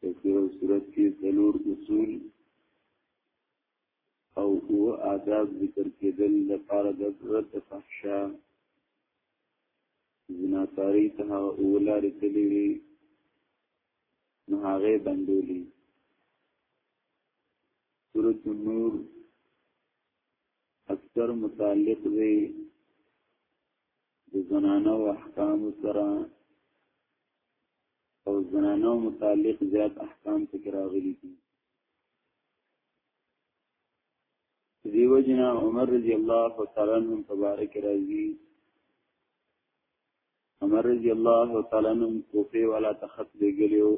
تفسیر او صورت کې څلور اصول او او آداب ذکر کېدل لپاره د رد فحشا زناکاری ته هغه اولارې تللی وي نو هغه بندولي سورت نور اکثر متعلق دی د زنانه او احکام سره او زنانو متعلق زیات احکام پکې راغلي دي دیو جنا عمر رضی الله تعالی عنہ مبارک راضی عمر رضی الله تعالی عنہ کوفه والا تخت لګلیو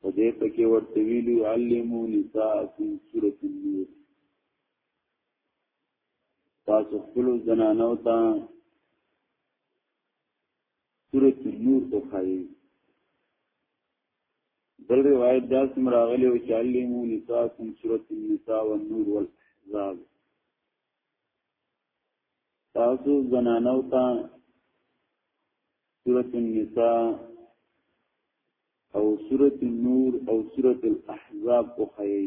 په دې پکې ورته ویلو علمو نساءکم سورۃ النور تاسو خپل زنانو ته سورة النور وخایي بل روایت دا سم راغلی او چالیمو نساکم سورة النساء والنور والاحزاب تاسو زنانو ته سورة النساء او سورة النور او سورة الاحزاب وخایي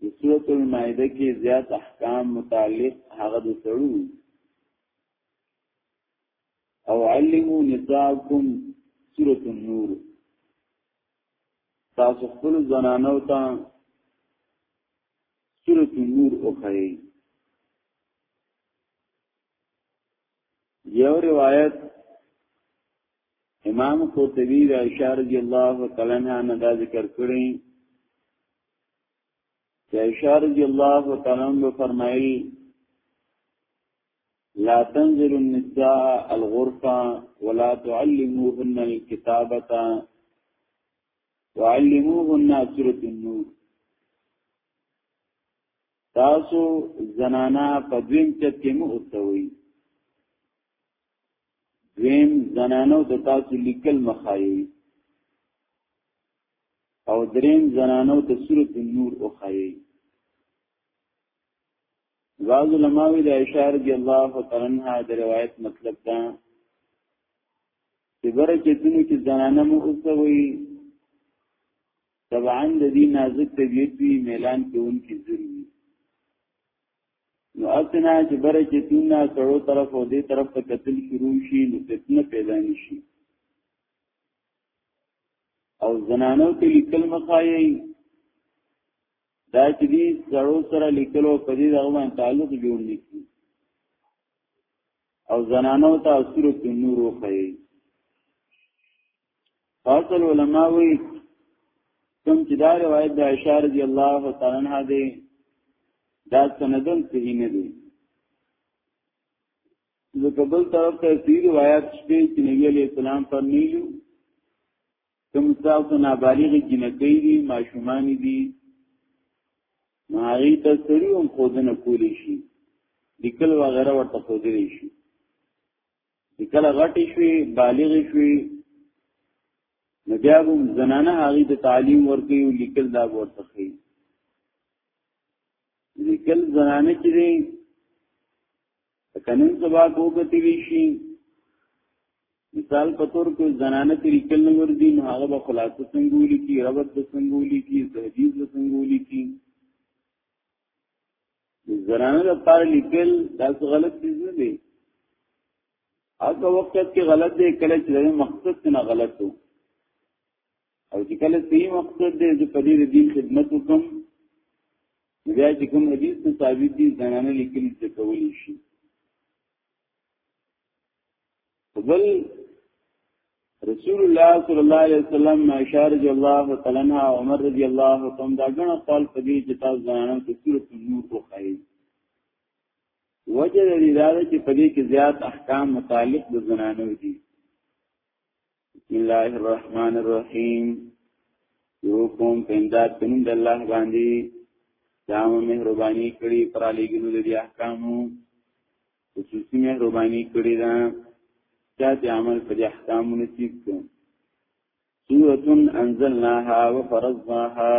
د سورۃ المائده کې زیات احکام متعلق هغه د سړو او علمو نساءکم سورۃ النور تاسو خپل زنانو ته سورۃ النور وکړئ یو روایت امام قرطبی د عائشہ رضی الله تعالی عنها نه دا ذکر کړی چې عائشہ رضی الله تعالی عنها فرمایي لا تنزل النساء الغرفه ولا تعلموهن الكتابه وعلموهن سوره النور تاسو زنانا په دویم چت کې مو اوسوي دویم زنانو د تاسو لیکل مخایي او دریم زنانو ته سورۃ النور او خایي بعض علماء د عائشہ رضی الله تعالی عنها د روایت مطلب دا چې برکه دونو کې زنانه مو اوسوي طبعا د دې نازک طبيعت وی ميلان کوونکې ضروري نو اسنا چې بره کې تینا سړو طرف او دې طرف ته قتل شروع شي نو فتنه پیدا نشي او زنانو ته لیکل مخایي دا چې دې سړو سره لیکلو په دې دغه باندې تعلق جوړ نشي او زنانو ته سورۃ النور وخایي فاصل علماء وی کوم چې دا روایت د عائشہ رضی الله تعالی عنها دی دا سندن صحیح نه دی ځکه بل طرف ته صحیح روایت شته چې نبی علی السلام فرمایلی کوم تاسو نابالغ جنکی دي ماشومان دي ماری ته سری هم خودنه کولی شي لیکل وغیرہ ورته خودلی شي کله غټې شوي بالغ شوي نو بیا هم زنانه هغه ته تعلیم ورکړي او لیکل دا ورته کوي لیکل زنانه چې دي قانون سبا کو کوي وی شي مثال په تور کې زنانه کې لیکل نه ور دي نو هغه به خلاصو څنګه لیکي ربط څنګه لیکي تهذیب څنګه لیکي زنانه د پار لیکل دا څه غلط دي نه دي هغه وخت کې غلط دی کله چې د مقصد نه غلط وو او چې کله صحیح مقصد دی چې په دې دین خدمت وکم بیا چې کوم حدیث ته ثابت دي زنانه لیکل څه کولی شي بل رسول الله صلی الله علیه وسلم عائشہ رضی الله تعالی عنها عمر رضی الله تعالی دا غن قال په دې چې تاسو ځانان ته سورۃ نور وخایي وجه دې دا چې په دې کې زیات احکام متعلق د زنانو دي بسم الله الرحمن الرحیم یو کوم پنداد تنم د الله باندې دام مهرباني کړی پر علی ګلو د احکامو خصوصي مهرباني کړی دا چې عمل پر احکامو نصیب کړو سورة انزلناها وفرضناها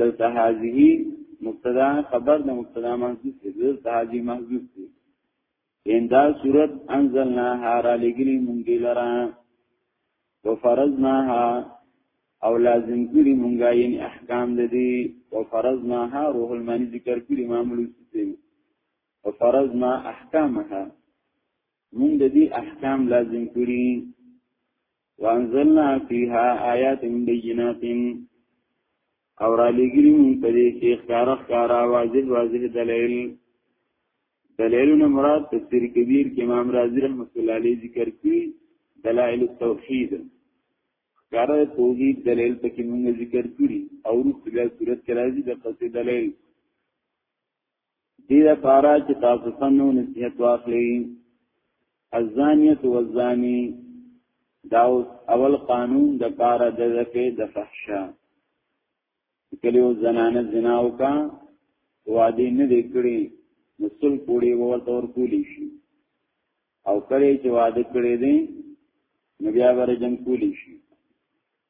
دلته هذه مبتدا خبر د مبتدا محذوف دی دلته هذه محذوف دی ان دا صورت انزلنا هارا لګلی مونږ لرا وفرضناها او لازم کړی مونږه یعنی احکام د دې او فرضناها روح المانی ذکر کړی معمول ستې او فرضنا احکامها مونږ د دې احکام لازم کړی وانزلنا فيها آيات بينات او را لګري مون په دې کې ښکارا ښکارا واضح واضح دلیل دلیلونه مراد تفسیر کبیر کې امام رازی رحمت الله علیه ذکر کړی دلائل التوحید ښکارا توحید دلیل پکې مونږ ذکر کړی او رسول الله صورت کې راځي د قصې دلیل دې لپاره چې تاسو سمو نصیحت واخلئ الزانیت والزانی دا اول قانون د پاره د ذکر د فحشا کلیو زنانه زنا وکا وادي نه لیکړي مسل پوری ورته ور کولی شي او کړي چې واده کړي دي نو بیا ورجن کولی شي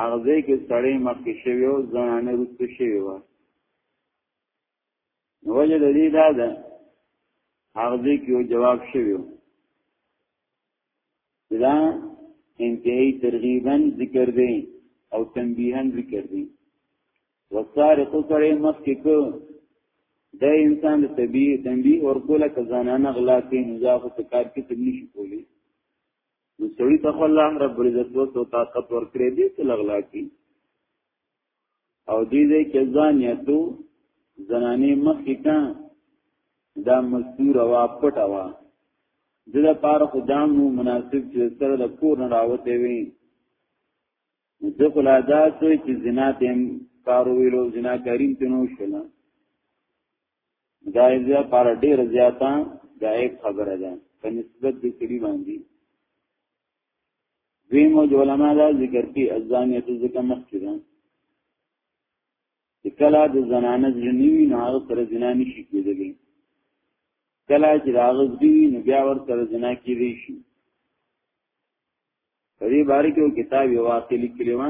هغه ځای کې سړی مخکې شوی او زنانه رسته شوی و نو وجه د دې دا ده هغه ځای کې جواب شوی دا انتهایی ترغیبا ذکر دی او تنبیها ذکر دی وسارق سره مخ کې کو دا انسان د طبيعي تنبيه ورکوله کزانانه غلا کې نزاف او تکار کې تبني شي کولی نو سړی ته الله رب العزت وسو طاقت ورکړي دي چې لغلا کی او دې دې کې ځان یتو زنانه مخ کې کا دا مستور وا پټ وا دغه پار خدام نو مناسب چې سره د کور نه راوته وي د خلادا سوی چې زنا تم کارو ویلو زنا کریم تنو شلا دا یې پر ډیر زیاته دا یک خبره ده په نسبت د کړي باندې دوی مو علماء دا ذکر کوي ازانیت ذکر مخکې ده چې کله د زنانه ځنی وي نو هغه سره زنا نشي کېدلی کله چې راغز دی نو بیا ور سره زنا کېدی شي په دې باره کې یو کتاب یو واقع لیکلی و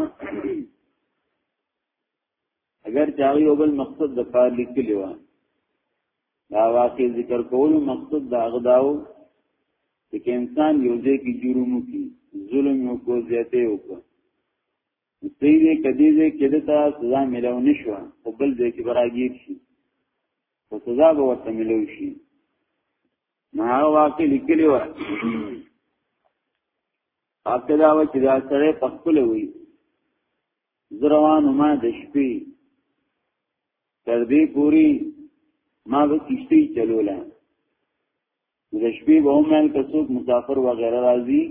اگر چې هغه یو بل مقصد د پاره لیکلی و دا واقع ذکر کولو مقصد دا غداو چې انسان یو ځای کې جرم کوي ظلم یو کو زیاته وکړي دې دې کدی دې کده تا سزا ملو نشو او بل دې کې براګیر شي او سزا به ورته ملو شي ما واقع لیکلی و اته دا و چې دا سره پخپل وي زروان ما د شپې تر دې پوری ما به کشتی چلولا د شپې به هم مل کڅوک مسافر وغیرہ راځي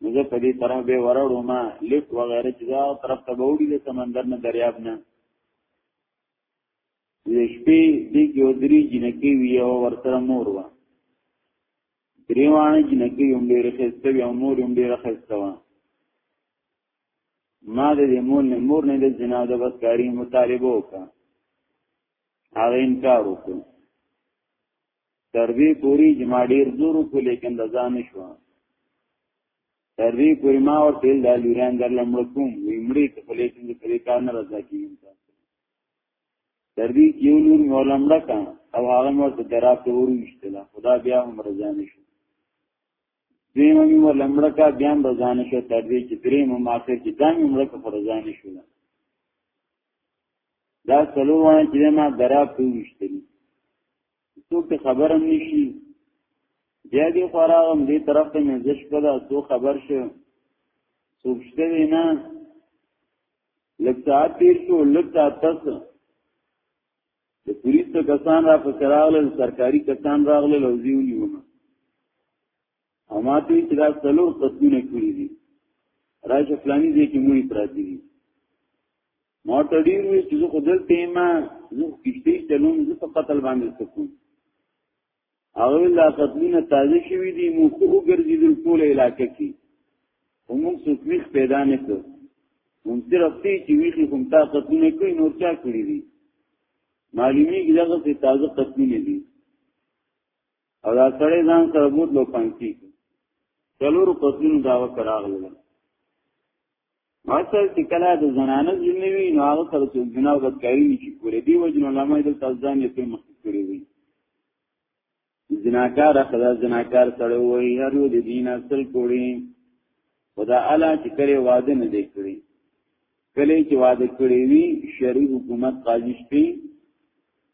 نو زه په دې طرح به وراړو ما لیفت وغیرہ چې دا طرف ته به وړي د سمندر نه دریاب نه د شپې د یو درې جنکی وی او ورسره مور و دریوانه جنکی هم ډېر خسته وی او مور هم ډېر خسته و ما د دې مور نه مور نه د زنا د بدکاری مطالبه وکړه هغه انکار وکړ تر دې پوری چې ما ډیر زور وکړ لیکن د ځان شو تر دې پوری ما او تل د لوران در لمړ کوم ویمړي ته لیکن د پرې کار نه راځي کیږي تر دې یو نور مولمړه کا او هغه مور ته درافته ورو وشتله خدا بیا هم رضا نشو دیم می ور لمړه کا بیا به ځان شو تر دې چې درې مو ماخه چې دا می مړه پر ځان شو دا سلو وانه چې ما درا پوښتل څوک ته خبره نشي بیا دې خوراغم دې طرف ته مې زش کړه څو خبر شو څوک شته نه لکه تیر شو لکه تاسو د پولیس کسان را پسې راغلل سرکاري کسان راغلل او زیو نیونه او ماته چې دا څلور قتلونه کړی دي راشه فلانی دې کې مړي پراتی دي ما ته ډیر وی چې زه خدل تیمه زه کیشته چلوم زه په قتل باندې سکون هغه لا قتلونه تازه شوی دي مو خو ګرځیدل ټول علاقې کې همون سوتمیخ پیدا نه کړ مون صرف ته چې ویخي کوم تا قتلونه کوي نور چا کړی دي معلومی کې دغه څه تازه قتلونه دي او دا سړی ځان سره بوت لو پانکی څلور قتلونه دا وکراغله اصل چې کله د زنانه ځینې وي نو هغه سره څوک زنا او بدکاری نه شي کولی دی وجنه علماء د تزان یې په مخ کړی وي زناکار خدا زناکار سره وي هر یو د دین اصل کوړي خدا اعلی چې کړي واده نه دی کړی کله چې واده کړی وي شری حکومت قاضي شپې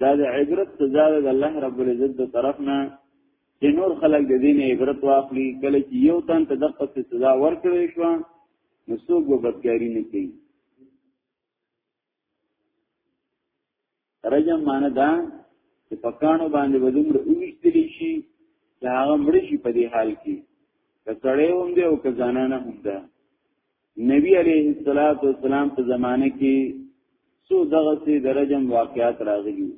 دا د عبرت سزا ده الله رب العزت د طرفنا چې نور خلک د دین عبرت واخلي کله چې یو تن ته دغه سزا ورکړې شو نو څوک به بدګاری نه کوي رجم معنی دا چې پکانو باندې ودومره اوښتل شي چې هغه مړ شي په دې حال کې کسړې هم دی او کزانانه هم ده نبی علیه الصلاۃ والسلام په زمانه کې سو دغه سي درجم واقعات راغلي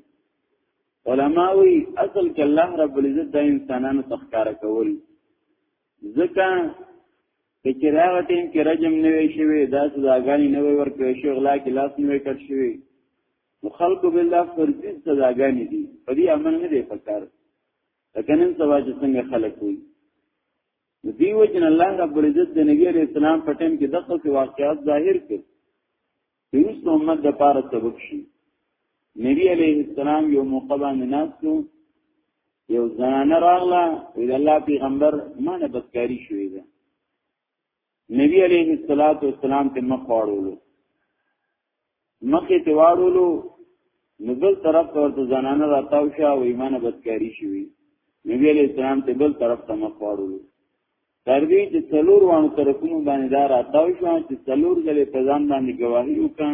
علماوی اصل کې الله رب العزت د انسانانو تخکار کول ځکه چې چراغ ټیم کې رجم نه وی شوی دا سزاګانی نه وی ورکړی شو غلا کې لاس نه وی کټ شوی نو خلکو بالله فرضي سزاګانی دي په دې عمل نه دی پکار لکه نن سبا چې څنګه خلک وي دیو جن الله رب العزت د نبی علیہ السلام په ټیم کې دغه څه واقعات ظاهر کړ یوس امت د پاره سبب شي نبی علیہ السلام یو موقع باندې ناسو یو زنانه راغله وی الله پیغمبر مانه بدکاری شوې ده نبی علیه الصلاۃ والسلام ته مخ واړولو مخې ته واړولو نو بل طرف ته ورته زنانه راتاو شو او ایمانه بدکاری شوی نبی علیه السلام ته بل طرف ته مخ واړولو تر دې چې څلور وانه طرفونو باندې دا راتاو شو چې څلور غلې په ځان باندې گواهی وکړ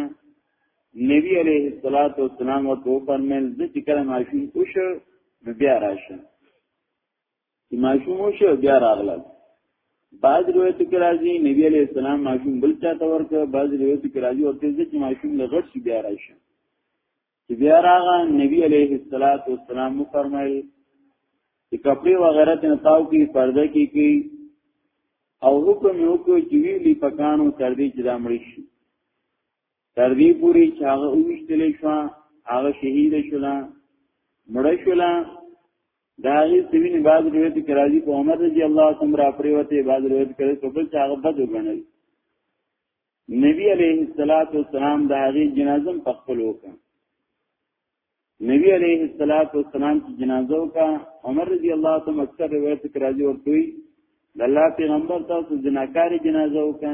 نبی علیه الصلاۃ والسلام ورته فرمایل چې کله ماشوم وشو نو بیا راشه چې ماشوم وشو بیا راغله بعض روایت کې راځي نبی علی السلام ماشوم بل چا ته ورکړ بعض روایت کې راځي ورته چې ماشوم له غټ شي بیا راشي چې بیا راغه نبی علی السلام مو فرمایل چې کپڑے وغیرہ ته تاو کې پرده کې کې او حکم یو کو چې ویلی پکانو تر دې چې دا مړ شي تر دې پورې چې هغه وشتلې شو هغه شهید شولا مړ شولا دا یې سوینه بعد روایت کې راځي په عمر رضی الله تعالی را پریوته بعد روایت کړي په بل چې هغه بد وګڼل نبی علیه الصلاۃ والسلام د هغه جنازم په خپل وکړ نبی علیہ الصلوۃ والسلام چې جنازه وکا عمر رضی الله تعالی عنہ اکثر روایت کې راځي ورته د الله پیغمبر تاسو جناکاری جنازه وکا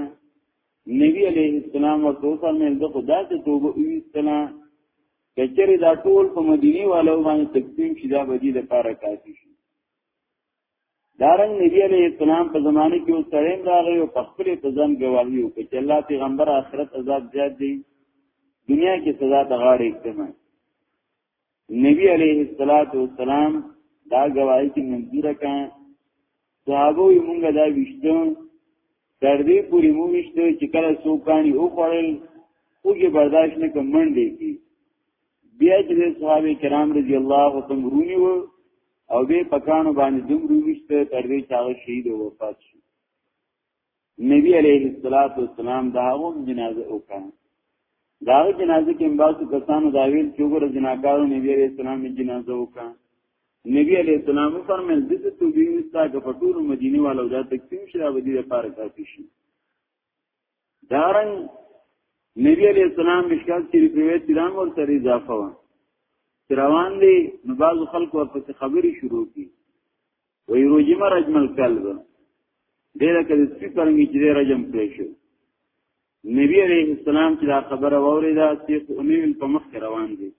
نبی علیہ السلام ورته فرمایل د خدا ته توبه ویستلا کچری دا ټول په مدینه والو باندې تقسیم شیدا بدی د پاره کافی شي دارنګ نبی علیہ السلام په زمانه کې یو سړی راغی او په خپل په ځان گواهی وکړ چې الله پیغمبر آخرت عذاب زیات دی دنیا کې سزا ته غاړه اکتمه نبی علیہ الصلات والسلام دا گواہی کې منظور کړه صحابه یې مونږه دا وشته تر دې پورې مو وشته چې کله څو کانی او خړل اوګه برداشت نه کوم منډې کی بیا چې صحابه کرام رضی الله تعالی عنهم او به پکانو باندې دومره وشته تر دې چې هغه شهید او وفات شو نبی علیه الصلاۃ والسلام دا هم جنازه وکړه دا جنازه کې باسو کسانو دا ویل چې وګوره جناکارو نبی علیه السلام جنازه وکړه نبی علیه السلام فرمایل د دې توبې وستا په ټول مدینه والو دا تقسیم شراب دي لپاره کافي شي دارن نبی علیہ السلام مشکات شریف روایت ایران ور سره اضافه و روان دي نو بعض خلکو ورپسې خبري شروع کی وی روجمه رجمل کلب ډیر کله سپی پرنګي چې رجم کړی شو نبی علیہ السلام چې دا خبره ووریده چې اونیل په مخ روان دي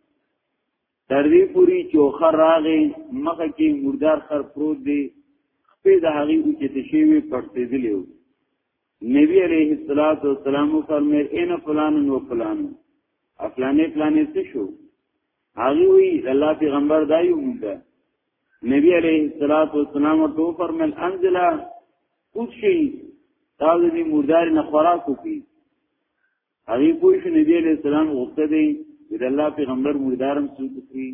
تر دې پوری چې خر راغی مخه کې مردار خر پروت دی خپې د هغه او چې تشوي پړتېدلی و نبی عليه الصلاه والسلام فرمایل ان فلان و فلان افلانې فلانې څه شو هغه وی الله پیغمبر دایو مونږ نبی عليه الصلاه والسلام ورته فرمایل انزل اوس شي تاسو دې مردار نه خوراک وکړي هغه پوه شو نبی علیہ السلام غوښته دی د الله پیغمبر مردارم سود کړی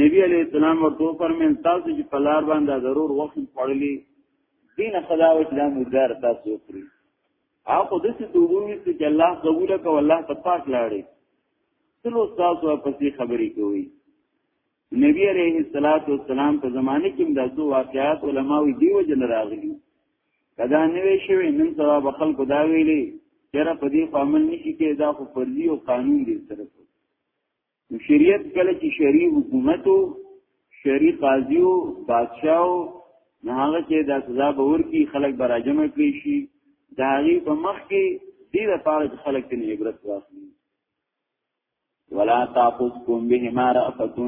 نبی علیہ السلام ورته فرمایل تاسو چې په لار باندې ضرور وخت پړلی دین خدا او اسلام مردار تاسو کړی هغه د څه دوی چې الله قبول کړي الله په پاک لاړی څلو تاسو په خبرې کوي نبی علیه الصلاۃ والسلام په زمانه کې د څو واقعات علماوی دیو جن راغلي کدا نوې شوی نن سبا به خلکو دا ویلي چېرې په دې عمل نشي کې دا خو فرضي او قانون دی سره نو شریعت کله چې شری حکومت او شری قاضي او بادشاہ او نه هغه چې دا سزا به ورکی خلک براجم کړی شي دا غي په مخ کې دې لپاره خلک ته عبرت واخلي ولا تاخذكم بهما رأفة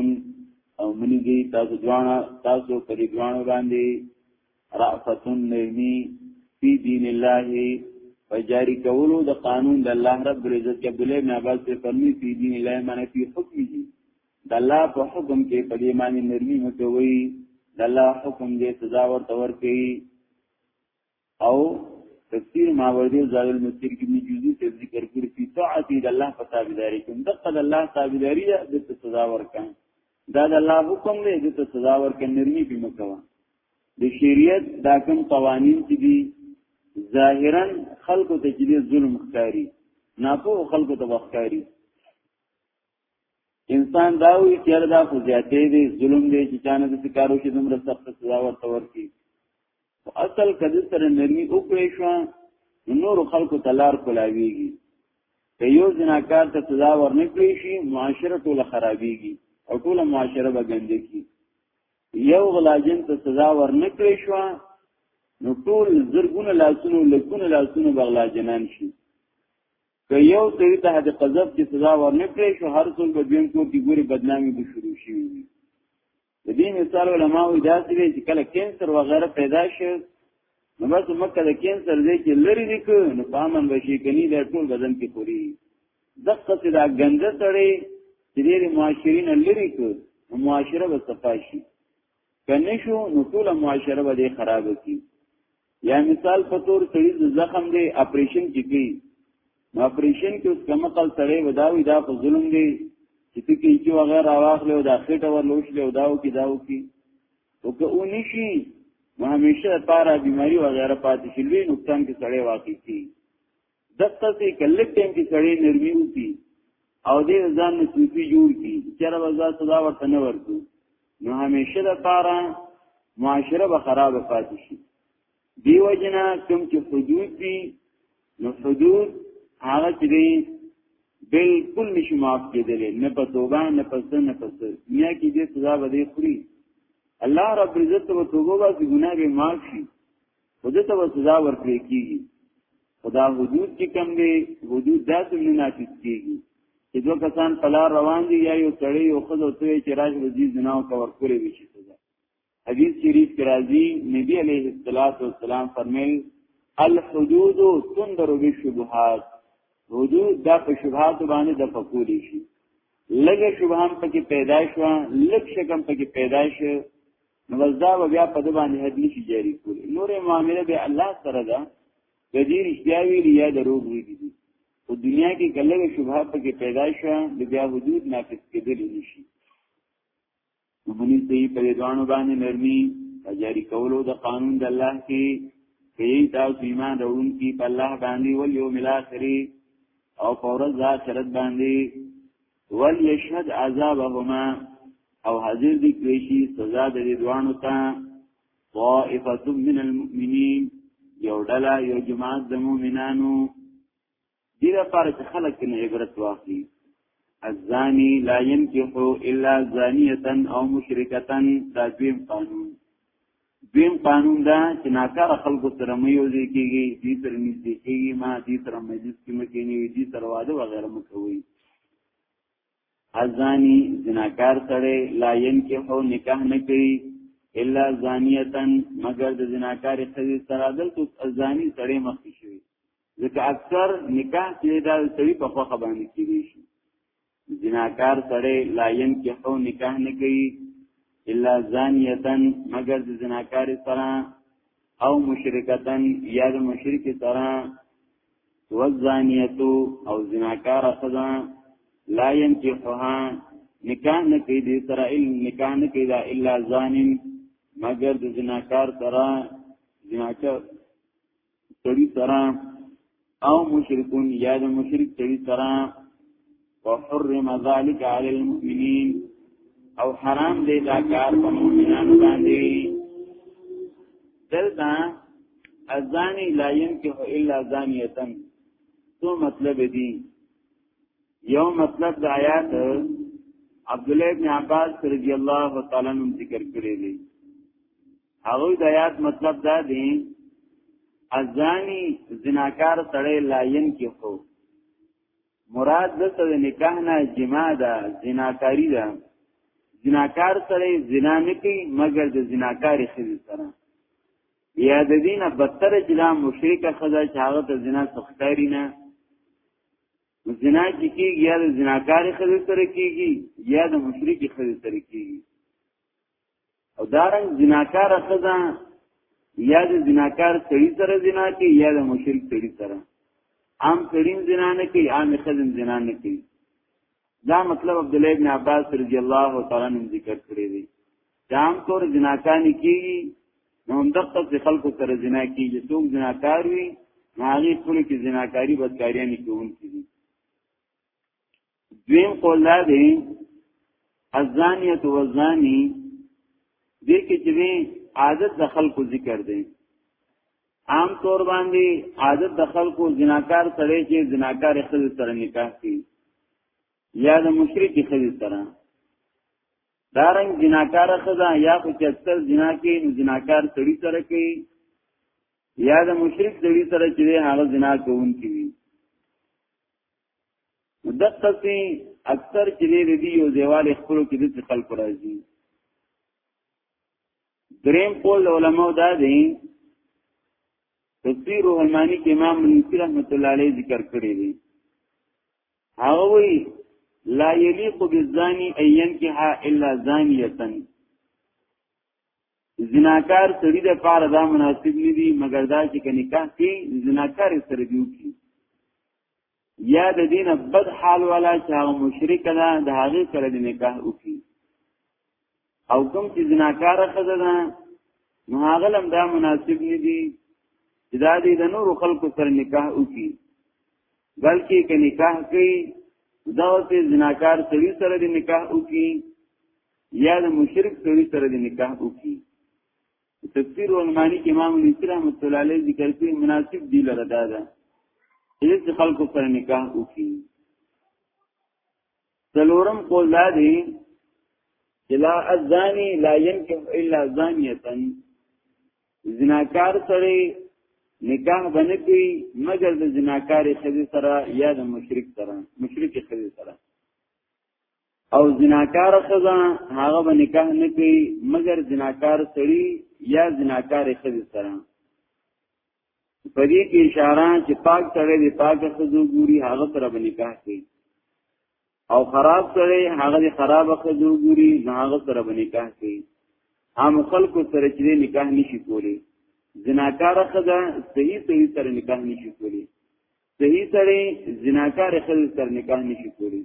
او منی دی تاسو دوانا تاسو پر دوانو باندې رأفة نرمی فی دین الله فجاری کولو د قانون د الله رب العزت کې عبد الله بن عباس په فرمی فی دین الله معنی فی حکم دی د الله په حکم کې په دې معنی نرمی متوي د الله حکم دې سزا ورته ورکړي او تفسیر ماوردی او زاویل مسیر کې ابن جوزی ته ذکر کړی چې طاعت د الله په تابعداري کوم دغه د الله تابعداري ده د سزا ورکړي دا د الله حکم دی د ته سزا ورکړي نرمي به مکوا د شریعت دا کوم قوانین چې دي ظاهرا خلکو ته چې ظلم ښکاری ناپوه خلکو ته وښکاری انسان دا وی چې دا خو زیاتې دي ظلم دی چې چانه د کارو کې دومره سخت سزا ورته ورکړي اصل کدی سره نرمي او کړې شو نور خلکو تلار کولاویږي که یو جناکار ته سزا ورنکړي شي معاشره ټول خرابيږي او ټول معاشره به ګندګي یو غلاجن ته سزا ورنکړي شو نو ټول زرګونه لاسونه لکونه لاسونه بغلا جنان شي که یو سړي ته د قذف کې سزا ورنکړي شو هر څوک به دین کو کې ګوري بدنامي به شروع شي د دې مثال علماء داسې دي چې کله کینسر وغیرہ پیدا شي نو بس مکه د کینسر دې کې لری دي کو نو پامن بشي کني د ټول بدن کې پوری دغه څه دا ګنده سړی چې دې معاشرین لری کو معاشره به صفاشي کنه شو نو ټول معاشره به دې خراب کی یا مثال په تور سړي زخم دی اپریشن کیږي نو اپریشن کې اوس کوم قل سړی وداوي دا په ظلم دی چې پکې چې وغیرہ واخلو دا خټه ورلوش له داو کې داو کې او که او نشي نو همیشه لپاره بیماری وغیرہ پاتې شي لوی نقصان کې سړی واقع کی دغه څه کله ټیم کې سړی نرمي وتی او دې ځان نه سوفي جوړ کی چر وزا صدا ورته نه ورته نو همیشه د پاره معاشره به خراب پاتې شي دیو جنا کوم چې حدود دي نو حدود هغه چې بالکل نشي معاف کېدل نه په توبه نه په سن نه په سر دنیا کې دې سزا به دې خوري الله رب عزت و توبه به ګناه به معاف شي خو دته به سزا ورکړي کیږي خدا حدود چې کم دی حدود داسې نه نافذ کیږي چې دوه کسان په لار روان دي یا یو سړی یو خزو ته چې راځي د دې جناو کا ورکړي وي شي سزا حدیث شریف کې راځي نبی علیه الصلاۃ والسلام فرمایل الحدود تندر بالشبهات حدود دا په شبهات باندې د فقول شي لږه شبهام پکې پیدا شو لږ شکم پکې پیدا شو نو بس دا بیا په دې باندې حد نشي جاری کولی نورې معاملې به الله سره ده د دې رښتیا ویلي یا دروغ ویلي دي په دنیا کې کله شبهه پکې پیدا شوه د بیا حدود نافذ کېدل نشي وبني دې په دې دوانو باندې نرمي جاری کولو د قانون د الله کې کې تاسو ایمان راوون کې په الله باندې ول یوم الاخر او فورز ذا شرط باندې وليشهد عذابهما او حاضر دي کړی شي سزا د دې دوانو ته طائفه من المؤمنین یو ډله یو جماعت د مؤمنانو دې لپاره چې خلک نه عبرت واخلي الزانی لا ينكح الا زانیه او مشرکه دا دویم قانون دیم قانون دا چې ناکار خلکو سره مې یو ځای کېږي دې سره نږدې کېږي ما دې سره مجلس کې مې کېنی دې سره واده وغیرہ مې کوي ازانی زناکار سره لا ين کې هو نکاح نه کوي الا زانیتن مگر د زناکار سره سره دلته ازانی سره مخ شي ځکه اکثر نکاح کې دا سړي په خوخه باندې کېږي زناکار سړی لاین کې خو نکاح نه کوي الا زانیتن مگر د زناکار سره او مشرکتن یا د مشرک سره والزانیتو او زناکار خدا لا ينكحها نکاح نه کوي د اسرائیل نکاح نه کوي دا الا زانین مگر د زناکار سره زناکار سړي سره او مشرکون یا د مشرک سړي سره وحرم ذلك على المؤمنين او حرام دی دا کار په مؤمنانو باندې دلته ازانی لا ينكح الا زانیتن تو مطلب دی یو مطلب د آیات عبد الله بن عباس رضی الله تعالی عنہ ذکر کړی دی هغه د آیات مطلب دا دی ازانی زناکار سړی لاین کې خو مراد د سره نکاح نه جما ده زناکاری ده زناکار سره زنا نه کوي مګر د زناکاری خزي سره یا د دینه بدتر جلا مشرکه خزا چې هغه ته زنا سختاری نه زنا چې کیږي یا د زناکاری خزي سره کیږي یا د مشرکی خزي سره کیږي او دارنګ زناکار خزا یا د زناکار سړی سره زنا کې یا د مشرک سړی سره عام سړی زنا نه کوي عام خزم زنا نه کوي دا مطلب عبد الله ابن عباس رضی الله تعالی عنہ ذکر کړی دی دا عام طور زناکان کیږي نو هم دغه د خلکو سره زنا کیږي څوک زناکار وي هغه ټول کې زناکاری بدکاریاں کوونکي دي دویم قول دا دی الزانیت و الزانی دې کې چې عادت د خلکو ذکر دی عام طور باندې عادت د خلکو زناکار سره چې زناکار خزه سره نکاح کوي یا د مشرکی خزه سره دارنګ زناکار خزه یا خو چې اکثر زنا کوي نو زناکار سړی سره کوي یا د مشرک سړی سره چې هغه زنا کوونکی وي دغه څه اکثر چې لري دی یو دیوال خپلو کې د خلق راځي دریم قول علماء دا دی تفسیر روحانی کې امام نوسی رحمت الله علیه ذکر کړی دی هغه وی لا یلیق بالزانی این کها الا زانیتن زناکار سړي د پاره دا مناسب نه دي مګر دا چې کني کا کې زناکار سره دیو کی یا د دینه بد حال والا چې هغه مشرک ده د هغه سره د نکاح وکي او کوم چې زناکار خزه ده نو هغه لم دا مناسب نه دي چې دا دې د نور خلکو سره نکاح وکي بلکې که نکاح کوي دا چې زناکار سړي سره د نکاح وکي یا د مشرک سړي سره د نکاح وکي تفسیر علمانی کې امام نصر رحمت الله علیه ذکر کوي مناسب دی لره دا ده چې خلکو سره نکاح وکي څلورم قول دا دی چې لا الزانی لا ينكح الا زانیه زناکار سره نکاح باندې کوي مگر د زناکار خزي سره یا د مشرک سره مشرک خزي سره او زناکار خزا هغه به نکاح نه کوي مگر زناکار سړي یا زناکار خزي سره په دې کې اشاره چې پاک سره دی پاک خزو ګوري هغه سره به نکاح کوي او خراب سره هغه دی خراب خزو ګوري نه هغه سره به نکاح کوي عام خلق سره چې نکاح نشي کولی زناکار خزه صحیح صحیح سره نکاح نشي کولی صحیح سره زناکار خزه سره نکاح نشي کولی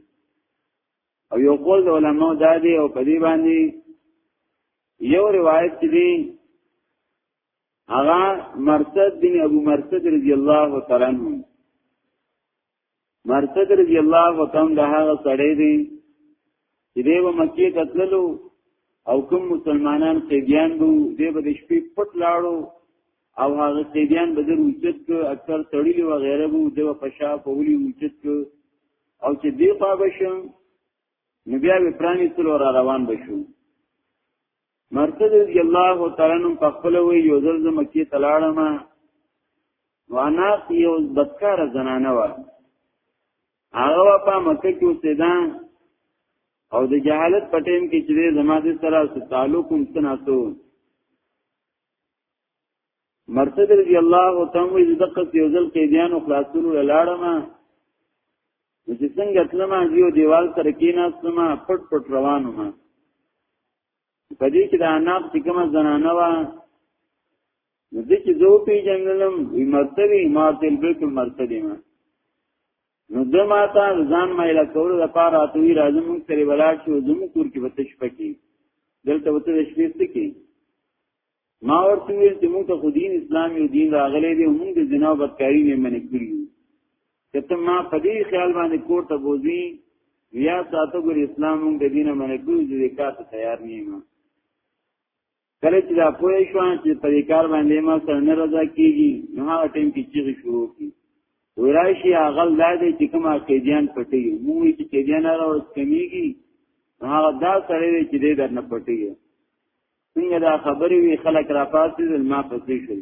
او یو قول د علماء دا دی او په دې باندې یو روایت دی هغه مرصد بن ابو مرصد رضی الله تعالی عنہ مرصد رضی الله وکم د هغه سړی دی چې دیو مکه ته تللو او کوم مسلمانان قیدیان وو دی به د شپې پټ لاړو او هغه قیدیان به در اوچت کو اکثر تړلی و غیره وو دیو پشا په ولي اوچت کو او چې دی پابشم نو بیا به پرانی تلو را روان بشو مرتد رضی الله تعالی عنہ په خپل وی یو ځل مکی ته لاړم وانا یو بدکار زنانه و هغه په مکه کې اوسېدا او د جهالت پټیم کې چې زماده سره تعلق هم تناسو مرتد رضی الله تعالی عنہ د دقت یو ځل قیدیانو خلاصول لاړم چې څنګه تلم یو دیوال سره کیناستم پټ پټ روانم په دې کې د اناق چې کومه زنانه و نو دې چې زه په جنګلم وی مرتبه ما تل بالکل مرتبه ما نو د ما ته ځان ما اله کول د پاره اتوی راځم موږ سره ولاړ شو زمو کور کې وتش پکې دلته وته شپې ستکې ما ورته ویل چې موږ ته خو دین اسلام یو دین راغلی دی موږ د زنا بدکاری نه منې کړی کته ما په دې خیال باندې کور ته بوزي بیا تاسو ګور اسلام موږ د دینه منې کړی دې کار ته تیار نه یم کله چې دا پوه شو چې په دې کار باندې ما سره نه رضا کیږي نو هغه ټیم کې چې شروع کی ورایشي اغل دا دې چې کومه کېدیان پټي مو چې کېدیان راوځي کمیږي هغه دا سره دې چې دې درنه پټي څنګه دا خبرې وی خلک را پاسې دل ما پسې شول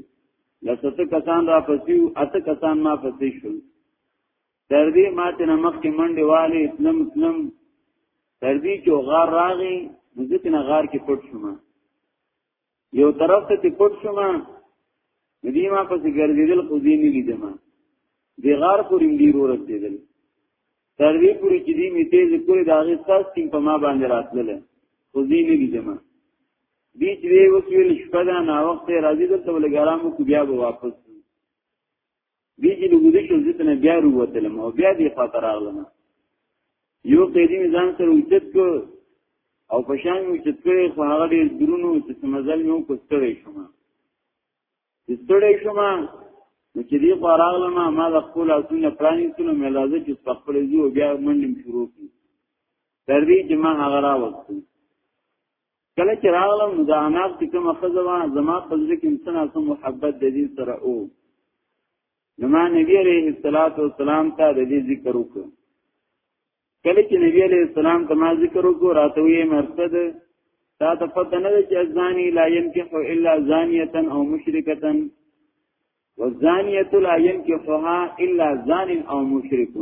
لسته کسان را پسې او اته کسان ما پسې شول تر دې ماته نه مخکې منډې والي اسلام اسلام تر دې چې غار راغی مزت نه غار کې پټ شوم یو طرف ته پټ شوم ندی ما پسې ګرځیدل خو دې نه لیدم دی غار پورې دی ورسېدل تر دې پورې چې دې می تیز کړی دا غي ساس تیم په ما باندې راتلل خو دې نه دي جمع دې چې وی وسویل شپه دا نا وخت راځي دلته ولګرام کو بیا به واپس دې چې لګودې شو ځتنه بیا وروتلم او بیا دې خاطر اغلم یو قیدی میزان سره وچت کو او پشان مو چې تکړه خو هغه ډیر درونو چې مزل مې وکړ شوم ستړی شوم نو چې دی خو راغلم ما د خپل اسونه پرانیستلو مې لازم چې په خپل ځو بیا منډم شروع کړم تر دې چې ما هغه راوستم کله چې راغلم نو د اناب چې کوم خزوان زما په ځل کې انسان اسو محبت د دې سره او نو ما نبی عليه الصلاه والسلام ته د دې ذکر وکړ کله چې نبی علیہ السلام ته ما ذکر وکړ راته وی مرصد تا ته پته نه چې ازانی لا ينكح الا زانیه او مشرکه والزانیه لا ينكحها الا زان او مشرک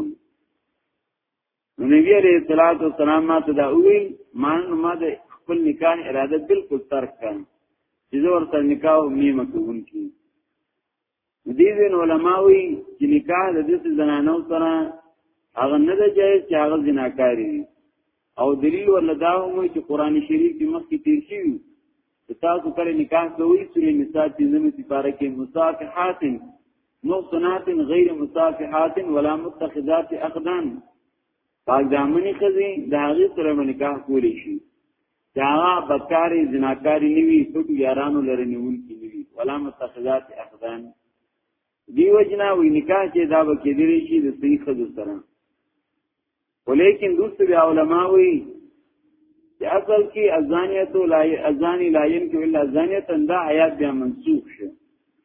نبی علیہ الصلوۃ والسلام ما ته دا وی ما ما د خپل نکاح اراده بالکل ترک کړ چې زه ورته نکاح مې مکوون کی دې دین علماوی چې نکاح د دې زنانو سره هغه نه ده جایز چې هغه زناکاری او دلیل ولدا هم چې قران شریف کې مخکې تیر شي تاسو کله نکاح کوي سورې نساء تنظیم سپاره کې مصافحات محصنات غیر مصافحات ولا متخذات اخدان پاک دامنی خزی د هغه سره نکاح کولی شي چې هغه بکاری زناکاری نیوی پټو یارانو لره نیون کی نیوی ولا متخذات اخدان دی وجنا وی نکاح چې دا به کېدلی شي د صحیح خزو سره ولیکن دوست بیا علماء وی چې اصل کې ازانیت لا ازانی لایم کې الا ازانیت دا آیات بیا منسوخ شو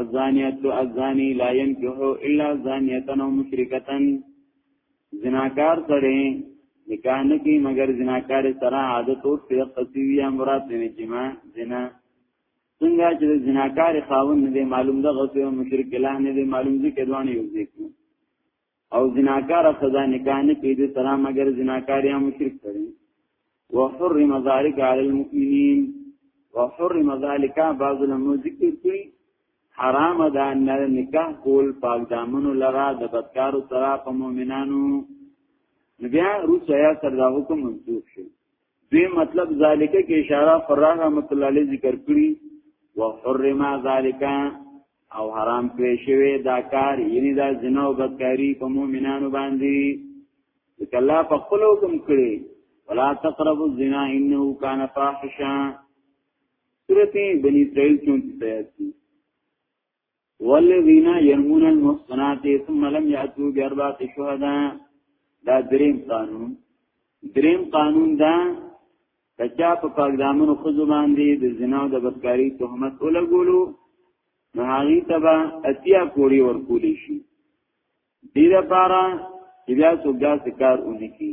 الزانیت الزانی لا ينكح الا زانیتا او مشرکتا زناکار سره نکاح نه کی مگر زناکار سره عادت او فقه قصیه مراد نه جما زنا څنګه چې زناکار خاون نه دی معلوم ده غوسه مشرک لا نه دی معلوم دي کډوانه یو ځکه او زناکار خدا نکاح نه کوي د سلام اگر زناکار یا مشرک کړي وحرم ذلك على المؤمنين وحرم ذلك بعض الامور ذکر کړي حرام ده نه نکاح کول پاک دامنو لرا د بدکارو سره په مؤمنانو بیا روس یا سره دا حکم منسوخ شو دوی مطلب ذالکه کې اشاره پر رحمت الله علیه ذکر کړی وحرم ذالکه او حرام کړی شوی دا کار یعنی دا زنا او بدکاری په مؤمنانو باندې ځکه الله په خپل حکم کړی ولا تقربوا الزنا انه كان فاحشا سورته بنی اسرائیل 34 آیات والذین یرمون المحصنات ثم لم یاتوا باربعه شهداء دا دریم قانون دریم قانون دا کچا په پاک دامن خو زبان دی د زنا او د بدکاری تهمت ولګولو نو هغه تبا اتیا کوړی ورکول شي دې لپاره چې بیا څوګه کار ونی کی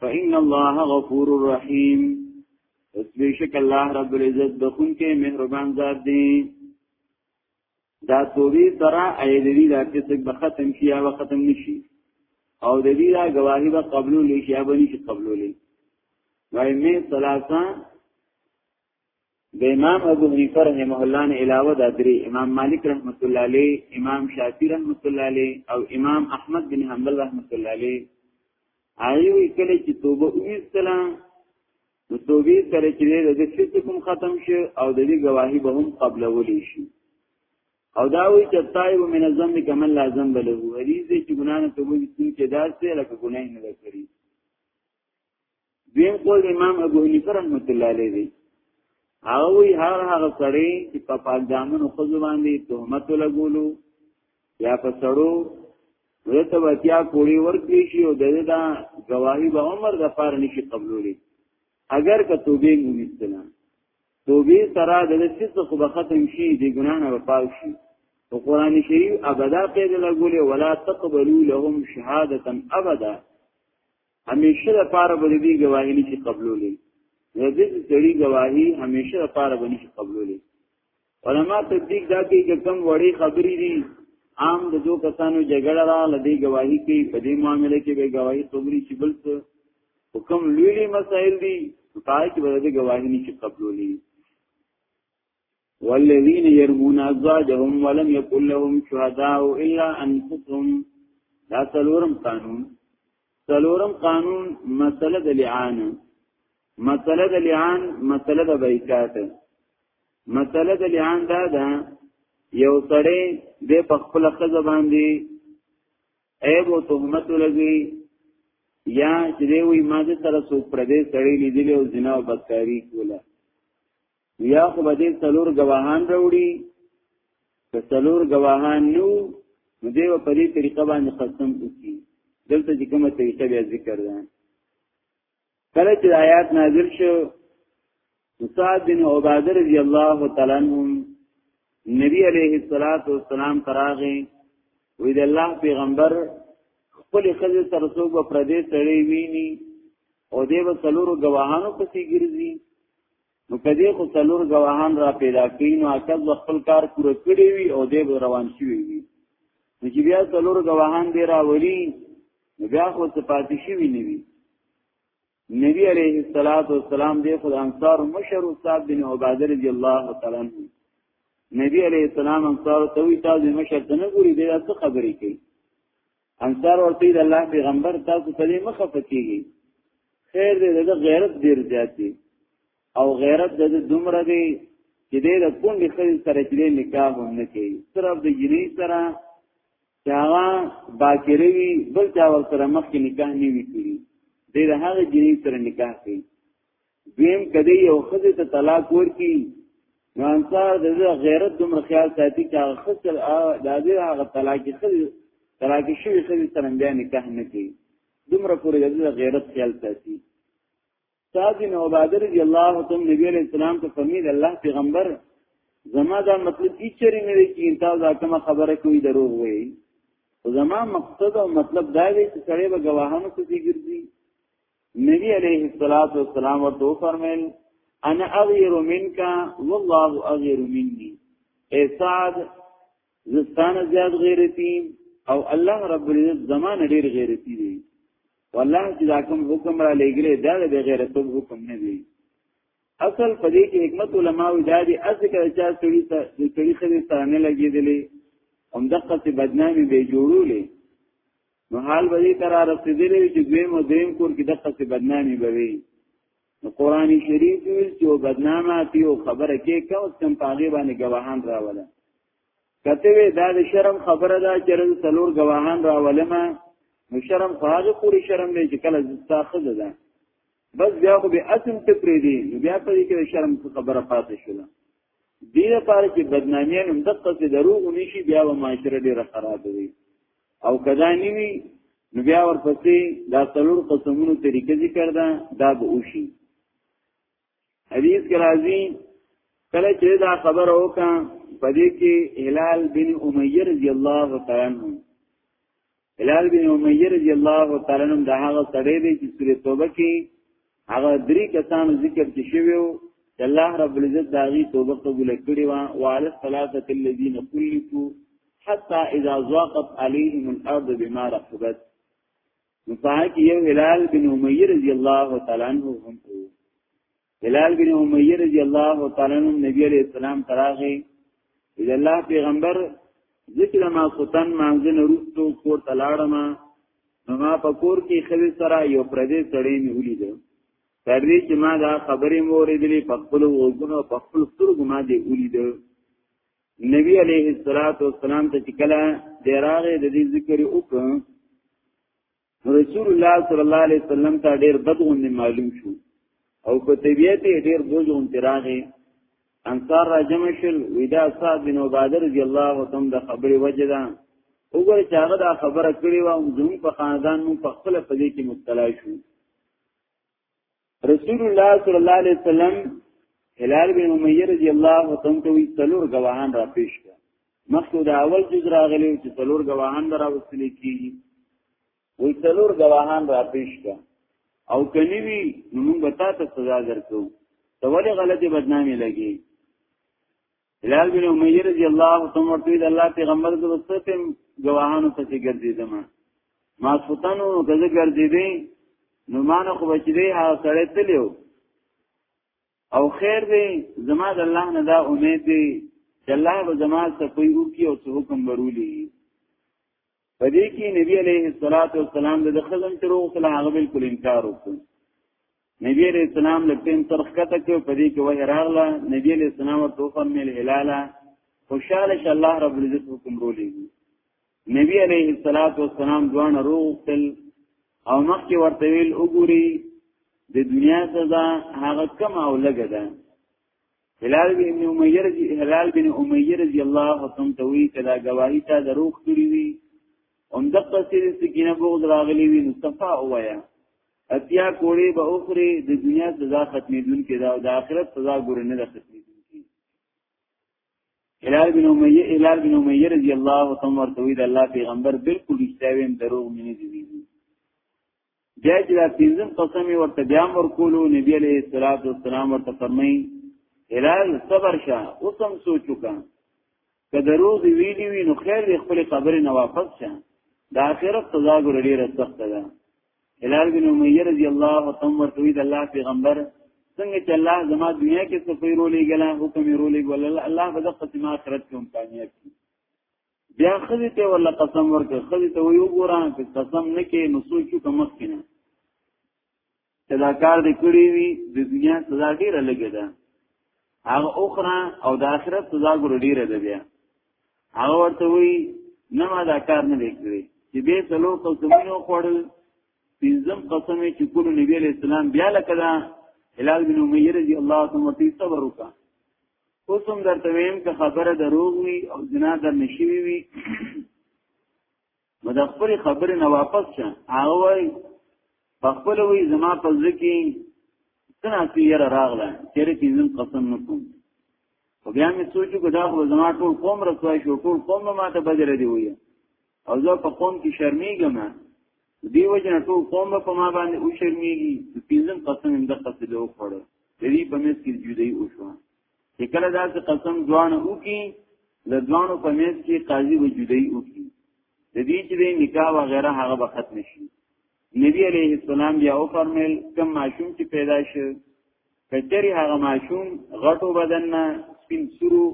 فإن الله غفور رحیم پس بیشک الله رب العزت بخون کې مهربان ذات دی دا توبې سره ایدری دا چې څنګه به ختم شي یا به ختم نشي او د دې دا گواهی به قبول شي یا به نشي قبول شي وای می ثلاثه د امام ابو حنیفه رحمه الله نه علاوه د درې امام مالک رحمت الله علی امام شافعی رحمت الله علی او امام احمد بن حنبل رحمت الله علی ایوی کله چې توبه وستله نو توبه سره چې د فسق کوم ختم شي او د دې گواهی به هم قبل ولي شي او دا وی چې تایب من الذنب کمن لا ذنب له هریزه چې ګناه نه توبه وستون کې داسې لکه ګناه نه لري دویم قول امام ابو حنیفه رحمت الله علیه دی هغه وی هر هغه سړی چې په پاک دامن خو باندې تهمت لګولو یا په سړو ورته وتیا کوړی ورکړي شي او دغه دا گواہی به عمر د پاره نشي قبولولي اگر که توبه مو وستنه توبه سره د دې څه خو به ختم شي د ګناه نه وپاو شي او قران شریف ابدا قید لګولې ولا تقبلوا لهم شهادتا ابدا همیشه لپاره به دې گواهی نشي قبولولې زده سړي گواهی همیشه لپاره به نشي قبولولې علما تدقیق دا کوي چې کم وړي خبرې دي عام د دوه کسانو جګړه را لدی گواہی کوي په دې معاملې کې به گواہی قبولي چې بل څه حکم لوی مسائل دي پای کې به د گواہی نشي قبولولې والذین یرمون ازواجهم ولم یکن لهم شهداء الا انفسهم دا څلورم قانون څلورم قانون مسله د لعان مسله د لعان مسله د بایکاټ مسله د لعان دا ده یو سړی د په خپل خزه باندې عیب او تهمت لګي یا چې دی وی ما دې سره څوک پردې سړی لیدلی او زنا او بدکاری کوله یا خو به دې څلور گواهان راوړي که څلور گواهان نو نو دې په دې طریقه باندې قسم وکړي دلته چې کومه طریقه بیا ذکر ده کله چې آیات نازل شو مصعب بن عباده رضی الله تعالی عنہ نبی علیہ الصلات والسلام تراغه وې د الله پیغمبر خپل خزه سره څوک په پردې سړی ویني او دې به څلورو گواهانو پسې ګرځي نو کدی خو څلور غواهان را پیدا کین نو اکد خپل کار پوره کړی وي او دې روان شي وي نو چې بیا څلور غواهان دی را وری نو بیا خو څه پاتې شي وي نیوي نبی علیه الصلاۃ والسلام دې خو انصار مشر استاد بن عباده رضی الله تعالی عنہ نبی علیه السلام انصار ته وی تاسو مشر ته نه ګوري دې څه خبرې کوي انصار ورته د الله پیغمبر تاسو په دې مخه پکېږي خیر دې د غیرت ډیر زیات دی او غیرت د دومره دی چې دې د کونډې خل سره چې نکاح هم نه کوي صرف د جنې سره چې هغه باکره وي بل چا ور سره مخکې نکاح نه وي کړی دې د هغه جنې سره نکاح کوي دویم کدی یو خزه ته طلاق ورکی نو انصار د غیرت دومره خیال ساتي چې هغه خسر د دې هغه طلاق خزه طلاق شوی خزه سره بیا نکاح نه کوي دومره پورې د غیرت خیال ساتي سعد بن عباده رضی الله تعالی نبی علیہ السلام ته فرمید الله پیغمبر زما دا مطلب هیڅ چری نه دی چې تاسو دا کومه خبره کوي دروغ وایي زما مقصد او مطلب دا دی چې سړی به گواهانو ته ګرځي نبی علیہ الصلوۃ والسلام ورته فرمایل انا اغیر منک والله اغیر مني اے سعد زستان زیاد غیرتی او الله رب العزت زمان ډیر غیرتی دی والله چې دا کوم حکم را لګره دا د غیرت حکم نه دی اصل په دې کې حکمت علما وی دا دي اصل کې چې سړي ته سړي خدي ستانه لګیدلې هم دغه څه بدنامي به جوړولې نو حال به دې تر رسیدلې چې دوی مو دیم کور کې دغه څه بدنامي بوي نو قران شریف ویل چې بدنامه تی او خبره کې کوم څم پاغي باندې گواهان راوله کته وی دا د شرم خبره ده چې رن څلور گواهان راولم نو شرم خواږه پوری شرم نه چې کله زستا خزه ده بس بیا خو به اسم ته پری دی نو بیا په دې کې شرم څه خبره پاتې شوه دې لپاره چې بدنامیان هم دقه څه دروغ نشي بیا و معاشره ډیره خراب وي او کدا نیوی نو بیا ورپسې دا څلور قسمونو طریقې ذکر ده دا به وشي حدیث کې راځي کله چې دا خبر وکا پدې کې هلال بن امیہ رضی الله تعالی عنہ هلال بن امیہ رضی الله تعالی عنہ دا هغه سړی دی چې سورۃ توبه کې هغه درې کسانو ذکر چې شویو چې الله رب العزت داغي توبه قبول کړې و او علی الثلاثه الذين خلفوا حتى اذا ضاقت عليهم الارض بما رحبت نو پای کې یو هلال بن امیہ رضی الله تعالی عنہ هم وو هلال بن امیہ رضی الله تعالی عنہ نبی علیہ السلام تراغه اذا الله پیغمبر ذکر ما ختن مانځنه روستو کور تلاړم نو ما په کور کې خلی سره یو پردې سړی مې ولید تر دې چې ما دا خبرې مورې دلې په خپل وګونو په خپل سترګو ما دې ولید نبی علیه الصلاۃ والسلام ته چې کله د راغې د دې ذکر وکړ رسول الله صلی الله علیه وسلم ته ډېر بدغون معلوم شو او په طبیعت ډېر بوجون تراغه انصار را جمع شل ویدا صاحب بن عباده رضی الله تعالی د خبرې وجه ده وګوره چې هغه دا خبره کړې و او زموږ په خاندان مو په خپل په دې کې مبتلا شو رسول الله صلی الله علیه وسلم هلال بن امیه رضی الله تعالی ته وی څلور غواهان را پیش کړ مخکې دا اول جز راغلی چې څلور غواهان را وستل کیږي وی څلور گواهان را پیش کا او کنی وی نو موږ به تاسو سزا درکو ته ولې غلطي بدنامي لګي هلال بن امیه رضی الله تعالی عنہ ته الله پیغمبر د وسته گواهانو ته ګرځیدم ما سوتانو غزه ګرځیدې نو مان خو بچی ها سړی تلیو او خیر دی زما د الله نه دا امید دی چې الله به زما سپیو کی او حکم برولي په دې کې نبی عليه الصلاة والسلام د خزم تروغ سره هغه بالکل انکار وکړ نبی عليه السلام له تین ترخ کته کې په دې کې وه راغله نبی عليه السلام ورته فرمایل هلاله خوشاله ش الله رب العزت حکم رولې نبی عليه الصلاة والسلام دوان روغ تل او مخکې ورته ویل وګوري د دنیا سزا هغه کم او لګه ده هلال بن ابن امیه رضی هلال بن امیه رضی الله عنه ته وی کدا گواہی تا دروغ کړی وی هم د قصې سکینه بغض راغلی وی نو صفا وایا اتیا کوړې به اوخره د دنیا سزا ختمېدون کې دا او د آخرت سزا ګور نه ده ختمېدون کې هلال بن امیه هلال بن امیه رضی الله عنه ورته وی د الله پیغمبر بالکل اشتاویم دروغ مینه دی بیا چې دا پنځم قسم ورته بیا ورکولو نبی علیہ الصلوۃ والسلام ورته فرمایي هلال صبر شه اوسم سوچو کا که دروغ ویلی وی نو خیر دی خپل خبرې نه واپس شه د آخرت سزا ګور ډیره سخت ده هلال بن امیہ رضی الله تعالی عنہ توید الله پیغمبر څنګه چې الله زما دنیا کې سفیرو لګلا حکم یې رولې ګول الله به د قسم آخرت کې هم کامیاب کی بیا خزی ته ولا قسم ورکړ خزی ته ویو ګوران چې قسم نه کې نو سوچو کوم کینه صداکار دې کړی وی د دنیا سزا ډیره لګی ده هغه اخرى او د آخرت سزا ګور ډیره ده بیا هغه ورته وی نه ما دا کار نه وکړي چې به څلو قسمونه خوړل پنځم قسم چې کول نبی علیہ السلام بیا لکه دا هلال بن امیہ رضی الله عنه ته صبر وکړه اوس هم درته ویم که خبره دروغ وي او جنا در نشوي وي نو د خپل خبره نه واپس شه هغه وای په خپل وی زما په ځکه څنګه سیر راغله چیرې پینځم قسم نکوم او بیا مې سوچو که دا خو زما ټول قوم رسوای شو ټول قوم ما ته بدل دی وایي او زه په قوم کې شرمېږم دی وجنه ټول قوم په ما باندې او شرمېږي پینځم قسم هم د قصې له وخوړو د دې په مېز کې جدي او شو چې کله دا قسم ځوان او کې د ځوانو په مېز کې قاضي و جدي او کې د دې چې نکاح و غیره هغه به ختم شي نبی علیه السلام بیا او فرمایل کم معشوم چې پیدا شي کچری هغه معشوم غټو بدن نه سپین سرو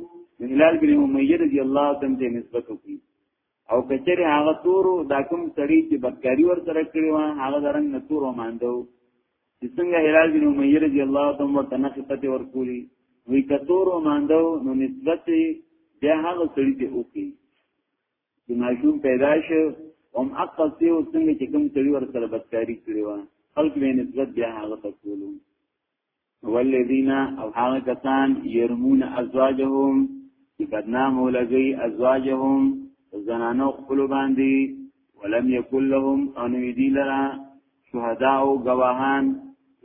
هلال بن امیه رضی الله عنه ته نسبت وکړي او کچره هغه تورو دا کوم سړی چې بدکاری ور سره کړی و هغه درنګ نه تورو ماندو چې څنګه هلال بن امیه رضی الله تعالی عنہ تنه خپته ور کولی وی کتورو ماندو نو نسبت بیا هغه سړی ته وکي چې ماشوم پیدا شو هم عقل ته او څنګه چې کوم سړی ور سره بدکاری کړی و خلق به نسبت بیا هغه ته کولو والذین او هغه کسان يرمون ازواجهم چې بدنام ولګي ازواجهم زنانو خپل باندې ولم یکل لهم ان یدی لرا شهداء او گواهان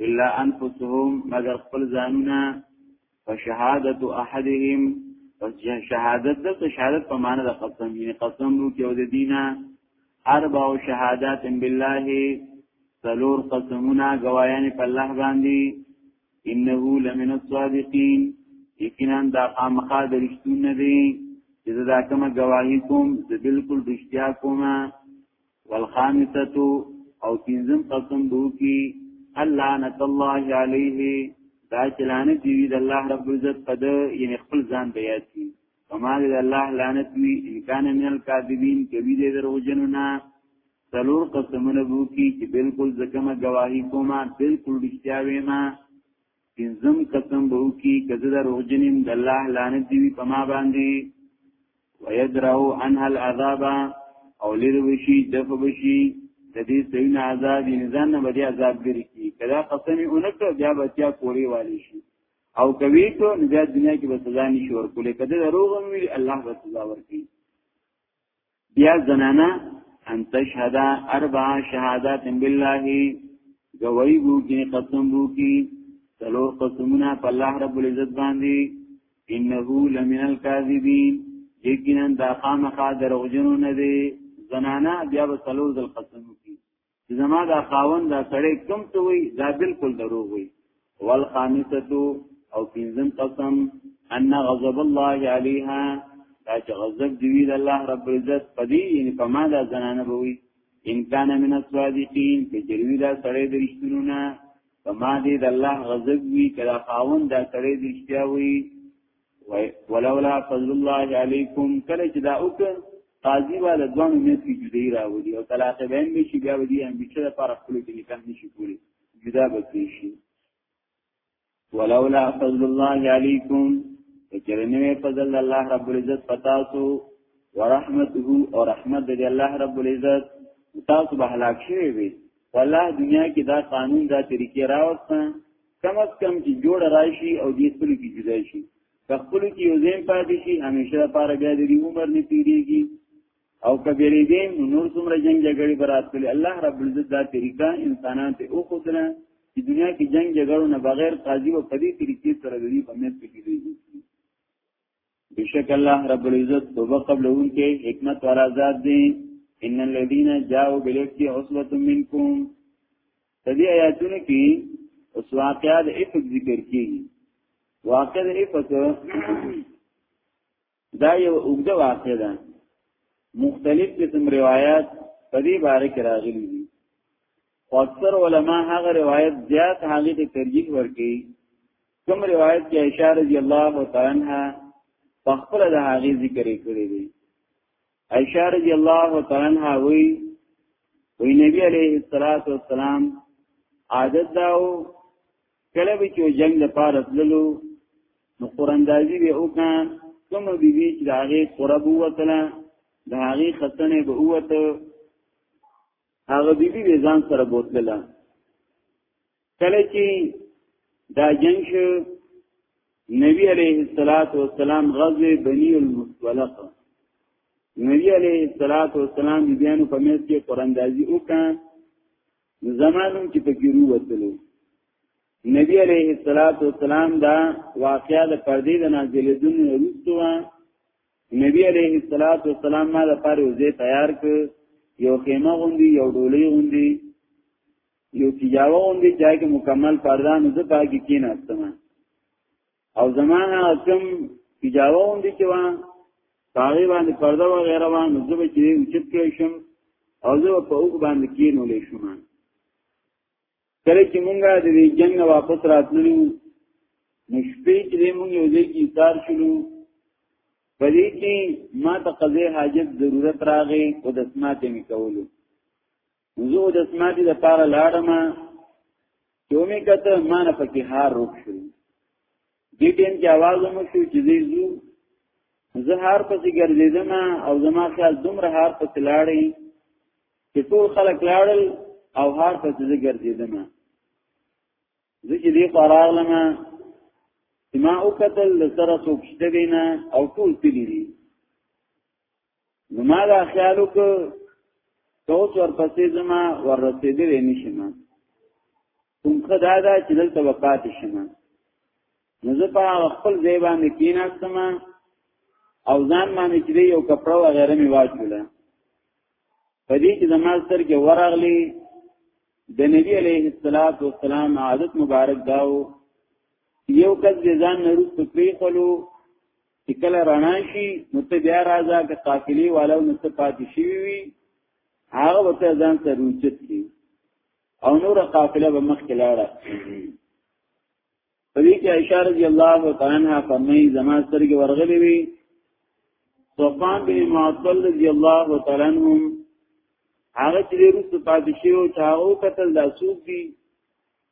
الا انفسهم مگر خپل ځانونه فشهادت احدهم پس شهادت د شهادت په معنی د قسم یعنی قسم نو کې او د دینه اربع شهادات بالله سلور قسمنا گوايان په الله باندې انه لمن الصادقين یقینا دا خامخا د رښتون نه دی چې دا کوم گواہی کوم د بالکل رښتیا کوم والخامسه او تنظیم قسم دو کی الله نت الله علیه دا چلانه دی د الله رب عزت په یعنی خپل ځان بیاتي فما دې الله لعنت وی ان کان من الکاذبین کوي دې دروژنو نه څلور قسمونه بو کی چې بالکل زکمه گواہی کوما بالکل رښتیا ویما پنځم قسم بو کی کزه دروژنیم د الله لعنت دی فما باندې ويدرو عنها العذاب او لروشي دفع بشي د دې سین عذاب نزان نه بدی عذاب ګری کی کدا قسم اونکه بیا بچیا کوړی والی شي او کوي کو نو بیا دنیا کې به سزا نشي ورکولې کده دروغ وي الله به سزا ورکړي بیا زنانا ان تشهد اربع شهادات بالله گواہی وو کې قسم وو کې څلو قسمونه په الله رب العزت باندې انه لمن الكاذبین یقینا دا خامخا دروغجنو نه دی زنانا بیا به څلو ذل قسم وو کې چې زما دا خاوند دا سړی کم څه وي دا بالکل دروغ وي والخامسه او پنځم قسم ان غضب الله عليها دا چې غضب دی د الله رب العزت پدی یعنی په ما دا زنانه بوي ان کان من الصادقین چې جلوی دا سړی د رښتونو نه په ما دې د الله غضب وی کړه خاوند دا سړی د رښتیا وی ولولا فضل الله علیکم کله چې دا وک قاضي والا دوانو مې کې جدي راوړي او طلاق بین به شي بیا ودی هم چې لپاره خپل کې نکاح نشي کولی جدا به شي ولولا فضل الله علیکم چرنه فضل الله رب العزت پتا سو ورحمته او رحمت دی الله رب العزت تاسو به هلاک شوی وي والله دنیا کې دا قانون دا طریقې راوستن کم از کم چې جوړ راشي او دې خپل کې جدا شي خپل کې یو ځین پاتې شي همیشه لپاره بیا دې عمر نه تیریږي او کبیرې دې نور څومره جنگ جګړې برات کړي الله رب العزت دا طریقہ انسانان ته او خدای چې دنیا کې جنگ جګړو نه بغیر قاضي او قدی طریقې سره دې په مېز کې کیږي بشک الله رب العزت توبه قبل اون کې حکمت والا ذات دی ان الذين جاءوا بالافك عصبه منكم تدې آیاتونه کې اوس واقعا د افک ذکر کیږي واقع د افک دا یو اوږده واقع ده مختلف قسم روایت په دې باره کې راغلي دي اکثر علما هغه روایت زیات هغه ته ترجیح ورکړي کوم روایت کې عائشہ رضی الله تعالی عنها په خپل د هغه ذکر کړی دی عائشہ رضی الله تعالی عنها وی وی نبی علیه الصلاۃ والسلام عادت داو کله به چې جنگ د پاره تللو نو قراندازي به وکړه کوم بیبي چې د هغه قرب وتله د هغه خسنه به وته هغه بیبي به ځان سره بوتله کله چې دا جنگ شو نبی علیه الصلاۃ والسلام غزوه بنی المصطلق نبی علیه الصلاۃ والسلام د بیان په میز کې قراندازي وکړه زمانو چې په ګیرو وتلو نبی علیه الصلاۃ والسلام دا واقعا د پردې د نازلې دن وروسته نبی علیه الصلاۃ والسلام ما د پاره وزې تیار ک یو خیمه غوندي یو ډولې غوندي یو چې جاوه غوندې چای کې مکمل پرده نو زه پاکې کېناستم او زمانه کوم چې جاوه غوندې چې وه هغې باندې پرده وغیره وه نو زه به چې اوچت کړی شم او زه به په اوږ باندې کېنولی شم کله چې مونږه د دې جنګ نه واپس راتللو نو شپې چې دې مونږ یو ځای کې ایثار شولو په دې کې ما ته قضې حاجت ضرورت راغی او دسماتې مې کولو زه د سماعتي د پاره لاړم یو می کته ما نه پکې هار روک شو دې ټیم کې आवाज مو شو چې زه زو زه هار پسې ګرځیدم او زما خیال دومره هار پسې لاړې چې ټول خلک لاړل او هار پسې زه ګرځیدم زه چې دې قراغلم ما او قتل سره سوکشته وینا او ټول تللی نو ما دا خیال وکړ ته اوس ورپسې زما ورسېدلی نه شم کوم ښه دا ده چې دلته به پاتې شم نو زه په خپل ځای باندې کېناستم او ځان باندې چې یو کپړه وغیره مې واچوله په دې کې زما سترګې ورغلې د نبی علیه الصلاۃ والسلام عادت مبارک داو یو کس د ځان نه روس پرې خلو چې کله رڼا شي نو ته بیا راځه که قافلې والو نو ته پاتې شي وي هغه وته ځان ته روچت کی او نور قافله به مخ کلاړه په دې کې عائشہ رضی الله تعالی عنها فرمایي زما سترګې ورغلې وي صفان بن معطل رضی الله تعالی عنهم هغه چې روس پاتې شو چې هغه قتل داسوب دي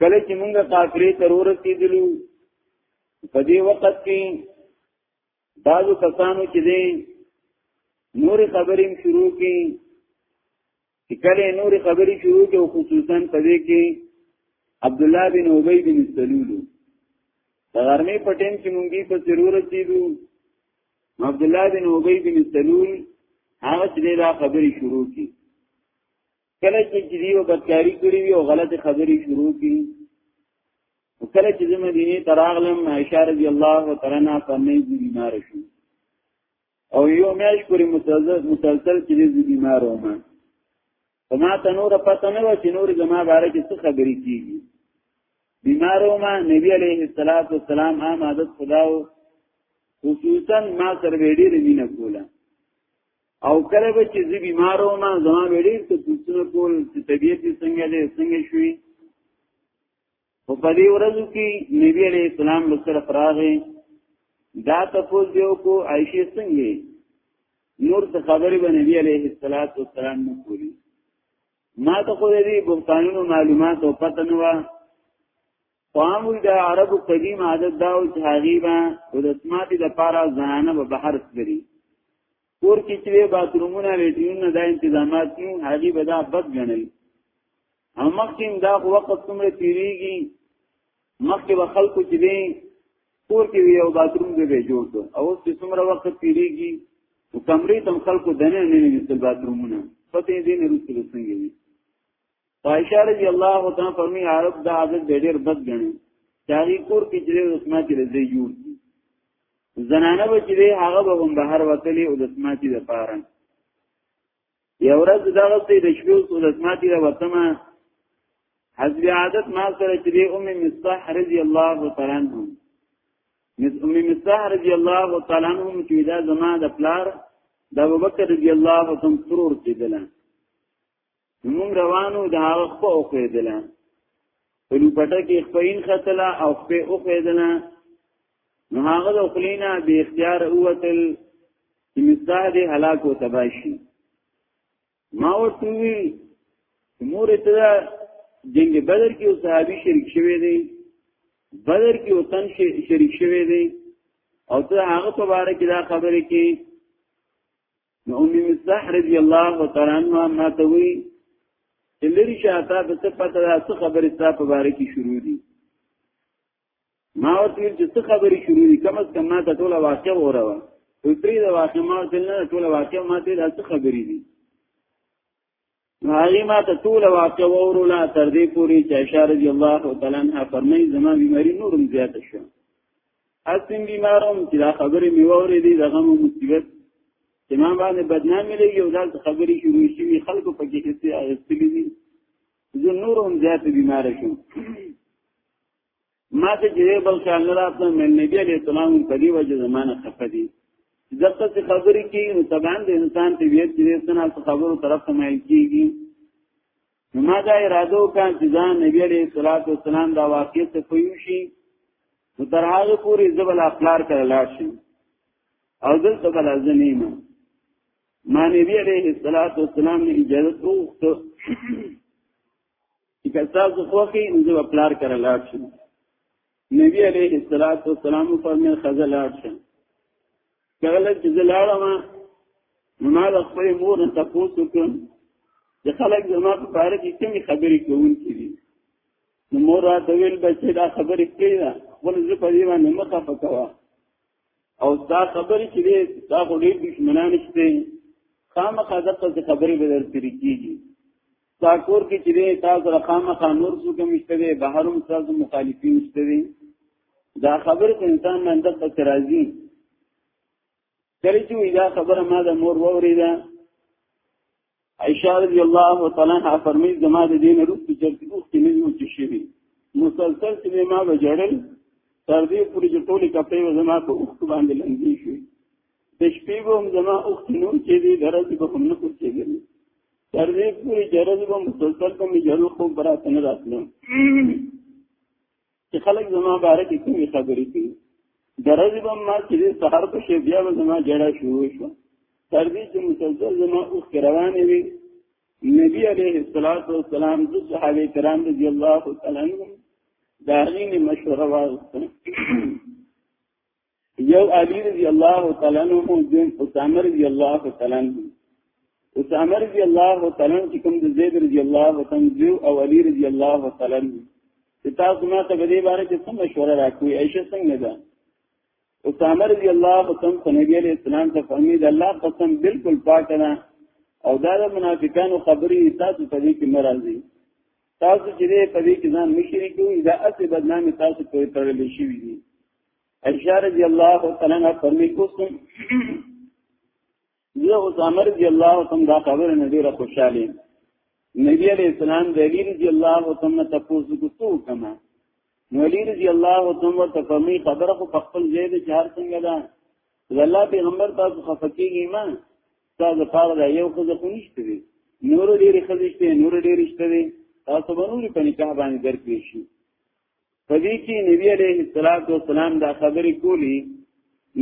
کله چې موږ کافرې ترور رسیدلو په دې وخت کې بعضو کسانو چې دې نور خبرې شروع کړي چې کله نور خبرې شروع کړي خصوصا په دې کې عبد الله بن ابي بن سلول د غرمې په ټیم کې موږ په ضرور رسیدو عبد الله بن ابي بن سلول هغه چې دا خبرې شروع کړي کله چې جدي او بدکاری کړی وي او غلط خبرې شروع کړي کله چې مدینه تراغلم عائشہ رضی الله تعالی عنها فرمایي چې بیمار شو او یو میاش پوری مسلسل مسلسل چې دې بیمار و ما فما تنور پته نه و چې نور زما باره کې څه خبرې کیږي بیمار و ما نبی علیه الصلاۃ والسلام عام عادت خداو خصوصا ما سره ډېر مینه کوله او کله به چې زه بیمار وم زما ویډې ته پوښتنه کول چې طبیعت څنګه دی څنګه شوی او په دې ورځو کې نبی عليه السلام له سره فراغه دا تاسو دیو کو عائشه څنګه نور څه خبرې به نبی عليه السلام نه کولی ما ته خو دې بوتانونو معلومات او پته نه و قاموی د عربو قدیم عادت دا او چې هغه به د اسماتي د پاره زنانه به بهر سپري کور کې چې باثرومونه لټرینونه دا تنظیمات نو هغه به دا بد غنل او مخکې دا وخت څومره تیریږي مخکې به خلکو چې دی کور کې یو باثروم دی جوړ کړ او اوس چې څومره وخت تیریږي نو کمرې تم خلکو دنه نه نه مثل باثرومونه پته دې نه رسول څنګه عائشہ رضی الله تعالی فرمی عرب دا عادت ډېر بد غني چاغي کور کې چې عثمان کې رضی جوړ دي زنانه به چې هغه به هم بهر وتلې او د عثمان کې د پاره یو ورځ دا غوښتي د شپې او د عثمان کې د وتمه حزب عادت ما سره چې ام مصطح رضی الله تعالی عنها مس ام مصطح رضی الله تعالی عنها چې دا زما د پلار د ابوبکر رضی الله تعالی عنہ سرور کېدله موږ روانو د هغه خپه او خېدله په لوپټه کې خپین خطله او خپې او خېدله نو هغه د خلینا به اختیار اوتل چې مصداح دې هلاک او تباشي ما ورته وی مور ته جنگ بدر کې او صحابي شریک شوی دی بدر کې او تن شریک شوی دی او ته هغه په اړه کې دا خبرې کې نو ام مصباح رضی الله تعالی عنها ما ته وی چې لری شاته د څه پته ده څه خبرې ستا په باره کې شروع دي ما ورته ویل چې څه خبرې شروع دي کم از کم ما ته ټوله واقعه وروه وی پرې د واقعه ما ورته نه ټوله واقعه ما ته څه خبرې دي نو هغه ما ته ټول واقع ورولا تر دې پوري چې اشاره دی الله تعالی عنها فرمایي زما بیماری نورم زیات شو اسیم بیمارم چې دا خبرې می وورې دي دغه مصیبت چې ما باندې بدنامي لګي او دا خبرې شروع شي خلکو په کې هیڅ اغستلې دي زه نورم زیات بیمار شوم ما ته چې بل خیال نه راته مې نبی علی السلام په دې وجه زمانه خفه دي دغه څه خبرې کې نو طبعا د انسان طبیعت دې سنا څه خبرو طرف ته مایل کیږي نو ما دا اراده وکړ چې دا نبی علی صلوات و سلام دا واقع ته پوي شي نو تر هغه پورې زبل اخلار کړه لا شي او دلته بل ځنې ما ما نبی علی صلوات و سلام اجازه وغوښته چې کله زه خوخي نو زه پلار کړه لاړ شم نبی عليه الصلاه والسلام فرمایي خزه لاړ شم کله چې زه لاړم ما د خپل مور نه تاسو کوم د خلک زما په اړه کې کومې خبرې کوونکې دي نو مور را دویل بچې دا خبرې کوي دا ول زه په دې باندې مخه پکوا او دا خبرې چې دې دا غوړې دښمنان شته خامخا دغه خبرې به درته کیږي دا کور کې چې تاسو سره خامخا نور څوک مشته دی بهروم تاسو مخالفین مشته دی دا خبر کو انسان نه اندر پس راځي کله چې دا خبره ما د مور ووریده عائشہ رضی الله تعالی عنها فرمایي زما د دین روح چې چرته اوس کې نه یو چې شي مسلسل چې ما بجړل تر دې پورې چې ټولې کپړې زما په اوخ باندې لنګي شي د شپې به هم زما اوخ نو چې دې درځي به هم نه کوي تر دې پورې جرز به مسلسل کوم جرل خو برات نه راتلو چې خلک زما باره کې کومې خبرې کوي درځي به ما چې سهار په شی بیا به زما جړه شروع شو تر دې چې مسلسل زما اوس روانې وي نبی عليه الصلاه والسلام د صحابه کرام رضی الله تعالی عنهم دا غینه مشوره واغسته یو علی رضی الله تعالی عنہ او دیم اسامه رضی الله تعالی عنہ اسامه رضی الله تعالی عنہ چې کوم د زید رضی الله تعالی عنہ او علی رضی الله تعالی عنہ چې تاسو ما ته په دې باره کې څه مشوره راکوي عائشہ څنګه ده اسامه رضی الله تعالی عنہ نبی علیہ السلام ته فرمید الله قسم بالکل پاک نه او دا د منافقانو خبرې تاسو په دې کې مرزي تاسو چې دې په دې کې ځان مشرکو دا اته بدنامي تاسو په تړلې شي وي عائشہ رضی اللہ تعالی عنہ فرمی کوسم زه اسامه رضی الله تعالی دا خبره نه ډیره خوشاله نبی علیہ السلام د علی رضی الله تعالی تاسو کو تو کما نو علی رضی الله تعالی ته فرمی خبره خو خپل ځای د چهار څنګه ده الله پیغمبر تاسو خفقېږي ما تاسو پاره دا یو خو ځکه نشته وی نور ډیر خزشته نور ډیر شته وی تاسو باندې په نکاح باندې درکې شي په دې کې نبی عليه الصلاه والسلام دا خبرې کولی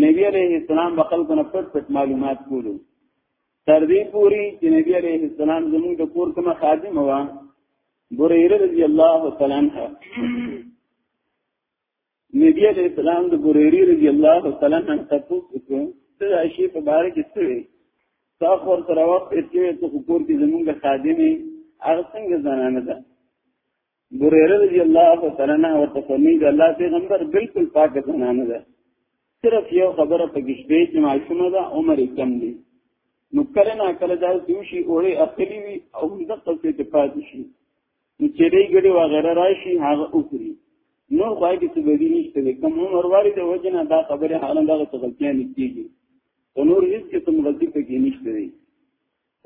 نبی عليه السلام به خلکو نه پټ پټ معلومات کولو تر دې پوري چې نبی عليه السلام زموږ د کور کومه خادم و بریره رضی الله تعالی عنہ نبی علیہ السلام د بریری رضی الله تعالی عنہ تاسو کو ته عائشہ په باره کې څه وی تاسو ور سره وخت چې ته کور کې زمونږ خادمه هغه څنګه زنانه ده بریره رضی الله تعالی عنہ ورته فرمایي د الله پیغمبر بالکل پاک زنانه ده صرف یو خبره پکې شته چې معصومه ده عمر کم دی نو کله نا کله دا سوشي اوري اخلي وي او د قصې ته پاتې شي نو چې ری ګړي وغیرہ راشي هغه اوخري نو خو کې څه بدی نشته کوم عمر واري د وجنه دا خبره حالا دا څه غلطیاں نکېږي او نور هیڅ قسم غلطي پکې نشته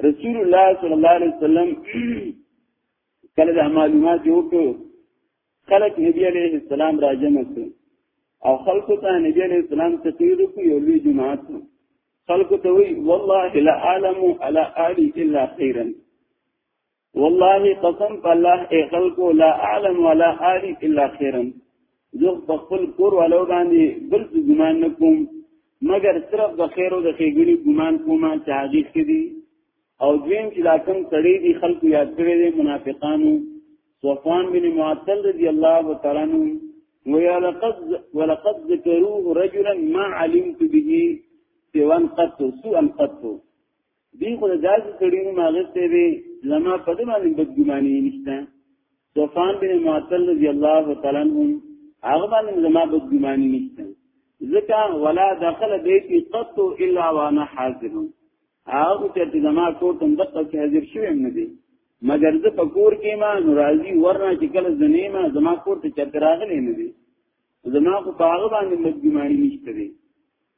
رسول الله صلی الله علیه وسلم کله د معلومات یو کو خلق نبی علیہ السلام را جمع کړ او خلق ته نبی علیہ السلام تقریر کو یو لوی جماعت خلق ته وی والله لا عالم على الی الا خیرا والله قسم بالله ای خلق لا عالم ولا الی الا خیرا زه په خپل کور والو باندې بل څه ګمان نکوم مګر صرف د خیر او د ښېګڼې ګمان کوم چې هغه کې دي او دویم چې دا کم سړی دی خلکو یاد کړی دی منافقانو صفوان بن معطل رضی الله تعالی عنہ ویا لقد ولقد ذکروه رجلا ما علمت به سوان قط سوءا قط دی خو داس کړي نو ماغه ته وی لما پد باندې بدګماني نشته صفوان بن معطل رضی الله تعالی عنہ هغه باندې زما بدګماني نشته ذکا ولا دخل بیتی قط الا وانا حاضرون هغه چې ته زما کور ته دقه کې حاضر شوی هم نه دی مګر زه په کور کې ما نو راځي ورنه چې کله زنه ما زما کور ته چرته راغلی نه دی زما خو په هغه باندې مګمانی نشته دی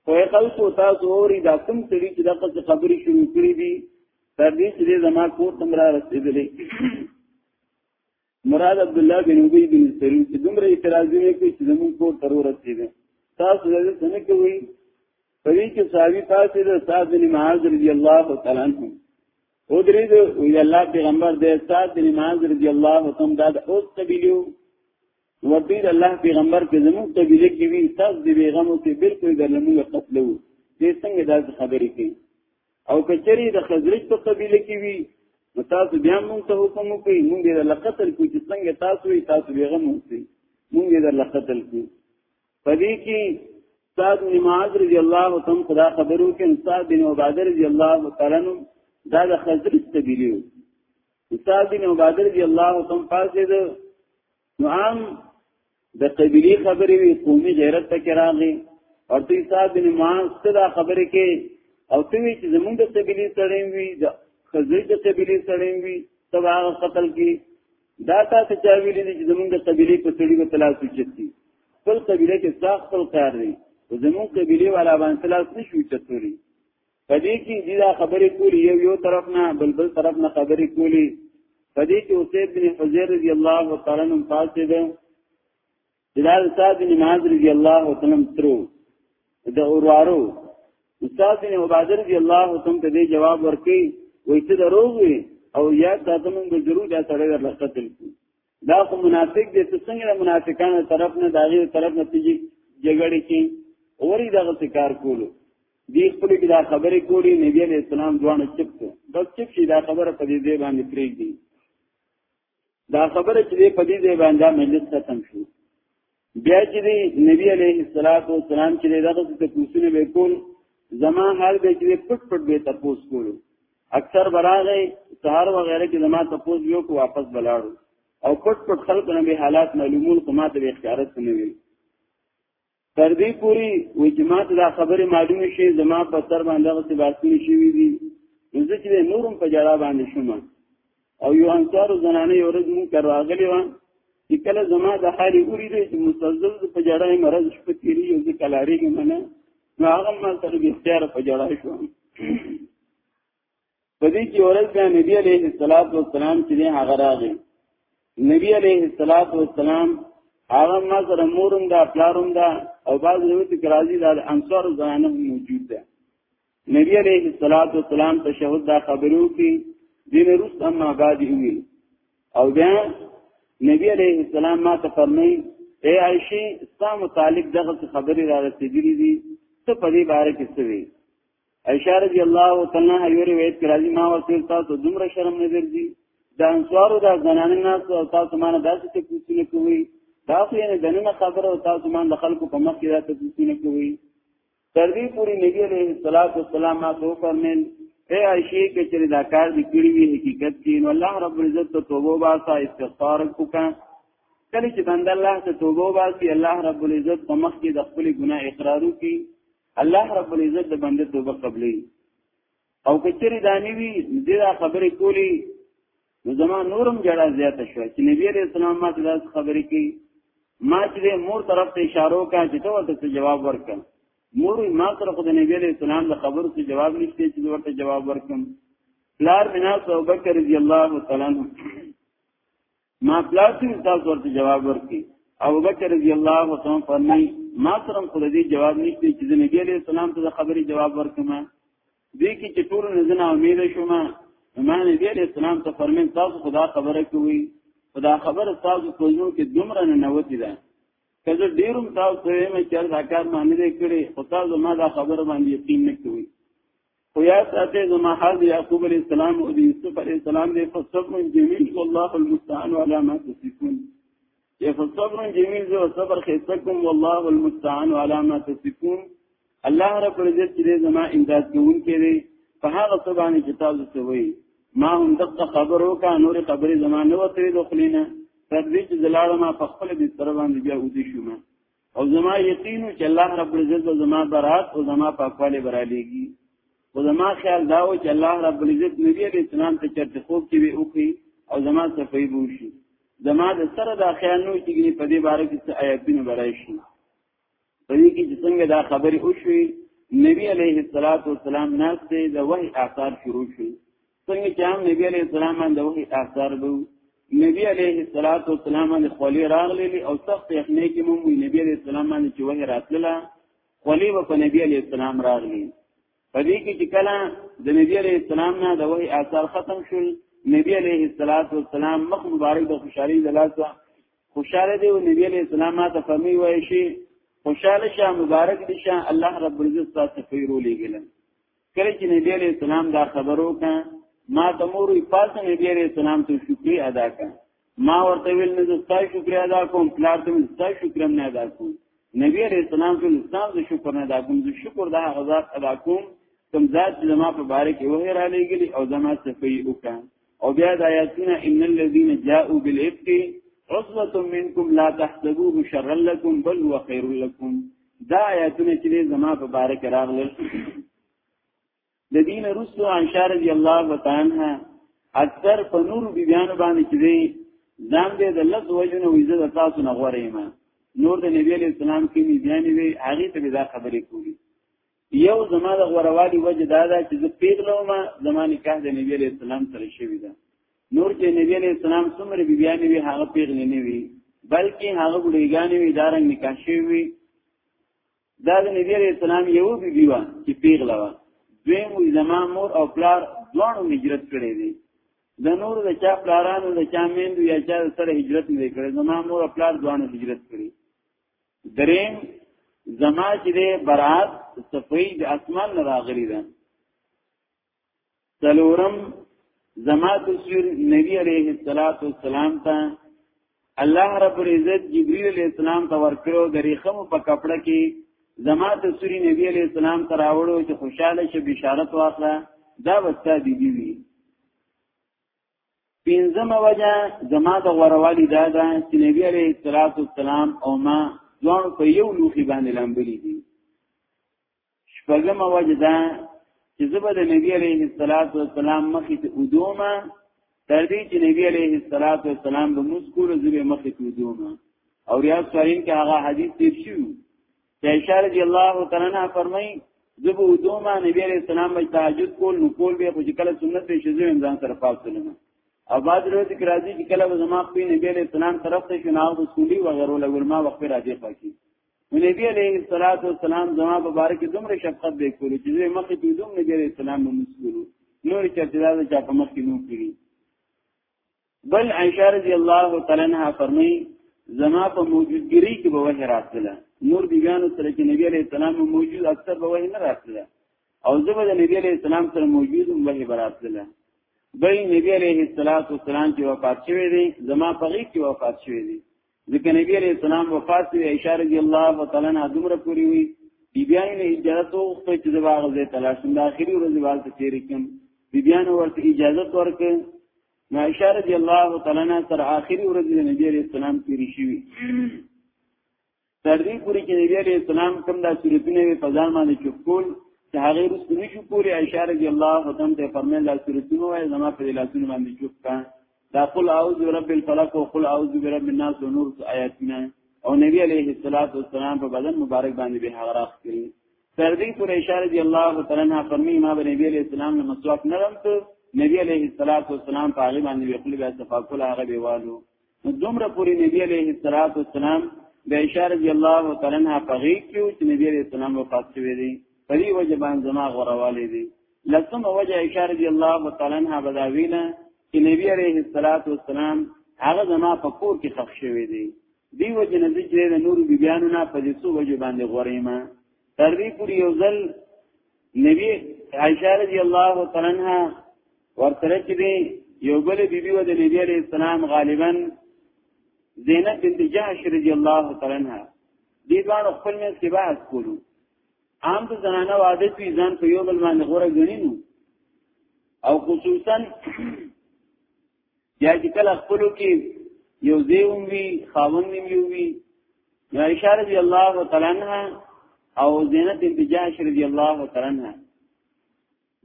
خو خلکو تاسو اوري دا کوم تړي چې دغه څه خبرې شروع کړې دي تر دې چې زما کور ته را رسیدلې مراد عبد الله بن ابي بن سلول چې دومره اعتراضونه کوي چې زمون کور تر ورسېده تاسو دې څنګه کوي په دې کې صحابي تاسو د سعد بن معاذ رضی الله تعالی عنہ او درې د وی الله پیغمبر د سعد بن معاذ رضی الله تعالی عنہ د اوس قبيلو ورته د الله پیغمبر په زمون قبيله کې وی تاسو دې بیغمو کې بالکل درلمو قتلو دې څنګه داس خبرې کوي او کچری د خزرج په قبيله کې وي نو تاسو بیا مونږ ته حکم وکړي مونږ یې د قتل کو چې څنګه تاسو یې تاسو یې غمو سي مونږ یې د قتل کو پدې کې سعد بن معاذ رضی الله تعالی خدا خبرو کې سعد بن عباده رضی الله تعالی عنہ دا د خزرج قبيله سعد بن عباده رضی الله تعالی پاسه د نو عام د قبيلي خبرې وي قومي غیرت ته کراغي او دوی صاحب بن معاذ څه دا خبرې کې او ته وی چې زمونږ د قبيلي سړی وي د خزې د قبيلي سړی وي تبا قتل کی دا تاسو چا ویلي چې زمونږ د قبيلي په سړی په تلاش چتي خپل قبيله کې ځاخ خپل کار دی زمونږ قبيلي والا باندې تلاش نشو چتوري پدې کې دي دا خبرې کولی یو یو طرف نه بل بل طرف نه خبرې کولی پدې کې اوسید بن حجر رضی الله تعالی عنہ فاصله ده بلال صاحب بن معاذ رضی الله تعالی عنہ ترو د اوروارو استاد بن عباده رضی الله تعالی ته جواب ورکړي وایته دروغ او یا تاسو موږ ضرور دا سره ورلسته تل دا خو منافق دي ته څنګه د منافقانو طرف نه داغي طرف نه تیږي جګړه کې اوري دغه کار کولو دی خپل کې دا خبرې کولی نبی علیہ السلام دوانه چپ کو بس چپ شي دا خبره په دې ځای باندې پرېږدي دا خبره چې په دې ځای باندې مجلس ختم شو بیا چې دی نبی علیه الصلاۃ والسلام چې دغه څه ته کوسونه وکول زما حال به چې پټ پټ به تاسو کول اکثر براغه سهار وغیرہ کې زما تاسو یو کو واپس بلاړو او پټ پټ خلق نه به حالات معلومول کومه ته اختیارات نه وی تر دې پوری و جماعت دا خبره معلومه شي زما په تر باندې غوسه باسي شي وی دي زه چې نورم په جړا باندې شوم او یو انصار زنانه یو ورځ مونږ ته راغلی و چې کله زما د حال اوري دی چې مسلسل په جړای مرز شپه تیری یو ځکه لاړېږي منه نو هغه ما سره به اختیار په جړای شو په دې کې ورځ بیا نبی عليه الصلاه والسلام چې هغه راغی نبی عليه الصلاه والسلام هغه ما سره مورم دا پلارم دا او بعض روایت کې راځي دا انصار زنانه موجود ده نبی علیہ الصلوۃ والسلام تشهود دا خبرو کې دین روس اما بعد وی او بیا نبی علیہ السلام ما ته فرمای اے عائشہ ستا متعلق دغه خبرې را رسیدلې دي ته په دې باره کې څه وی عائشہ رضی الله تعالی عنها یو روایت کې راځي ما ورته تاسو دومره شرم نه درځي دا انصارو دا زنانه نه تاسو مانه داسې څه کوڅونه کوي دا خو یې دنه خبره او تاسو مان د خلکو په مخ کې راته کوڅونه کوي تر دې پوری نبی عليه الصلاه والسلام ما ته فرمایل اے عائشہ کې چې دا کار دې کړی وی حقیقت کې نو الله رب العزت ته توبه واسه استغفار وکړه کله چې بنده الله ته توبه واسي الله رب العزت په مخ کې د خپل ګناه اقرار وکړي الله رب العزت د بنده توبه قبلې او کچری دانی وی دا خبرې کولی نو زما نورم جړه زیاته شو چې نبی علیہ السلام ما ته دا خبرې کوي ما چې مور طرف ته اشاره وکړه چې ته ورته جواب ورکړ مور ما سره خو د نبی علیہ السلام د خبرو څخه جواب نشته چې ورته جواب ورکړم پلار بنا ابو بکر رضی الله تعالی عنہ ما پلار سي تاسو ورته جواب ورکړي ابو بکر رضی الله تعالی فرمای ما سره خو دې جواب نشته چې د نبی عليه السلام ته د خبرې جواب ورکم دې کې چې ټول نزنه امید شوم ما نبی عليه السلام ته فرمین تاسو خدا خبره کوي خدا خبره تاسو کوزو کې دومره نه نوتی ده کله ډیروم تاسو یې مې چل راکار باندې کړې خو تاسو ما دا خبره باندې یقین نه کوي خو یا ساته زما حال د یعقوب علی السلام او د یوسف علی السلام دی فصبر جمیل والله المستعان علی ما تصفون یا فصبر جمیل زو صبر خیسکم والله المستعان علی ما تصفون الله رب عزت دې زما امداد کوون کړي په هغه څه باندې چې تاسو څه وایي ما هم دغه خبرو کا نور خبرې زمانه وته د خلینه تدریج زلاړه ما په خپل بستر باندې بیا ودی شوم او زما یقین چې الله رب العزت به زما برات او زما پاکواله برا لېږي او زما خیال دا و چې الله رب العزت نبی عليه السلام ته چرته خوب کې وي اوخي او زما صفای بوشي زما د سره دا خیال نو چې په دې باره کې څه آیاتونه برای شي په دې کې چې څنګه دا خبرې وشوي نبی عليه الصلاه والسلام ناس دې د وحي آثار شروع شي څنګه چې هم نبی عليه السلام باندې وحي آثار وو نبی عليه الصلاه والسلام باندې خولي راغلي او سخت یخنې کې مو نبی عليه السلام باندې چې وحي راتله خولي په نبی عليه السلام راغلي په دې کې چې کله د نبی عليه السلام نه د وحي آثار ختم شول نبی عليه الصلاه والسلام مخ مبارک د خوشحالي د لاسه خوشاله دی او نبی عليه السلام ته فهمي وایي شي خوشاله شه مبارک دي شه الله رب العزت تاسو پیرو لګلن کله چې نبی عليه السلام دا خبر وکړ ما ته مور یې پاس نبی عليه السلام ته شکرې ادا کړ ما ورته ویل نه زستای شکرې ادا کوم پلار ته زستای شکرم نه ادا کوم نبی عليه السلام ته اسلام د شکر نه ادا کوم د شکر د هغه ذات ادا کوم کوم ذات چې زما په باره کې وحی را لېږلی او زما صفي وکړ او بیا د آیاتنا ان الذين جاءوا بالافك عصبه منكم لا تحسبوه شرا لكم بل هو خير لكم دا آیاتونه چې زما په باره کې راغلل د دین رسو انشار رضی الله تعالی اکثر په نور بیان باندې چې ځان دې د لږ وجنه ویزه د تاسو نه غوړې ما نور د نبی علی السلام کې بیان وی هغه ته دا خبرې کوي یو زما د غوروالي وجه دا ده چې زه پیغله وم زما نکاح د نبی علیہ السلام سره شوی ده نور چې نبی علیہ السلام څومره بیبیانې وي هغه پیغله نه وي بلکې هغه ګډیګانې وي دارنګ نکاح شوی وي دا د نبی علیہ السلام یو بیبی و چې پیغله و دویم وی زما مور او پلار دوانو هجرت کړی دی د نور د چا پلارانو د چا میندو یا چا سره هجرت نه کړی زما مور او پلار دوانو هجرت کړی دریم زما چې د برات صفی د اسمان راغلی ده سلورم زما تصویر نبی علیه الصلاۃ والسلام ته الله رب العزت جبرئیل علیہ السلام ته ورکړو د ریخم په کپڑا کې زما تصویر نبی علیہ السلام ته راوړو چې خوشاله شي بشارت واخله دا وستا دی دی وی پنځمه وجه زما د غوروالي دا ده چې نبی عليه الصلاه والسلام او ما ځوان په یو لوخي باندې لامبلي دي شپږمه وجه ده چې زبه د نبی عليه الصلاه والسلام مخې ته ودومه تر دې چې نبی عليه الصلاه والسلام به مسکول زبه مخې ته ودومه او ریاض سوالین کې هغه حدیث تیر شو عائشہ رضی الله تعالی عنها فرمایي زبو دوما نبی علیہ السلام به تهجد کول نو کول به خو کله سنت به شزو انسان سره پاس کړم او بعد روز کې راځي چې کله زما خپل نبی علیہ السلام طرف ته شناو د سولي و غیرو لګول ما وقفه راځي پاکي نبی علیہ الصلوۃ والسلام زما مبارک دومره شفقت به کول چې زه مخې ته دوم نبی علیہ السلام مسکول نور چې دا چې په مخ کې نو کړی بل عائشہ رضی الله تعالی عنها فرمایي زما په موجودګری کې به وحی راتله نور بیانو سره چې نبی علیہ السلام موجود اکثر به وحی نه راتله او زه به نبی علیہ السلام سره موجود هم وحی براتله بل نبی علیہ الصلات والسلام چې وفات شوی دی زما په غیږ کې وفات شوی دی ځکه نبی علیہ السلام وفات شوی عائشہ رضی الله تعالی عنها دومره پوری وی بیبیان له اجازه وغوښته چې د باغ زې تلاشم د اخیری ورځې والته تیر کم بیبیان ورته اجازه ورکړه نو عائشہ رضی الله تعالی عنها تر اخري ورځې د نبی عليه السلام تیری شوی تر دې پورې چې نبی عليه السلام کوم دا صورتونه په ځان باندې چوکول چې هغه رسو نشو پوری عائشہ رضی الله تعالی ته فرمایل دا صورتونه وای زما په لاسونو باندې چوک کا دا قل اعوذ برب الفلق او قل اعوذ برب الناس او نور آیاتونه او نبی عليه الصلاه والسلام په بدن مبارک باندې به هغه راخ کړی تردی پر عائشہ رضی اللہ تعالی عنہ فرمی ما بن نبی علیہ السلام نے مسواک نرم تو نبی علیہ الصلوۃ والسلام په هغه باندې ویل بیا تفاکل هغه دیوالو نو دومره پوری نبی علیہ الصلوۃ والسلام د عائشہ رضی الله تعالی عنها په غیږ کې چې نبی علیہ السلام وفات شوی دی په دې وجه باندې زما غوروالې دي لسمه وجه عائشہ رضی الله تعالی عنها بداوینه چې نبی علیہ الصلوۃ والسلام هغه زما په کور کې خښ شوی دی دی وجه نه زه چې د نور بیبیانو نه په دې څو وجه باندې غوریم تر دې پورې یو ځل نبی عائشہ رضی الله تعالی عنها ورته چې دی یو بل بیبي و د نبی علیہ السلام غالبا زینب بنت جحش رضی الله تعالی عنها دی باندې خپل مې کې بحث کولو عام د زنانه واده پی ځان په یو بل باندې غوړه غنینو او خصوصا یا چې کله خپلو کې یو زیوم وی خاون نیم یو وی نو عائشہ رضی الله تعالی عنها او زینب بنت جحش رضی الله تعالی عنها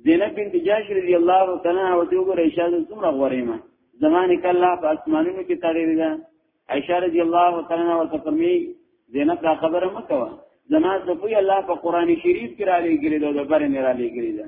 زینب بنت جحش رضی الله تعالی عنها او دغه عائشہ څومره غوړې ما زمانه کله په اسمانونو کې تړلې ده عائشہ رضی الله تعالی عنها ورته فرمایي زینب دا خبره مکوه زما زپوی الله په قران شریف کې را لېګری دا بر نه را لېګری دا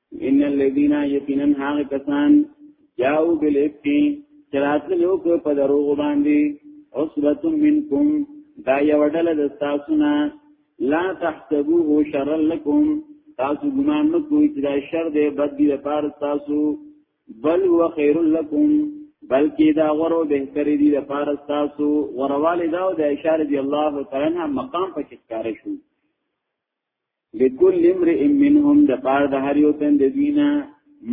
ان الذين يقينا هاغ کسان جاو بالابتي چرات له کو په دروغ باندې عصبه منکم دا یو ډله د تاسو نه لا تحسبوه شر لكم تاسو ګمان مه کوئ چې دا شر دی بد دی لپاره تاسو بل هو خير لكم بلکې دا غورو بهتر دی لپاره تاسو غورواله دا د اشاره دی الله تعالی مقام په کې ښکار شو لکل امرئ منهم د پار د هر یو تن د دوینا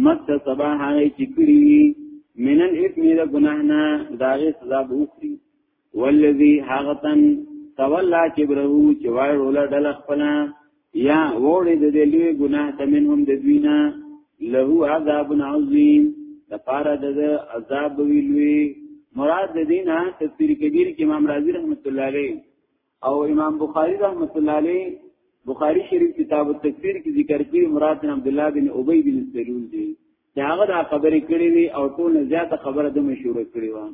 مت سبا هغه چې کړی من الاثم د ګناهنا داغه سزا به وکړي والذي هاغتن تولا کبره چې وای رولا ډل خپل یا وړي د دې لوی ګناه ته منهم د دوینا له عذاب عظیم د پاره د عذاب ویلوي مراد د دینه تفسیر کبیر کې امام رازی رحمت الله علیه او امام بخاری رحمت الله علیه بخاری شریف کتاب التفسیر کې ذکر کړی مراد بن عبد الله بن ابی بن سلول دی دا هغه دا خبرې کړې وي او ټول زیاته خبره د مشوره کړې و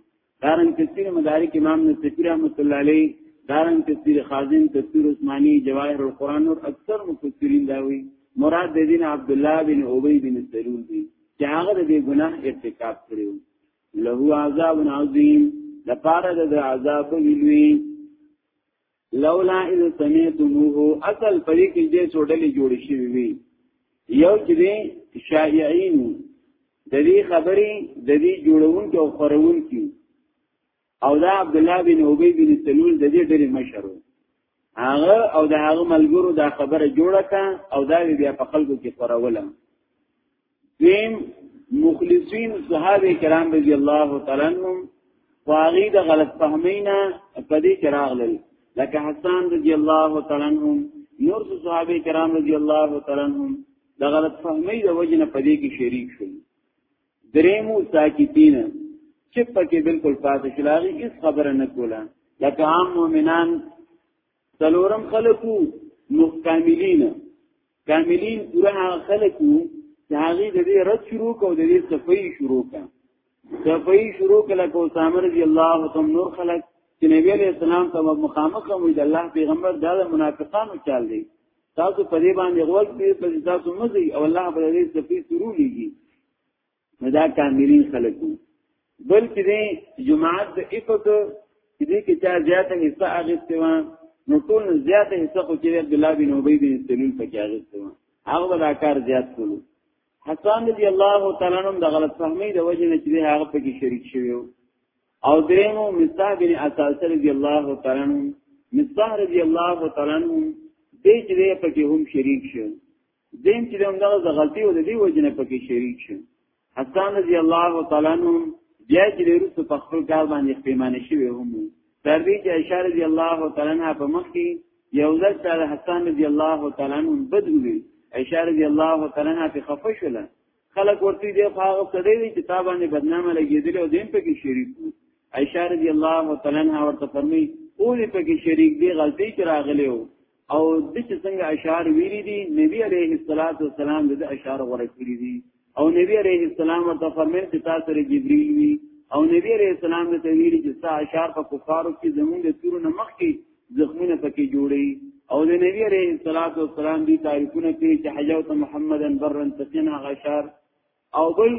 دارن تفسیر مدارک امام نصفی رحمت الله علیه دارن تفسیر خازن تفسیر عثماني جواهر القرآن اور اکثر مفسرین دا وی مراد د دین عبد الله بن ابی بن سلول دی چې هغه د ګناه ارتکاب کړو له عذاب عظیم د پاره د عذاب ویلوی لولا اذ سمعتموه اصل پرې کې دې څوډلې جوړ شي وي یو چې دې شایعين د دې خبرې د دې جوړون کې او خورون کې او دا عبد الله بن ابي بن سلول د دې ډېر مشهور هغه او د هغه ملګرو دا خبره جوړه کا او دا بیا په خلکو کې خوروله دیم مخلصین صحابه کرام رضی الله تعالی عنهم واغی د غلط فهمینا په دې کې راغلل لکه حسان رضی الله تعالی عنهم نور صحابه کرام رضی الله تعالی عنهم د غلط فهمی د وجنه په دې کې شریک شول دریمو ساکتین چې پکې بالکل پاتې شلاغي هیڅ خبره نه کوله لکه عام مؤمنان څلورم خلقو مستعملین کاملین پورا هغه خلک وو چې هغه د دې رد شروع کو د دې صفای شروع کا صفای شروع کله کو سامر رضی الله تعالی نور خلک چې نبی علیہ السلام ته مخامخ مو د الله پیغمبر دا د منافقانو چال دی تاسو په دې باندې غوږ دې په تاسو مزي او الله په دې صفای شروع لګي نو دا کاملین خلق وو بل چې دی جماعت د افق چې دی کې چا زیاته حصہ اغسته و نو ټول زیاته حصہ خو چې عبد الله بن ابي بن سلول پکې اغسته و هغه ولا کار زیات کولو حسان رضی الله تعالی عنہ د غلط فهمي د وجه نه چې هغه پکې شریک شوی او درېمو مصطفی بن اساس رضی الله تعالی عنہ مصطفی رضی الله تعالی عنہ دې چې پکې هم شریک شوی دین چې دغه د غلطي او د دې وجنه پکې شریک شو حسان رضی الله تعالی عنہ بیا چې روس په خپل کار باندې پیمانه شوی هم تر دې چې عائشہ رضی الله تعالی عنها په مخ کې یو ځل تر حسان رضی الله تعالی عنہ بدوي عائشہ رضی الله تعالی عنها په خفه شول خلک ورته دې هغه سړی دی چې تابانه بدنامه لګیدل او دین پکې شریک وو عائشہ رضی الله تعالی عنها ورته فرمایي او دې پکې شریک دی غلطي چې راغلی وو او د چې څنګه اشعار ویلي دي نبی عليه الصلاه والسلام د اشعار غوړه کړی دي او نبی عليه السلام ورته فرمایل چې تاسو سره جبريل وي او نبی عليه السلام د تویل چې ستا اشعار په کفارو کې زمونږ د تورو نه مخ کې زخمونه پکې جوړي او د نبی عليه الصلاه والسلام دي تعریفونه کوي چې حجوت محمدن برن تسنا غشار او بل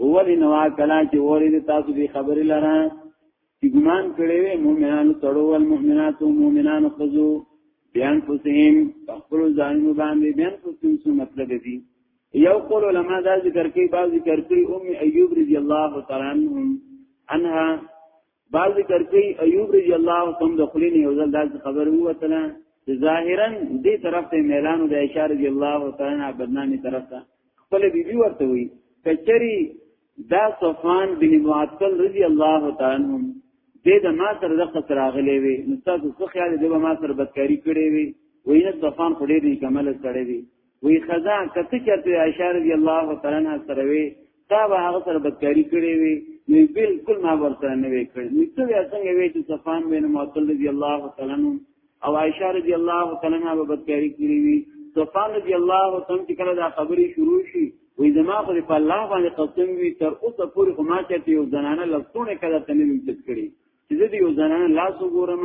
هو دې نو کلا چې اورې دې تاسو دې خبرې لره چې ګمان کړې وي مؤمنانو تړو او مؤمناتو مؤمنانو خذو بیان فسهم خپل ځانونو باندې بیان فسهم څه مطلب دی یو قول علما دا ذکر کوي بعض ذکر کوي ام ایوب رضی الله تعالی عنها بعض ذکر کوي ایوب رضی الله کوم د خلین یو ځل داس خبر وو وتله ظاهرا دې طرف ته ميلان د اشاره رضی الله تعالی عنہ بدنامي طرف ته خپل بیبي ورته وي کچري دا صفان بن معطل رضی الله تعالی عنہ دې د ما سره د خطر اغلې وي نو تاسو څه خیال دې ما سره بدکاری کړې وي وینه صفان خو دې کمل سره وي وی خزا کته چرته عائشہ رضی الله تعالی عنها سره وی تا به هغه سره بدکاری کړی وی نو بالکل ما ورته نه وی کړی نو ته بیا څنګه وی چې صفان بن معطل رضی الله تعالی عنہ او عائشہ رضی الله تعالی عنها به بدکاری کړی وی صفان رضی الله تعالی عنہ کله دا خبرې شروع شي وی زما خو په الله باندې قسم وی تر اوسه پورې خو ما چاته یو زنانه لسونه کړه تنه وی چې کړی چې دې یو زنانه لاس وګورم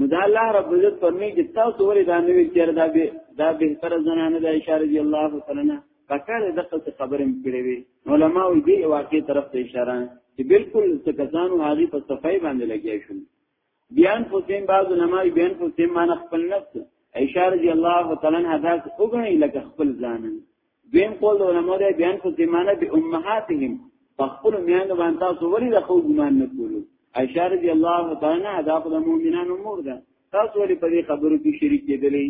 نو دا الله رب عزت فرمایي چې تاسو ولې دا نوې چیرې دا به دا به تر زنانه د اشاره دی الله تعالی پکړه د خپل خبرې کړې وي علماء دې واقعي طرف ته اشاره چې بالکل څه کسانو هغه په صفای باندې لګیا شو بیان حسین بعض علماء بیان حسین مان خپل نفس اشاره دی الله تعالی هدا وګڼي لکه خپل ځان دویم قول علماء دی بیان په زمانه به امهاتهم فخپل میان باندې تاسو ولې د خو ګمان نه کولو عائشہ رضی الله تعالی عنها دا په مؤمنانو مور ده تاسو ولې په دې خبرو کې شریک کېدلې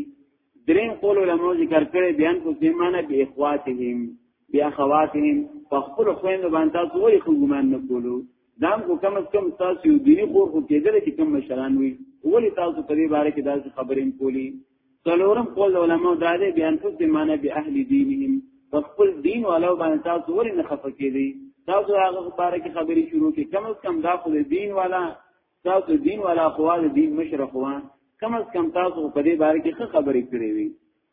دریم قول علماء ذکر کړی بیان په زمانه به اخواتهم بیا خواتهم فخپل خويند باندې تاسو ولې خو ګمان نه کولو دا هم کوم از کم تاسو یو دیني خور خو کېدل چې کوم مشران وي ولی تاسو په دې باره کې داسې خبرې کولی څلورم قول علماء دا دی بیان څه د معنی به اهل دینهم په خپل دین والو باندې تاسو ورې نه خفه کېدی تاسو هغه باره کې خبرې شروع کې کم از کم دا خو دین والا تاسو دین والا خو دین مشرخوان کم از کم تاسو په دې باره کې خبرې کړې وي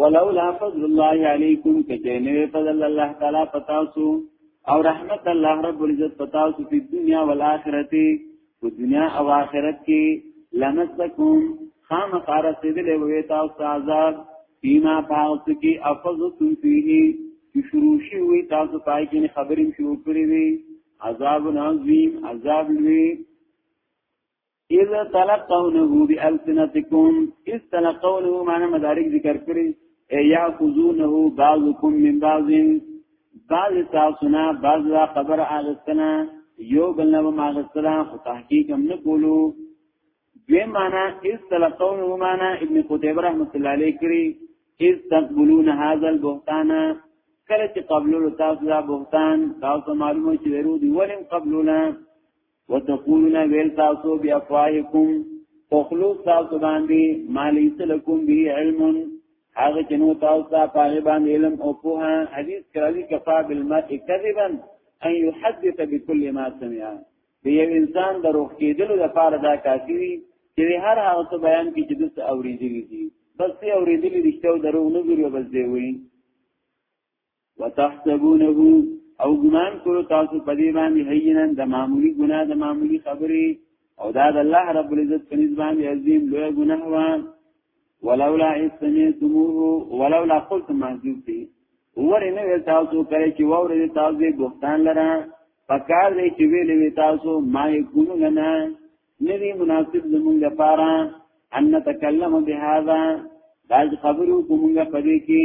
ولولا فضل الله علیکم کچنه فضل الله تعالی پتاسو او رحمت الله رب العزت پتاسو په دنیا او آخرت په دنیا او آخرت کې لمسکم خام خارت دې له وې تاسو عذاب فيما پاوس کې افضتم فيه چې شروع شي وي تاسو پای کې خبرې شروع کړې وي عذاب عظیم عذاب لوی اذ تلقونه بالسنتکم اذ تلقونه معنی مدارک ذکر کړی یا خذونه بعضکم من بعض بعض تاسو نه بعض لا خبر اغستنه یو بل نه ما اغستنه خو تحقیق هم نه کولو دوی معنی اذ تلقونه معنی ابن قتیبه رحمۃ اللہ علیہ کړی اذ تقبلون هذا البهتان کله چې قبلولو تاسو دا بهتان تاسو معلومه چې ورو دی ولیم قبلولا وتقولون ویل تاسو بیا فاهکم فخلوص تاسو باندې مالی سلکم به علم هغه چې نو تاسو ته پاره باندې علم او په حدیث کراوی کفا بالمرء کذبا ان يحدث بكل ما سمع دی یو انسان د روح کېدلو لپاره دا کافی وي چې هر هغه څه بیان کې چې د اوریدلې دي بس یې اوریدلې رښتیا او درو نه ګوري بس دی وایي وتحسبونه او ګمان کړو تاسو په دې باندې هینا د معمولی ګناه د معمولی خبرې او دا د الله رب العزت په نسبت باندې عظیم لوی ګناه و ولولا استمیتموه ولولا قلت محذوب دی وره نه تاسو کړی چې وره تاسو دې بوختان لره پکار دې چې ویلې وی تاسو ما یکونو لنا ندی مناسب زمونږ لپاره ان نتکلم بهذا دا خبرو کومه پدې کې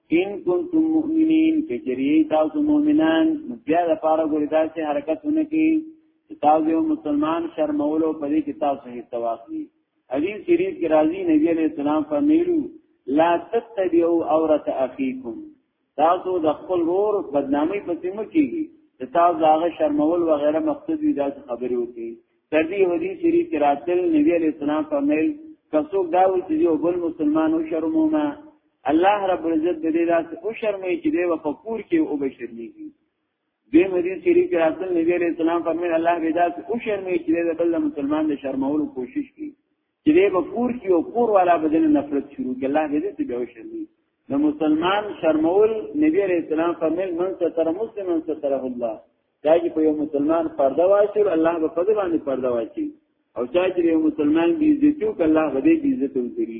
ان کنتم مؤمنین کجری تاسو مؤمنان بیا د پاره ګورې تاسو حرکتونه کی تاسو یو مسلمان شرمولو په دې کې تاسو هیڅ واخلي حدیث شریف کې راځي نبی علیہ السلام فرمایلو لا تتبعوا عورت اخیکم تاسو د خپل ور بدنامي پسې مو کیږي تاسو هغه شرمول و غیره مقصد وي دا خبرې وکړي تر دې حدیث شریف کې راتل نبی علیہ السلام فرمایل کڅوګ دا و چې یو بل مسلمان او شرموما الله رب العزت د دې لاس او شرمې چې دی په کور کې او بشرنیږي دې حدیث شریف کې راتل نبی علیہ السلام فرمایل الله به دا او شرمې چې دی بل مسلمان د شرمولو کوشش کوي چې دې په کور کې او کور والا بدن نفرت شروع کړي الله دې دې به وشرمي نو مسلمان شرمول نبی عليه السلام فرمایل من ستر مسلمان ستره الله دا چې په یو مسلمان پرده واشي الله به په دې باندې پرده واشي او چا چې یو مسلمان دې عزت وکړي الله به دې عزت وکړي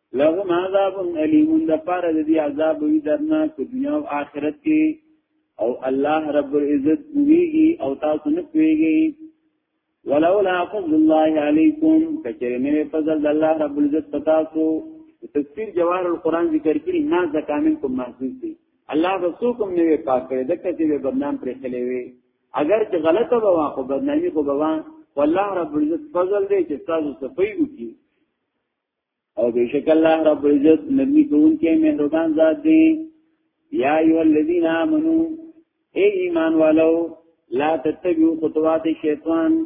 لهم عذاب علیم د پاره د دې عذاب وی درنا په دنیا او آخرت کې او الله رب العزت ویږي او تاسو نه پیږي ولولا فضل الله علیکم کچره مې فضل د الله رب العزت پتا سو تفسیر جواهر القرآن ذکر کړي ما زکامن کوم محسوس دي الله رسولکم نه پاک کړي دکته چې بدنام پرې خلې وي اگر چې غلطه بوا خو بدنامي خو بوا والله رب العزت فضل دی چې تاسو صفای وکړي او بشک الله رب العزت نبی کون کې مهربان ذات دی یا ایو الذین آمنو اے ایمان والو لا تتبعوا خطوات الشیطان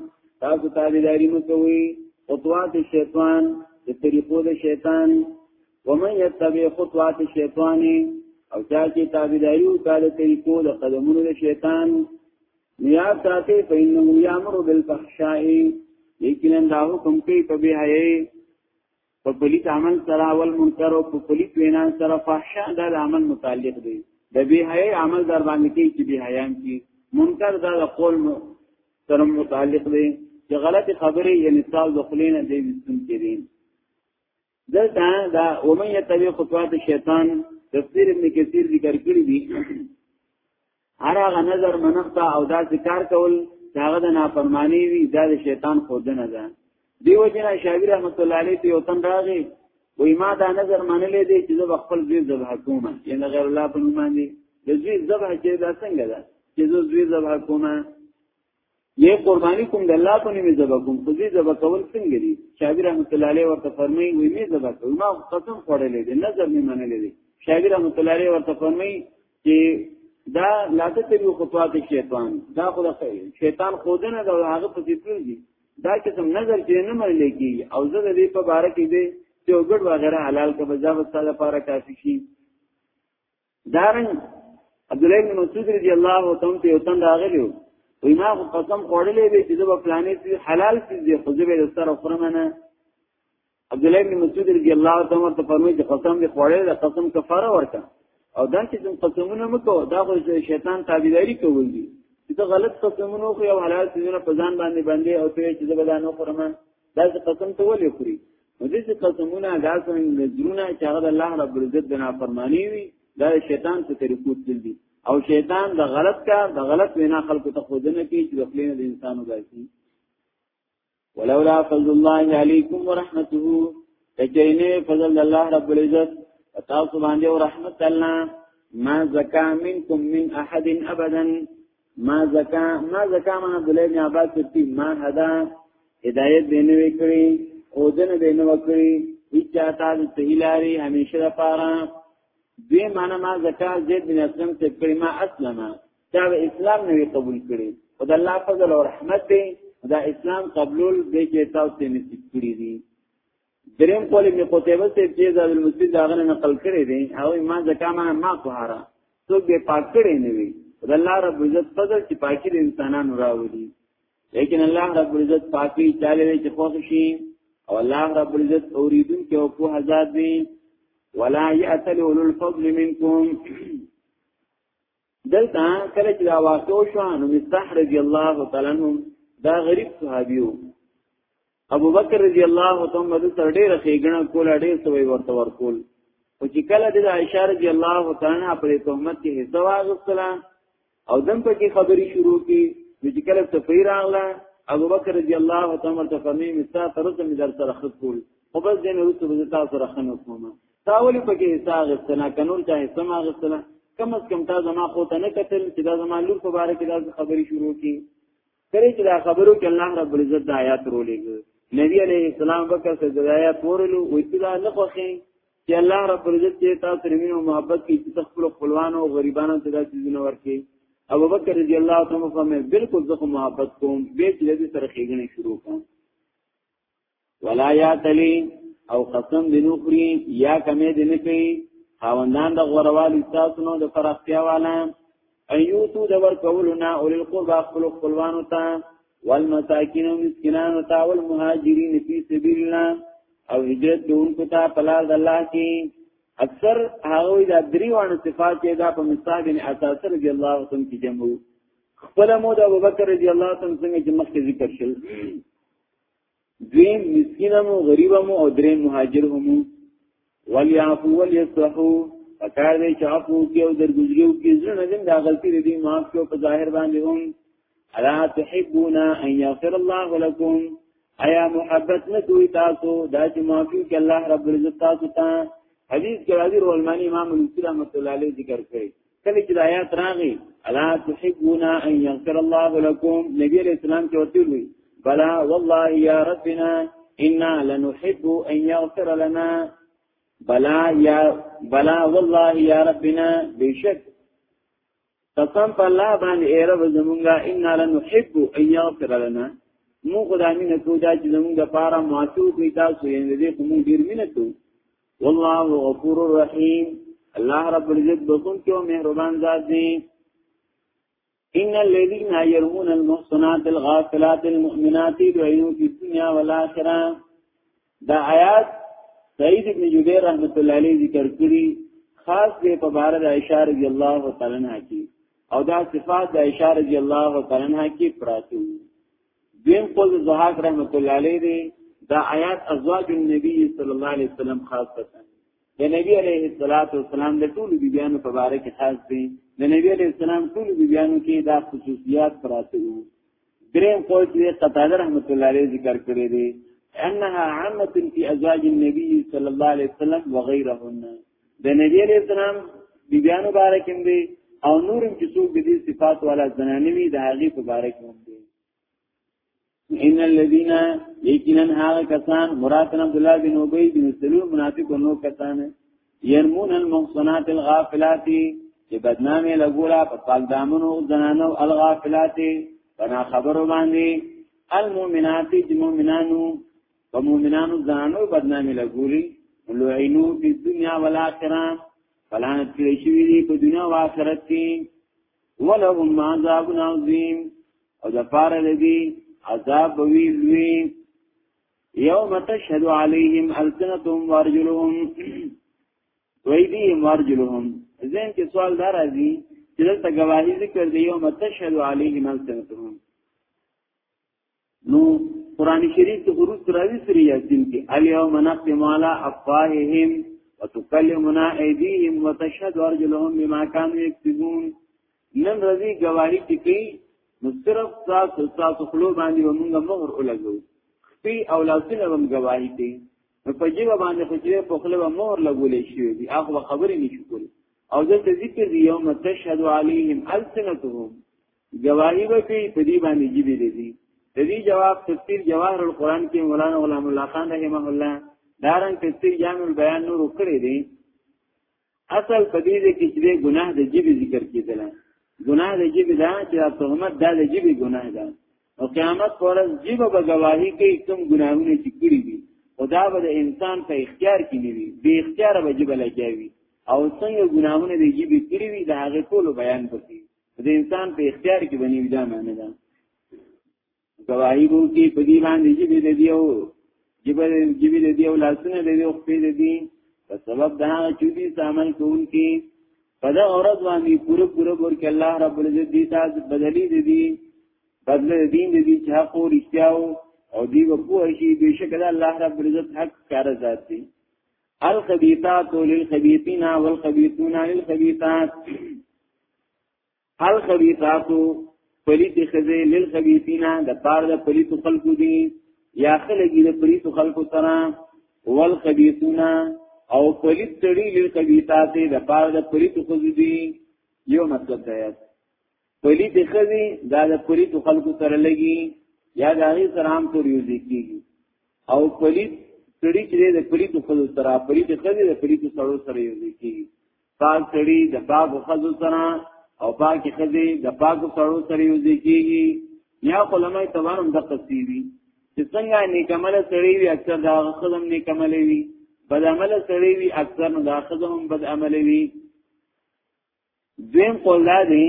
تاسو تابعداري مو کوئ خطوات الشیطان د طریقو د شیطان ومن يتبع خطوات الشیطان او چا چې تابعداري وکړي طریقو د قدمونو د شیطان نیاد ساته فإنه یامر بالفحشاء یقینا دا حکم کوي په بیا یې په پلیت عمل سره اول منکر او په پلیت وینا سره فحشاء دا د عمل متعلق دی د بیا یې عمل در باندې کوي چې بیا یان کی منکر دا د قول سره متعلق دی چې غلط خبرې یعنی تاسو د خلینو دی وستون کړي دلته دا ومن یتبع خطوات شیطان تفسیر ابن کثیر ذکر کړی دی هر هغه نظر منقطع او دا ذکر کول داغه د نافرمانی وی دا د شیطان خودنه ده دیو جنا شاوی رحمت الله علیه ته وطن راغی وای ما دا نظر منلې دی چې زه خپل ځین د حکومت یعنی غیر الله په نوم باندې د ځین ذبح چې دا څنګه ده چې زه ځین ذبح کومه یې قرباني کوم د الله په نوم ذبح کوم خو دې ذبح کول څنګه دي شاعر رحمت الله علیه ورته فرمایي وې مې ذبح کوم ما قسم خوړلې دي نظر مې منلې دي شاعر رحمت الله علیه ورته فرمایي چې دا لاته تیرو خطوات شیطان دا خو د شیطان خودنه دا هغه په ذکر دي دا قسم نظر چې نه منل کی او زه دې په بار کې دې چې وګړ وغیرہ حلال کا بجا وساله لپاره کافي شي دارن عبد الله بن مسعود رضی الله تعالی عنہ یو تن راغلی وی ما خو قسم خوړلې به چې زه پلانې چې حلال څه دې خو زه به سره خورم نه عبد الله بن مسعود رضی الله تعالی عنہ ته فرمایي چې قسم دې خوړلې ده قسم کفاره ورکړه او دا چې کوم قسمونه مکو دا خو شیطان تابعداري کوي چې ته غلط قسمونه خو یو حلال څه نه پزان باندې باندې او ته چې زه به نه خورم دا قسم ته ولې خوري نو دې څه قسمونه دا څنګه نظرونه چې هغه د الله رب العزت د نافرمانی وي دا شیطان څخه طریقو تل دي او شیطان د غلط کار د غلط وینا خلکو ته خودنه کوي چې خپل نه د انسان وګرځي ولولا فضل الله علیکم ورحمته تجینه فضل الله رب العزت تاسو باندې او رحمت الله ما زکا منکم من احد ابدا ما زکا ما زکا من عبد الله بن عباس ته ما هدا هدایت دینه وکړي او دنه دینه وکړي هیڅ چاته د تهیلاری همیشه لپاره دوی معنا ما زکا زید بن اسلم ته کړي ما اسلمه دا اسلام نه قبول کړي او د الله فضل او رحمت دی دا اسلام قبول دی چې تاسو نصیب کړی دي دریم قول ابن قتیبه سے چې د المسجد داغه نقل کړی دی او ما ځکه ما ما طهارا څوک به پاک کړی نه وي د الله رب عزت فضل چې پاکي د انسانانو راوړي لیکن الله رب عزت پاکي چاله چې خوښ شي او الله رب عزت اوریدون کې او په حزاد دی ولا یاتل اولل فضل منکم دلته کله چې دا واقع شو نو مستح رضی الله تعالی عنہ دا غریب صحابي وو ابو بکر رضی الله تعالی عنہ تر ډیره خېګنه کول ډیر سوی ورته ورکول او چې کله د عائشہ رضی الله تعالی عنها پر تهمت کې حصہ واغستله او دم په کې خبري شروع کی چې کله سفیر اغلا ابو بکر رضی الله تعالی عنہ ته فرمی مستا ترته می در سره خط کول خو بس دین رسو به تاسو سره خنو کومه تا ولې پکې حصہ غستنه قانون ته حصہ ما غستنه کم از کم تا زما خو ته نه قتل چې دا زما لور په باره کې دا خبرې شروع کی کله چې دا خبرو کې الله رب العزت د آیات رولېږي نبی علیہ السلام وکړ چې د آیات ورلو وې چې دا نه خوخې چې الله رب العزت دې تاسو رمین او محبت کې چې خپل خپلوانو او غریبانو ته دا چیزونه ورکړي ابو بکر رضی الله تعالی عنہ فرمایي بالکل زه محبت کوم به چې دې سره خېګنې شروع کوم ولا یا تلی او قسم دی نخری یا کمی دی نکی خاوندان د غوروال استاسونو د فرختیا والا ایوتو د ورکولنا اول القربا خپل خپلوانو ته والمساکین و مسکنانو ته والمهاجرین فی سبیل الله او هجرت کوونکو ته پلار د الله کې اکثر هغه د دریوانو صفات کې دا په مصعب بن اساس رضی الله عنه کې جمع خپل مو د ابوبکر رضی الله عنه څنګه چې مخکې ذکر شول دوی مسکینم او غریبم او درې مهاجر هم ولیعفو ولیصحو پکار دی چې عفو کې او درګزریو کې زړه دې دا غلطي دې معاف کړو په ظاهر باندې هم الا تحبون ان يغفر الله لكم ایا محبت نه کوي تاسو دا چې معافي کې الله رب العزت تاسو ته حدیث کې راځي رولمانی امام مسلم رحمۃ اللہ علیہ ذکر کړی کله چې آیات راغی الا تحبون ان يغفر الله لكم نبی علیہ السلام چې ورته وی بلا والله یا ربنا انا لنحب ان يغفر لنا بلا یا بلا والله یا ربنا بشک قسم په الله باندې اے رب زمونږه ان لنحب ان يغفر لنا مو خدای مینه کو دا چې زمونږ لپاره معصوم کی تاسو یې دې کوم ډیر مینه کو والله غفور الرحیم الله رب العزت بكم کې او مهربان ذات دی ان الذين يرمون المحصنات الغافلات المؤمنات لعنوا في الدنيا والاخره دا آیات سعید ابن جبیر رحمت الله علیه ذکر کړی خاص دې په بار د عائشہ رضی الله تعالی عنها کې او دا صفات د عائشہ رضی الله تعالی عنها کې پراته دیم قول زهاک رحمت الله علیه دی دا آیات ازواج النبی صلی الله علیه وسلم خاص ده د نبی علیه الصلاۃ والسلام د ټول بیبیانو په باره کې خاص دي د نبی علیه السلام ټول بیبیانو کې دا خصوصیات پراته وو دریم قول چې قتاده رحمت الله علیه ذکر کړی دی انها عامه فی ازواج النبی صلی الله علیه وسلم وغیرهن د نبی علیہ السلام بیبیانو بارکم دی او نورم چې څوک د دې صفات والا زنانوي د هغه په بارکم دی ان الذين یقینا هغه کسان مراد عبد الله بن ابي بن سلول منافق نو کسان يرمون المحصنات الغافلات چې بدنامه لګولا په پاک دامنو زنانو الغافلات بنا خبرو باندې المؤمنات مؤمنانو په مؤمنانو ځانو بدنامي لګولي لوینو په دنیا او آخرت فلانت کړی شي دي په دنیا او آخرت کې ولهم عذاب عظیم او د پاره دې عذاب وی لوی یوم تشهد علیهم السنتهم وارجلهم ویدیهم وارجلهم زین کې سوال دار راځي چې دلته گواهی ذکر دی یوم تشهد علیهم السنتهم نو قران شریف ته ورس راوي سری یاسین کې الیوم نختم علی افواههم وتکلمنا ایدیهم وتشهد ارجلهم بما كانوا یکسبون نن رضی گواہی ټکی نو صرف تاسو تاسو خلو باندې موږ مهر ولګو خپل اولادونه هم گواہی کوي نو په جیب باندې خو چې په خپل مهر لګولې شي دي هغه خبرې نشي کول او د ذکر دی یوم تشهد علیهم السنتهم گواہی وکي په دې باندې جیبې دي د دې جواب تفسیر جواهر القرآن کې مولانا غلام الله خان رحمه الله دارن تفسیر جامع البیان نور کړی دی اصل په دې کې چې ګناه د جیبې ذکر کیدل ګناه د جیبې دا چې تهمت د جیبې ګناه ده او قیامت پر ورځ جیبه به گواہی کوي کوم ګناهونه چې کړی دي خدا به د انسان په اختیار کې نه وي به اختیار به جیبه لګیاوي او څنګه ګناهونه د جیبې کړی وي دا هغه ټول بیان کوي د انسان په اختیار کې بنی ودا معنی ده گواہی بو کې په دې باندې چې دې دی او جبل جبل دی او لاسونه دې او خپې دې په سبب دا چې دې عمل کوونکې په دا اورز باندې پوره پوره ور کې الله رب العزت دې تاسو بدلی دې دې بدل دین دې چې حق او رښتیا او دې وپو شي بشک الله رب العزت حق کار ذات دی الخبيثات للخبيثين والخبيثون للخبيثات الخبيثاتو پلیت خزه للخبيثینا د پار د پلیت خلقو دي یا خلګي د پلیت خلقو سره والخبيثونا او پلیت تړي للخبيثات د پار د پلیت خزه دي یو مطلب دی پلیت خزه دا د پلیت خلقو سره لګي یا د هغه سره هم تور یو ځکیږي او پلیت تړي چې د پلیت خزه سره پلیت خزه د پلیت سره سره یو ځکیږي پاک سړی د پاک خزو سره او پاک خزی د پاک سړو سره یو ځکیږي یا علماء تبارم د قصیوی چې څنګه نیکمل سړی وي اکثر دا خزم نیکمل وي بد عمل سړی وي اکثر نو دا خزم بد عمل وي دویم قول دا دی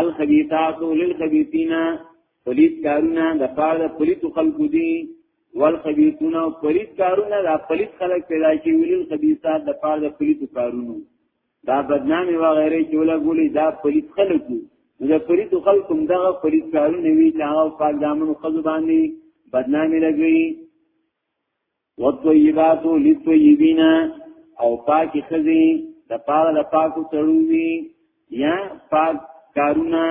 الخبیثات للخبیثین پلیت کارونه د پاره د پلیت خلقو دي والخبيثون پلیت کارونه د پلیت خلق پیدا کی ویل خبيثات د پاره د پلیت کارونو دا بدنامي و غیره چې ولا ګولې دا پلیت خلقو د پلیت خلقو دغه پلیت کارونه وی چې هغه پاک دامن خزو باندې بدنامي لګوي وطیبات للطیبین او پاکی خزی د پاره د پاکو سړو وی یا پاک کارونه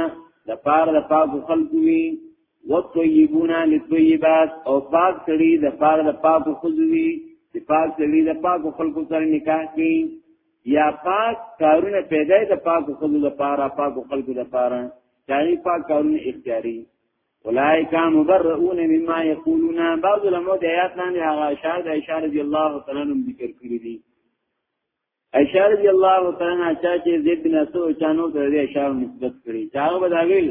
د پاره د پاکو خلقو وی وطیبون للطیبات او پاک سړی د پاره د پاکو خزو وی چې پاک سړي د پاکو خلکو سره نکاح کوي یا پاک کارونه پیدا د پاکو خلکو لپاره پاکو خلکو لپاره چاري پاک کارونه اختیاري اولائک مبرؤون مما یقولون بعض علماء د آیات لاندې هغه اشعار د اشعار رضی الله تعالی عنہ ذکر کړی دي اشعار رضی الله تعالی عنہ چې زید بن اسو چانو ته د اشعار نسبت کړی دا بداویل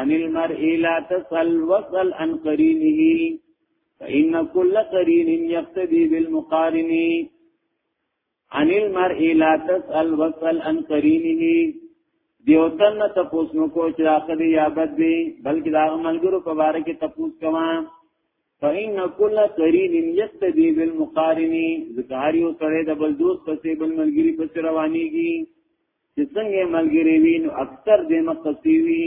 عن المرء لا تصل وصل عن قرينه فإن كل قرين يقتدي بالمقارن عن المرء لا تسأل وسأل عن قرينه دیو تن نه تپوس نو کو چې راخه دی یا بد دی بلکې دا ملګرو په باره کې تپوس کوا فإن كل قرين يقتدي بالمقارن ذکر یو سره د بل دوست پسې بل ملګری پسې روانيږي چې څنګه ملګری وي نو اکثر دې مقصدي وي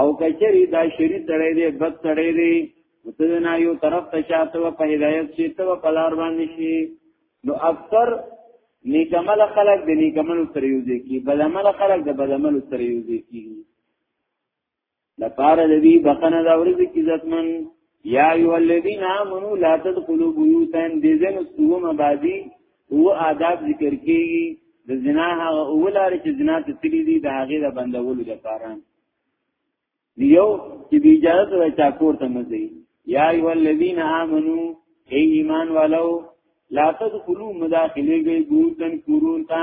او کچری دا شری تړی دی بد تړی دی متدنا یو طرف ته شاته په هدایت شي ته په لار باندې شي نو اکثر نیکمل خلق د نیکمل سره یو ځای کی بدعمل خلق د بدعمل سره یو ځای کی لپاره د دې بخنه دا ورځ کی عزتمن یا ایو الذین آمنو لا تدخلوا بیوتا دې زن استوم آبادی او آداب ذکر کیږي د زنا هغه اولار چې زنا ته تللی دي د هغه د بندولو لپاره یو چې بی اجازه را چا کور ته نه ځي یا ایو الذین آمنو ای ایمان والو لا تدخلوا مداخله گئی بوتن کورون تا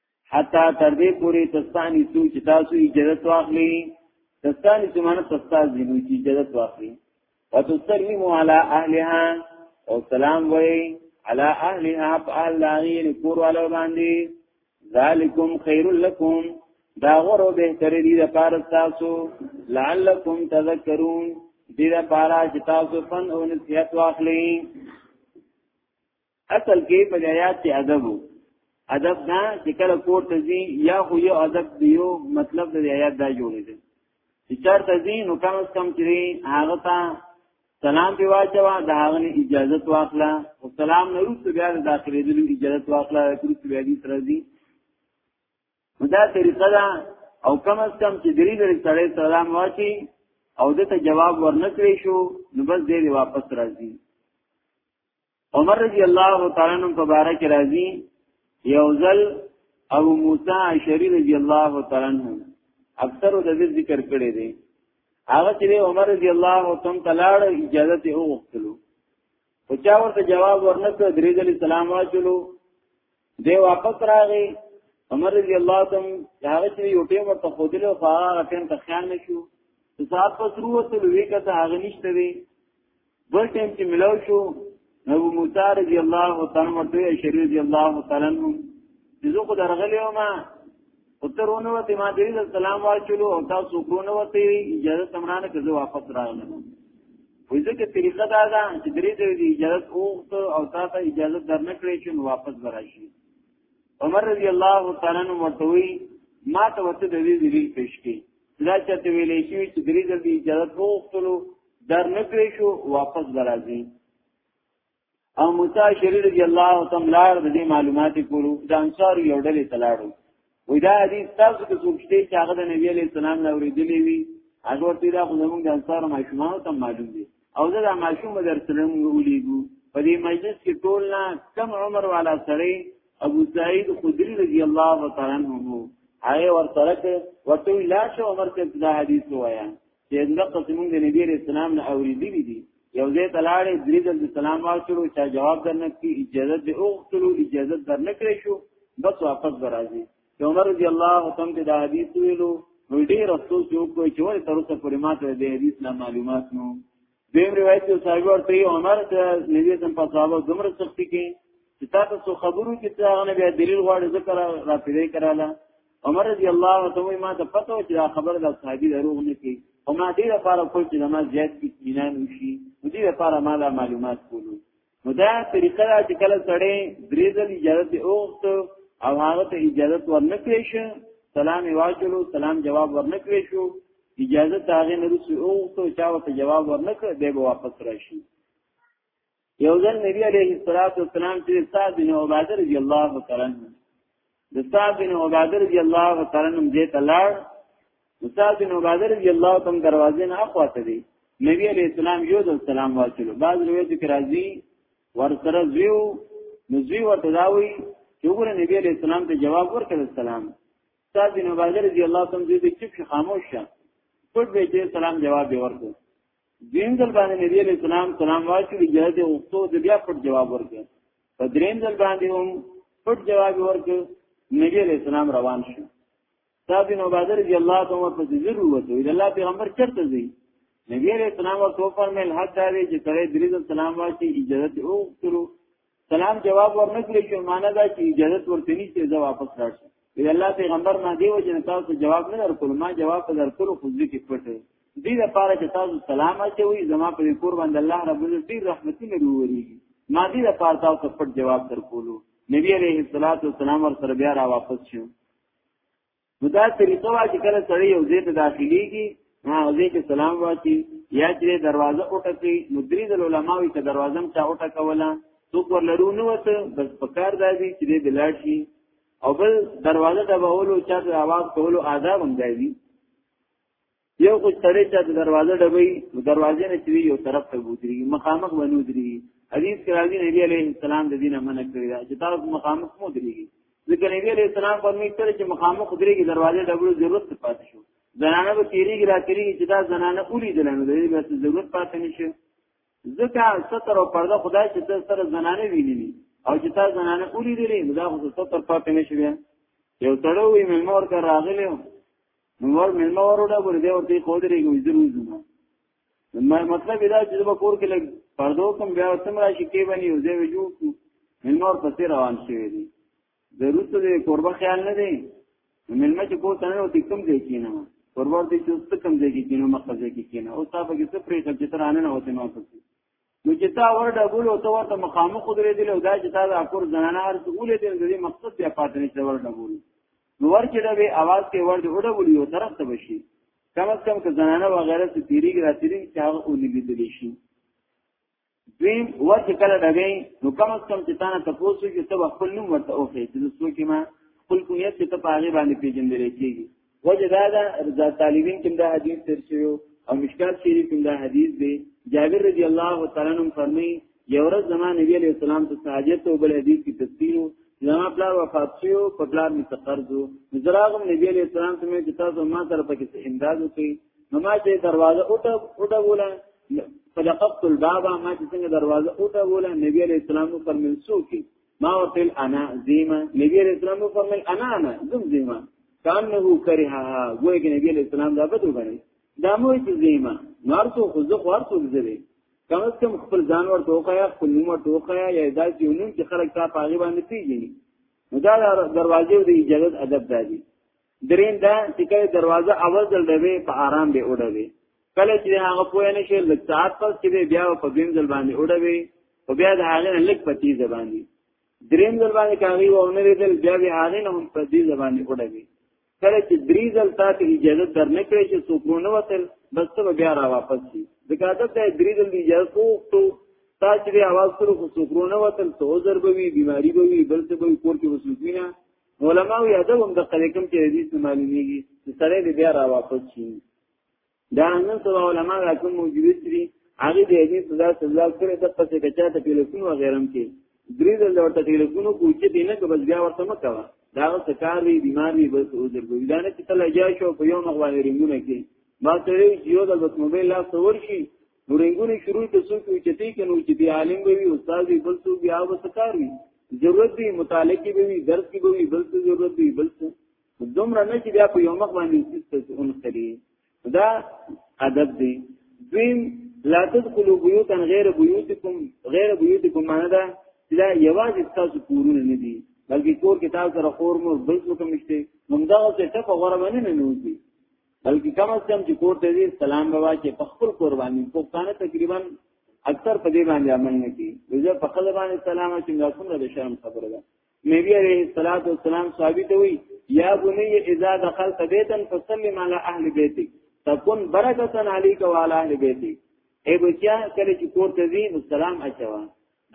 حتا تر دې پورې تستانی سو چې تاسو اجازه واخلي تستانی سو معنی تستاز دي نو چې اجازه واخلي وتسلمو علی اهلها او سلام وای علی اهلها فعل لاغین کور والو باندې ذالکم خیر لکم دا غره بهتر دي د پاره تاسو لعلکم تذکرون دې د پاره چې تاسو فن او نصیحت واخلئ اصل کې په آیات کې ادب وو ادب دا چې کله کور ته ځي یا خو یو ادب دیو مطلب د آیات دا جوړې دي چې چار ته ځي نو کم از کم چې هغه ته سلام دی واچوا دا هغه اجازه واخلا او سلام نه روسته بیا د داخلي د اجازه واخلا کورس بیا دي تر دي دا طریقه دا او کم از کم چې درې درې سره سلام واچي او دته جواب ورنکړې شو نو بس دې واپس راځي عمر رضی الله تعالی عنہ مبارک راضی یوزل ابو موسی اشعری رضی الله تعالی عنہ اکثر د دې ذکر کړی دی هغه چې عمر رضی الله تعالی تلاړ اجازه ته وغوښتلو او چا ورته جواب ورنکړ درې ځلې سلام واچولو دی واپس راغی عمر رضی الله تم هغه چې یو ټیم ورته خودل او هغه ټیم ته خیال نشو صاحب پس روته لوي کته هغه نشته وی بل ټیم چې ملو شو نو موسی رضی الله تعالی ورته شری رضی الله تعالی عنہ زه خو درغلی ما اترونه وته ما دې سلام واچلو او تاسو کورونه وته اجازه سمرانه کې زه واپس راغلم وځه کې طریقه دا ده چې درې دې اجازه اوخت او تاسو اجازه درنکړې چې واپس راشي عمر رضی الله تعالی عنہ ورتوي ما ته وته د دې دلیل پیش کړي دا چې ته ویلې شي چې درې دې اجازه اوختلو درنکړې شو واپس راځي او موسی شری رضی الله تعالی لار د دې معلوماتي کولو د انصار یو ډلې تلاړو وې دا حدیث تاسو کې څوک شته چې هغه د نبی علی السلام نه اوریدلې وي هغه ورته دا خو زموږ د انصار ماشومان ته معلوم دي او زه دا ماشوم در سره ولیګو په دې مجلس کې ټول نه کم عمر والا سره ابو سعید خدری رضی الله تعالی عنہ هغه ورته ورته لا شو عمر ته دا حدیث وایا چې دغه قسم موږ د نبی رسول الله نه اوریدلې دي یو ځای تلاړې درې ځل سلام واچړو چې جواب درنک کی اجازه دې اوغتلو اجازه درنک لري شو بس واپس راځي عمر رضی الله تعالی عنہ دا حدیث ویلو ویډي رسول چې کوی چې ور تر اوسه پرې ماته د حدیث نه معلومات نو دیم روایت کې صاحب ورته عمر ته نبی سم په صحابه زمره سختی کې چې تاسو سو خبرو کې ته هغه بیا دلیل غواړي ذکر را پیری کراله عمر رضی الله عنه ته ما ته پته و چې دا خبر د صحابي دروغ نه کی او ما دې لپاره کول چې ما زیات اطمینان وشي دې لپاره ما دا معلومات کولو نو دا طریقه دا چې کله سړی درې ځل اجازه اوغت او هغه ته اجازه ورنکړې شو سلام واجلو سلام جواب ورنکړې شو اجازه تاغه نه رسو اوغت او چا ته جواب ورنکړ دی به واپس راشي یو ځل نبی علیه الصلاۃ والسلام چې سعد بن عباده رضی الله تعالی عنہ د صاحب بن عباده رضی الله تعالی عنہ دې تلار صاحب بن عباده رضی الله تعالی دروازې نه اخواته دی نبی علیہ السلام یو د سلام واچلو بعض روایت کې راځي ور سره زیو نو زیو ورته داوي چې وګوره نبی علیہ السلام ته جواب ورکړ سلام صاحب بن عباده رضی الله تعالی عنہ دې چپ خاموش شه پټ به دې سلام جواب ورکړ دین ځل باندې نبی علیہ السلام سلام واچو اجازه وغوښتو د بیا پټ جواب ورکړ په دریم ځل باندې هم پټ جواب ورکړ نبی علیہ السلام روان شو صاحب نو بادر رضی الله تعالی په ذکر وته د الله پیغمبر چرته دی نبی علیہ السلام او تو فرمایل حد دی چې سره درې ځل سلام واچي اجازه وغوښتو سلام جواب ورنکړي چې معنا دا چې اجازه ورته نشته زه واپس راشم دی الله پیغمبر ما دی وجه تاسو جواب نه درکول ما جواب درکول خو ځکه پټ دی لپاره چې تاسو سلام اچوي زما پر کور باندې الله رب دې ډیر رحمتونه وروړي ما دی لپاره تاسو پټ جواب درکول نبی عليه الصلاه والسلام ور سره بیا را واپس شو نو دا طریقه وا چې کله سړی یو ځای ته داخليږي نو هغه ځای کې سلام واچي یا چې دروازه وټکي نو درې د علماوي ته دروازه هم چا وټکوله څوک ورلرو نه وته بس پکار دا دي چې د لاړ شي او بل دروازه د بولو چا د आवाज کولو آداب هم دی یو خو سړی چې د دروازه ډبوي د دروازې نه چې یو طرف ته ودرېږي مخامخ به نه ودرېږي حدیث کې راځي نبی علیه السلام د دینه منع کړی دا چې تاسو مخامخ مو ودرېږي ځکه نبی علیه السلام په موږ سره چې مخامخ ودرېږي دروازه ډبلو ضرورت پاتې شو زنانه به تیریږي را تیریږي چې دا زنانه اولی دلنه د دې بس ضرورت پاتې نشي ځکه ستر او پرده خدای چې تاسو سره زنانه ویني او چې تاسو زنانه اولی دلې دا خو ستر پاتې نشي یو تړوي مې مور کا راغلی نو ور مېلمه وروړه ګور دی ورته خو درې کوي ضرور زما ما مطلب دا چې په کور کې لګ پردو کوم بیا سم راشي کې باندې یو ځای وجو مېلمه ور پسې روان شوی دی ضرور ته قربه خیال نه دی مېلمه چې کو تنه او تکم دی کینه قربه دې چې ست کم دی کینه مخزه کې کینه او تاسو کې څه پرې چې تر اننه وته ما پسې نو چې تا ور ډبول او تو ته مخامخ درې دی او دا چې تا د اکور زنانه هر څه ولې دې دې مقصد بیا پاتې نشته ور ډبول نو ور چې ډبې आवाज کې ور دې وډبول یو طرف ته بشي کم از کم که زنانه و غیره څه تیریږي را تیریږي چې هغه اونې لیدل شي دویم ور چې کله ډبې نو کم از کم چې تانه تاسو چې ته خپل نوم ورته اوخې چې څوک ما خپل کویت چې ته پاغه باندې پیژندل کېږي وجه دا ده رضا طالبین کوم دا حدیث تر شوی او مشکات شریف کوم دا حدیث دی جابر رضی الله تعالی عنہ فرمایي یو ورځ زمان نبی علیہ السلام ته ساجت او بل حدیث کی تفسیر زما پلار وفات شو په پلار می تقرضو زراغم نبی علیہ السلام ته مې تاسو ما سره پکې امداد وکړي نو ما چې دروازه اوټه اوټه ولا فلقت الباب ما چې څنګه دروازه اوټه ولا نبی علیہ السلام فرمایي سو کې ما وتل انا زیما نبی علیہ السلام نو فرمایل انا انا زم زیما کانه کرهها وای کې نبی علیہ السلام دا بده غني دا مو چې زیما نار څو خو زه خور څو زده کم از کم خپل ځان ور توخیا خپل نوم ور توخیا یا دا چې نوم چې خلک تا پاغي باندې پیږي نو دا دروازې د اجازه ادب دی درین دا چې کله دروازه اول ځل ډوي په آرام به وډوي کله چې هغه پوه نه شي لږ ساعت پس چې بیا په دین ځل باندې وډوي او بیا د هغه لږ په تیز باندې دریم ځل باندې کاغي و نه ریدل بیا به هغه نه هم په دې ځبان وډوي کله چې درې ځل تاسو اجازه درنه کړی چې څوک نه وتل بس ته بیا را واپس شي ځکه دا ته درې ځل اجازه کوو تاسو به आवाज سره څوک نه وتل څو ضربوي بيماري به وي بل څه به کور کې وسوکینا علماء یې ادب هم د قلیکم کې حدیث معلومیږي چې سره دې بیا را واپس شي دا نن سبا علماء راکوم موجوده دي هغه دې حدیث دا سزاو کړي د پسې کچا ته ټلیفون و غیرم کې درې ځل ورته ټلیفون کوچې دې نه کبس بیا ورته مکوا دا سکار وی بیمار وی بس او درګوي دا نه چې تل جای شو په یو مغوانې رنګونه کې ما ته یو د بس موبایل لا څور شي نورنګونه شروع ته څوک وي چې تی کنو چې دی عالم وي استاد وي بل څوک بیا وسکار وي ضرورت دی مطالعه کې وي درس کې وي بل څه ضرورت دی بل څه دومره نه چې بیا په یو مخ باندې سیستم اون خري دا ادب دی دویم لا تدخلوا بيوتا غير بيوتكم غير بيوتكم معنی دا دا یوازې تاسو کورونه نه دي بلکې کور کې تاسو سره خور مور بل څه کوم شته موږ دا څه ټکو غره باندې نه نوځي بلکې کم از کم چې کور ته دې سلام بابا چې په خپل قرباني پښتانه تقریبا اکثر په دې باندې عمل نه کوي زه په خپل باندې سلام چې دا څومره د شرم خبره ده نبی عليه الصلاه والسلام ثابت وي یا بني اذا دخلت بيتا فسلم على اهل بيتك تكون بركه عليك وعلى اهل بيتك اے بچیا کله چې کور ته ځي نو سلام اچوا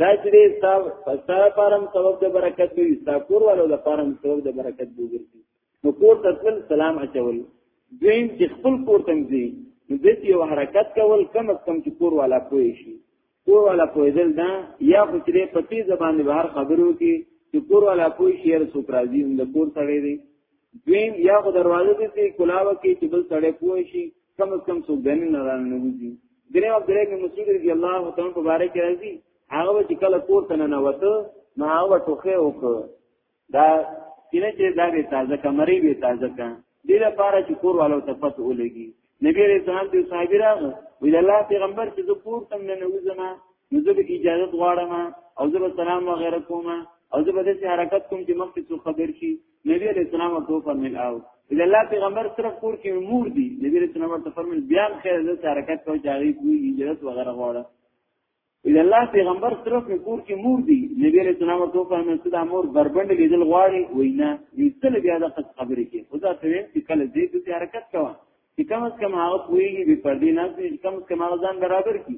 دا چې تاسو په سره پرم سبب د برکت وي تاسو کور والو د پرم سبب د برکت وګرځي نو کور ته تل سلام اچول دویم چې خپل کور ته ځي نو د یو حرکت کول کم از کم چې کور والا پوي شي کور والا پوهېدل دا یا خو چې په تیز زبان بهر خبرو کې چې کور والا پوي شي هر څوک راځي هم د کور سره دی دویم یا خو دروازه دې ته کلاوه کې چې بل سره پوي شي کم از کم څوک دنه نه راځي درې عبد الله بن مسعود رضی الله تعالی عنہ مبارک راځي هغه چې کله کور ته نه وته نو هغه ټوخه وکړه دا کینه چې دا به تازه کمرې به تازه کا دې لپاره چې کور والو ته پته ولګي نبی رسول الله دې صحابي راغله ویل الله پیغمبر چې زه پور تم نه نوځم نو زه به اجازه غواړم او زه به سلام و غیره کوم او زه به دې حرکت کوم چې مخکې څو خبر شي نبی علیہ السلام ورته فرمایل او اذا الله پیغمبر صرف کور کې امور دي نبی علیہ السلام ورته فرمایل بیان خیر زه حرکت کوم چې هغه کوی اجازه و غیره غواړم د الله پیغمبر صرف په کور کې مور دی نبی علیہ السلام ورته فرمایي چې دا مور بربند لیدل غواړي وینا ویستل بیا د خط خبرې کې خدا ته ویم چې کله دې د حرکت کوه چې کم از کم هغه پوهیږي به پردې نه چې کم از کم هغه ځان برابر کی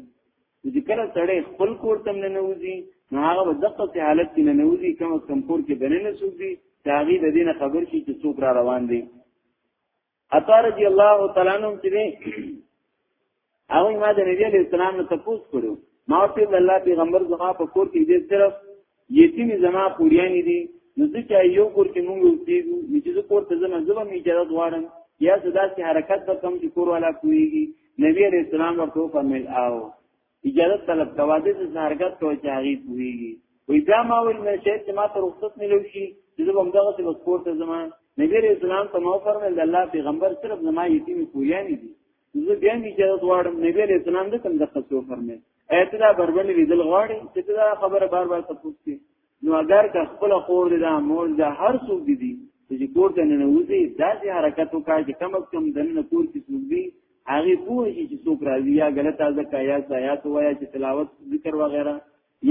چې کله سړی خپل کور تم نه نوځي نو هغه په دقه سي حالت کې نه نوځي کم از کم کور کې دنه نه سوځي چې هغه د دینه خبر شي چې څوک را روان دي عطا رضی الله تعالی عنہ چې دی هغه ما د نبی علیہ السلام نه تپوس کړو ما ته د الله پیغمبر زما په کور کې دې صرف یتیم زما پوریانی دي نو زه چې یو کور کې مونږ اوسېږو چې زه کور ته ځم زه به می اجازه غواړم یا صدا سي حرکت به کم چې کور والا کويږي نبی علیہ السلام ورته فرمایل او اجازه طلب کوا دې زارګت کوي چې هغه پوهیږي وی بیا ما ویل مې شاید چې ما ته رخصت ملو شي چې زه هم دغه څه وسپور ته زما نبی رسول الله ته مو فرمایل الله پیغمبر صرف زما یتیم کویانی دي زه بیا می چې غواړم نبی رسول الله ته کوم د خصو فرمایل ایت دا بربنې لیدل غواړي چې دا خبره بار بار تاسو کې نو اگر که خپل خور دې دا مور دا هر څوک دي دي چې کور ته نه وځي داسې حرکت وکړي چې کم از کم دنه کور کې څوک دي هغه پوه شي چې څوک راځي یا غلط تازه کایا سایات وایا چې تلاوت ذکر وغیرہ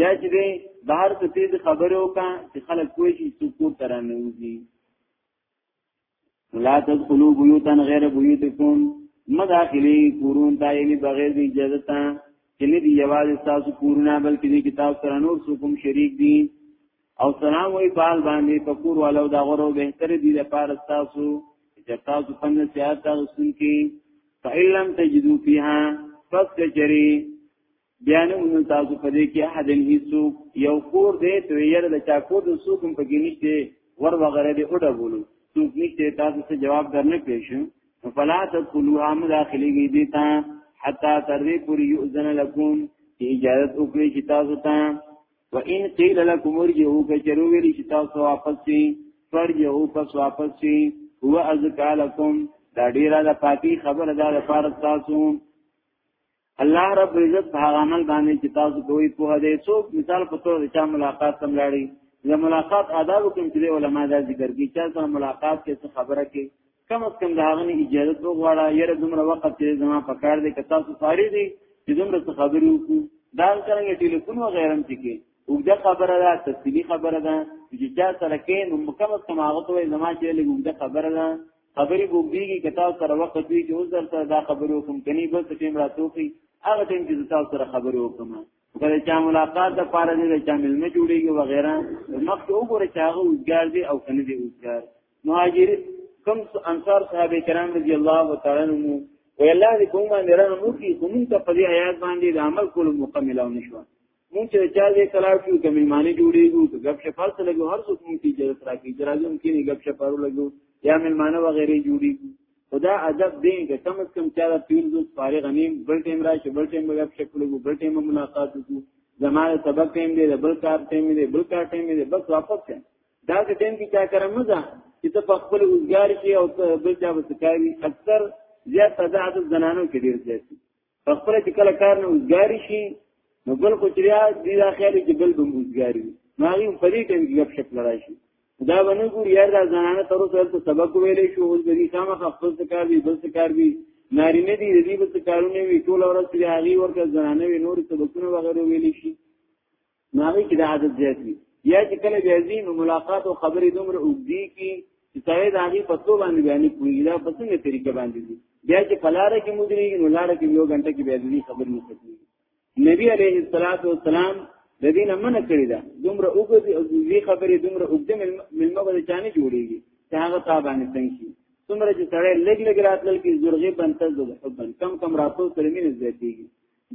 یا چې دې بهر ته تیز خبرو کا چې خلک پوه شي څوک کور ته نه وځي لا تدخلوا بيوتا غير بيوتكم مداخلي کورون تا یعنی بغیر دی اجازه تا کله دی یواز تاسو کورونه بلکې دی کتاب سره نور کوم شریک دي او سلام وی پال باندې پکور والو دا غرو بهتر دی لپاره تاسو چې تاسو څنګه سیاست تاسو کې فإلم تجدو فيها فسجري بیان ان تاسو په دې کې حدن هیڅو یو کور دې ته یې د چا کور د سو کوم پکې نشته ور وغره دې اډه بولو څوک نشته تاسو ته جواب درنه پیښ فلا تدخلوها مداخليږي دي تا حتا تر دې پوری یؤذن لكم چې اجازه وکړي چې تاسو ته وان قيل لكم ارجعوا فجروا ویلي چې تاسو واپس شي فرجعوا پس واپس شي هو ازکا لكم دا ډیره د پاکي خبره ده لپاره تاسو الله رب عزت په هغه عمل باندې چې تاسو کوی په دې څوک مثال په تور چې ملاقات تم لاړی د ملاقات آداب کوم چې علماء دا ذکر کوي چې سره ملاقات کې څه خبره کې کم از کم دا غني اجازه تو غواړه یره دومره وخت چې زما په کار دې کتا سو ساری دي چې دومره څه خبرې وکړو دا څنګه ټلیفون و غیرم چې کې وګړه خبره ده تفصیلی خبره ده چې چا سره کې نو کم از کم هغه ته زما چې لګوګه خبره ده خبرې وګړيږي که تاسو سره وخت وي چې اوس درته دا خبرو کوم کني بل څه ټیم راتوخي هغه ټیم چې تاسو سره خبرو کوم کله چې ملاقات د پاره دې چې ملمه جوړيږي و غیره مخکې وګوره چې هغه وزګار دي او کنه دي وزګار مهاجر کوم انصار صحابه کرام رضی الله تعالی عنهم وی الله دې کوم باندې رحم وکړي کوم ته په دې آیات باندې د عمل کولو مکمل او نشو مونږ چې چا دې کلاو شو د میلمانه جوړېږو د غب شپار سره لګو هر څوک مونږ ته اجازه راکړي چې راځم کې نه غب شپارو لګو یا میلمانه وغیرې جوړېږو خدا ادب دې چې کم از کم چا د تین دوست فارغ نیم بل ټیم راشي بل ټیم به غب شپلو بل ټیم ملاقات وکړو زماره سبق ټیم دې بل کار ټیم دې بل کار ټیم دې بس واپس شه دا چې ټیم کې چا کرم مزه چې ته په خپل وزګار کې او بل چا وسکاري اکثر زیات تضاد زنانو کې ډیر زیات په خپل چې کله کار نه وزګاری شي نو بل خو چریا دی دا خیال چې بل به وزګاری نو هغه په دې ټیم کې غب شپ لړای شي دا ونه ګور یار دا زنانه تر اوسه ته سبق ویلې شو اوس دې سامه خپل څه کار دی بل څه کار دی نارینه دی دې بل څه کارونه وی ټول ورځ دی هغه ورته زنانه وی نور سبقونه وغیرہ ویلې شي نو هغه کې د عادت زیات وي یا چې کله بیا ځین ملاقات او خبرې دومره وګدي کی چې سړی د هغه په څو باندې باندې کوي دا په څنګه طریقه باندې دي بیا چې پلاره کې مدري نو لاره کې یو غنټه کې بیا دې خبر نه کوي نبی عليه الصلاه والسلام د دینه من کړی دا دومره وګدي او دې خبرې دومره وګدي ملما به چانه جوړيږي چې هغه تا باندې څنګه شي څومره چې سړی لګ لګ راتل کې زورغي بنتل د حبن کم کم راتو سره مين زیاتېږي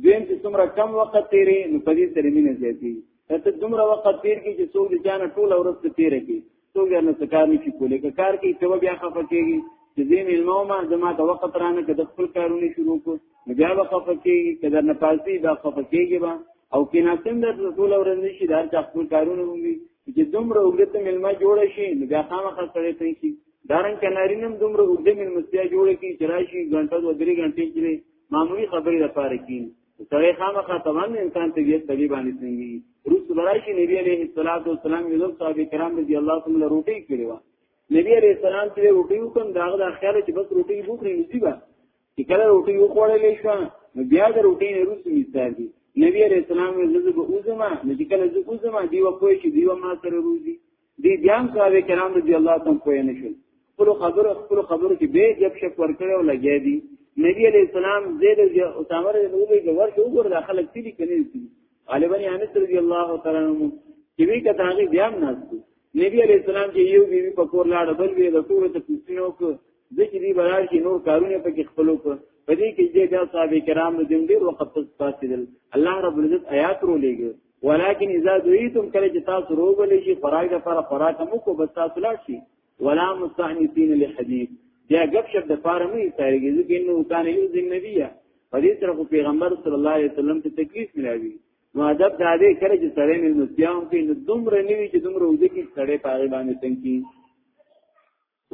دویم چې څومره کم وخت تیرې نو په دې سره مینه زیاتی ته دومره وخت تیر کې چې څوک دې ځان ټول ورځ ته تیر کې څوک نه څه کار نشي کولای که کار کوي چې بیا خفه کېږي چې دې ملمو ما زما د وخت رانه کې د خپل کارونه شروع کو نو بیا به خفه کېږي که در نه پاسي دا خفه کېږي به او کې ناسم د ټول ورځ نشي دا چې خپل کارونه ومي چې دومره وګړه ته ملما جوړ شي نو بیا خامخا سره ته شي دارن کنارینم دومره وګړه ملمستیا جوړ کی چې راشي غنټه دوه درې غنټې کې معمولی خبرې لپاره کین سره خامخا تمام انسان طبیعت په دې باندې څنګه روس برایشي نبی عليه الصلاه والسلام یو ځل صحابه کرام رضی الله تعالی عنهم روټي کړی و نبی عليه السلام چې روټي وکم داغه د خیال چې بس روټي وکړي نسی با چې کله روټي وخوړلې شو نو بیا د روټي نه روس مثال دی نبی عليه السلام زده به اوزما نو چې کله زه اوزما دی و کوی چې دی و ما سره روزي دی بیان صحابه کرام رضی الله تعالی پوه نه شول خپل خبرو خپل خبرو کې به جب شپ ورکړ او لګیا دي نبی علیہ السلام زید اسامه رضی الله عنه ورته وګور داخله کړي کني غالبا انس رضی الله تعالی عنہ چې وی کته هغه بیا ناس نبی علیہ السلام چې یو بیبي په کور لاړ بل وی د ټول ته پوښتنه وکړه د چې دی بلار کې نور کارونه پکې خپلو کو په دې کې چې بیا صاحب کرام د دې ډیر وخت پاتې دل الله رب العزت آیات رو لېږي ولكن اذا دعيتم کله چې تاسو روغلې شي خوراک د پر خوراک مو کو بس تاسو لا شي ولا مستعنسين للحديث بیا غب شپ د پاره مې تاریږي ځکه نو کان یو ذم نبیه په دې سره خو پیغمبر صلی الله علیه وسلم ته تکلیف ملاوي نو ادب دا دې کړی چې سره مې نو بیا هم کې نو دومره نیوي چې دومره ودی کې سړې پاره باندې تنګي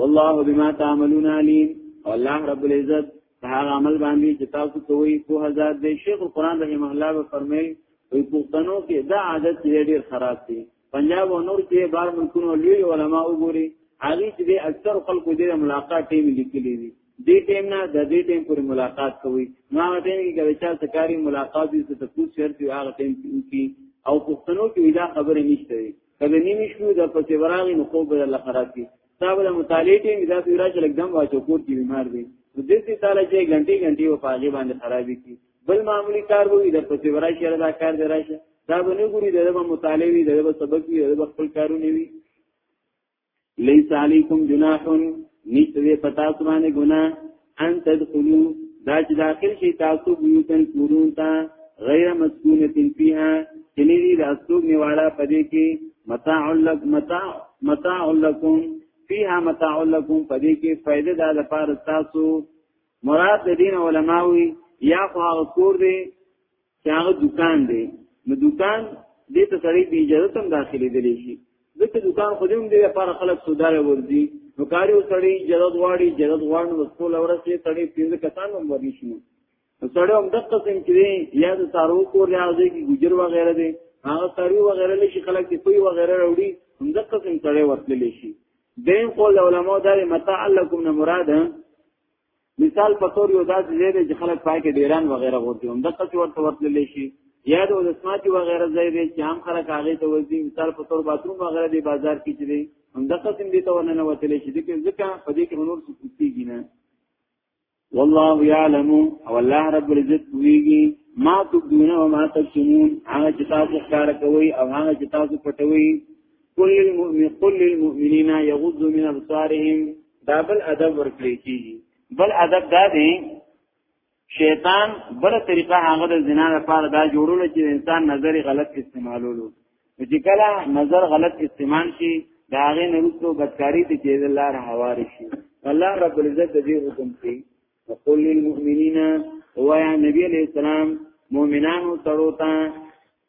والله بما تعملون علیم الله رب العزت هغه عمل باندې چې تاسو کوی په هزار د شیخ القران رحم الله به فرمایي په پښتنو کې دا عادت ډېر خراب دی پنجاب او نور کې بار ملکونو لوی علما وګوري هغه چې د اکثر خلکو د ملاقات ټیم لیکلي دي دې ټیم نه د دې ټیم پورې ملاقات کوي ما ټیم کې کله چې سکاري ملاقات دي څه تاسو شرط یو هغه ټیم کې او پښتنو کې دا خبره نشته کله نیمه شو د پسې وراغي نو خوب بدل خراب کی دا بل مطالعه ټیم دا پیرا چې لګدم واچو کوټ دی بیمار دی د دې څه تعالی چې غنټي غنټي و پاګې باندې خرابې کی بل معمولی کار وو د پسې ورای شهر دا کار دی راشه دا به نه ګوري دغه مطالعه وي دغه سبق وي دغه خپل کارونه وي لیس علیکم جناح نشته دې پتا سبانه ګنا ان تدخلوا دا چې داخل شي تاسو بیوتن کورون ته غیر مسکونه تن فیها چنی دی راستوګ نیوالا پدې کې متاع لک متاع متاع لکم فیها متاع لکم پدې کې فائدہ دا د پاره تاسو مراد دین علماوی یا خو هغه کور دی چې هغه دکان دی نو دکان دې ته سړی به اجازه تم داخلي دلی شي ځکه دکان خو دې هم دې لپاره خلک سوداره ورځي نو کاری وسړی جلد واړي جلد واړ نو ټول اورسه تړي پینځه کسان هم ورني شي نو سړی هم دغه قسم کې یا د سارو کور یا ځای کې ګجر وغیرہ دی هغه سړی وغیرہ لشي خلک دې پي وغیرہ وروړي هم دغه قسم سړی ورتل شي دین قول علماء دار متاع لكم نه مراد مثال په تور یو داسې ځای دی چې خلک پای کې ډیران وغیره غوړي هم دغه څه ورته ورتللی شي یا د ولسماتي وغیره ځای دی چې عام خلک هغه ته وځي مثال په تور باتروم وغیره دی بازار کې چې دی هم دغه څه دې ته ورننه وتلی شي ځکه ځکه په دې کې نور څه کوتیږي نه والله يعلم او الله رب العزت ویږي ما تبدون وما تكتمون هغه چې تاسو ښکار کوي او هغه چې تاسو پټوي قل للمؤمن قل للمؤمنین یغضوا من ابصارهم دا بل ادب ورکړي کی بل ادب دا دی شیطان بل طریقه هغه د زنا لپاره دا جوړول چې انسان نظر غلط استعمالولو چې کله نظر غلط استعمال شي دا هغه نرسو بدکاری ته چې الله حوار شي الله رب العزت دې حکم کوي وقل للمؤمنین هو یا نبی علیہ السلام مؤمنانو تروتا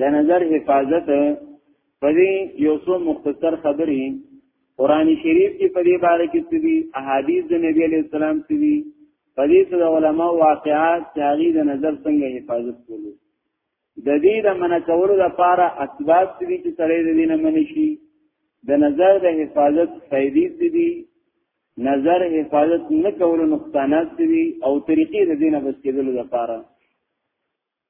د نظر حفاظت په دې یو څو مختصر خبرې قران شریف کې په دې باره کې څه دي احادیث د نبی علی السلام څه دي په دې سره علما واقعات چاغي د نظر څنګه حفاظت کولو د دې د من کولو لپاره اسباب څه دي چې سړی د دې نه منې شي د نظر د حفاظت فائدې څه دي نظر حفاظت نه کولو نقصانات څه دي او طریقې د دې نه بچ کېدلو لپاره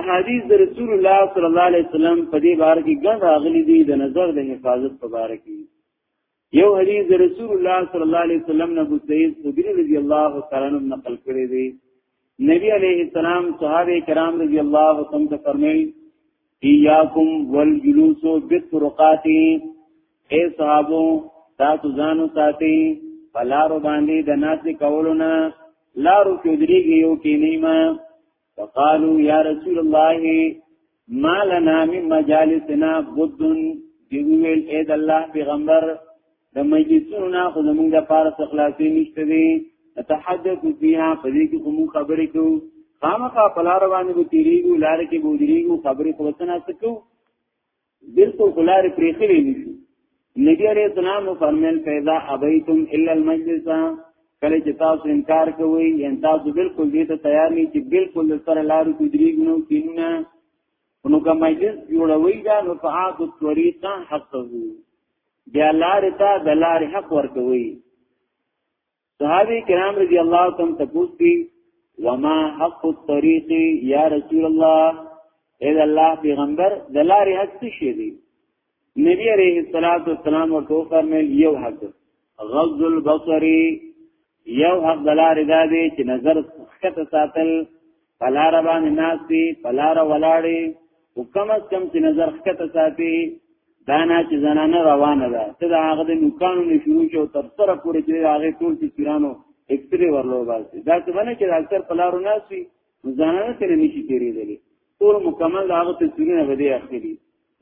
احادیث د رسول الله صلی الله علیه وسلم په دې بار کې ګڼ راغلي دي د نظر د حفاظت په بار کې یو حدیث د رسول الله صلی الله علیه وسلم نه بوتیز خدری رضی الله تعالی عنہ نقل کړی دی نبی علیہ السلام صحابه کرام رضی الله تعالی عنہ فرمایي ایاکم والجلوس بالطرقات اے صحابو تاسو ځانو ساتي پلارو باندې د ناس کولونه لارو کې دريږي یو کې نیمه فقالو یا رسول الله ما لنا من مجالسنا بد دی ویل اې د الله پیغمبر د مجلسونو نه خو زمونږ د پاره خلاصې نشته دي نتحدث فيها فدې کې کوم خبرې کو خامخا پلار باندې به تیریږي لار کې بودریږي خبرې کوڅنه سکو بالکل خلار پریخلی نشو نبی علیہ السلام فرمایل فیضا ابیتم الا المجلس کله چې تاسو انکار کوئ یا تاسو بالکل دې ته تیار نه چې بالکل سره لارو کې دریګنو کینونه نو کوم مجلس جوړوي دا نو فعاد الطريق حقه بیا لار ته د لار حق ورکوي صحابه کرام رضی الله تعالی تپوس کی وما حق الطريق یا رسول الله اے الله پیغمبر دلاره حق څه شی دی نبی علیہ الصلوۃ والسلام ورته فرمایل یو حق غض البصر یو حق دلاره دا دی چې نظر ښکته ساتل پلار باندې ناسي پلار ولاړي حکم اس کم چې نظر خکته ساتي دانا چې زنانه روانه ده ته دا هغه د نوکانو نه شروع شو تر سره پورې چې هغه ټول چې پیرانو اکثره ورلو باسي دا څه باندې چې اکثر پلارو ناسي زنانه ته نشي تیرېدلې ټول مکمل هغه ته سرونه غدي اخلي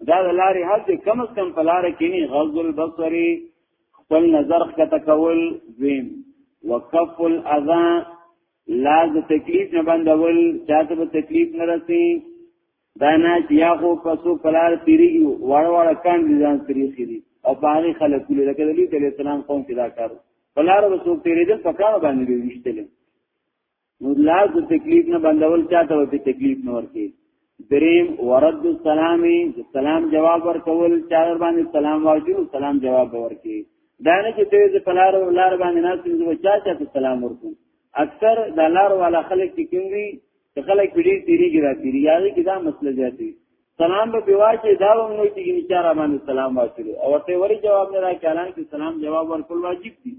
دا د لارې حد کم از کم پلار کینی غض البصری خپل نظر خکته کول وین وکف الاذان لاس د تکلیف نه بندول چاته به تکلیف نه رسي دا نه چې یا خو پسو پلار تیریږي وړ وړ کان دي ځان تریخي دي او باغی خلک له لکه د لوی تعالی سلام قوم کې دا کار پلار به څوک تیریدل پکا باندې دی وشتل نو لاس د تکلیف نه بندول چاته به تکلیف نه ورکي دریم ورد السلام سلام جواب ورکول چا باندې سلام واجب سلام جواب ورکي دا نه چې ته د پلار او لار باندې ناس دې چا چا ته سلام ورکو اکثر د لار والا خلک چې کومي چې خلک پیډي تیریږي را تیری یاري کې دا مسله زیاتې سلام به بیوا چې دا ومنو چې ان چا باندې سلام واجب او ته وری جواب نه راکالان چې سلام جواب ورکول واجب دي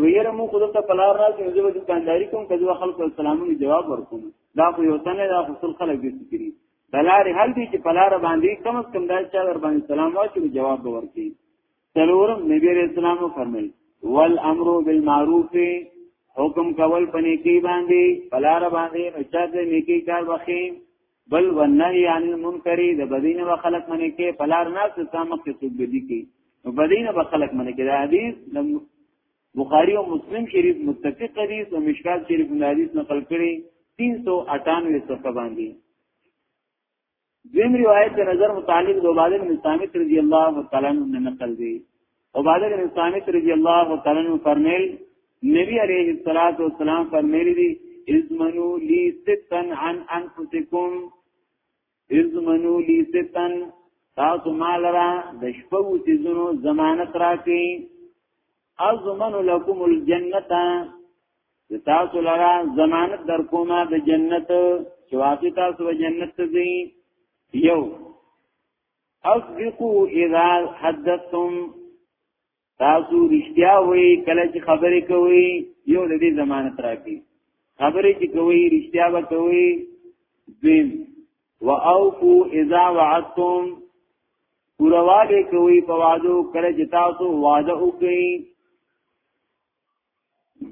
نو یې مو خود ته پلار راځي نو زه دکانداری کوم کله خلکو سلامونه جواب ورکوم دا خو یو تنه دا خپل خلک دي کړی بلار هل دي چې پلار باندې کم از کم دا چې ور باندې سلام واچو جواب ورکړي څلورم نبی رسول اسلام فرمایي والامر بالمعروف حکم کول پنې کې باندې پلار باندې نو چا دې نیکی کار وخی بل والنهي عن المنکر د بدین و خلق منی کې پلار ناس ته مخ کې څوک بدی کې نو بدین و خلق منی کې دا حدیث بخاری او مسلم شریف متفق حدیث او مشکات شریف د حدیث نقل کړي 398 صفحه باندې دیم روایت د نظر متعلق دوباله بن ثابت رضی الله تعالی عنہ نقل دی عباده بن صامت رضی الله تعالی عنہ فرمایل نبی علیہ الصلوۃ والسلام فرمایلی دی ازمنو لی ستن عن انفسکم ازمنو لی ستن تاسو مال را د شپو سيزونو ضمانت راکې ازمنو لكم الجنه تاسو لرا ضمانت در کومه د جنت چې واقع تاسو جنت ته ځئ یو اصدقوا اذا حدثتم تاسو رښتیا وایي کله چې خبرې کوي یو د دې ضمانت راکړي خبرې چې کوي رښتیا به کوي دین واوفو اذا وعدتم پورواله کوي په وعده کله چې تاسو وعده وکړي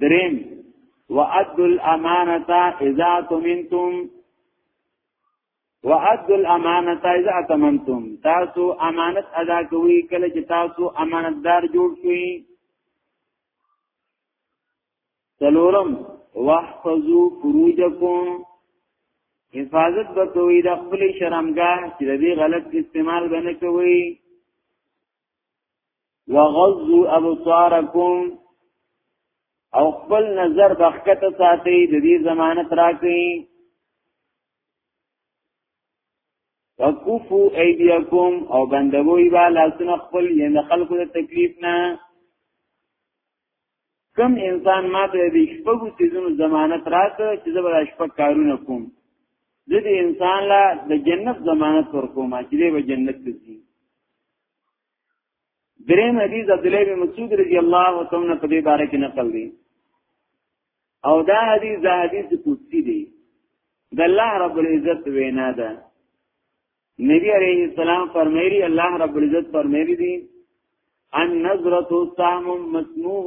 دریم وعد الامانه اذا تمنتم وعد الامانه اذا اتممتم تاسو امانت ادا کوئ کله چې تاسو امانتدار جوړ شئ سلورم واحفظوا فروجکم حفاظت به کوي د خپل شرمګاه چې د دې غلط استعمال بنه کوي وغضوا ابصارکم او خپل نظر بخکته ساتي د دې ضمانت راکړي وکفو ایدیکم او بندوی با لاسونه خپل یند خلقو د تکلیف نه کم انسان ما ته د شپږو سيزونو ضمانت راکړ چې زه به شپږ کارونه کوم زه د انسان لا د جنت ضمانت ورکوم چې به جنت ته ځي دریم حدیث عبد الله بن مسعود رضی الله تعالی عنہ په دې باره کې نقل دی او دا حدیث دا حدیث قدسی دی د الله رب العزت وینا ده نبی علیہ السلام فرمایلی الله رب العزت فرمایلی دی ان نظرت سهم مسموح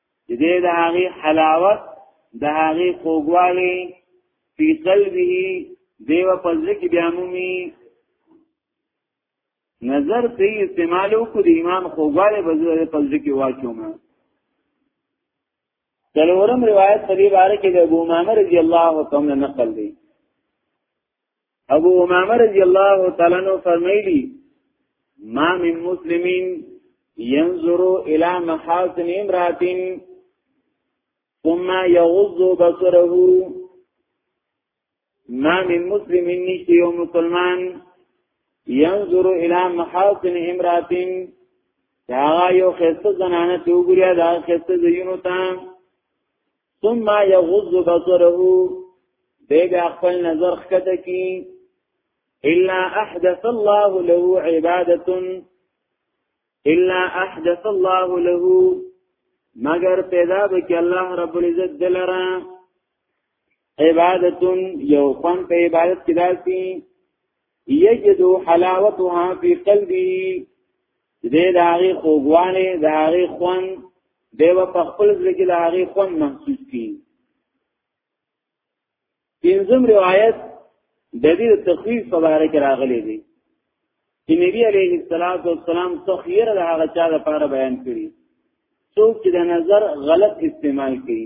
چې دې د هغه حلاوت د هغه خوګوالي په قلبه دیو پزړ کې بیا مومي نظر ته استعمالو کو د ایمان خوګواله بزر پزړ کې واچوم دلورم روایت په دې باره کې د ابو امامه رضی الله تعالی نقل دی ابو امامه رضی الله تعالی عنہ فرمایلی ما من مسلمین ينظروا الى محاسن امرات ثم يغض بصره ما من مسلمین نشته یو مسلمان ينظر الى محاسن امرات دا یو خسته زنانه ته وګوریا دا خسته زینو ته ثم يغض بصره بيبي خپل نظر خکته کی الا احدث الله له عباده الا احدث الله له مگر پیدا بکی الله رب العزت دلرا عبادت یو قوم په عبادت کې داسي یجدو حلاوتها فی قلبی دې د هغې خوږوالی د هغې خوند دی به په خپل زړه کې د هغې خوند محسوس کړي پنځم روایت د دې د تخفیف په اړه کې راغلی دی چې نبی علیه الصلاۃ والسلام تخیر د هغه چا لپاره بیان کړی څوک چې د نظر غلط استعمال کړي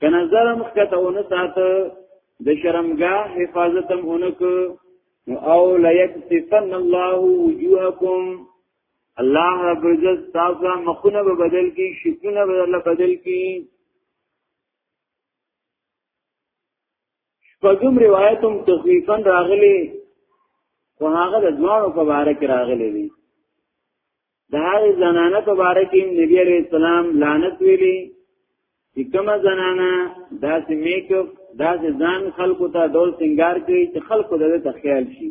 که نظر هم کته ونه ساته د شرمګاه حفاظت هم اونک نو او ليكتفن الله وجوهكم الله رب عزت تاسو مخونه به بدل کی شکونه به بدل کی شپږم روایت هم تخویفا راغلی خو هغه د ځوانو په باره کې راغلی دی د هغې زنانه په باره کې نبی علیه السلام لعنت ویلی چې کومه زنانه داسې میک اپ داسې ځان خلکو ته ډول سنگار کوي چې خلکو د دې ته خیال شي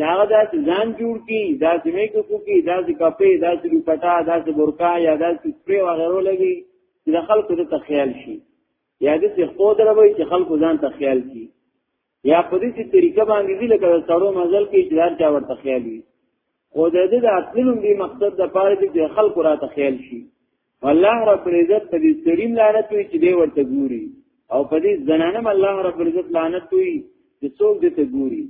دا دا ځان جوړ کی دا زمې کو کو کی دا ز کپې دا ز لپټا دا ز برکا یا دا ز سپری و غیره لګي چې خلکو ته تخیل شي یا دې څه خو دروي چې خلکو ځان تخیل کی یا په دې طریقه باندې دې لکه سړو مزل کې اجرار چا ورته خیالي خو د دې د اصلونو دی مقصد د پاره دې خلکو را تخیل شي الله رب العزت په دې سړیم لعنت وی چې دی ورته ګوري او په دې زنانم الله رب العزت لعنت وی چې څوک دې ته ګوري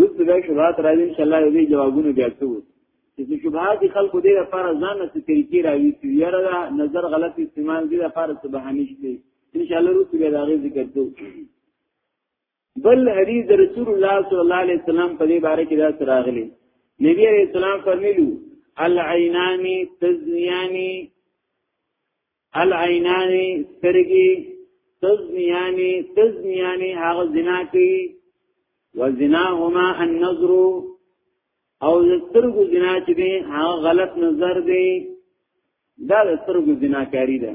روز به شبهات راځي ان شاء الله دې جوابونه بیا څه وو چې شبهات خلکو دې لپاره ځان څه طریقې راوي چې یاره دا نظر غلط استعمال دې لپاره څه بهانه شي ان شاء الله روز به دا غي ذکر کوو بل حدیث د رسول الله صلی الله علیه وسلم په دې باره کې دا راغلی نبی علیہ السلام فرمیلو العینانی تزنیانی العینانی سترګي تزنیانی تزنیانی هغه زنا کوي وزناهما النظر او سترګو زنا چې دی هغه غلط نظر دی دا سترګو زناکاری ده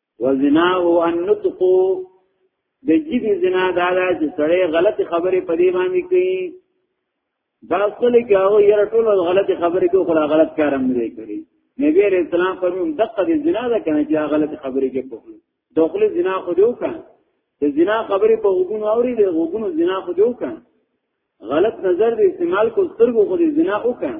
وزنا هو ان نطق د جیب زنا دا دا چې سړی غلط خبرې په دې باندې کوي دا څل کې هغه یره ټول غلط خبرې کوي خو غلط کار هم نه کوي نبی علیہ السلام فرموم دقه د زنا دا کنه چې غلط خبرې کوي په خپل دخل زنا خو دیو کړه د زنا خبرې په وګونو اوري د وګونو زنا خو دیو کړه غلط نظر د استعمال کو سترګو خو د زنا وکړه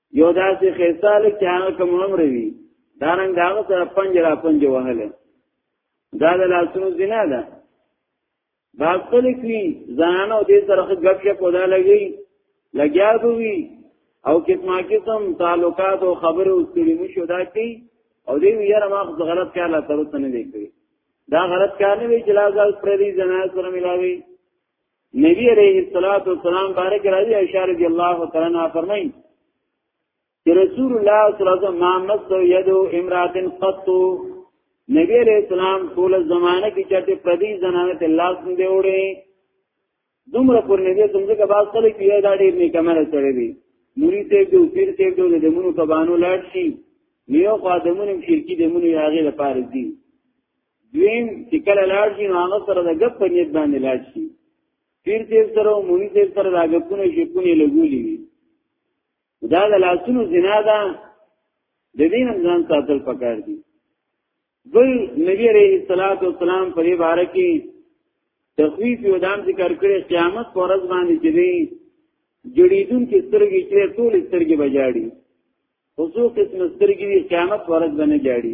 یو داسې خیساله چې هغه کوم عمر وي دارنګ هغه سره پنج را پنج وهله دا د لاسونو زنا ده باز کلی کی زنانه او دې سره غږ کې کودا لګي لګیا دوی او کسما قسم تعلقات او خبرو سړي مو شو دا کی او دې یاره ما غلط کار لا تر اوسه نه دی کړی دا غلط کار نه وی چې لازم پر دې زنانه سره ملاوي نبی علیہ الصلوۃ والسلام بارک راضی عائشہ رضی الله تعالی عنها فرمایي چې رسول الله صلی الله علیه وسلم ما مس یدو امراتن قط نبی علیہ السلام ټول زمانه کې چټه پردي زنانه ته لاس نه دی وړي دومره پر نبی څنګه کا باز کله کیه دا ډیر نه کمره سره دی نوري ته دې پیر ته دې د مونږ په بانو لاړ شي نیو قادمونم شرکی دمونو یاغی لپاره دی دویم چې کله لاړ شي نو هغه سره د ګپ په نیت باندې لاړ شي پیر دې سره مونږ دې سره د ګپونه شي کونی لګولې وي دا د لاسونو زنا ده د دین ځان ساتل پکار دي بل نبی عليه الصلاه والسلام په دې باره کې تخویف یو دام ذکر کړی قیامت پر ورځ باندې چې دی جوړیدون کې سترګې چې ټول سترګې بجاړي خصوص قسم سترګې قیامت پر ورځ باندې جاړي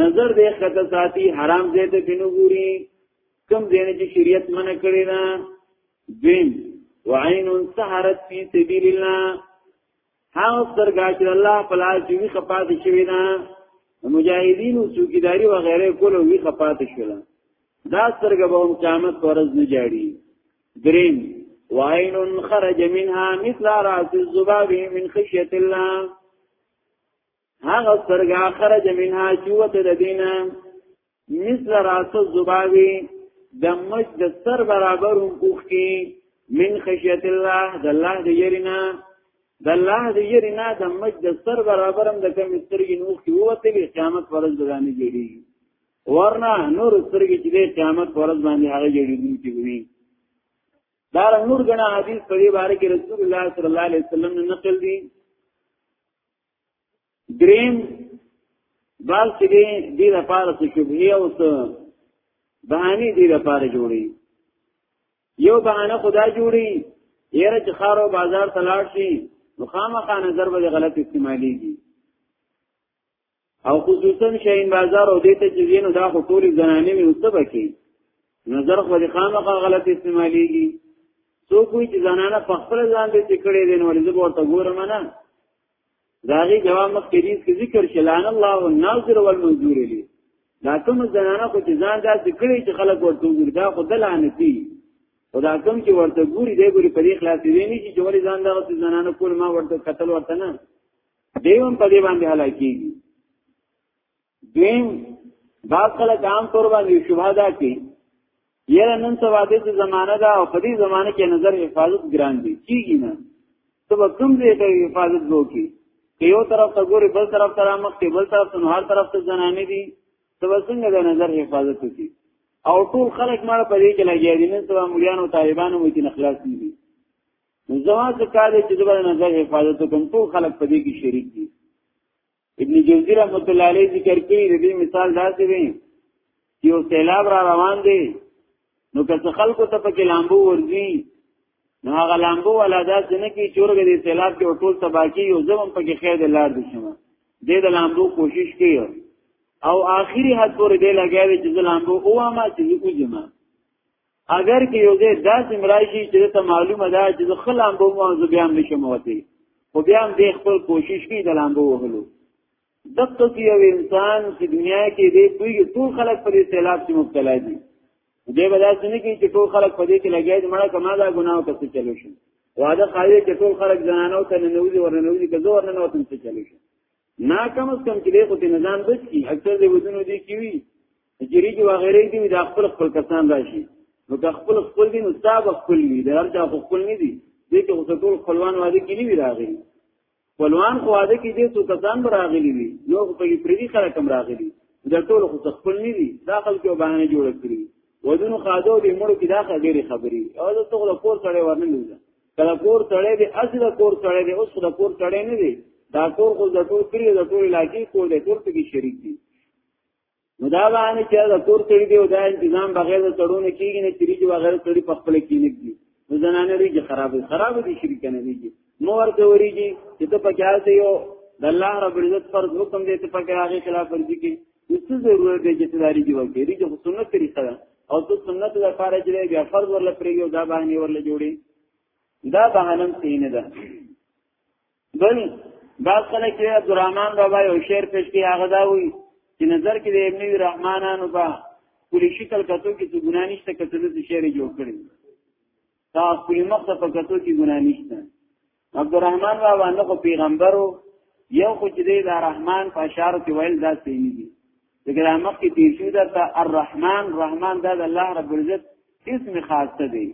نظر دې خطه ساتي حرام دې ته پینو ګوري کم دې نه چې شریعت منع کړی نه دین وعین سحرت فی سبیل الله ها سترګا چې الله په لار کې وی خپات شوی نه مجاهدین او څوکیداری و غیره کول وی خپات شول دا سترګا به قیامت پرز نه جاړي دریم وعین خرج منها مثل راس الذباب من خشیت الله هغه سترګه خرج منها چې وته د دینه مثل راس الزبابي د مج د سر برابر هم کوخي من خشیت الله د الله د یرینا د الله د یرینا د مج د سر برابر هم د کم سترګې نوخ کې وته به قیامت ورځ باندې جوړي ورنا نور سترګې چې د قیامت ورځ باندې هغه جوړي دي وي دا نور غنا حدیث په دې باره کې رسول الله صلی الله علیه وسلم نه نقل دي دریم باب چې دی دی لپاره څه شبهه او څه بهانه دی لپاره جوړي یو بهانه خدا جوړي یره چې خار او بازار تلاړ شي نو خامخا نظر به غلط استعماليږي او خصوصا شاین بازار او دیته چې زینو دا خو ټول زنانه می وسبه کی نظر خو د خامخا غلط استعماليږي څوک وي چې زنانه په خپل ځان دې تکړه دي نو ولې ورته ګورم نه داغي جواب مخکې دې ذکر شلان الله الناظر والمنظور لی دا کوم زنانه خو چې ځان داسې کړی چې خلک ورته ګور دا خو د لعنتی او دا کوم چې ورته ګوري دی ګوري په دې خلاص دی نه چې ولې ځان دا چې زنانه کول ما ورته قتل ورته نه دیوم په دې باندې هلاکیږي دین دا کله ځان تور باندې شوبه ده کې یره نن څه واده چې زمانہ ده او په دې زمانہ کې نظر حفاظت ګران دي کیږي نه ته به کوم دې ته حفاظت وکړي یو طرف ته ګوري بل طرف ته رامخ کې بل طرف ته هر طرف ته زنانې دي ته به څنګه د نظر حفاظت وکړي او ټول خلک مړ په دې کې لګیا دي نن سبا مليانو طالبانو مو کې نخلاص دي نو زما څه کار دی چې د نظر حفاظت وکړم ټول خلک په دې کې شریک دي ابن جوزی رحمت الله علیه ذکر کړی د دې مثال داسې دی چې یو سیلاب را روان دی نو که خلکو ته پکې لامبو ورځي نو هغه لامبو ولا داسې نه کی چورګ دې سیلاب کې ټول تباکی یو ځم پکې خیر د لار دي شمه دې د لامبو کوشش کوي او آخري حد پورې دې لګیا دی چې لامبو اوه ما چې وځم اگر کې یو ځای داسې مرایشي چې ته معلومه ده چې زه خلام به مو زه بیا نشم وتی خو بیا هم دې خپل کوشش کوي د لامبو وهلو دغه کې یو انسان چې دنیا کې دې کوي ټول خلک په دې سیلاب کې مبتلا دي دې ودا څنګه کې چې ټول خلک په دې کې لګیا دي مړه کما دا ګناو ته چلو شي واده خایې چې ټول خلک زنانو ته نه نوځي ورنوځي که زه ورننه وتم څه چلو شي نا کم از کم چې دې خو دې نظام بچي اکثر دې ودونو دې کیوي جریږي وغیرې دي دا خپل خپل کسان راشي نو دا خپل خپل دي نو صاحب خپل وي دا هرچا خپل نه دي دې کې اوس ټول خپلوان واده کې نه وی راغلي خپلوان خو واده کې دې څو کسان راغلي وي نو په کې پریدي سره کم راغلي دا ټول خو خپل نه دي دا خلک یو بهانه جوړ کړی ودونو خادو دې مړو کې دا خبرې خبرې او دا څو له کور سره ورنه لږه کله کور تړې دې اصل کور تړې دې اوس د کور تړې نه دي دا کور خو د ټول کړی د ټول علاقې کور دې ټول کې شریک دي نو دا باندې چې دا کور کړی دی او دا تنظیم بغیر د تړونه کیږي نه تری چې بغیر تړي په خپل کې نه دی نو زنانه ریږي خراب خراب دي شریک نه دیږي نو ورته وریږي چې ته په کار دی او د الله رب عزت فرض حکم دی ته په کار هغه خلاف ورځي کې څه ضرورت دی چې تداري دی ورته ریږي خو سنت طریقه ده او ته سنت د لپاره چې بیا فرض ورل پرې یو دا باندې ورل جوړي دا بهانم سینه ده بل بعض خلک چې عبدالرحمن بابا یو شعر پیش کړي هغه دا وی چې نظر کې د ابن الرحمنانو په کلی شکل کتو کې څه ګنا نشته کته د شعر جوړ کړي تا خپل مخ ته کتو کې ګنا نشته عبدالرحمن بابا نه خو پیغمبرو یو خو چې د رحمان په اشاره کې ویل دا څه نه دي دغه مخ کې تیر شو دا الرحمن رحمان دا د الله رب العزت اسم خاص دی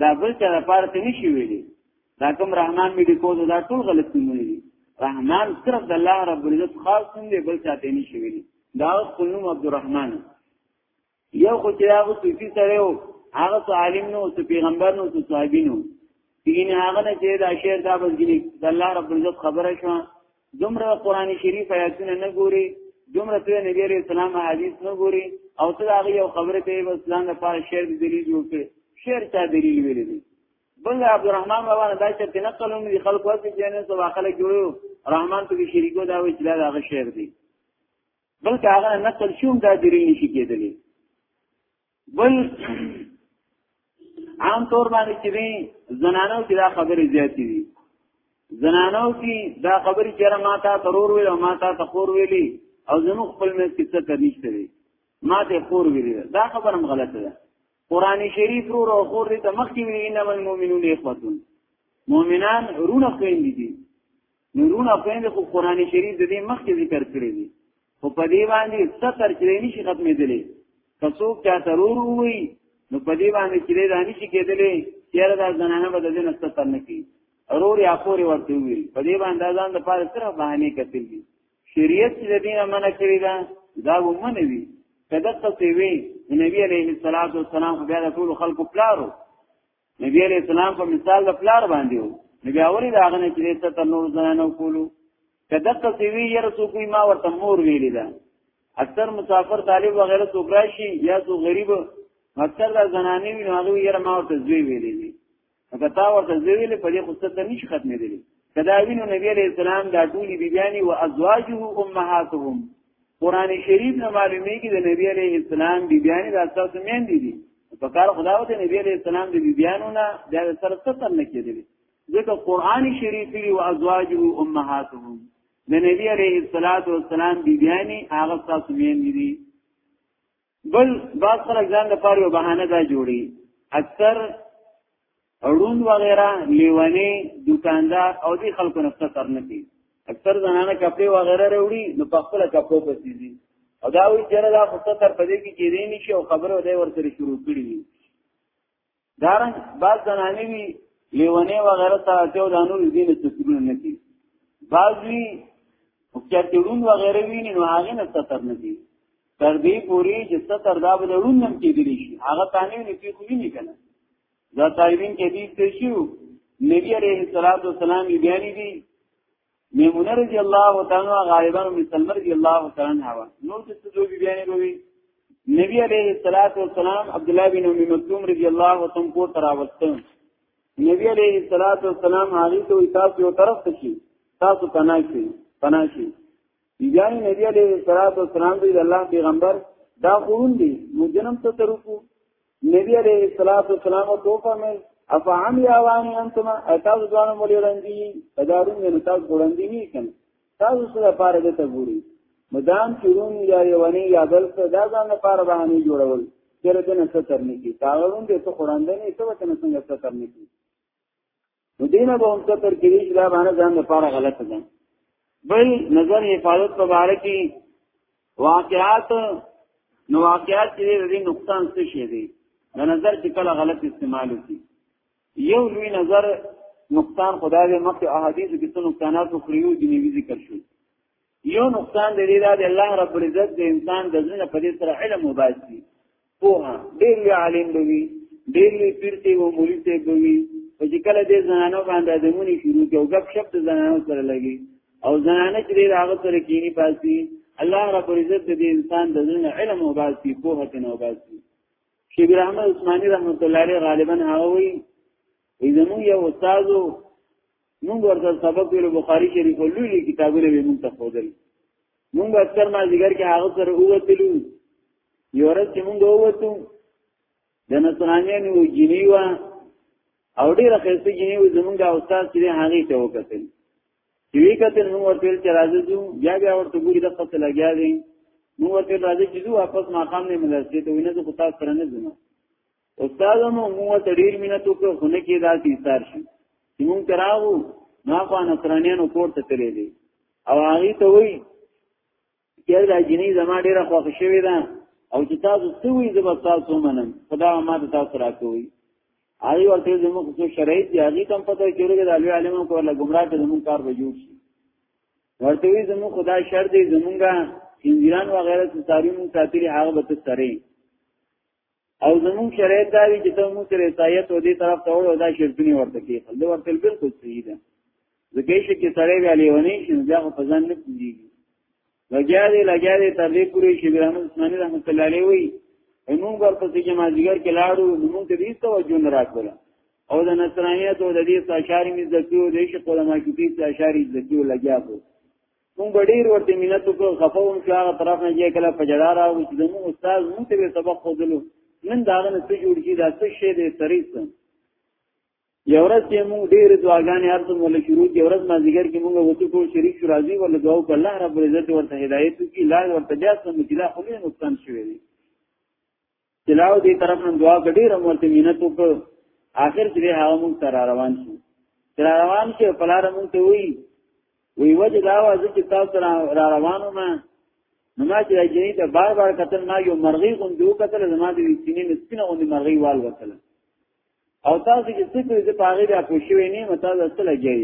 دا بل چا لپاره ته نشي ویلي دا کوم رحمان میډیکو دا ټول غلط نمونه دي رحمان صرف د الله رب العزت خاص نوم دی بل چا ته نشي ویلي دا خپل نوم عبدالرحمن یو خو چې هغه صوفي سره و هغه څو عالم نو څو پیغمبر نو څو صحابي نو دین هغه نه چې دا شعر دا بل دي د الله رب العزت خبره شو دومره قران شریف آیاتونه نه ګوري دومره ته نبی عليه السلام حدیث نه ګوري او ته هغه یو خبره کوي بس ځان لپاره شعر دی دلیل جوړ کړي شعر چا دلیل ویل دي بل عبدالرحمن بابا نه دا چې تنه قلم دي خلق واسي چې نه سو واخله جوړو رحمان ته شریکو دا وی چې دا هغه شعر دی بلکې هغه نقل شوم دا دلیل نشي کېدلی بل عام طور باندې چې وی زنانو کې دا خبرې زیاتې دي زنانو کې دا خبرې چې را ماته ترور ویل او ماته تخور ویلي او زمو خپل مې کې څه کنيشته دي ماته خور ویلي دا خبره هم غلطه ده قران شریف رو رو خور دې ته مخکې ویلي انما المؤمنون اخوتون مؤمنان رونه خويندې دي نورونه پیند خو قران شریف د دې مخکې ذکر کړی دی خو په دې باندې ستر چې نشي ختمې دي کڅوک چا ضرور وي نو په دې باندې چې دا نشي کېدلې چیرې دا زنانه به د دې نست تر نه کی اورور یا پور ورته وي په دې باندې ځان د پاره سره بهانه کتل دي شریعت چې دین منع کړی دا دا ومنه وي کله څه وی نبی عليه الصلاه والسلام بیا د ټول خلکو پلارو نبی علیہ السلام په مثال د پلار باندې وو نبی اولی دا غنه چې ته تر نور زنانو کولو کده ته سی وی ير سو کوی ما ورته مور ویلی دا اکثر مسافر طالب وغیرہ سو راشي یا سو غریب اکثر دا زنانی وی نو هغه ير ما ورته زوی ویلی دي هغه تا ورته زوی ویلی په دې قصه ته نشي ختمې دي کدا وینو نبی علیہ السلام دا ټولي بیبیانی او ازواجه امهاتهم قران شریف نه معلومیږي د نبی علی اسلام بی بیان د اساس مین دي دي په کار خدا او د نبی علی اسلام د بی بیانو نه د سر ستر نه کېدل ځکه قران شریف دی او ازواجه امهاتهم د نبی علی الصلاۃ والسلام بی بیان هغه تاسو مین دي بل بعض خلک ځان د پاره یو بهانه دا جوړي اکثر اړون وغیرہ لیونی دکاندار او دی خلکو نفسه تر نه کوي اکثر زنانه کپڑے وغیرہ وروړي نو په خپل کپو پسې دي او دا وی چیرې دا خصه تر پدې کې کېدې نشي او خبره دی ورته شروع کړی دارن بعض زنانی وی لیونی و غیره تا اچو دانو دین سترون نکی بعض وی چرترون و غیره وینی نو آغی نستر نکی تر دې پوری چې ستر دا به رون نم کېدلی شي هغه تانه نه پی خو نه کنه دا طالبین کې دې څه شو نبی عليه الصلاه والسلام بیان دي میمونه رضی الله تعالی عنها غالبا ام سلمہ رضی الله تعالی عنها وا نور د څه دوی بیان کوي نبی علیه الصلاۃ والسلام عبد الله بن ام مکتوم رضی الله تعالی کو تراوسته نبی علیه الصلاۃ والسلام هغه ته تاسو یو طرف ته شي تاسو پناه شي پناه شي بیان نبی علیہ الصلوۃ والسلام دی الله پیغمبر دا خورون دی نو جنم ته ترکو نبی علیہ الصلوۃ والسلام تو فرمایل افعم یا وانی انتم اتاز ځوان مولې رندي ادارون نه تاسو ګړندې نه کن تاسو سره پاره دې ته ګوري مدام چرون یا یونی یا بل څه دا ځان لپاره باندې جوړول چیرې دې نه ستر نه کی تاغون دې ته قران دې نه ته وته نه څنګه ستر نه کی نو دینه به هم ستر کېږي چې دا باندې ځان لپاره غلطه ده بل نظر حفاظت په اړه کې واقعات نو واقعات کې دې نقصان څه شي دي د نظر چې کله غلط استعمال وکړي یو لوی نظر نقصان خدای دې مکه احادیث کې څه نقصانات خو خريو دي ذکر شوی یو نقصان د دې دا دی الله رب العزت د انسان د ځنه په دې سره علم وباسي پوه ډېر لوی عالم دی ډېر لوی پیر دی او مولوی دی دی په چې کله دې زنانو باندې د مونږ شروع کې او غب شپ د زنانو سره لګي او زنانه چې دې هغه سره کینی پاسي الله رب العزت دې انسان د ځنه علم وباسي پوه ته نه وباسي شیخ رحمت عثماني رحمت الله علیه غالبا هغه وی زمو یو استادو مونږ ورته سبق ویلو بخاری شریف لوی کتابونه به مونږ ته خودل مونږ اکثر ما ذکر کې هغه سره اوتلو یو ورځ چې مونږ اوتو د نصرانیانو جنی و او ډیره خسته جنی و زمونږ استاد چې هغه ته وکتل چې وی کتل مونږ ورته چې راځو بیا بیا ورته ګوري د خپل لګیا دی مونږ ورته راځي چې دوه واپس ماقام نه ملسته ته وینې ته خطاب سره نه ځم استاد مو مو ته ډیر مینه تو کو خونه کې دا تیثار شي چې مونږ تراو ما خو نصرانیانو کور ته تللی دی او هغه ته وی چې دا جنې زما ډیره خوښ شوې ده او چې تاسو څه وی زما تاسو منم خدا ما ته تاسو راکوي هغه ورته زموږ څو شرایط دی هغه تم پته کېږي د علي عالمو کول ګمراه ته زموږ کار به جوړ شي ورته وی زموږ خدا شر دی زمونږه انګیران و غیره ستاري مون ساتري هغه به تسري او زمون شریعت دا وی چې ته مو تر عیسایت او دې طرف ته وړو دا شرکونه ورته کې خلک ورته بالکل صحیح ده ځکه چې کې سړی غالي ونی چې دا په ځان نه کیږي لګیا دې لګیا دې تر دې پوری چې ګرام عثماني رحمت الله علیه وی موږ ورته چې ما دیګر کې لاړو موږ ته دې توجه نه راکړه او د نصرانیت او د دې ساشاری مې ذکر او دې چې قلما کې دې ساشاری ذکر لګیا وو مونږ به ډیر ورته مینت وکړو خفه هم چې هغه طرف نه یې کله په جړا راغو چې زموږ استاد مونږ ته سبق خودلو نن دا نه څه جوړ کی دا څه شی دی سریس یو ورځ چې مونږ ډیر دعاګانې هر څه مول شروع کې ورځ ما ذکر کې مونږ وته کو شریک شو راځي ول دعا وکړه الله رب العزت ورته هدایت کی لا ورته بیا سم چې لا خو نه نقصان شوی دی تلاو دې طرف نن دعا غډې رمورته مينت وکړ آخر چې هغه مونږ تر روان شو تر روان شو پلار مونږ ته وی وی وجه دا واز چې تاسو را روانو ما نو ما چې جنې ته بار بار قتل ما یو مرغی غوندو قتل زما د سینې سپینه غوندې مرغی وال وکړه او تاسو چې څه کوي په هغه بیا پوښوي نه متا ځسته لګي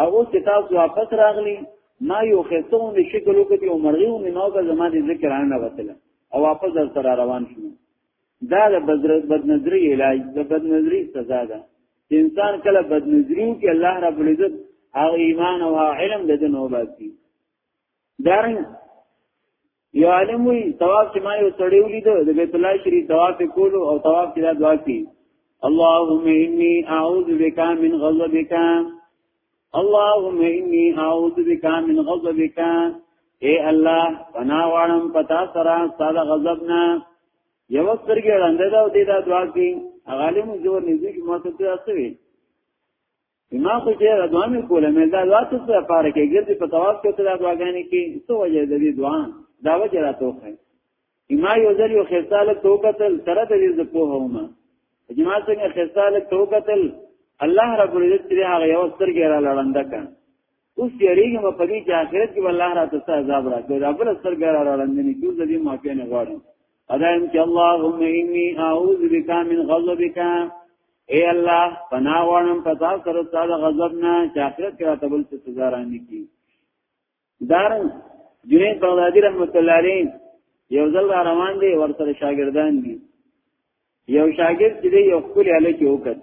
او اوس چې تاسو واپس راغلي ما یو خستون د شکل وکړي او مرغیو نه نو که زما د ذکر نه وتله او واپس در سره روان شو دا د بدنظری علاج د بدنظری سزا ده چې انسان کله بدنظریو کې الله رب العزت هغه ایمان او هغه علم د دنو باسي دارن یو عالم وی طواف چې ما یو سړی ولید د بیت الله شریف طواف کولو او طواف کې دا دعا کی اللهم انی اعوذ بک من غضبک اللهم انی اعوذ بک من غضبک اے الله پنا واړم پتا سره ساده غضب نه یو سترګې وړاندې دا دې دا دعا کی عالم زور نږدې کې ماته ته اسوي ما خو چې دعا مې کوله مې دا دعا څه لپاره کې ګرځي په تواب کې ته دا دعاګانې کې څه وجه د دې دعا دا وجه راته وخی ما یو ځل یو خصاله توکتل تر دې ز په هوما جما څنګه خصاله توکتل الله رب العزت دې هغه یو سترګې را لړنده کړ اوس یریږم په دې چې آخرت کې الله راته څه عذاب راکړي دا بل سترګر را وړاندې کیږي د دې معافی نه غواړم ادایم چې اللهم انی اعوذ بک من غضبک اے الله پناه غواړم په تاسو سره ستاسو غضب نه چې آخرت کې راته بل څه سزا رانه کی دارن جنید بغدادی رحمت الله علیه یو ځل را روان دی ورته شاګردان دي یو شاګرد چې یو خپل اله کې وکړ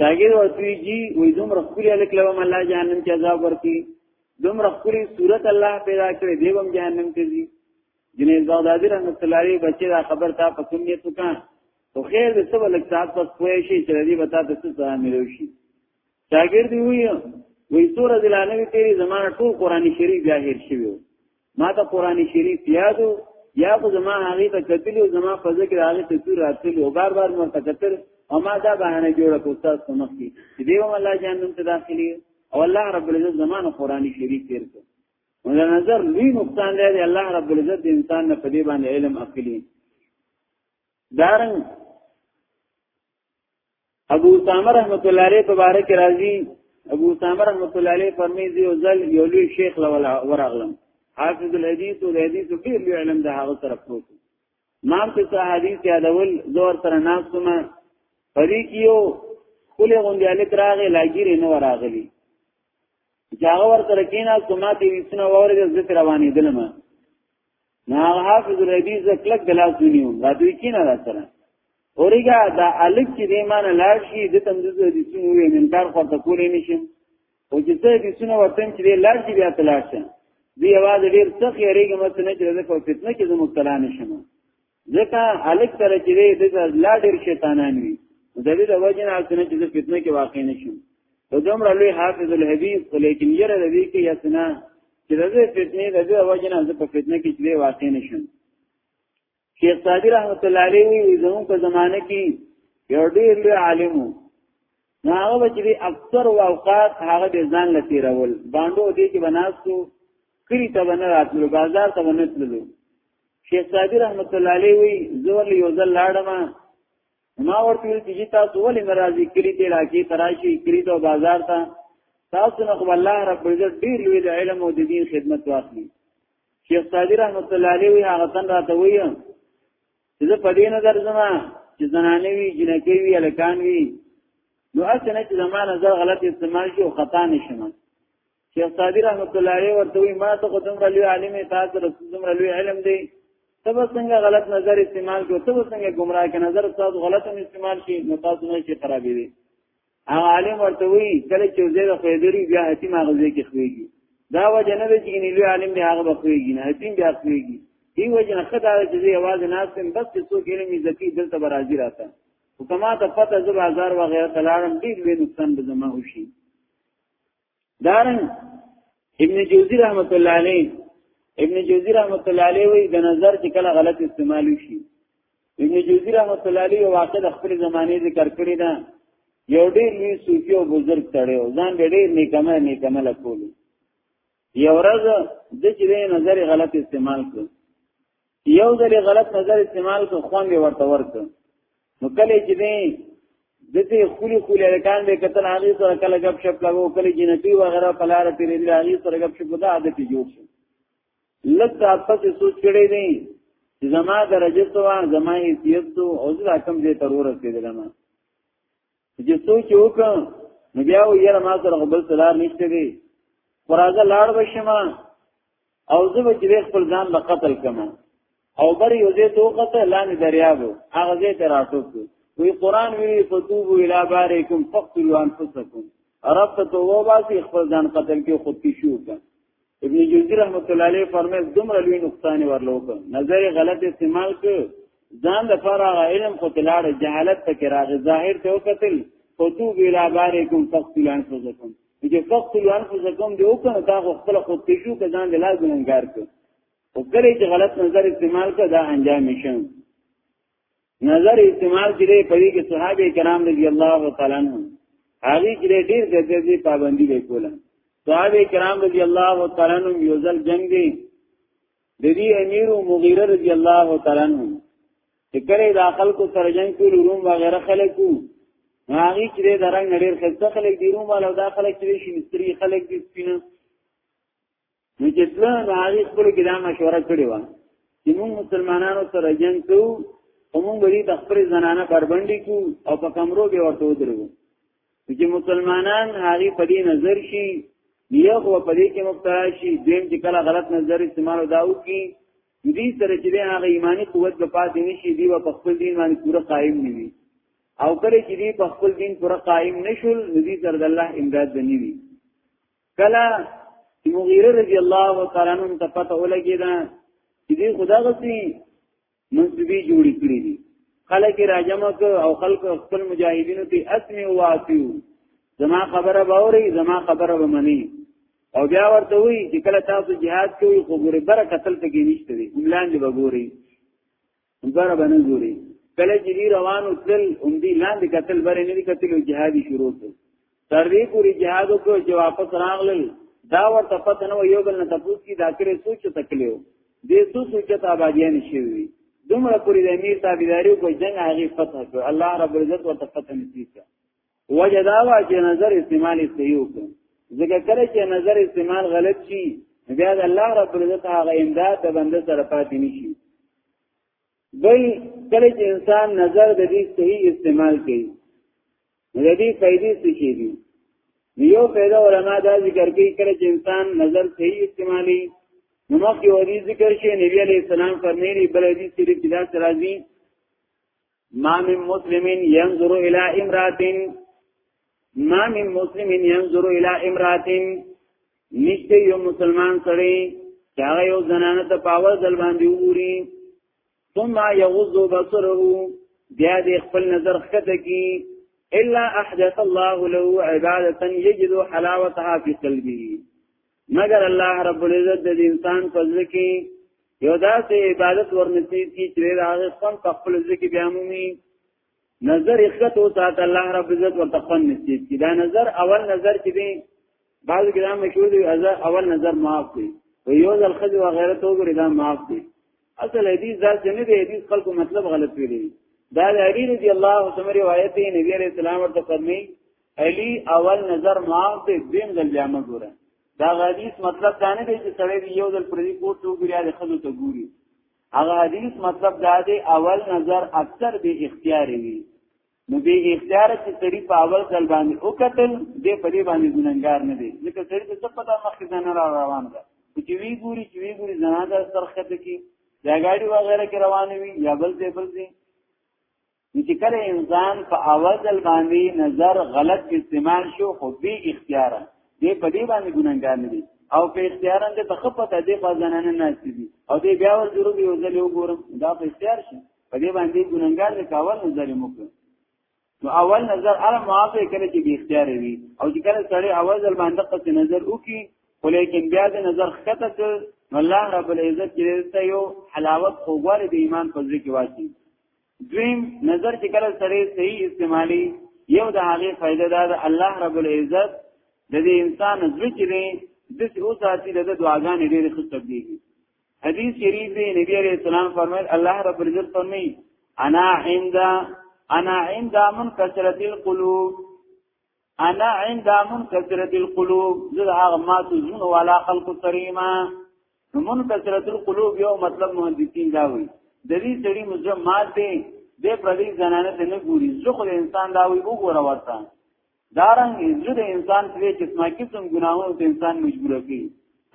شاګر ورته جی وې دومره خوري الک لو الله جهنم کې عذاب ورتي دومره خوري صورت الله پیدا کړې دیوم جهنم کې دي جنې زادادی رحمت الله علیه بچی دا خبر تا په سنت وکا تو خیر دې سب لک سات پس کوی شي چې دې بتا ته څه سره ملو شي شاګر دی وې وې سورہ دلانوی تیری زمانہ ټول قران شریف ظاهر شوی ما ته قران شریف یادو یا خو زما هغه ته کتلی او زما په ذکر هغه ته تور راتلی او بار بار مرته کتل او ما دا بهانه جوړه کو تاسو ته مخکي چې دیو الله جهنم ته داخلي او الله رب العزت زمانه قران شریف تیر کو مولا نظر لوی نقصان دی الله رب العزت د انسان نه په دې باندې علم اخلي دارن ابو اسامه رحمت الله علیه په باره کې راځي ابو اسامه رحمت الله علیه فرمایي زه یو ځل یو لوی شیخ لولا ورغلم حافظ الحدیث او الحدیث ډیر لوی علم د هغه سره پروت ما ته څه حدیث یادول زور سره ناس کوم پدې کې یو کله غونډه الک راغې لاګیرې نه وراغلی جاغه ور سره کینا سماتی وسنه وره د ذکر روانې دلمه نه حافظ ربی زکلک دلاس دنیو دا دوی کینه را سره اوریګه دا الک چې دی مان لار شي د تم د دې سونو وې انکار خو ته کولې نشم او چې ته دې سونو وطن چې لار شي بیا تلار شه دی आवाज ډیر سخت یریګه مت نه چې زکه فتنه کې زموږ تلا نشم ځکه الک سره چې دې د لا ډیر شیطانان وي د دې د وجه نه چې فتنه کې واقع نشم په دومره لوی حافظ الحدیث خو لیکن یره د دې کې یسنا چې د دې فتنې د دې وجنه د په فتنه کې چې واقع نشم شیخ صادق رحمت الله علیه وی زموږ په زمانه کې یو ډېر لوی عالم وو نو هغه چې اکثر اوقات هغه د ځان لتی راول باندې دې کې بناستو کلی ته بنه راتلو بازار ته بنه تللو شیخ صادق رحمت الله علیه وی زور یو ځل لاړم ما ورته ویل چې تاسو ولې ناراضي کړی ته راکی تراشی کړی ته بازار ته تاسو نه خو الله رب عزت ډیر لوی د علم او د دین خدمت واخلي شیخ صادق رحمت الله علیه هغه تن راته وایي چې په دې نظر زما چې زنانه وی جنکی وی الکان وی نو اسنه چې زما نظر غلط استعمال شي او خطا نشم شیخ صادق رحمت الله علیه ورته وی ما ته قدم را لوی عالم تاسو رسول زم را لوی علم دی تب څنګه غلط نظر استعمال کو تب څنګه گمراه کې نظر تاسو غلط هم استعمال شي نو تاسو نه شي خرابې دي هغه عالم ورته وی کله چې زه د خیدری بیا هتی ماغزه کې خوېږي دا وجه نه دی چې ګنې لوی عالم دی هغه بخوېږي نه هتی بیا خوېږي دی وجه نه خدای چې زه आवाज نه سم بس چې څوک علم زکی دلته برازي راته حکومت پته زو بازار وغیرہ تلارم ډیر وینستان به زما وشي دارن ابن جوزی رحمت الله علیه ابن جوزی رحمت الله علیه وی د نظر چې کله غلط استعمال شي ابن جوزی رحمت الله علیه واقع د خپل زمانه ذکر کړی دا یو ډیر لوی صوفي او بزرگ تړي او ځان ډیر نیکمه نیکمه لکول یو ورځ د چې نظر غلط استعمال کړ یو ځل غلط نظر استعمال کو خوان دی ورته ورته نو کله چې دی دته خولي خولي رکان به کتل هغه سره کله غب شپ لګو کله جنتی و غیره پلار تیرې دی هغه سره غب شپ دا عادت جوړ شو لکه پس سوچ کړی دی چې زما درجه سوا زما حیثیت او زه کوم دې ترور رسیدلم چې سوچ وکم نو بیا ویره ما سره بل سلام نشته دی قرازه لاړ بشم او زه به چې خپل ځان به قتل کم او بر یو دې تو قتل لاندې دریاب هغه دې تر اټوک وی قران وی فتوبو الی باریکم فقتلوا انفسکم رب ته توبه واسي خپل ځان قتل کې خودکشي وکړه ابن جوزی رحمت الله علیه فرمایي دومره لوی نقصان ورلوک نظر غلط استعمال ک ځان د فرع علم خو تلاړ جهالت تک راغ ظاهر ته وکتل فتو بلا بارکم فقتل انفسکم چې فقتل انفسکم دی او کنه دا خپل خود تجو ک ځان د لا ګنګار ک او کله چې غلط نظر استعمال ک دا انجام شي نظر استعمال کړي په دې کې صحابه کرام رضی الله تعالی عنهم هغه چې ډېر ګرځي پابندي وکوله صحابه کرام رضی الله تعالی عنهم یو ځل جنگ دی د دې امیر مغیره رضی الله تعالی عنہ چې کله د خلکو سره جنگ کول روم وغیرہ خلکو هغه چې د رنگ نړیر خلک خلک دی روم ولا د خلک چې شي مستری خلک دي سپینه نو چې څله هغه خپل کې دا مشوره کړې و چې موږ مسلمانانو سره جنگ کوو او موږ به د خپل زنانه بربندې کو او په کمرو کې ورته ودرو چې مسلمانان هغه په دې نظر شي یو خو په دې کې مبتلا شي دیم چې کله غلط نظر استعمال داو کی دې سره چې هغه ایمانی قوت په پاتې نشي دی په خپل دین باندې پوره قائم نه وي او کله چې دې په خپل دین پوره قائم نشول ندی سره د الله امداد بنی وي کله چې مغیره رضی الله تعالی عنہ ته پته ولګی دا چې دې خدا غسی منسوبي جوړی کړی دي خلک راجمک او خلک خپل مجاهدینو ته اسمه واسیو زما خبره باوري زما خبره به منی او بیا ورته وی چې کله تاسو jihad کوي خو ګوره برکتل ته کې نشته دي املان دی وګوري انګار باندې ګوري کله چې دی روانو تل هم دی لاندې قتل بره نه دي قتل جهادي شروع کړ تر دې پوری جهاد کو چې واپس راغلل دا ورته پته نو یو بل نه تاسو کی دا کړې سوچ تکلیو دې سو سوچ ته آبادیان شي دومره پوری د امیر تابعداري کو جنگ هغه فتح کړ الله رب العزت ورته فتح نصیب کړ وجه دا وا چې نظر استعمال صحیح وکړي ځکه کله چې نظر استعمال غلط شي بیا د الله رب العزت هغه امداد د بنده سره پاتې نشي بل کله چې انسان نظر د دې صحیح استعمال کوي د دې فائدې څه شي دي یو پیدا علما دا ذکر کوي کله چې انسان نظر صحیح استعمالي نو مخکې ورې ذکر شي نبی عليه السلام فرمایلی بل دې چې دا سرازي ما من مسلم ينظر الى امرات ما من مسلم ينظر الى امرات نشته یو مسلمان سړی چې هغه یو زنانه ته پاور ځل باندې وګوري ثم يغض بصره بیا دې خپل نظر خته کی الا احدث الله له عباده يجد حلاوتها في قلبه مگر الله رب العزت د انسان په ځل کې یو داسې عبادت ورنصیب کی چې دا هغه خپل په خپل ځل کې بیا مومي نظر اخت او سات الله رب العزت ورته خپل نصیب کی دا نظر اول نظر چې دی بعض ګرام مشهور دی اول نظر معاف دی و یو ځل خځه و غیرت وګړي دا معاف دی اصل حدیث دا څنګه دی حدیث خلکو مطلب غلط ویلی دا د علی رضی الله عنه روایت دی نبی علیہ السلام ورته فرمایي علی اول نظر معاف دی دیم دل بیا مګوره دا حدیث مطلب دا نه دی چې سړی یو دل پردي کوټ ته ګوریا د خلکو ته ګوري هغه حدیث مطلب دا دی اول نظر اکثر به اختیار وي نو به اختیار چې سړی په اول ځل باندې او قتل دې په دې باندې ګننګار نه دی ځکه سړی ته څه پتا مخکې ځنه را روان ده چې وی ګوري چې وی ګوري زنه ده سرخته کې دا ګاډي وغیرہ کې روانه وي یا بل دې بل دې چې کله انسان په اول ځل باندې نظر غلط استعمال شو خو به اختیار دی په دې باندې ګناګار نه دی او په اختیار اند ته خپته دې په ځنانه نه سي او دې بیا ور ضروري یو ځل یو ګورم دا په اختیار شي په دې باندې ګناګار نه کاول نظر مو کړ نو اول نظر ار معافه کړي چې به اختیار وي او چې کله سړی اول ځل باندې قص نظر وکي خو لیکن بیا د نظر خطه کړ الله رب العزت دې ته یو حلاوت خوګوار د ایمان په ځکه واچي دویم نظر چې کله سره صحیح استعمالي یو د هغه فائدہ دا د الله رب العزت د دې انسان زړه کې دی د څه او ساتي د دعاګانې ډېر ښه تبدیږي حدیث شریف دی نبی عليه السلام فرمایل الله رب العزت فرمایي انا عند انا عند من کثرت القلوب انا عند منکسرت القلوب زه هغه ما ته زونه والا خلق کریمه منکسرت القلوب یو مطلب مهندسین دا وی د دې سړي مزه مات دی د پردي زنانه ته نه ګوري زه خو انسان دا وی وګوره ورته دارنګ زه د انسان په قسمه قسم ګناهونو ته انسان مجبور کوي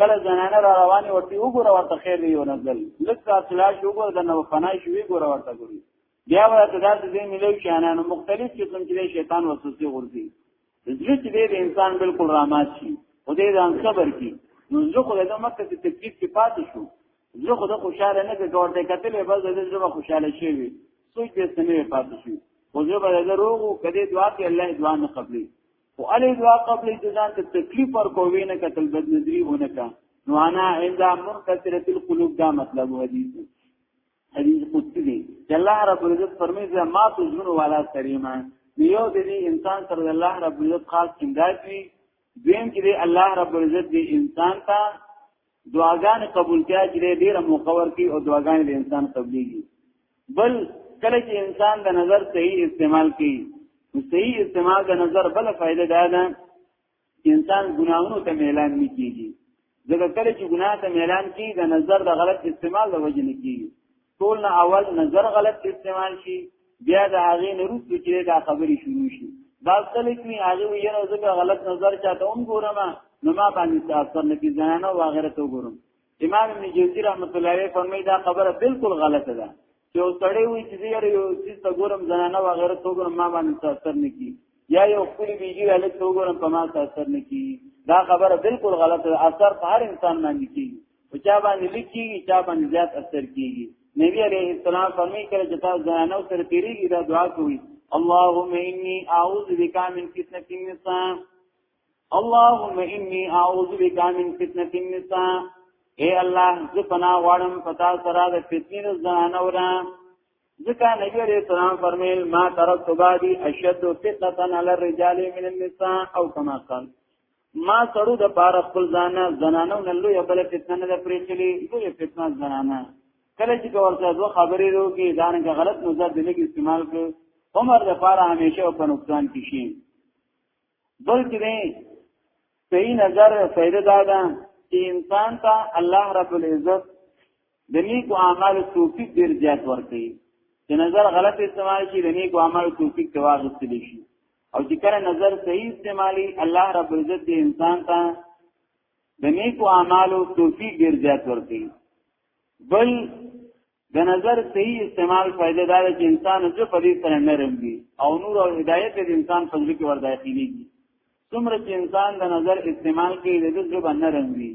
کله زنانه را رواني ورته وګوره ورته خیر دی یو نزل لکه اصلاح شو ګور د نو فنا شوی ګوره ورته ګوري بیا ورته دا د دې ملي شانانو مختلف قسم چې شیطان وسوسه ورځي زړه چې د انسان بالکل رامات شي او دې ځان صبر کی نو زه خو د مکه ته تکلیف کې پاتې شو زه خو د خوشاله نه ګور ته کتل به زه زړه خوشاله شي سوچ دې سمې پاتې شي خو زه به د روغ کدي دعا کې الله دعا نه قبلي او علي دعا قبلي ځان ته تکلیف ور کوي نه کتل بد نظری ونه کا نو انا عند منكسره القلوب دا مطلب حدیث حدیث قدسی دی چې الله رب العزت فرمایي چې ما تو جون والا کریمه یو د دې انسان سره الله رب العزت خاص امداد وي دیم چې الله رب العزت دې انسان ته دعاګان قبول کړي چې ډیر مقور کی او دعاګان دې انسان قبليږي بل کله چې انسان د نظر صحیح استعمال کړي صحیح استعمال د نظر بل فائدہ ده انسان ګناهونو ته میلان نه کیږي ځکه کله چې ګناه ته میلان کیږي د نظر د غلط استعمال د وجې نه کیږي ټول نه اول نظر غلط استعمال شي بیا د هغه نه روسو چې دا خبرې شروع شي دا خلک می هغه ویره ځکه غلط نظر چاته هم ګورم نو ما باندې تاسو نه کی زنانه او غیره ته ګورم امام ابن جوزی رحمت الله علیه فرمایي دا خبره بالکل غلطه ده یو سړی وي چې یاره یو څه ته ګورم زنانه وغیرہ تو ګورم ما باندې څه اثر نه کی یا یو خپل بیګی له تو ګورم په ما څه اثر نه کی دا خبره بالکل غلطه ده اثر په هر انسان باندې کیږي او چا باندې لیکيږي چا باندې زیات اثر کیږي نبی علیه السلام فرمایي کړه چې تاسو زنانه سره تیریږي دا دعا کوي اللهم انی اعوذ بک من فتنه النساء اللهم انی اعوذ بک من فتنه النساء اے الله زه پناه غواړم پتا سره د فتنې د زنانو را ځکه نبی عليه السلام فرمایل ما ترکت بعدي اشد فتنه على الرجال من النساء او كما قال ما سرو د پار خپل ځان زنانو نه لوی بل فتنه د پریچلی لوی فتنه زنانه کله چې ورته دوه خبرې وروږي دا نه غلط نظر دلګي استعمال کړ عمر د پار همیشه په نقصان کې شي بل چې دی صحیح نظر فائدہ دا ده چې انسان ته الله رب العزت د نیکو اعمالو توفیق ډیر زیات ورکړي چې نظر غلط استعمال شي د نیکو اعمالو توفیق ته واغستل شي او چې کله نظر صحیح استعمالي الله رب العزت دې انسان ته د نیکو اعمالو توفیق ډیر زیات ورکړي بل د نظر صحیح استعمال فائدہ دا چې انسان جو په دې سره نرم وي او نور او هدایت د انسان په ځل کې ور داخليږي څومره چې انسان د نظر استعمال کوي د دې ځو نرم وي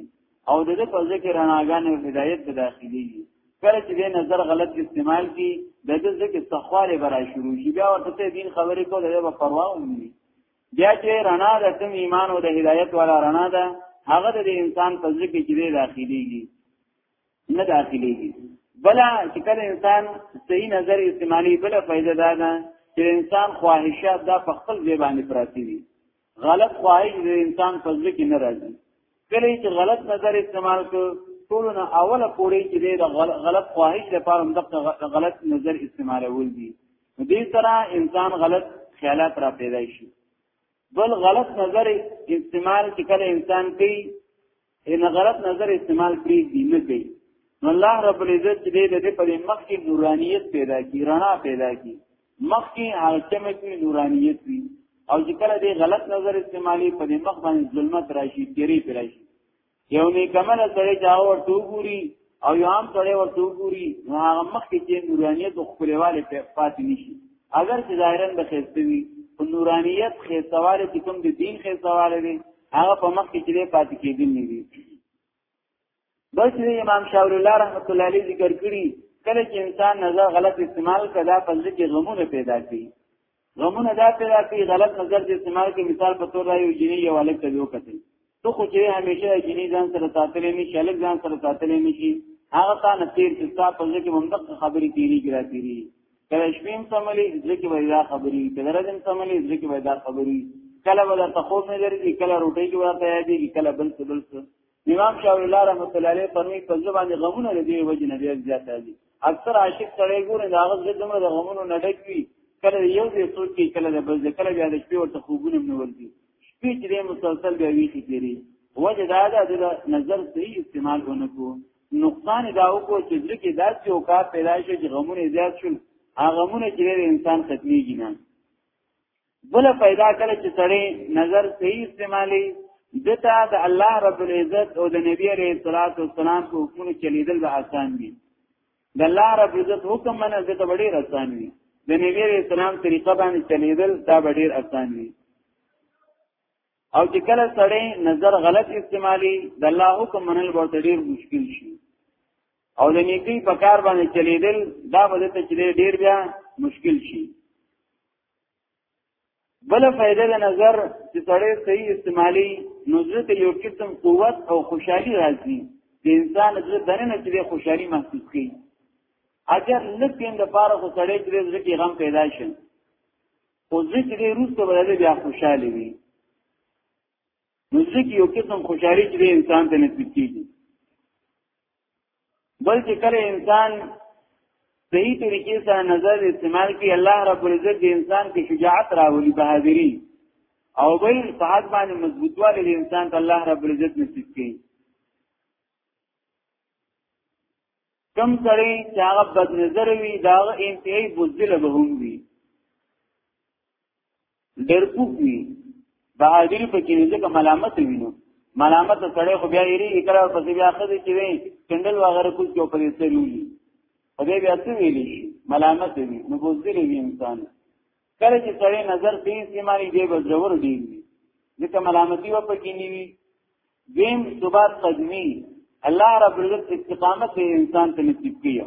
او د دې په ځل کې رڼاګان او هدایت د داخليږي کله چې د نظر غلط استعمال کی د دې ځل کې تخواله برای شروع شي بیا ورته دین خبرې کول د پروا ونی بیا چې رڼا د تم ایمان او د هدایت والا رڼا ده هغه د انسان په ځل کې چې داخليږي نه داخليږي بل چې کله انسان صحیح نظر استعمالي بل فائدہ دا ده چې انسان خواهشات دا په خپل ځای باندې پراتی دي غلط خواهش د انسان په ځل کې نه راځي کله چې غلط نظر استعمال کو ټول نه اوله پوری چې د غلط خواهش لپاره هم د غلط نظر استعمالول دي دې طرح انسان غلط خیالات را پیدا شي بل غلط نظر استعمال چې کله انسان کوي اے نغرت نظر استعمال کړی دی نه کوي نو الله رب العزت دې د دې په مخ کې نورانیت پیدا کی رڼا پیدا کی مخ کې حاکم کی نورانیت وی او چې کله دې غلط نظر استعمالي په دې مخ باندې ظلمت راشي تیری پیدا شي یو نیکمل سره جاو ورته وګوري او یو عام سره ورته وګوري نو هغه مخ کې چې نورانیت او خپلواله په پاتې نشي اگر چې ظاهرا به خېستوي او نورانیت خېستواله چې کوم د دین خېستواله وي هغه په مخ کې چې پاتې کېږي نه وي بس امام شاور الله رحمت الله علیه ذکر کړی کله چې انسان نظر غلط استعمال کړه په ځکه غمونه پیدا کوي غمونه دا پیدا کوي غلط نظر د استعمال کې مثال په تور رايو جنې یو الګ ته یو کتل تو خو چې همیشه جنې ځان سره ساتلې نه شي الګ ځان سره ساتلې نه شي هغه تا نه تیر چې تا په ځکه ممدق خبرې تیری ګرا تیری کله شپې هم سملي ځکه وای دا خبرې کله راځم سملي ځکه وای دا خبرې کله ولا تخوف نه لري کله روټي کې ورته یادېږي کله بل څه بل څه امام شاول الله رحمت الله علیه فرمایي په ځبان دي غمونه لري وجه نه ډیر زیات دي اکثر عاشق سره ګوري دا غزه دمر د غمونو نډک وي کله یو دې سوچ کې کله د بل کله بیا د شپې ورته خوبونه نه ورځي شپې چې مسلسل بیا وی کې تیری وجه دا ده د نظر صحیح استعمال ونکو نقصان دا وکړو چې ځل کې داس یو کار پیدا شي چې غمونه زیات شول هغه غمونه چې انسان ختميږي نه بل پیدا کړ چې سړی نظر صحیح استعمالي دته د الله رب العزت او د نبی عليه الصلاه والسلام په حکم چلیدل به آسان دي د الله رب العزت حکم منه دته ډېر آسان دي د نبی عليه السلام طریقه باندې چلیدل دا ډېر آسان دي او چې کله سړی نظر غلط استعمالي د الله حکم منل ورته ډېر مشکل شي او د نیکی په کار باندې چلیدل دا به ته چې ډېر بیا مشکل شي بل فائدہ د نظر چې سړی صحیح استعمالي نو زړه ته یو قسم قوت او خوشحالي راځي د انسان زړه دننه چې خوشحالي محسوس کوي اگر لکه د پاره خو سړی چې زړه کې غم پیدا شي او زړه چې روسته ولې بیا خوشحالي وي نو زړه کې یو قسم خوشحالي چې انسان ته نصیب کیږي بل چې کله انسان صحیح طریقې سره نظر استعمال کی الله رب العزت د انسان کې شجاعت راولي بهادری او بل په حق باندې مضبوطوالی د انسان ته الله رب العزت نصیب کړي کم سره چې هغه بد نظر وي دا انتهایی بوزله به هم وي ډرپوک وي بهادری پکې نه ځکه ملامت وینو ملامت سره خو بیا یې اقرار پسې بیا خدای چې وي کندل وغیرہ کوم کې پرې سرولي په دې بیا څه ویلي ملامت وي نو بوزي وي انسان کله چې سره نظر دې سیمانی دې بزرور دی ځکه ملامتي و پکې نیوي دیم ثبات قدمی الله رب العزت استقامت انسان ته نصیب کیږي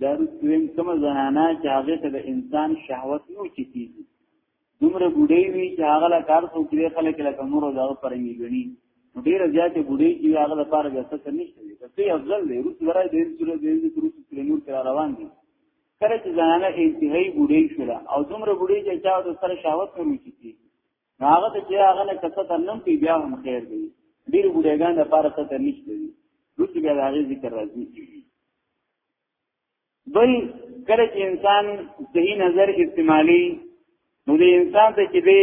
دا دویم کوم زنانه چې هغه ته د انسان شهوت نو چې کیږي دومره بډې وی چې هغه لا کار څو کې خلک لا کمر او دغه پرنګي غني ډیره زیاتې بډې چې هغه لپاره د څه نشته دي څه افضل دی روس ورای د انسولو د انسولو روس کې نور کرا روان دي کله چې زنانه انتهایی بډې شوه او دومره بډې چې چا د سره شهوت نو چې کیږي هغه ته چې هغه نه کته ته نن پی بیا هم خیر دی ډیر ګډېګان د پاره ته ته نشته دی روسي بیا هغه ذکر راځي بل کله چې انسان صحیح نظر استعمالي نو د انسان ته چې به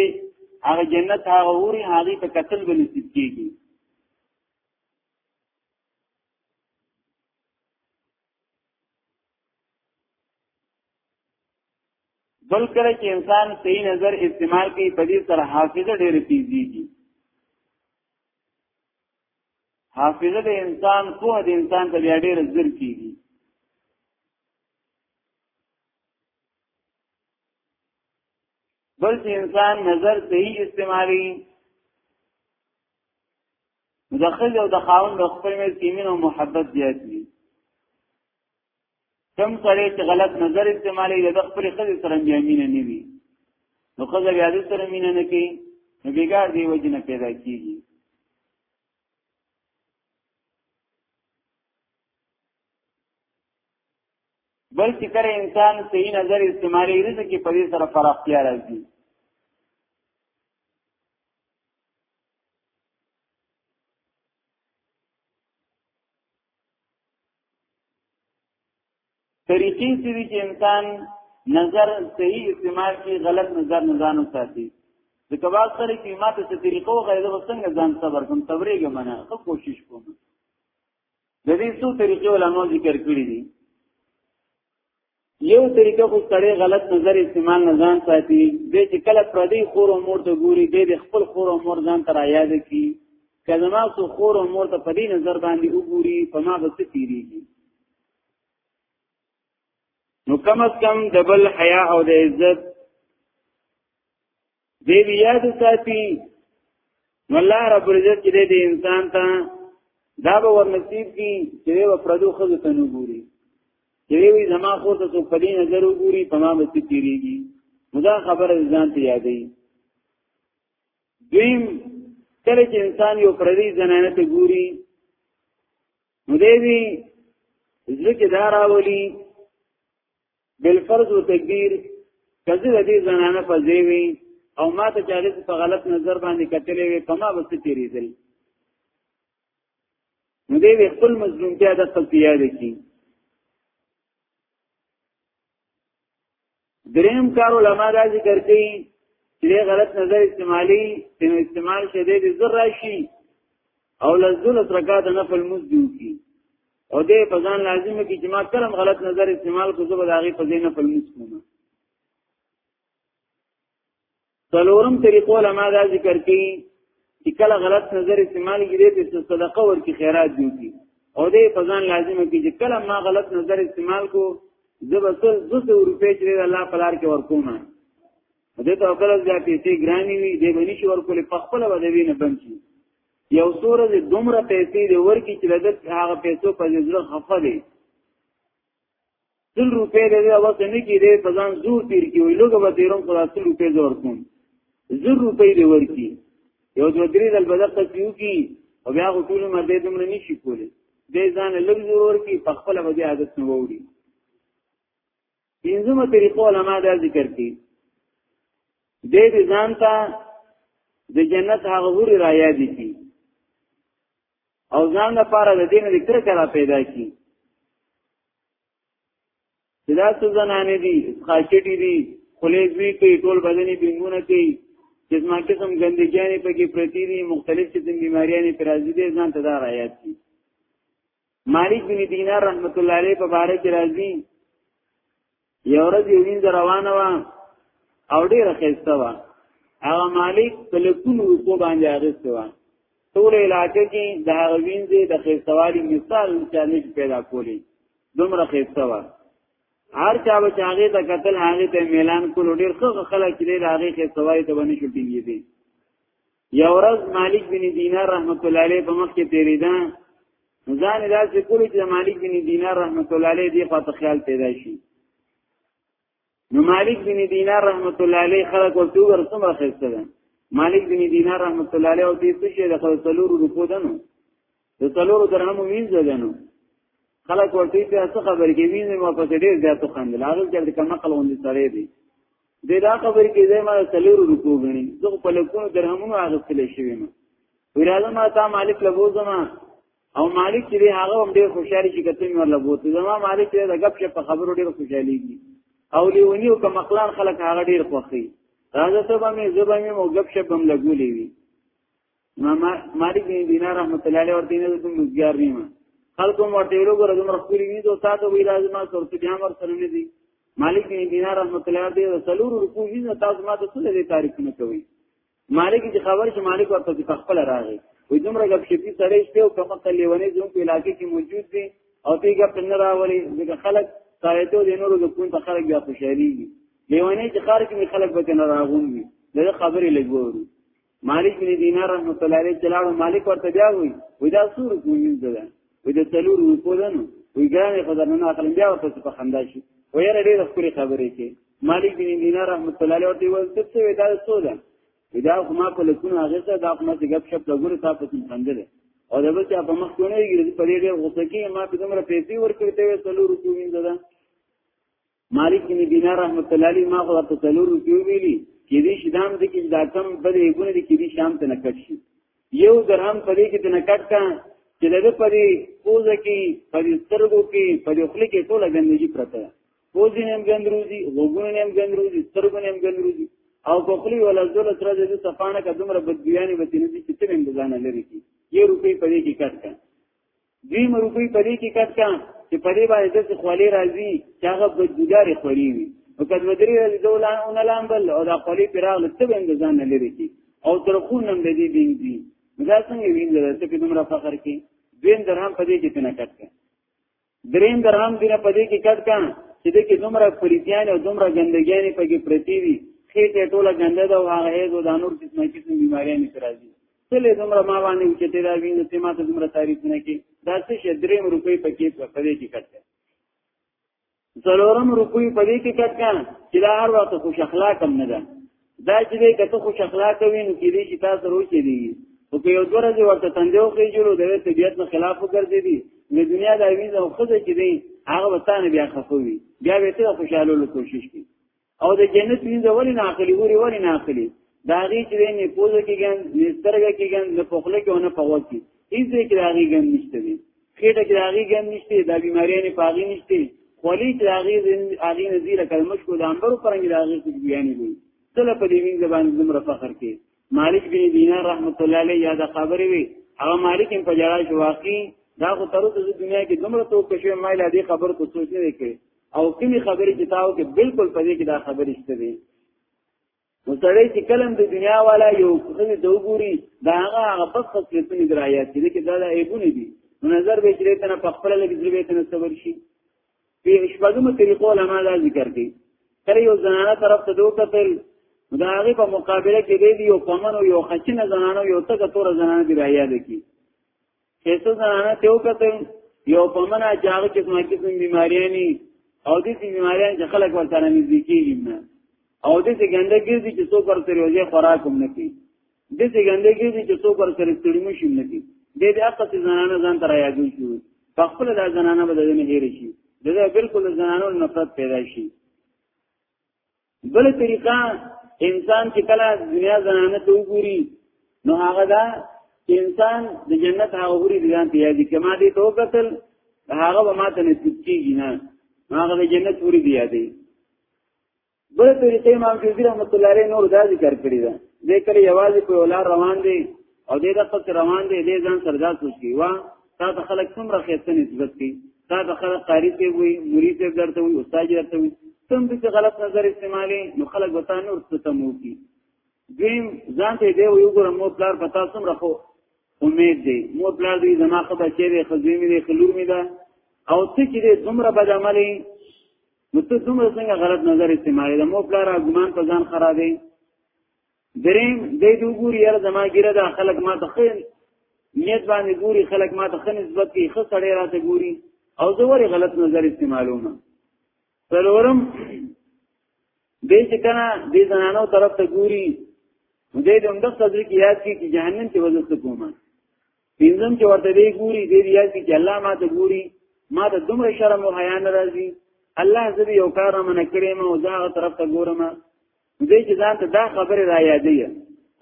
هغه جنت هغه اوري هغه ته قتل به نصیب کیږي بل کله چې انسان صحیح نظر استعمال کوي په دې سره حافظه ډېر تیزيږي حافظه د انسان کوه د انسان ته بیا ډېر زر کیږي بل چې انسان نظر صحیح استعمالي د خځه او د خاوند د خپل مې تیمین او محبت زیات وي کم سره چې غلط نظر استعمالي د خپل خځه سره بیا مینه نه وي نو خځه بیا د سره مینه نه کوي نو بیګار دی وجه نه پیدا کیږي بل چې کله انسان صحیح نظر استعمالي رزق کې په دې سره فراختیا راځي طریقې چې دي چې انسان نظر صحیح استعمال کی غلط نظر نه ځانو ساتي د کباز سره کې ماته څه طریقو غیره وسنګ ځان صبر کوم تبرېګ منه خو کوشش کوم د دې څو طریقې علماء ذکر کړی دي یو طریقه خو سړی غلط نظر استعمال نه ځان ساتي د چې کله پردي خور او مور ته ګوري د خپل خور او مور ځان تر یاد کی کله ما سو خور او مور ته پدی نظر باندې وګوري په ما به تیریږي نو کم از کم دبل حیا او د عزت دی بیا د ساتي مولا رب عزت دې دې انسان ته دا به ور نصیب کی چې و پردو خزه ته نه ګوري چې وی زما خو ته څو پدې نظر وګوري په ما به تیریږي مدا خبره ځان ته یادې دیم کله چې انسان یو پردي زنانه ته ګوري نو دې وی ځکه دا راولي بل فرض او تکبیر کزه دې زنانه په زیوی او ما ته چاله په غلط نظر باندې کتلې وي په ما وسته تیریدل نو دې خپل مظلومتیا د خپل یاد کی دریم کار علما دا ذکر کوي چې غلط نظر استعمالي چې استعمال شدید زر راشي او لزول رکعات نفل مزدو کی او دې په ځان لازمه کې چې ما کلم غلط نظر استعمال کو زبر هغه په ځین په لمس کوم څلورم طریقو علما دا ذکر کوي چې کله غلط نظر استعمال کړي ته صدقه ورکی خیرات دی او دې په ځان لازمه کې چې کله ما غلط نظر استعمال کو زبر څل 200 روپے چې الله پلار کې ورکوم دې ته خپل ځای پیسې ګرانی وي دې بنی شو ورکول په خپل ودوی نه بنچي یو سور دې دومره پیسې دې ورکی چې د هغه پیسو په ځل خفه دی سل روپے دې دا وخت نه کې دې په ځان زور تیر کې وي لوګ به تیرم خدا سل روپے زور کوم زر روپے دې ورکی یو د درې دل بدل تسیو کی او بیا ټول مرد دې دومره نشي کولی دې ځان لږ زور ورکی په خپل وجه عادت نه ووري پنځمه طریقه علما دا ذکر کړي د دې ځان ته د جنت هغه حوري را یاد دي او ځان لپاره د دین د کړه کړه پیدا کی دا څه زنانه دي خاصټي دي خلیز وی کوي ټول بدني بنګونه کوي جسمه قسم ګندګیانې پکې پرتی دي مختلف قسم بیماریانې پرازي دي ځان ته دا رايات دي مالک بن دینار رحمت الله علیه په باره کې راځي یو ورځ یې وینځ روانه و او ډیره خسته و هغه مالک په لکونو روپو باندې اغسته و ټول علاقې کې د هغه وینځ د خستوالي مثال چې نه پیدا کولی دومره خسته و هر چا به چاغې ته قتل هغه ته ميلان کول ډیر ښه خلک لري هغه خستوالي ته باندې شوټینګې دي یو ورځ مالک بن دینار رحمت الله علیه په مخ کې تیریدا ځان داسې کولو چې مالک بن دینار رحمت الله علیه دې خاطر خیال پیدا شي نو مالک بن دینار رحمت الله علیه خلک ورته ورسم راخسته ده مالک بن دینار رحمت الله علیه او دې څه شي د خپل څلورو روپو دنو د څلورو درهمو وینځ غنو خلک ورته په څه خبر کې وینځ مو په ډېر زیاتو خندل هغه چې کوم عقل غوندي سره دی د دا خبر کې زه ما څلورو روپو غني زه په لکونو درهمونو اغستل شوی ما ویراله ما تا مالک لبو زما او مالک چې هغه هم ډېر خوشاله شي کته مې ورلبو ته زما مالک چې د غب شپ خبرو ډېر خوشاله دي او لیونی او کمقلان خلک هغه ډېر خوخي راځه ته به مې زبې مې مو غب شپ هم لګولې وي مالک بن دینار رحمت الله علیه ورته نه کوم مزګار نیمه خلکو ورته ویلو ګره زمر خپل نه دو تا ته وی راځي ما سره ته بیا مر سره نه دی مالک بن دینار رحمت الله علیه دې سلور رکو نه تاسو ما ته څه دې تاریخ نه کوي مالک چې خبر چې مالک ورته په خپل راغی وې دومره غب شپې سره شته او کومه کلیونه زموږ په علاقې کې موجود دي او تی غب نه راولي ځکه خلک سایتو د نورو د کوم ته خلک بیا خوشالي لیونه چې خارج می خلک به نه راغون وي دغه خبرې لګوري مالک بن دینار رحمت الله علیه چلاړو مالک ورته بیا وی وی دا سور کوی منځ ده وی د تلور کو ده نو وی ګران خدای نه اخلم بیا ورته په خندا شي وی را ډیر خوري خبرې کې مالک بن دینار رحمت الله علیه ورته ویل څه وی دا څه ده وی دا خو ما په لکونه هغه څه دا خو ما څه غب شپ لګور تا په څنګه خندل او دا به چې په مخ کې نه یې په دې ډیر غوسه کې ما په دومره پیسې ورکړې ته تلور کو منځ ده مالک بن دینار رحمت الله علیه ما خو ته څلور روپیو ویلي کې دې شدام د کې دا کم په دې ګونه دې کې دې شام ته نکټ شي یو درهم په دې کې ته نکټ کا چې د په دې پوزه کې په دې سترګو کې په دې خله کې ټوله ګندګي پرته پوزې نیم ګندروزي غوګونه نیم ګندروزي سترګو نیم ګندروزي او په خلی ولا زول تر دې صفانه کدمره بدګیانی وتی نه دي چې تم انتظام لري کې یو روپی په دې کې کټ کا دوی مرګوي په دې کې کټ کا چې په دې باندې د خولې راځي چې هغه بدګدار خوري وي په کډو درې راځي دولا اون لام بل او دا خولې پراغ لته بند ځان نه لري کی او تر خون نم دې دې دي دا څنګه وینځل چې په دومره فخر کې دویم درهم په دې کې تنه کټ کا دریم درهم دې په دې کې کټ کا چې دې کې دومره پریتیان او دومره ګندګیان په کې پرتی وي خېټه ټوله ګنده ده او هغه هیڅ د انور قسمه قسم بیماریاں نشرازي تلې دومره ما باندې چې ته دا وینې ته ما ته دومره تعریف نه کې دا څه شي درې روپۍ پکې په دې کې کټه ضرورم روپۍ په دې کې کټه چې دا هر وخت خوش اخلاق هم نه ده دا چې دې کته خوش اخلاق وي نو کې دې چې تاسو روچې دي او په یو ډول ځای ورته تندو کې جوړو د طبیعت نه خلاف وګرځي دي د دنیا د وینې او خزه چې دې هغه وطن بیا خفوي بیا به ته خوشاله لو کوشش کوي او د جنت وینځ ولې نه اخلي ګوري ولې نه اخلي دا غي چې نه پوزه کې ګن نسترګه کې ګن نه پخله کې ونه پوه کې هیڅ دې کې راغي ګن نشته دي خېټه کې راغي ګن نشته دا بیماری نه پاغي نشته خولي کې راغي زین اغي نزیره کلمه شو د امبر پرنګ راغي څه بیان دي تل په دې وینځ باندې زمر فخر کې مالک بن دینار رحمت الله علیه یاد خبرې وي هغه مالک په جړا شو واقعي دا خو تر اوسه دنیا کې دومره تو کښې مایله دې خبر کو سوچ نه وکړي او کومې خبرې چې تاو کې بالکل په دې کې دا خبرې شته دي نو سړی چې کلم د دنیا والا یو څه د وګوري دا هغه هغه پس پس لسنې درایات دي چې دا د ایبونه دي نو نظر به چې تنه په خپل لګي درې به تنه صبر شي په شپږمو طریقو علما دا ذکر کوي کله یو زنانه طرف ته دوه قتل دا هغه په مقابله کې دی یو پمن او یو خچنه زنانه یو تک تور زنانه دی رایا دي کی چې څو زنانه ته وکتل یو په منا چې هغه قسمه قسم بیماریانی او دې بیماریان چې خلک ورته نږدې کیږي نه او دې څنګه ګرځي چې څو پر سر یوځه خوراک هم نکړي دې څنګه ګرځي چې څو پر سر ستړي شي نکړي دې دې اقص زنانه ځان تر یادو شي په خپل د زنانه بدلنه هېر شي دغه بالکل زنانو نفرت پیدا شي بل طریقه انسان چې کله دنیا زنانه ته وګوري نو هغه دا انسان د جنت هغه غوري ځان ته یادي کما دي تو قتل هغه به ماته نصیب کیږي نه هغه د جنت پوری دی یادي بل طریقې امام جوزی رحمت الله علیه نور دا ذکر کړی دا د کله یوازې په ولار روان دي او دې د خپل روان دي دې ځان سره دا سوچ کی وا تا ته خلک څومره خېسته نسبت کی تا ته خلک قاری ته وي مرید ته درته وي استاد درته وي تم دې غلط نظر استعمالي نو خلک وتا نور څه ته مو کی دویم ځان ته دې یو ګره مو پلار پتا څومره خو امید دی مو پلار دې زما خو بچی دې خزوی مې دې خلور مې ده او څه چې دې دومره بد عملي نو ته دومره څنګه غلط نظر استعمالي ده مو پلار ګمان په ځان خرابې دریم دې ته وګوري یاره زما ګیره دا خلک ما ته خیر نیت باندې ګوري خلک ما ته خیر نسبت کوي خو سړی راته ګوري او زه وری غلط نظر استعمالوم څلورم دې چې کنه دې زنانو طرف ته ګوري دې د همدغه صدر کې یاد کی چې جهنم کې وځه څه کومه پینځم چې ورته دې ګوري دې یاد کی چې الله ما ته ګوري ما ته دومره شرم او حیا نه راځي الله زه یو کار منه کړې ما او ځا طرف ته ګورم دې چې ځان ته دا خبره را یادې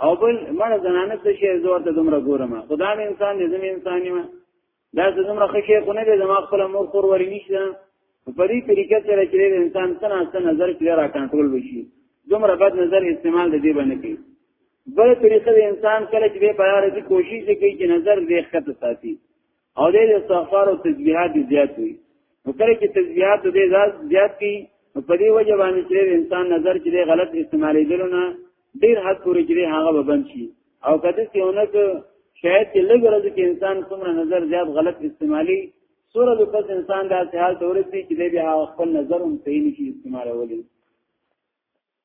او بل مړ زنانه څه شي زور ته دومره ګورم خدا مې انسان دې زمي انسان ما دا څه دومره خشه کو نه دې زما خپل مور خور ورې نشته په دې طریقه سره چې انسان څنګه څنګه نظر کې را کنټرول وشي دومره بد نظر استعمال دې باندې کوي بل طریقه د انسان کله چې په اړه کې کوشش کوي چې نظر دې ښکته ساتي او دې استغفار او تسبیحات زیات وي نو کله چې تسبیحات دې زیات کی نو په دې وجه باندې چې انسان نظر چې غلط استعمالې دلونه ډیر حد پورې چې هغه وبن شي او کله چې اونګ شاید چې لږ ورځې کې انسان څومره نظر زیات غلط استعمالي سوره د پس انسان د حال تورې چې دې بیا خپل نظر هم صحیح نشي استعمالولې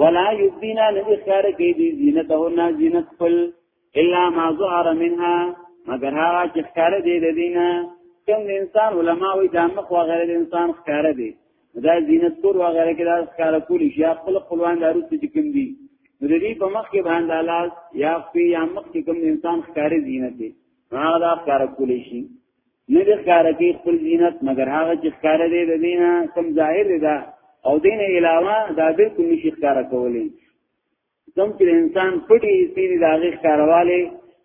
ولا یبدینا نذکر کی دی زینتهن زینت خپل الا ما ظهر منها مگر هغه چې ښکار دی د دینه کوم انسان علما وي د مخ و غیر انسان ښکار دی دا زینت کور و غیر کې دا ښکار کول شي خپل خپلوان دارو چې کوم دی نو د دې په مخ کې باندې لاس یا په یا مخ کې کوم انسان ښکار زینت دی هغه دا ښکار کول شي نه د ښکارا کې خپل زینت مگر هغه چې ښکارا دی د دینه کم ظاهر دی دا او دین علاوه دا بالکل نشي ښکارا کولی کوم چې انسان پټي سینې د هغه ښکارواله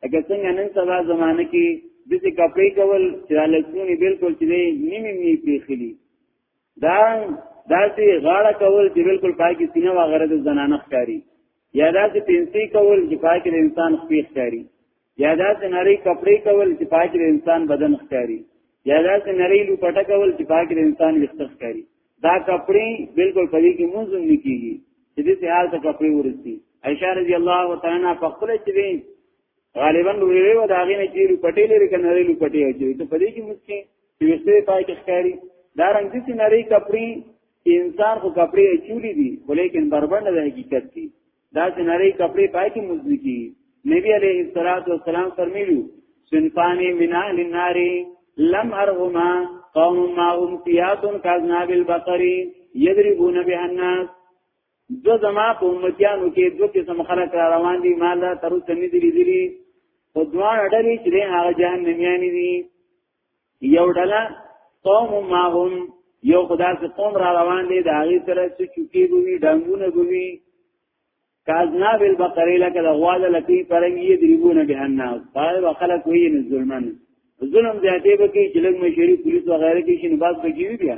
اګه څنګه نن سبا زمانه کې د دې کپړې کول چې لکونه بالکل چې نیمه نیمه پیخلي دا داسې غاړه کول چې بالکل پاکي سینه وغیره د زنانه ښکاری یا داسې پنسي کول چې پاکي د انسان خپې ښکاری یا داسې نری کپڑے کول چې پاکي د انسان بدن ښکاری یا داسې نری لو پټه کول چې پاکي د انسان وسته ښکاری دا کپڑے بالکل پدې کې مونږ نه کیږي چې دې حال ته کپڑے ورسي عائشہ رضی الله تعالی عنها په خپل چې غالبا لویوي و دا غي نه چیرې پټې لري کنه لري پټې او چیرې ته پدې کې مسکه چې وسته پای کې ښکاری دا رنګ دي نری کپړې انسان خو کپړې چولی دي ولیکن بربند د حقیقت دي دا نری کپړې پای کې مزدي کی نبی عليه الصلاه والسلام فرمایلو سنفانی من اهل النار لم ارهما قوم ما هم سیاتن کاذناب البقری یضربون بها الناس دو زما په امتیانو کې دو قسم خلک را روان دي ما لا تر اوسه نه دي لیدلي په دوه ډلې چې هغه جهنميان دي یو ډله قوم ماهم یو خدا چې قوم را روان دي دا غي سره چې چوکي بوي ډنګونه بوي کازنا بل بقره لکه د غواله لکی پرنګي دریبونه به نه پای وخلک وی نه ظلمن ظلم زیاتې به کې چې لږ مشری پولیس وغیرہ کې شنو باز به کیږي بیا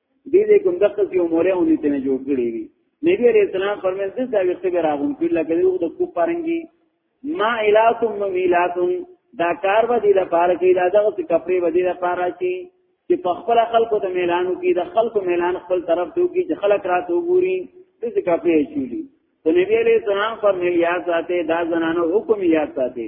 دې دې کوم دغه یو مورې اونې ته جوړ کړی وي نبی عليه السلام فرمایل چې دا وخت به راغون کړي لکه یو د کو پرنګي ما الاتم میلاتن دا کار به دې لپاره کې دا دغه کپڑے به دې لپاره چې چې په خپل خلکو ته ميلانو کې د خلکو ميلان خپل طرف ته وګي چې خلک راته وګوري دې کپڑے چولي ته نبی عليه السلام فرمایل یا ساته دا زنانو حکم یا ساته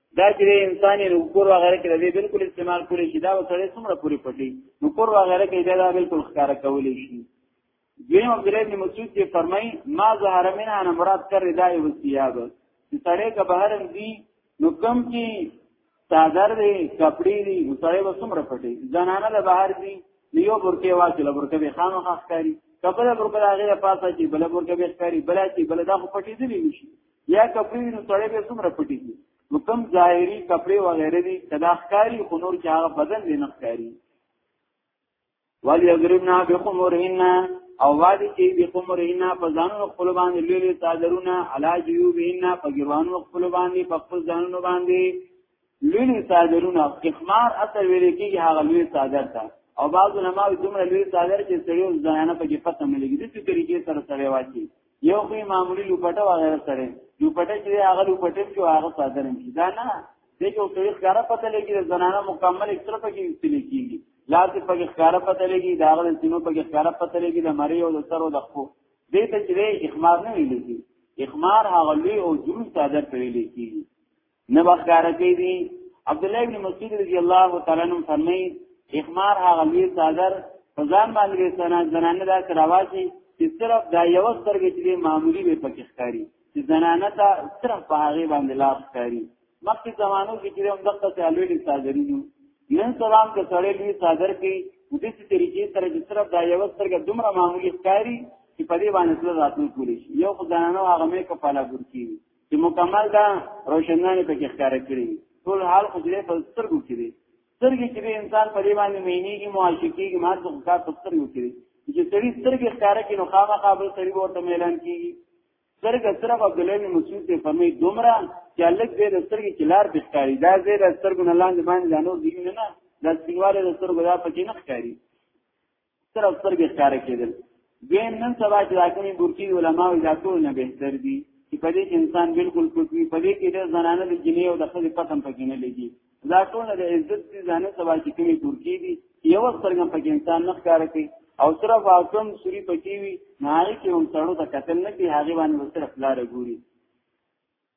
دا چې انسان یې نوکور وغیره کې دی بالکل استعمال کولی شي دا وسړی څومره پوری پټي نوکور وغیره کې دا بالکل ښکارا کولی شي دویم عبد الله بن مسعود چې فرمای ما ظهر من انا مراد کر رضا او ثياب چې سړی که بهر دی نو کم کې صادر دی کپڑے دی وسړی به څومره پټي زنانه له بهر دی نیو برکه واچل برکه به خامخا ښکاری کبل برکه هغه پاسه چې بل برکه به ښکاری بل چې بل دا خو پټي دی نشي یا کپړې نو سړی به څومره پټي دي نو کم ظاهري کپړې وغیرې دي کدا ښکاری خو نور چې هغه بدن دې نه ښکاری ولی یضربنا بخمرهن او وادي کې بخمرهن په ځانونو خپل باندې لولې صادرونه علاج یو بهن په ګروانو خپل باندې په خپل ځانونو باندې لوی څادرونه اخمار اصل ویل کېږي هغه لوی څادر ته او بعضو نما دومره لوی څادر چې سړیو ځانانه په کې پته ملګي د څه طریقې سره سره واچي یو خو معمولی لوپټه وغیرہ سره لوپټه چې هغه لوپټه چې هغه څادر نه دا نه دې چې اوسې ښکارا پته لګي ځانانه مکمل یک طرف کې استل کېږي لاس په کې ښکارا پته لګي دا غل سینو په کې ښکارا پته لګي د مری او د سر او د خو دې ته چې اخمار نه ویل کېږي اخمار هغه لوی او جوړ څادر په ویل کېږي نه بخاره کوي دي عبد الله بن مسعود رضی الله تعالی عنہ فرمایي اخمار هغه لوی صادر ځان باندې سنا زنانه دا کراواسي چې صرف دا یو سترګې چې معمولی به پکې ښکاری چې زنانه ته صرف په هغه باندې لاس ښکاری مخکې زمانو کې چې هم دغه ته لوی صادرینو نن سلام که سړی لوی صادر کې د دې طریقې سره چې صرف دا یو سترګې دومره معمولی ښکاری چې په دې باندې ټول راتلو کولی شي یو خدانو هغه مې کفاله ګور کیږي چې مکمل دا روشنانه پکې ښکار کړی ټول حال خو دې په سترګو کې دي سترګې چې انسان په دې باندې مینېږي معاشقېږي ما څه ښکار په سترګو کې دي چې سړي سترګې ښکار کې نو خامخا به سړي ورته ميلان کیږي سترګې صرف عبد الله بن مسعود ته فرمي دومره چې الله دې د سترګې کلار به ښکاری دا زه د سترګو نه لاندې باندې نه نور دیونه نه د سپینواله د سترګو دا پکې نه ښکاری سره سترګې ښکار کېدل دویم نن سبا چې راکمي بورکی علماء دا ټول نه بهتر دي چې په دې انسان بالکل کوي په دې کې د زنانه د جنې او د خځې پتم پکې نه لګي دا ټول د عزت دي ځانه سبا چې کومي بورکی دي یو سترګم پکې انسان نه ښکار کوي او صرف اعظم سوري پکې وي نه هغه کې هم تړو ته قتل نه دي هغه باندې صرف لار ګوري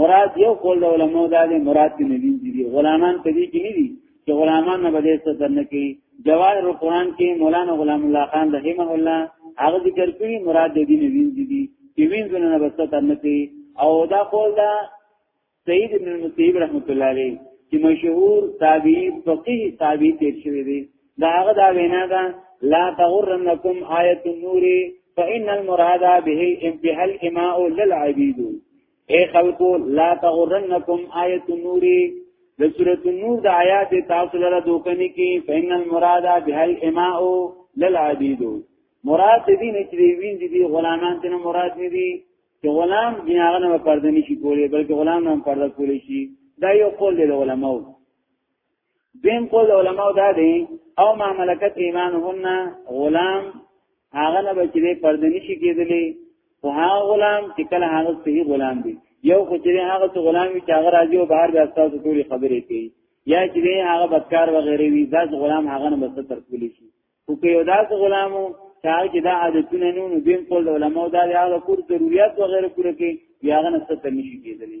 مراد یو قول د علماء دا دی مراد کې نبی دي غلامان په دې کې نه دي چې غلامان نه بده ستر نه کوي جواهر القرآن کې مولانا غلام الله خان رحمه الله هغه ذکر کړی مراد د دین وین دي دي چې وین زونه نه بسته تنه کوي او دا قول دا سید ابن المسیب رحمت الله علیه چې مشهور تابعی فقيه تابعی تیر شوی دی دا هغه دا وینا ده لا تغرنکم آیت النور فإن المراد به انتهاء الإماء للعبید اے خلقو لا تغرنکم آیت نوری د سورۃ النور د آیات تاسو لره دوکنی کی فین المراد بهل اماء للعبید مراد دې نه چې وین دي غلامان ته مراد نه دي چې غلام بناغه نه پرده نشي کولی بلکې غلام نه پرده کولی شي دا یو قول دی علماء دیم قول علماء دا دی او ما ملکت ایمانهن غلام هغه نه بچی دی پرده نشي کېدلی خو هغه غلام چې کله هغه صحیح غلام دی یو خو چې هغه څو غلام وي چې هغه راځي او بهر بیا تاسو ټول خبرې کوي یا چې هغه بدکار وغیرې وي دا غلام هغه نه بس تر کولی شي خو که یو داس غلامو چې هغه کې دا عادتونه نه نو دین قول علماء دا هغه کور ضرورت وغیرې پوره کوي بیا هغه نه ستنه نشي کېدلی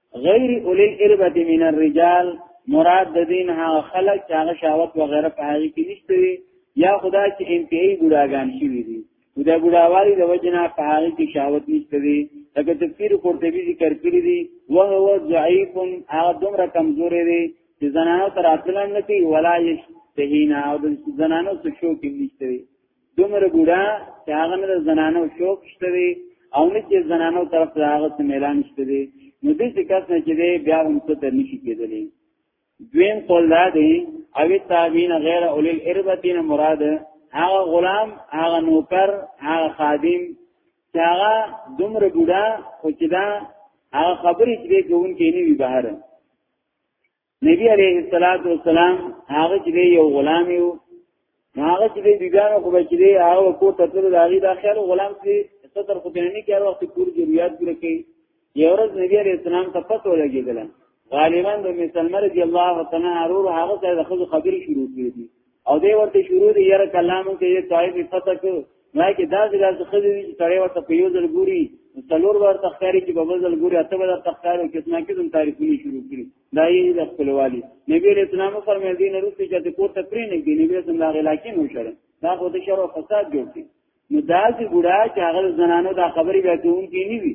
غیر اولی الاربه من الرجال مراد د دین هغه خلک چې هغه شاوت و غیره په هغه کې نشته یا خدا چې انتهایی ګډاګان شي وي دي دا ګډاوالي د وجنا په هغه کې شاوت نشته دي لکه تفسیر قرطبي ذکر کړی دي او هو ضعیف هغه دومره کمزوري دي چې زنانو تر اصلان نه کوي ولا یشتهینا او د زنانو څخه شوق نشته دومره بوډا چې هغه نه زنانو شوق شته وي او نه چې زنانو طرف ته هغه څه ميلان شته دي نو دې څه کس نه چې بیا هم څه ته نشي کېدلی دویم قول دا دی او تابعین غیر اولی الاربتین مراد هغه غلام هغه نوکر هغه خادم چې هغه دومره بوډا خو چې دا هغه خبرې چې کوونکې نه وي بهر نبی علیه الصلاۃ والسلام هغه چې یو غلام یو هغه چې دی بیګانو خو بچی دی هغه کور ته تلل هغه دا خیال غلام چې ستر خو بینانی کې هر وخت کور ضرورت پوره کوي یو ورځ نبی علیه السلام ته پته ولګیدل غالبا د مسلمان رضی الله تعالی عنہ هغه ته د خپل خبرې شروع کړې دي او دې ورته شروع دي یره کلامو کې یې طالب پته کو نه کې دا ځل څه خدي چې تړې ورته په یو ځل ګوري څلور ور تخکاری چې په بزل ګوري اته ور تخکاری او کتنا کې دم تعریفونه شروع کړي دا یې د خپلوالي نبی له اسلام فرمایي دین روسي چې کوته پرې نه دی نبی سم لاغه لاکې مو شر دا خو د شر او فساد جوړ دي نو دا چې ګډا چې هغه زنانو دا خبرې به کوم کې نه وي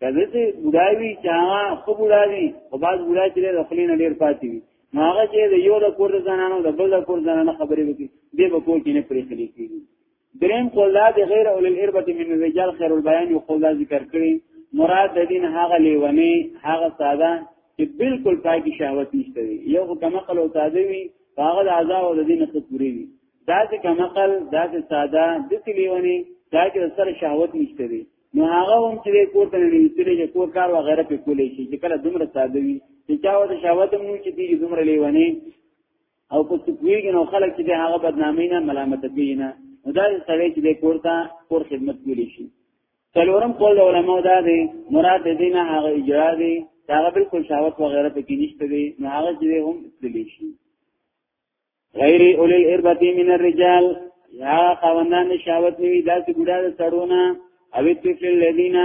کله چې بډاوي چا خو بډاوي او باز بډا چې د خپل نه ډیر پاتې وي هغه چې د یو د کور زنانو د بل د کور زنانو خبرې وکړي دې به کور کې نه پرې خلی کیږي دریم قول دا د غیر اول الاربه من الرجال خیر البیان یو قول دا ذکر کړی مراد د دین هغه لیونی هغه ساده چې بالکل پاکي شهوت نشته وي یو کوم عقل او ساده وي هغه د عذاب او د دین څخه پوری وي دا چې کوم عقل دا چې ساده د لیونی دا چې سره شهوت نشته وي نو هغه هم چې کور ته نه ویستلې چې کور کار و غیره په کولې شي چې کله دومره ساده وي چې چا و د شاوت هم نو چې دی دومره لیونی او کو تکویږي نو خلک چې هغه بدنامي نه ملامت کوي نه نو دا سړی چې کور ته کور خدمت کولی شي څلورم قول علماء دا دی مراد دې نه هغه اجرا دی دا بالکل شاوت و غیره پکې نشته دی نو هغه چې هم تللی شي غیر اولی الاربتی من الرجال یا خواندان شاوت نوی داسی گوڑا دا سرونا او الطفل الذین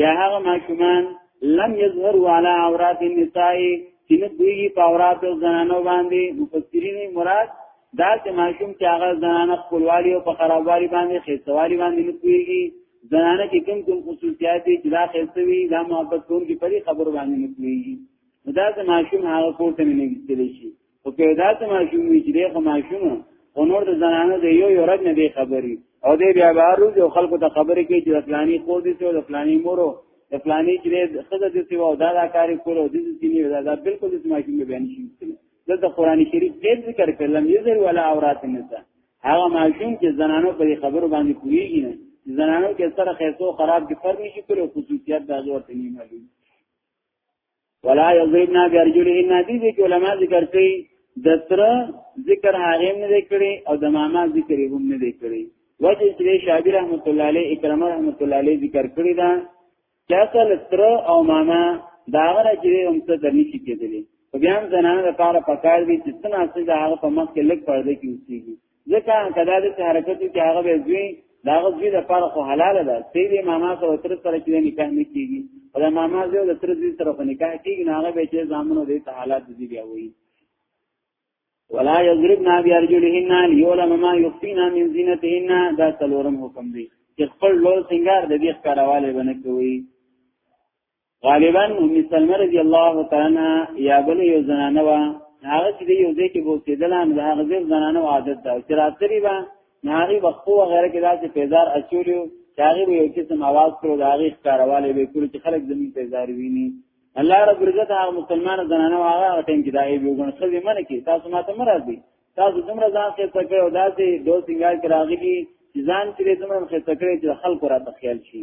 یا هغه ماشومان لم یظهروا علی عورات النساء چې نه دوی په عورات زنانو باندې مفسرین مراد دا چې ماشوم چې هغه زنانه خپلوالي او په خرابوالي باندې خېستوالي باندې نه کوي زنانه کې کوم کوم خصوصیات دي چې دا خېستوي دا محبت کوم کې په خبر باندې نه کوي دا چې ماشوم هغه کوته نه نږدې شي او که دا ته ماشوم وی چې دغه ماشوم او نور د زنانو د یو یو رد نه دی خبري او دی بیا بارو جو خلکو ته خبرې کوي چې فلانی خو دې سو د فلانی مورو د فلانی چې خزه دې سو او دا دا کار کول او دې دې نه دا, دا بالکل د ماشوم به بیان شي دلته قران شریف دې ذکر کړم یزر ولا اورات نساء هغه ماشوم چې زنانو په خبرو باندې کویږي نه زنانو کې سره خیسو خراب کې فرق نشي کولای خصوصیت دا ورته نه معلوم ولا یضربنا برجلهن دې دې کې علما ذکر کوي د تر ذکر هغه نه دې کړي او د ماما ذکر هم نه دې کړي وجه چې شابیر رحمت الله علیه اکرام رحمت الله علیه ذکر کړی دا چې اصل تر او ماما دا غره چې هم څه درنی شي کېدلی بیا هم زنانه لپاره پکار دي چې څنګه چې دا هغه په مخ کې لګ پردې کې اوسېږي ځکه کدا د حرکت کې هغه به دوی دا غوږی د پاره خو حلال ده سید ماما سره تر سره کې نکاح نه کیږي او د ماما زو د تر دې سره نکاح کیږي نه هغه به چې زامنو دې ته حالات دي بیا وایي ولا یضربنا بیارجلهن یولم ما یخفینا من زینتهن دا څلورم حکم دی چې خپل لول سنگار د دې ښکارواله بنه کوي غالبا ام سلمہ رضی الله تعالی عنها یا بل یو زنانه وا هغه چې یو ځای کې بوتیدل هم د هغه ځین زنانه عادت ده چې راتری با نهاري وقفو غیره کې داسې پیزار اچولیو چې هغه یو قسم आवाज کړو د هغه ښکارواله به کړو چې خلک زمين پیزار ویني الله رب عزت هغه مسلمان زنانه هغه ټیم کې دای به وګڼ خو یې منه کې تاسو ماته مرادي تاسو دومره ځان کې تکړه او داسې دوه سنگار کې راغلي ځان چې دومره خې تکړه چې خلکو را تخیل شي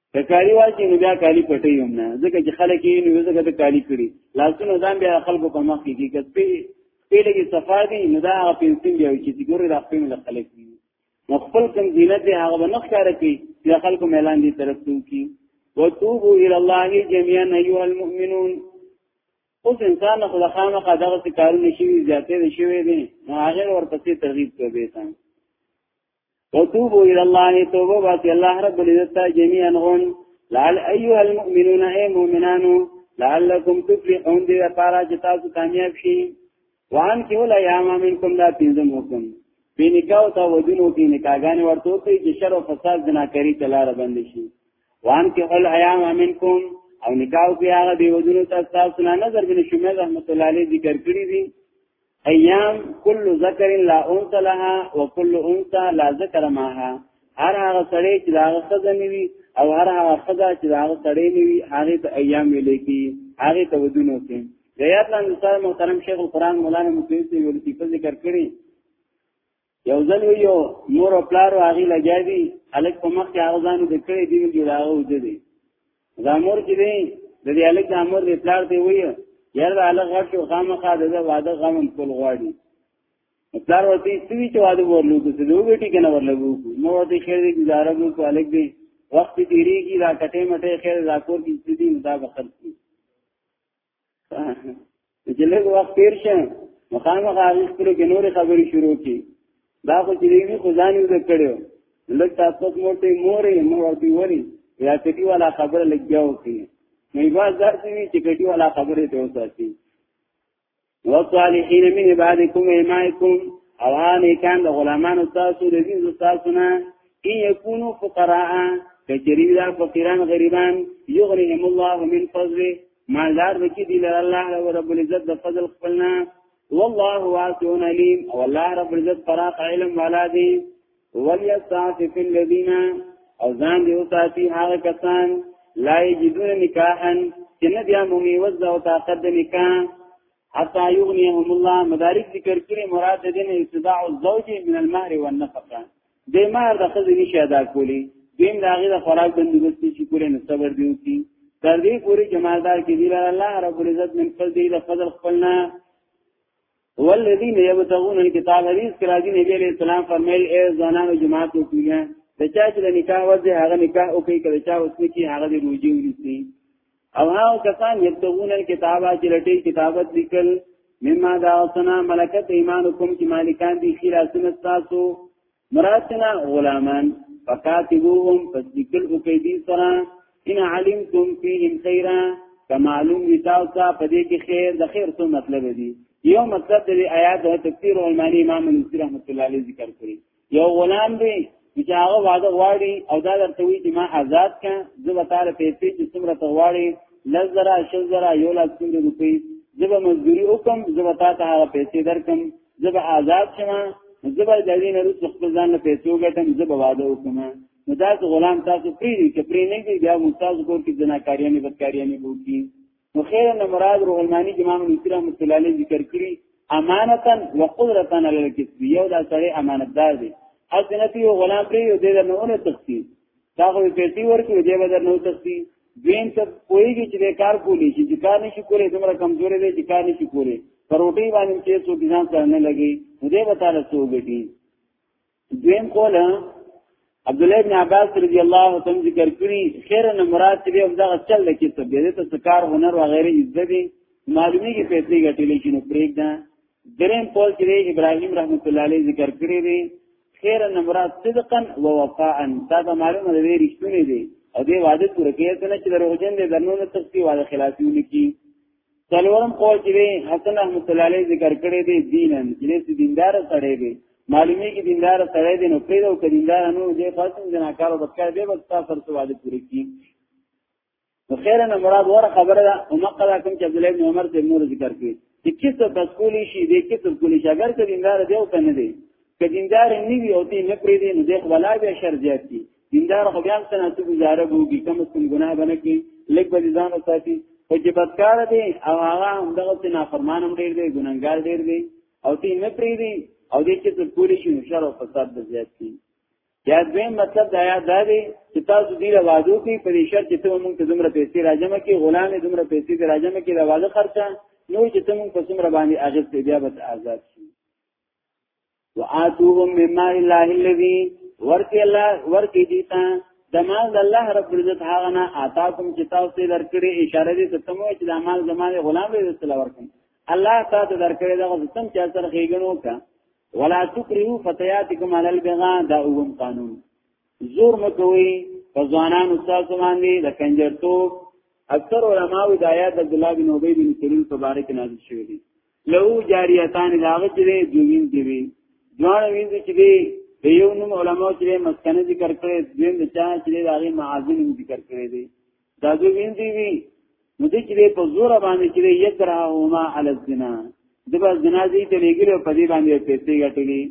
که کالی واچي نو بیا کالی پټي هم نه ځکه چې خلک یې نو ځکه ته کالی کړي لاسونه ځان بیا خلکو په مخ کې کې په پیله کې صفا دي نو دا هغه پنسل دی چې ګوري د خپل له خلک دي نو خپل کم زینت دی هغه نه ښکار کوي چې خلکو ميلان دي طرف ته کی وتوبوا الى الله جميعا ايها المؤمنون اوس انسان خو خامه قدغه کارونه شي زیاتې شي دي هغه ورپسې ترغیب کوي ته وتوبوا الى الله توبه واسي الله رب العزت جميعا غن لعل ايها المؤمنون اي مؤمنانو لعلكم تفلحون دې لپاره چې تاسو کامیاب شئ وان کې ولا یا ما منکم دا پینځم حکم په نکاح تا ودونو کې نکاحګان ورته کوي چې شر او فساد جناکاری تلاره بند شي وان کې هل ایام منکم او نکاح کې هغه دی ودونو ته تاسو نه نظر بن شمیل رحمت الله علیه ذکر کړی دی ایام کل ذکر لا انثى لها وكل انثى لا ذکر معها هر هغه سړی چې هغه خزه نیوي او هر هغه خزه چې هغه سړی نیوي هغه ته ایام ویل کی هغه ته ودونو کې د یاد لاندې سره محترم شیخ القرآن مولانا مفتی ویل کی په ذکر کړی یو ځل یو مور او پلار هغه لګیا دي الک په مخ کې هغه ځان د کړې دی چې دا و دي دا مور چې دی د دې الک د امر د پلار دی وی یار دا الک غټ او خامخا د واده غم کول غواړي پلار ورته سوي چې واده ورلو د دې وګټي کنه ورلو نو ورته خیر دی گزاره مو کو الک دی وخت تیریږي دا کټه مټه خیر راکور کې دې دا بخل چې لږ وخت تیر شه نو خامخا هغه خپل کې نورې خبرې شروع کی دا خو چې دی خو ځان یې زده کړو لږ تاسو مور ته مورې نو ورته وری یا کټي والا خبره لګیاو کی نو یې باز داسې وی چې کټي والا خبره ته وساتي وصالحین من عبادکم ایمائکم او هانه کان د غلامانو تاسو د دین تاسو نه ان یکونو فقراء کچری دا فقیران غریبان یغنیهم الله من فضله مالدار بکی دی لر الله له رب العزت د فضل خپلنا والله واسع علیم او الله رب العزت فراق علم والا دی ولیستعفف الذین او ځان دی او ساتي هغه کسان لا یجدون نکاحا چې نه بیا مومي وځ او طاقت د نکاح حتا یغنیهم الله مدارک ذکر کړي مراد دې نه استداع الزوج من المهر والنفقه د مار د خزې نشي ادا کولی دیم دا غي د خوراک بندوبست چې کولې نو صبر دیو کی تر دې پوری جمالدار کې دی الله رب العزت من فضل دی له فضل خپلنا والذین یبتغون الكتاب حدیث کې راځي نبی علیہ السلام فرمایل اے زنانو جماعت وکړه د چا چې نکاح وځي هغه نکاح وکړي کله چا وسني کې هغه دی روزي ونیسي او هاو کسان یبتغون الكتابه چې لټي کتابت لیکل مما دا اوسنا ملکت ایمانکم چې مالکان دي خیر اسنه تاسو مراتنا غلامان فکاتبوهم پس لیکل او کې دي سره ان علمتم فیهم خیرا کمعلوم دي تاسو په دې کې خیر د خیر څه مطلب دی یو مطلب د آیات د تفسیر علمانی امام نصیر رحمت الله علیه ذکر کړی یو غلام دی چې هغه واده غواړي او دا درته وی چې ما آزاد کړه زه به تعالی پیسې چې څومره ته غواړي لس زره شل زره یو لاک څومره روپۍ زه به مزدوري وکم زه به تا ته هغه پیسې درکم زه به آزاد شم زه به د دې نه روز خپل ځان له پیسو ګټم زه به واده وکم نو دا غلام تاسو پری دی چې پری نه دی بیا مستاز کور کې جناکاریانه بدکاریانه وکړي نو خیر نه مراد روح المانی چې امام نوسی رحمت الله علیه ذکر کړی امانتا وقدرتا علی الکسب یو دا سړی امانتدار دی او څنګه یو غلام پرې یو دې نه ونه تختی دا خو پیسې ورکړي دې بدر نو تختی دویم ته پوېږي چې کار کولی شي چې کار نشي کولی دومره کمزوري دی چې کار نشي کولی پروټي باندې چې څو ځان سره نه لګي دې وتاله څو ګټي دویم قول عبد الله بن عباس رضی الله تعالی ذکر کړی خیر نه مراد دی او دا چل کې څه به ته سکار هنر و غیره عزت دی معلومی کې پیسې ګټلې چې نو پرېګ ده دریم قول چې ابراهیم رحمت الله علیه ذکر کړی دی خیر نه مراد صدقا و وفاء دا به معلومه دی رښتونه دی او دی وعده پوره کړي ته چې دروغجن دی درنونه تختی وعده خلاصونه کی څلورم قول چې حسن رحمت الله علیه ذکر کړی دی دینن چې دیندار سړی دی معلومی کې دیندار سړی دی نو پیدا او دیندار نو دې فاصله جناکار او بدکار دی بس تاسو سره واده پوری کی نو خیر نه مراد ور خبره ده او مقلا کوم چې عبد الله بن عمر ته مور ذکر کړي چې کیسه بس کولی شي دې کیسه کولی شي اگر ته دیندار دی او کنه دی که دیندار نه وي او دې نه پری دی نو دې ولا به شر زیات دي دیندار خو بیا څنګه چې گزاره وږي کم سم ګناه بنه کې لګ به ځان ساتي او چې بدکار دي او هغه هم دغه څه نافرمان هم ډیر دي ګناګار ډیر دي او تی نه پری دي او دې چې څه پوری شي شر او فساد به زیات شي یا دویم مطلب دا یا دا دی چې تاسو دې راوادو کې په دې شرط چې ته مونږ ته زمره پیسې راځم کې غلام زمره پیسې راځم کې راوادو خرچه نو چې ته مونږ په څومره باندې اغیز بیا به آزاد شي وآتوهم مما الله الذي ورکی الله ورکی دیتا دمال د الله رب عزت هغه نه آتاکم چې تاسو درکړي اشاره دي ته تمو چې د مال زمانه غلام دی رسول ورکم الله تاسو درکړي دغه ستم چې اثر خېګنو کا ولا تکرهو فتياتکم علی البغاء دا اوم قانون زور مکوي په ځوانان استاد باندې د کنجرتو اکثر علماء د آیات عبد الله بن ابي بن سلول په باره کې نازل شوی دي لو جاریتان داغه چې دوی وین دی وی دوه وین چې دی د یو نوم علماء چې مسکنه ذکر کړي دوی د چا چې داغه معاذین ذکر کړي دی دا دوی وین دی وی نو دې چې په زور باندې چې یکره هما علی الزنا دبا زنا دې ته لګیل په دې باندې پیسې ګټلې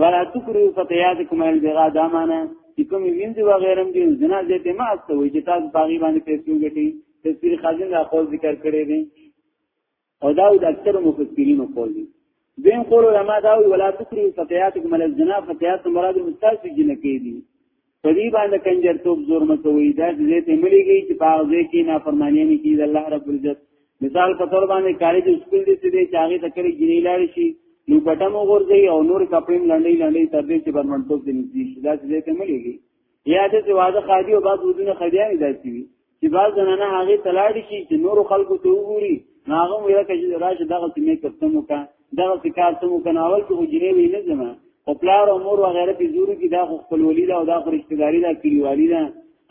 ولا تکرو فتياتکم البغا دامانه چې کوم وینځي و غیرم دې زنا دې ته ما استوي چې تاسو باغی باندې پیسې ګټي تفسیر خازن دا قول ذکر کړی دی او دا د اکثر مفسرینو قول دی دین قول علماء دا وی ولا تکری فتياتکم علی الزنا فتيات مراد مستاس جنکی دي په دې باندې کنجر توپ زور مکوي دا دې ته مليږي چې په هغه کې نافرمانی نه کیږي الله رب العزت مثال په تور باندې کالج سکول دي چې دې چاغي تکرې جنې لاړ شي نو پټم وګورځي او نور کپړې لنډې لنډې تر دې چې برمنټوب دې نږدې شي دا دې ته مليږي یا د واده خادي او بعض ودونه خدیانې داسي وي چې بعض زنانه هغه تلاړي شي چې نور خلکو ته وګوري ناغه ویل کېږي راشه دغه څه مې کړم وکړه دغه څه کار ته وکړ اول ته جنې وی نه زما او پلار او مور وغیرہ په زورو کې دا خپل ولید او دا رشتہ داری دا کلیوالي ده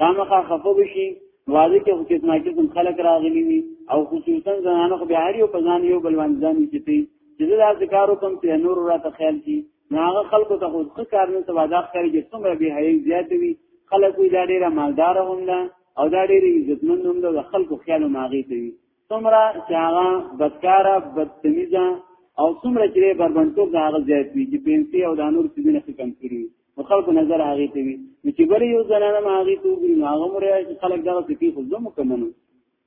خامخا خفه بشي واده کې خو کسنا کې کوم خلک راغلي وي او خصوصا زنانه خو بهاري او پزان یو بلوان ځان کیږي چې دا ذکر کوم چې نور راته خیال کی نو هغه خلکو ته خو څه کار نه سبا دا ښکاري چې څومره به حیاي زیات وي خلک وي دا ډیره مالدار هم ده او دا ډیره عزتمند هم ده خلکو خیال ماغي ته وي څومره چې هغه بدکاره بدتمیزه او څومره چې بربنتوب د هغه زیات وي چې پنسي او د نور څه نه کم کړی نو خلکو نظر هغه ته وي چې بل یو زنانه هغه ته وګوري هغه موریا چې خلک دغه سکی خو زمو کمنو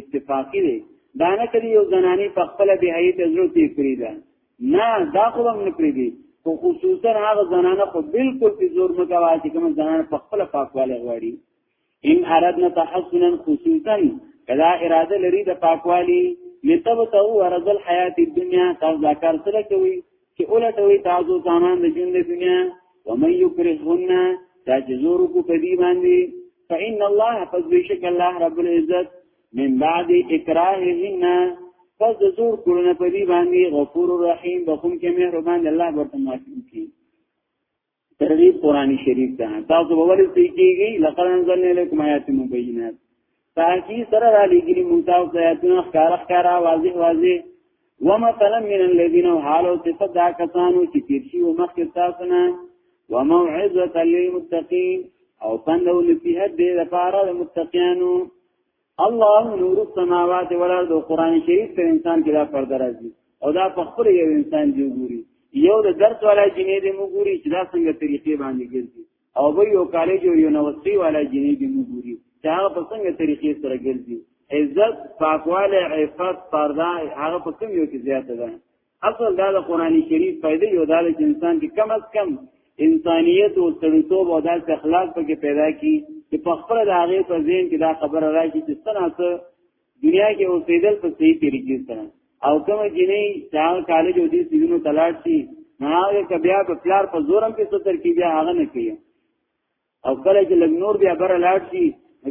اتفاقی دی دا نه کړي یو زنانی په خپل به هي ته زړه تي کړی دا نه دا خو هم نه کړی دي خو خصوصا هغه زنانه خو بالکل په زور مګوا چې کوم زنانه په خپل پاکواله غواړي ان اردنا تحسنا خصوصا کدا اراده لري د پاکوالي لتبتو ورزل حیات الدنیا تاسو دا کار سره کوي چې اولټوي تاسو سامان د ژوند د دنیا ومن یکرهن دا چې زور کو په دې باندې فإن الله پس بشک الله رب العزت من بعد اکراههن پس د زور کولونه په دې باندې غفور الرحیم بخون کې مهربان الله ورته معافي کوي ترغیب قرآن شریف ته تاسو به ولې څه کیږي لقد انزلنا الیکم آیات مبینات تاکي سره را لګلی مونږ تاسو آیاتونه ښکارا ښکارا واضح واضح ومثلا من الذين حالوا صفات دا کسانو چې تیر شي او مخکې تاسو نه وموعظه للمتقين او پند او نصيحت دې لپاره د متقینو الله نور السماوات والارض قران شریف په انسان کې دا فرض راځي او دا په خپل یو انسان دی ګوري یو د درس والا جنې دی مو ګوري چې دا څنګه طریقې باندې ګرځي او به یو کالج او یونیورسيټي والا جنې دی مو ګوري چې هغه په څنګه طریقې سره ګرځي عزت پاکواله عفت پرده هغه په کوم یو کې زیاته ده اصل دا د قران شریف فائدې یو دا چې انسان کې کم از کم انسانیت او سړیتوب او داسې اخلاق پکې پیدا کی چې په خپل د هغه په ذهن کې دا خبره راځي چې څنګه څه دنیا کې اوسېدل په صحیح طریقې سره او کوم جنې چې هغه کالج او دې سیدونو تلاش شي هغه کبیا په پلار په زورم کې ستر کې بیا هغه نه کوي او کله چې لګ نور بیا بره لاړ شي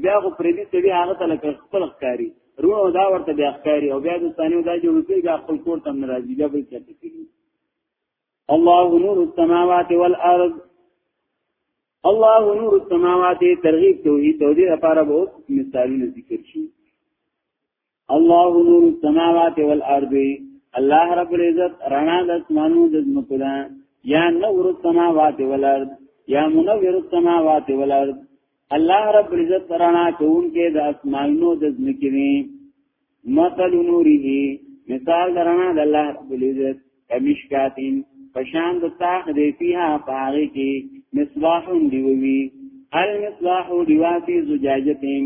بیا خو پردي سړي هغه ته لکه خپل ښکاری روح دا ورته بیا ښکاری او بیا د ثانیو دا جوړ کړي دا خپل کور تم ناراضي بیا بل چاته کیږي الله نور السماوات والارض الله نور السماوات ترغیب توحید او دې لپاره به مثالونه ذکر شي الله نور السماوات والارض الله رب العزت رڼا د اسمانو د زمکو ده یا نور السماوات والارض یا منور السماوات والارض الله رب العزت رڼا کون کې د اسمانونو د زمکې نه مثل نوره مثال رڼا د الله رب العزت کمشکاتین پشان د تاخ دی فيها پاره کې مصباح دیوي المصباح دیواتی زجاجتین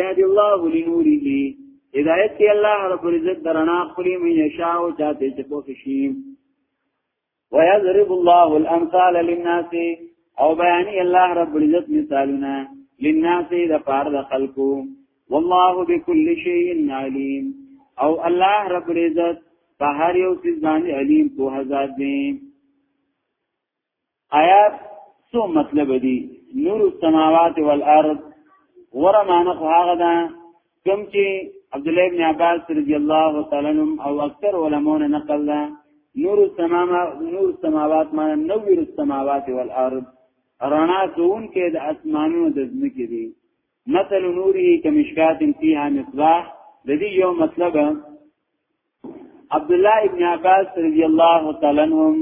یاد الله لنوره هدایت کې الله رب العزت درنا خلی من یشاء او چاته چې په خوشي ويضرب الله الامثال للناس او بیان الله رب العزت مثالنا للناس د پار د خلقو والله بكل شيء عليم او الله رب العزت په هر یو څه باندې علیم په هزار دی آیات څو مطلب دي نور السماوات والارض ورا معنی خو هغه ده کوم چې عبد الله ابن عباس رضی الله تعالی عنهم او اکثر علماونه نقل ده نور السماوات نور السماوات معنی نور السماوات والارض رڼا کون کې د اسمانونو د ځمکې دي مثل نوره کمشکات فيها مصباح د دې یو مطلب عبد الله ابن عباس رضی الله تعالی عنهم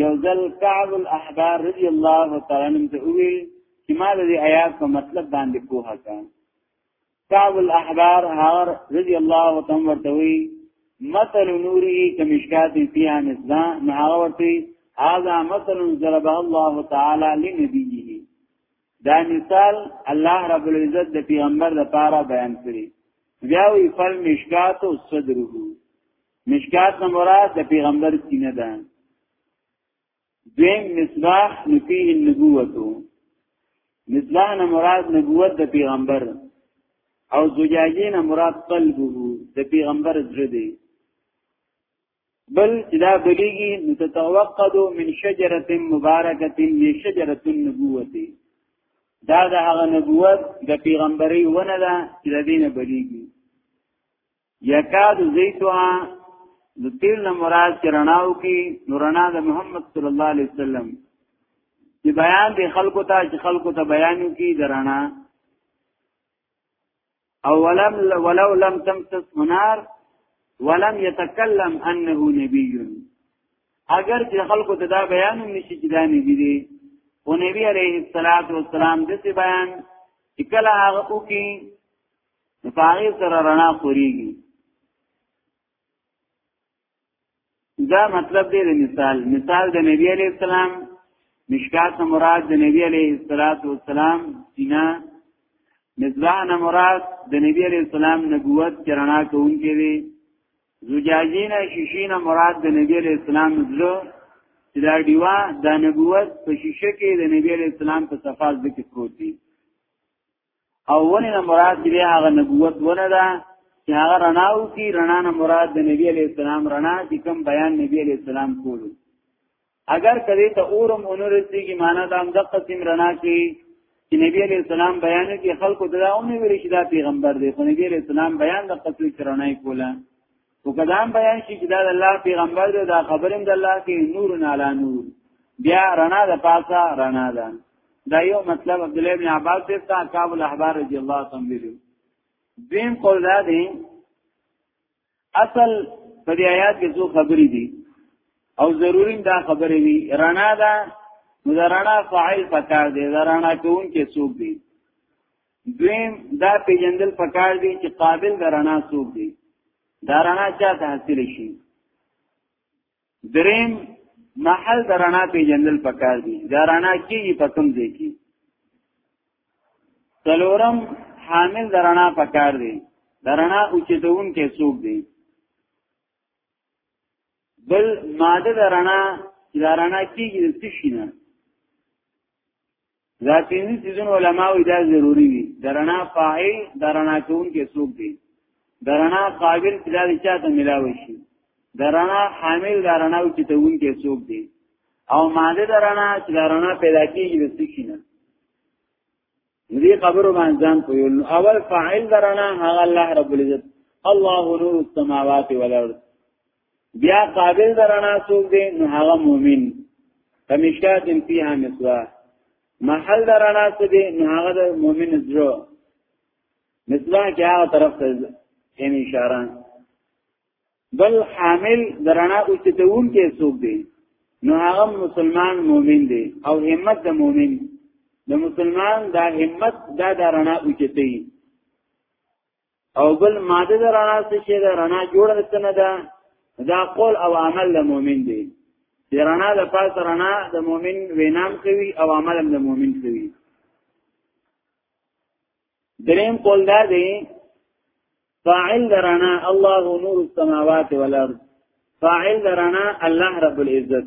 یو ځل کعب الاحبار رضی الله تعالی عنہ ته ویل چې ما د آیات په مطلب باندې پوهه کړم کعب الاحبار هار رضی الله تعالی ورته وی مثل نوره کمشکات فيها مثلا نو هغه ورته هذا مثل ضربه الله تعالی لنبيه دا مثال الله رب العزت د پیغمبر د پاره بیان کړی بیا وی فل مشکات او صدره مشکات نه مراد د پیغمبر سینه ده دیم مصباح نفی النبوتو مصباح نه مراد نبوت د پیغمبر او زجاجین مراد قلبه د پیغمبر زړه دی بل چې دا بلیږي نو تتوقد من شجره مبارکه هي شجره النبوه دا د هغه نبوت د پیغمبري ونه ده چې د دینه بلیږي یکاد زیتها د تیر نه مراد چرناو کی نورنا د محمد صلی الله علیه وسلم چې بیان دی خلکو ته چې خلکو ته بیانو کی درنا او ولم ولو لم تمسس منار ولم يتكلم انه نبي اگر چې خلکو ته دا بیان نشي چې دا نبی دی او نبی عليه الصلاه والسلام د څه بیان چې کله هغه وکي نو هغه سره رڼا خوريږي دا مطلب دی د مثال مثال د نبی علی السلام مشکات مراد د نبی علی السلام سینا مصباح نه مراد د نبی علی السلام نبوت چرنا کوونکی دی زجاجین شیشین مراد د نبی علی السلام زړه چې دا دیوا د نبوت په شیشه کې د نبی علی السلام په صفات ذکر پروت دی او ونه نه مراد دی هغه نبوت ونه ده چې هغه رڼاو کی رڼا نه مراد د نبی علی السلام رڼا چې کوم بیان نبی علی السلام کولو اگر کدی ته اورم اونرستی کی معنا دا هم د قسم رڼا کی چې نبی علی السلام بیان کی خلکو دراونه ویل چې دا پیغمبر دی خو نبی علی السلام بیان د قسم رڼا کوله او کدام بیان شي چې دا د الله پیغمبر دی دا خبرم د الله کې نور نه علا نور بیا رڼا د پاسه رڼا ده دا یو مطلب عبد الله بن عباس ته تا کعب الاحبار رضی الله عنه ویلو دین قول دا دی اصل په دې آیات کې څو خبرې دي او ضروري دا خبرې وي رڼا ده نو دا رڼا فاعل پکار دی دا رڼا کوون کې څوک دی دویم دا پیجندل پکار دی چې قابل د رڼا څوک دی دا رڼا چاته حاصل شي دریم محل د رڼا پیجندل پکار دی دا رڼا کیږي په کوم ځای کې څلورم حامل د رڼا پکار دی د رڼا اوچتون کې څوک دی بل ماده د رڼا چې د رڼا کیږي د څه شي نه دا پینځه سيزونه علما وی دا ضروری دي درنا فاعل درنا کون کې څوک دي درنا قابل چې دا چاته ملاوي شي درنا حامل درنا او چې تون کې څوک دي او ماده درنا چې درنا پیدا کیږي د څه نه دې خبرو باندې ځان پویل اول فاعل درنا هغه الله رب العزت الله نور السماوات والارض بیا قابل درنا څوک دی نو هغه مؤمن کمشکات فيها مسوا محل درنا څه دی نو هغه د مؤمن زړه مسوا کې هغه طرف ته هم اشاره بل حامل درنا او چتون کې څوک دی نو هغه مسلمان مؤمن دی او همت د مؤمن د مسلمان دا همت دا درنا او چتي او بل ماده د رڼا څه شي د رڼا جوړه څه نه ده دا قول او عمل د مؤمن دی د رڼا د پاس رڼا د مؤمن وینام کوي او عمل هم د مؤمن کوي دریم قول دا دی فاعل درنا الله نور السماوات والارض فاعل درنا الله رب العزت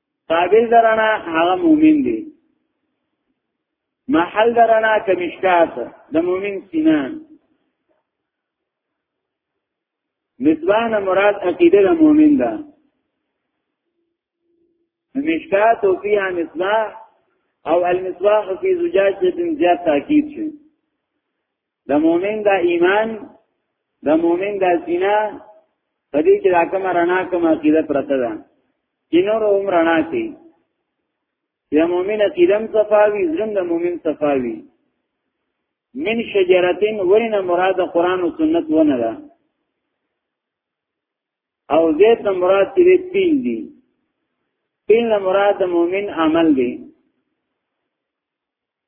قابل درنا هغه مؤمن دی محل درنا کمشکات د مؤمن سینه نسبانه مراد عقیده د مؤمن ده مشکات او فيها مصباح او المصباح فی زجاجه زیات تاکید شي د مؤمن دا ایمان د مؤمن دا سینا په دې کې راکم رڼا کوم عقیده پرته ده چې نور هم رڼا کوي د مؤمن عقیدم صفاوي زرم د مؤمن صفاوي من شجرتين ورنه مراد قران او سنت ونه ده او زیت نه مراد دې پیل دي پیل نه مراد د مؤمن عمل دی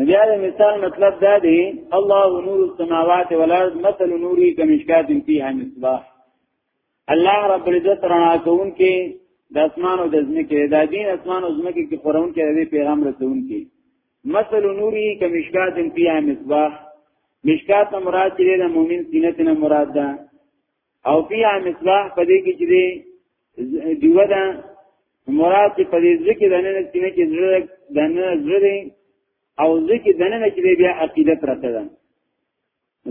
نبی علیہ مثال مطلب دا دی الله نور السماوات والارض مثل نوری کمشکات فیها مصباح الله رب العزت رڼا کون کې د اسمان او د زمکه د دین اسمان او زمکه کې قرآن کې د پیغام رسون کې مثل نوری کمشکات فیها مصباح مشکات مراد دې د مؤمن سینې نه مراد ده او فيها مصباح په دې کې چې دیو ده مراد په دې ځکه دنه نه چې نه کې زړه دنه زړه او ځکه دنه نه چې بیا عقیده پرته ده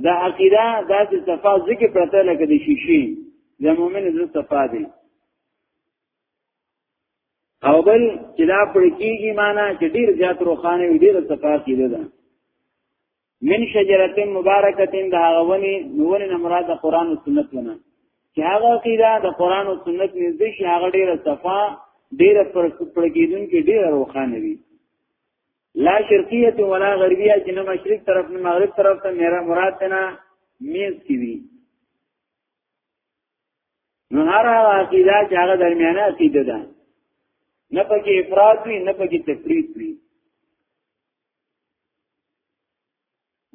دا عقیده دا چې صفا ځکه پرته لکه د شیشې د مؤمن زړه صفا دی او بل چې دا پر کېږي معنا چې ډیر زیات روخانه وي ډیر صفا کیده ده من شجرت مبارکت د هغه ونی نوونه نه مراد د قران او سنت ونه چې هغه عقیده د قران او سنت نږدې شي هغه ډیره صفا ډیره پر پرګیدون کې ډیره روخانه وي لا شرقیه ولا غربیه چې نه مشرق طرف نه مغرب طرف ته میرا مراد نه میز کی وی نو هر هغه عقیده چې هغه درمیانه عقیده ده نه پکې افراط وي نه پکې تفریط وي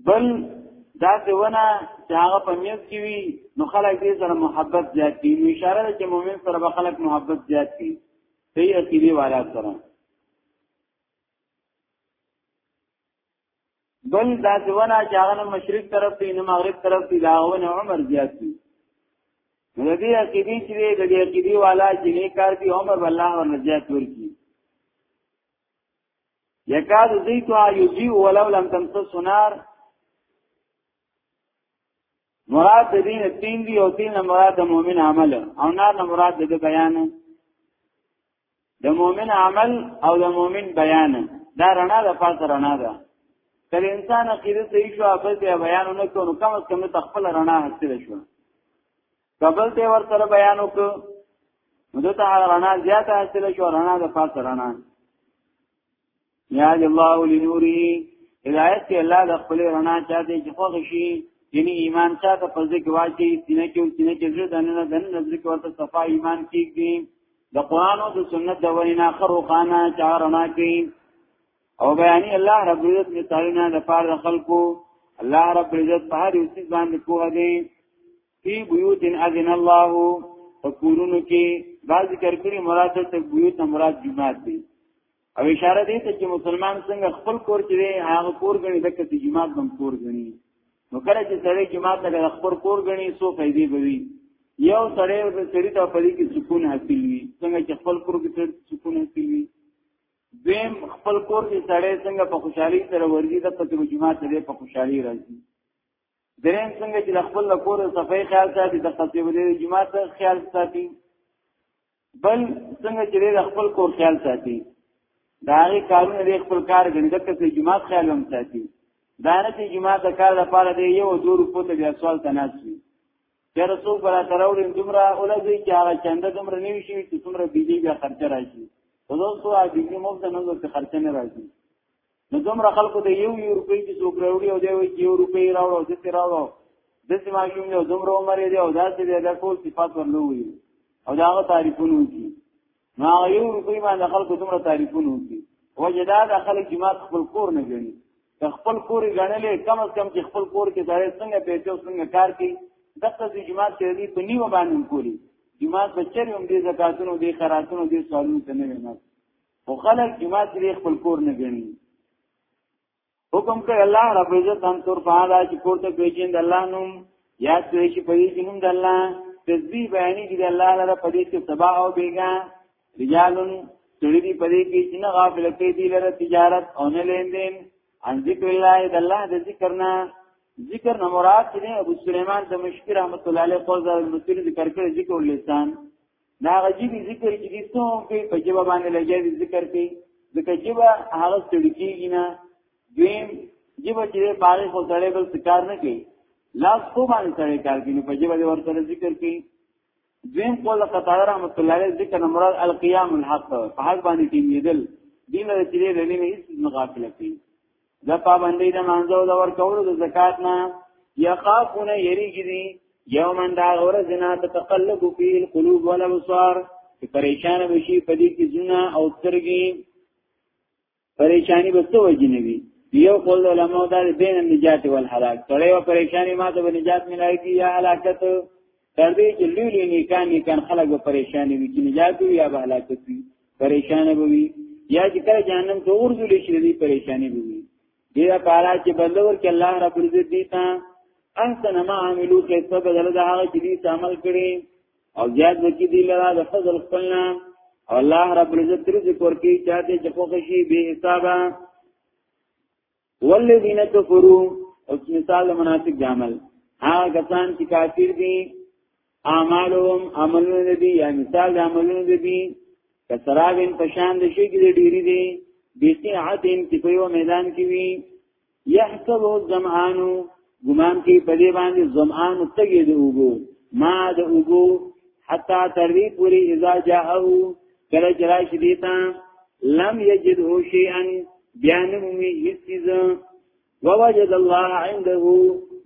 بل دا څه ونه چې هغه په میز کې وي نو خلک دې سره محبت زیات کوي نو اشاره ده چې مؤمن سره به خلک محبت زیات کوي صحیح عقیده والا سره بل دا څه ونه چې هغه مشرق طرف دی نه مغرب طرف دی دا ونه عمر زیات کوي نو دې عقیده چې دې عقیده والا جنې کار دی عمر الله ورنه زیات ورکی یکاد زیتها یضیء ولو لم تمسس نار مراد د دین تین دی او تین مراد د مؤمن عمل او نار نه مراد د بیان د مؤمن عمل او د مؤمن بیان دا رڼا د پاسه رڼا ده کله انسان عقیده صحیح شو خپل ته بیان نه کوو کم از کم ته خپل رڼا حاصل شو کبل ته ور سره بیان وکړو نو ته رڼا زیاته حاصل شو رڼا د فاس رڼا یا الله لنوری هدایت کې الله د خپل رڼا چاته چې خوښ شي یعنی ایمان چاته په ذکر واچي سینه کې سینه کې زړه دنه دن نظر کې ورته صفا ایمان کېږي د قران او د سنت د وینا اخر وخانه چا رڼا کې او بیانې الله رب عزت مثالونه د پاره خلکو الله رب عزت په هر یو څه باندې کوه دی فی بیوت اذن الله فکورونو کې بعض ذکر کړي مراد ته بیوت مراد جماعت دی او اشاره دی ته چې مسلمان څنګه خپل کور کې دی هغه کور غني د کته جماعت بم کور غني نو کله چې سره جماعت له خپل کور غني سو فائدې بوي یو سره د سړي ته په دې کې سکون حاصل وي څنګه چې خپل کور کې سکون حاصل وي دویم خپل کور کې سړی څنګه په خوشحالي سره ورځي د پته جمعه سره په خوشحالي راځي دریم څنګه چې د خپل کور صفای خیال ساتي د خپل ولې جماعت خیال ساتي بل څنګه چې د خپل کور خیال ساتي دا هغه کارونه د خپل کار غنډه کې چې جماعت خیال هم ساتي دا نه چې جماعت د کار لپاره دی یو دور په ته بیا سوال تناسي چې رسول برا تراورین دومره اولګي چې هغه چنده دومره نیو شي چې څومره بجلی بیا خرچه راشي خو دوستو هغه بجلی مو د نن ورته خرچه نه راځي نو دومره خلکو ته یو یو روپۍ چې څوک راوړي او دی وایي یو روپۍ راوړو او دسې راوړو دسې ماشوم دی او دومره عمر دی او داسې دی دا ټول صفات ورلوي او دا هغه تعریفونه وکړي نو هغه یو روپۍ باندې خلکو دومره تعریفونه وکړي وجه دا د خلک جماعت خپل کور نه ګڼي خپل کور غنلې کم از کم چې خپل کور کې ځای څنګه پیدا څنګه کار کوي دغه د جماعت کې دی په نیو باندې کولی جماعت بچر هم دې زکاتونو دې خیراتونو دې سوالونو ته نه ویني او خلک جماعت لري خپل کور نه ګڼي حکم کوي الله رب عزت ان تور فعلا چې کور ته پیژین د الله نوم یا چې شي په دې کې نوم د الله تسبیح بیانې کې د الله لپاره په دې کې سبا او بیګا رجالن سړي دې په دې کې چې نه غافل کې دي لره تجارت او نه لیندین ان ذکر الله د الله د ذکر نه ذکر نه مراد دې ابو سليمان د مشکل رحمت الله علیه قول زال مصری ذکر کړی ذکر لسان دا عجیب ذکر چې دې څوم کې په جواب باندې لګیا دي ذکر کې ځکه چې به هغه ستړي کیږي نه دویم جبه چې باغې خو سره بل کار نه کوي لاس خو باندې سره کار کوي په جبه دې ورته ذکر کوي دویم قول قطاره رحمت الله علیه ذکر مراد القیام الحق په حق باندې ټینګېدل دین د چې لري نه هیڅ مغافله کوي د پابندۍ د مانځو د ورکولو د زکات نه یخافون یریږي دي یومن دا غور زنا تتقلب فی القلوب والابصار چې پریشان بشي په دې کې زنا او سترګې پریشانی به څه وجنوي یو قول علماء دا بین النجات والهلاک سره پریشانی ما ته نجات ملایږي یا هلاکت تر دې چې لوی لوی نیکان نیکان خلک به پریشان وي چې نجات وي یا به هلاک وي پریشان به وي یا چې کله جهنم ته ورځول شي دې پریشانی به وي دې لپاره چې بندور کې الله رب العزت دې تا احسن ما عملو کې څه بدل ده هغه چې دې عمل کړي او زیات وکړي دې لرا د فضل خپلنا او الله رب العزت رزق ورکړي چاته چې خوښ شي به حسابه والذین کفروا اوس مثال منافق د عمل هغه کسان چې کافر دي اعمالهم عملونه دي یا مثال د عملونه دي کسراغن پشان د شي کې ډيري دي بیسعتن چې په یو میدان کې وي يحسبه الظمآن ګمان کې په دې باندې زمان تګي د اوګو ما د اوګو حتا تر دې پوری اذا جاءه کله چې راشي دیتا لم یجده شیئا بیان مومي هیڅ چیز ووجد الله عنده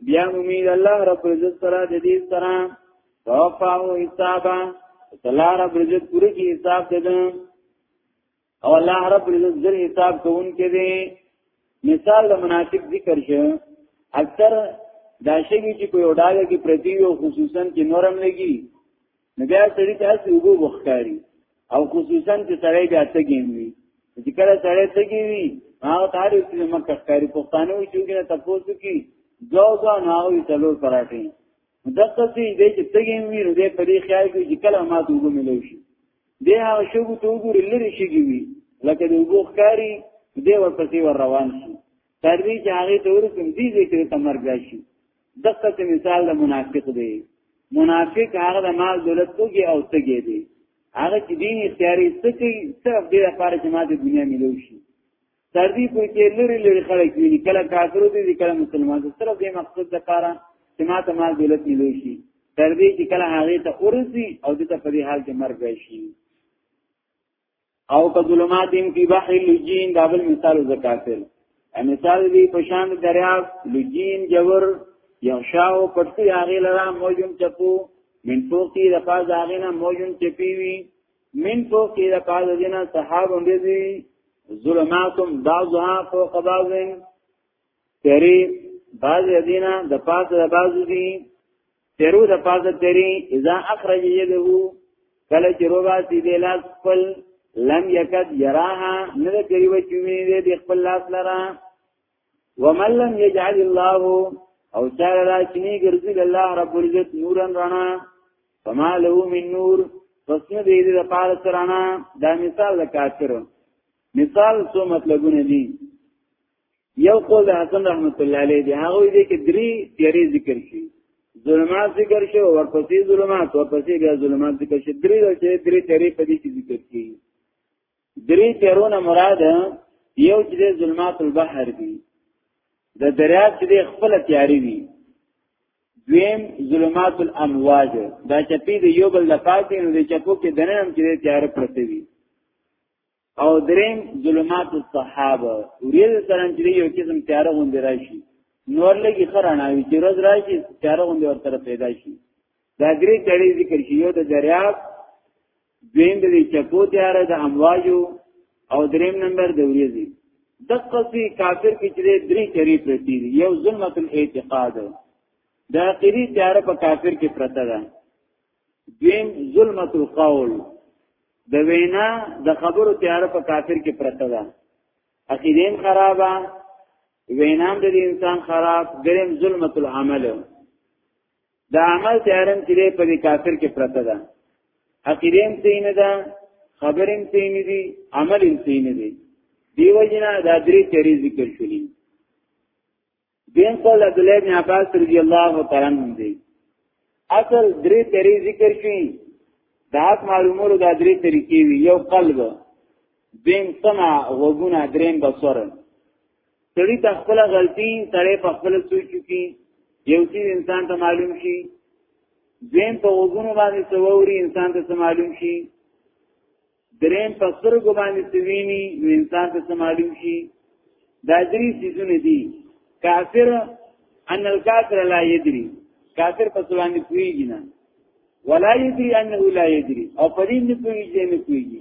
بیا مومي الله رب عزت سره د دې سره توفاه حسابا الله رب عزت پوری کی حساب ددم او الله رب العزت ذل حساب کوون کې دی مثال د منافق ذکر شه اکثر دا شګي چې په یو ډاګه کې پرتی او خصوصا چې نورم لګي نو بیا سړی ته هڅه وګو بخکاری او خصوصا چې سړی بیا تګیم وي چې کله سړی تګی وي هغه تاریخ چې مکه ښکاری پښتانه وي چې نه تاسو کې ځو ځو نه او تلور پراټي دغه څه دې چې تګیم وي نو دې په دې خیال کې چې کله ما ته وګو ملو شي دی هغه شګو ته وګوري لري شګي وي لکه د وګو ښکاری دی ورپسې ور روان شي تر دې چې هغه ته ورسم دي دې کې ته مرګ راشي دغه څه مثال د منافق دی منافق هغه د مال دولت کوي او تګي دی هغه چې دین اختیاري سکی صرف دې لپاره چې ما د دنیا ملو شي سردی کوی چې لری لری خلک ویني کله کافرو دي کله مسلمان دي صرف دې مقصد د پاره چې ما ته مال دولت ملو شي تر دې چې کله هغه ته اورسي او دې ته په دې حال کې مرګ شي او که ظلمات ان فی بحر لجین دا بل مثال زکافر مثال دی پشان دریاب لجین جور یغشاو پټی هغه لرا موجم چپو من فوقی رفاز هغه نه موجم چپی وی من فوق الى بعض جنا صحاب اندی ظلماتم بعضها فوق بعض تری بعض دینا د پاس د بعض دی تیرو د پاس تری اذا اخرج یده کله چې روبا سی دی لاس خپل لم یکد یراها نه تری و چې ویني دی خپل لاس لرا ومن لم يجعل الله او چا را چنی ګرځي الله رب العزت نورن رڼا فما له من نور پس نه دی د پاره سرانا دا مثال د کافر مثال څو مطلبونه دي یو قول د حسن رحمت الله علیه دی هغه دی کې درې تیری ذکر شي ظلمات ذکر شو ورپسې ظلمات ورپسې بیا ظلمات ذکر شي درې چې درې تیری په دې کې ذکر شي درې تیرونه مراد یو چې د ظلمات البحر دی د دریاب چې د خپل تیاری وي دویم ظلمات الامواج دا چپی د یو بل د پاتې نو د چپو کې دنه هم چې د تیار پرته وي او دریم ظلمات الصحابه ورید سره چې یو قسم تیار غوند راشي نور لګي خراناوي چې روز راشي تیار غوند ورته پیدا شي دا درې تړي ذکر شي یو د دریاب دویم د چپو تیار د امواجو او دریم نمبر د وریزي دغه سي کافر کې چې درې چری پرتی دي یو ظلمت الاعتقاد دا قری تیار په کافر کې پرته ده دویم ظلمت القول د وینا د خبرو تیار په کافر کې پرته ده اخیرین خرابه وینام د انسان خراب دریم ظلمت العمل دا عمل تیارم چې دی په دې کافر کې پرته ده عقیده هم صحیح نه ده خبر هم صحیح نه دي عمل هم صحیح نه دي دیو جنا دا درې چری ذکر شولې دین قول عبد الله بن عباس رضی الله تعالی عنہ دی اصل درې چری ذکر شي دا معلومور دا درې طریقې وی یو قلب دین سمع وګونه درین بصر سړی ته خپل غلطي سړی په خپل سوچ کې یو څه انسان ته معلوم شي زم په وګونو باندې څووري انسان ته معلوم شي دریم په سترګو باندې سویني نو انسان ته معلوم شي دا درې سيزونه دي کافر ان الکافر لا یدری کافر په څه باندې پوهیږي نه ولا یدری انه لا یدری او پرې نه پوهیږي نه پوهیږي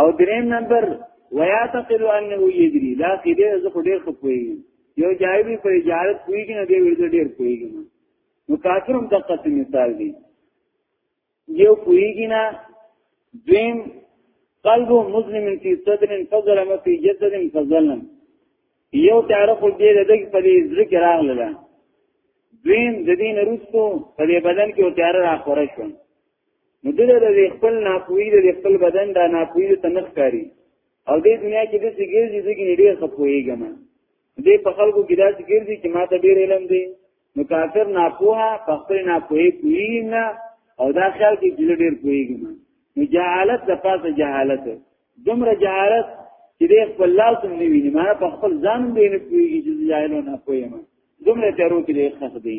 او دریم نمبر ویا تقل انه یدری دا کیده زه خو ډیر خو کوی یو جایبی په اجازه کویږي نه دی ورته ډیر کویږي نو کافرم د قصې مثال دی یو کویږي نه دویم قلب مسلم فی صدر فظلم فی جسد فظلم یو تعرف دې دغه په دې ذکر راغله دویم د دین رسو په دې بدن کې او تیار را خورشون نو دغه د خپل ناپوهي د خپل بدن د ناپوهي ته نخ کاری او دې دنیا کې د سګیرځي دغه ډېر خپويګم دې په خلکو کې دا سګیرځي چې ماته ډېر علم دی نو کافر ناپوها په خپل ناپوهي کوي نه او دا خیال کې چې ډېر کويګم نو جهالت د پاسه جهالت دومره جهالت چې دې خپل لاس هم نه ویني ما په خپل ځان دې نه کوي چې جاهلونه کوي ما دومره تیرو کې دې خخ دی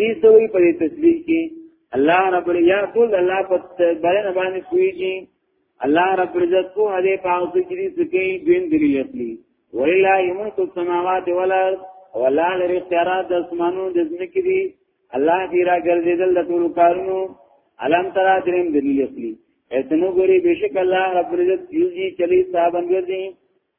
دې سوي په تسبیح کې الله رب یا ټول الله په بیان باندې کویږي الله رب عزت کو هدي پاوس کې دې سکه دین دلی اصلي ولله یملک السماوات والارض ولا لري اختیارات د اسمانو د ځمکې دي الله دې را ګرځیدل د ټول کارونو علم ترا دریم دلیل اصلي اتنو ګوري بشک الله رب عزت یوزي چلی صاحب انګرځي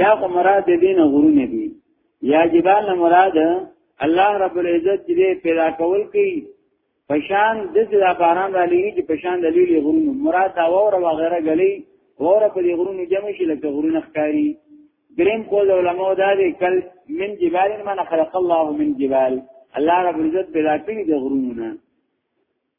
یا خو مراد دې نه غرونه دي یا جبال نه مراد الله رب العزت دې پیدا کول کوي پشان د دې باران را لېږي چې پشان د لوی غرونو مراد دا وره وغیرہ غلي وره په دې غرونو جمع شي لکه غرونه ښکاری دریم قول علماء دا دي کل من جبال من خلق الله من جبال الله رب العزت پیدا کړی د غرونو نه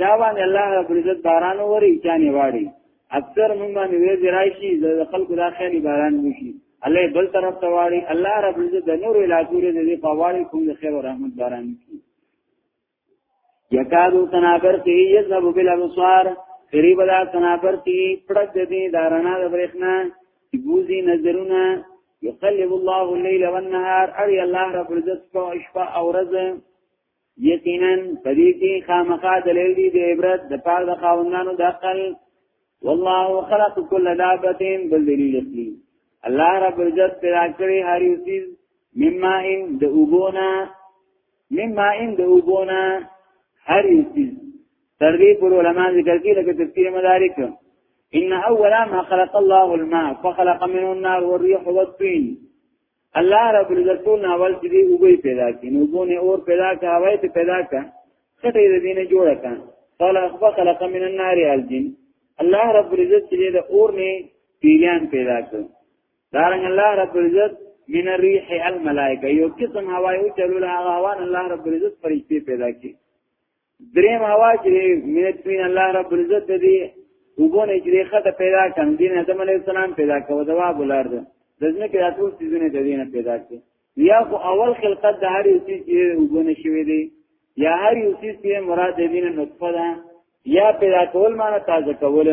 چا باندې الله رب العزت باران وری چا نه واړي اکثر موږ باندې وې درایشي د خلکو دا خیال باران وشي الله بل طرف ته واړي الله رب العزت د نور علاقو دې په واړي کوم د خیر او رحمت باران کی یکادو تنابر کی یذهب بالابصار قریب دا تنابر کی پړک دې دارنا د برېښنا بوزي نظرونه یقلب الله الليل والنهار اری الله رب العزت په شپه او ورځ یقینا پدې کې خامخا دلیل دی د عبرت د پاره د خاوندانو د عقل والله خلق كل دابه بالدلیل اصلي الله رب عزت پیدا کړی هر یو چیز مما ان د وګونا مما ان د وګونا هر یو چیز تر دې پر علما ذکر کې لکه تفسیر مدارک ان اول ما خلق الله الماء فخلق منه النار والريح والطين الله رب العزت ټول ناول چې دی وګي پیدا کړي نو ګونه اور پیدا کړه هوا ته پیدا کړه خټه دې دینه جوړه کړه قال اخبا خلق من النار الجن الله رب العزت چې د اور نه پیران پیدا کړ دارنګ الله رب العزت من الريح الملائکه یو قسم هوا یو چلول هغه هوا الله رب العزت فرشتي پیدا کړي دریم هوا چې مینت مین الله رب العزت دی وګونه چې خدای پیدا کړم دین آدم علی السلام پیدا کوو دوا بولار ده دزنه کې راتو سيزونه د دینه پیدا کړي یا خو اول خلقت د هر یو چیز چې وګونه شوی دی یا هر یو چیز چې مراد دینه نطفه ده یا پیدا کول معنی تازه کول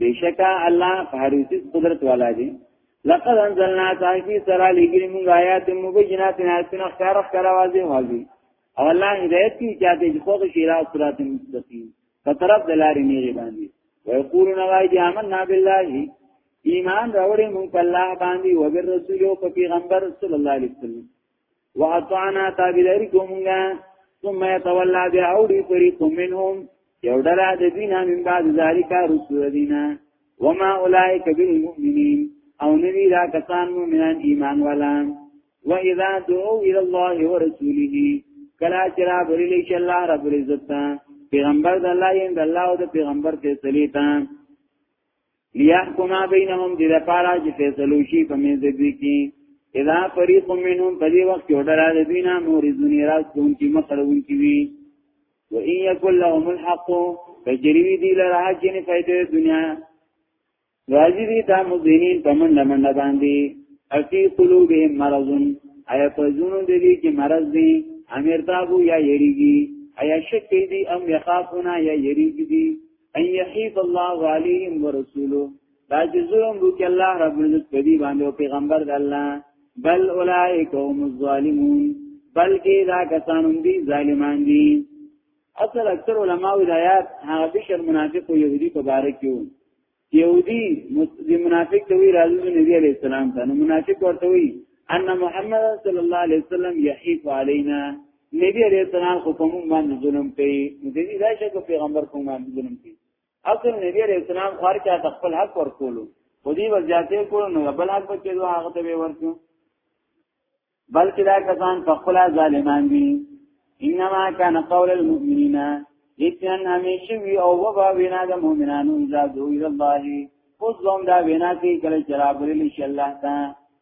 بشکا الله په هر څه قدرت والا دی لقد انزلنا تاکی سرا لګری موږ آیات مبینات ناتنا خکار خکار واځي واځي او الله هدایت کی چاته چې خوږه شیرا صراط مستقیم په طرف د لارې نیری باندې ويقولون وای دي آمنا بالله ایمان راوړې موږ په الله باندې او پر رسول او په پیغمبر صلی الله علیه وسلم واطعنا تابعداري کومګه ثم يتولى بها اوري فريق منهم یو ډلا د دینه من بعد ذالک رسول دینه وما اولئک بالمؤمنین او ندی دا کسان مؤمنان ایمان والا و اذا دعوا الى الله ورسوله کلا چرا بری لیش الله رب العزت پیغمبر د الله یند الله او د پیغمبر ته سلیتا ليحكم بينهم دې لپاره چې فیصلو شي په منځ دوی کې اذا فريق منهم په دې وخت کې ډېر د دوی نه مورزون راز کوم چې مخړون کې وي و ان يكن لهم الحق فجري دي لرا جن فائدې دنیا راځي دي تا مزينين پمن لمن باندې افي قلوبهم مرض ایا په زونو دې کې مرض دي امیر تابو یا یریږي ایا شک دي ام یخافونا یا یریږي دي ان یحیب الله علیهم ورسوله دا چې ظلم وکړي الله رب العزت په دې باندې او پیغمبر د الله بل اولئک هم الظالمون بلکې دا کسان هم دي ظالمان دي اصل اکثر علما او آیات هغه بشر منافق او يهودي په باره کې وو يهودي د منافق ته وی راځي نبی عليه السلام ته نو منافق ورته وی ان محمد صلی الله علیه وسلم یحیف علینا نبی علیہ السلام خو په موږ باندې ظلم کوي نو دې دې راشه کو پیغمبر کوم باندې ظلم کوي اصل نبی علیہ السلام خار چا خپل حق ورکولو خو دې وځاتې کول نو بل حق په کېدو هغه ته به ورکو بلکې دا کسان په خپل ظالمان دي انما كان قول المؤمنين یقینا همیشه وی او وبا وینا د مؤمنانو اذا دو الى الله اوس زوم دا وینا کوي کله چې را بلل شي الله ته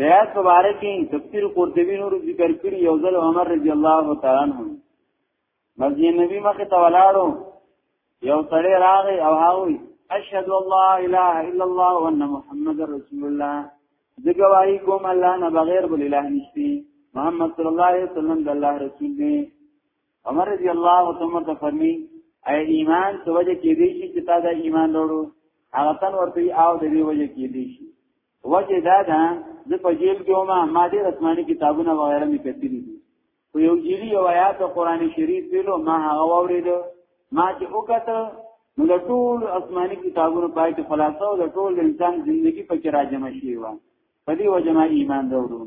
د یاد مبارک تفسیر قرطبی نور ذکر کړی یو ځل عمر رضی الله تعالی عنہ مسجد نبی مخه ته ولاړو یو سړی راغی او هاوی اشهد الله اله الا الله وان محمد رسول الله د گواہی کوم الله نه بغیر بل اله نشتی محمد صلی الله علیه وسلم د الله رسول دی عمر رضی الله عنه ته فرمی اي ایمان څه وجه کې دی چې تا دا ایمان وروړو هغه تن ورته او د دې وجه کې دی شي وجه دا ده د په جیل کې ما ما دې آسماني کتابونه وغیرہ مې کتلي دي خو یو جیلی یو آیات قرآن شریف ویلو ما هغه واورېدو ما چې وکړه نو د ټول آسماني کتابونو پای کې خلاصو د ټول انسان ژوندۍ پکې راجمع شي و په دې وجه ما ایمان وروړو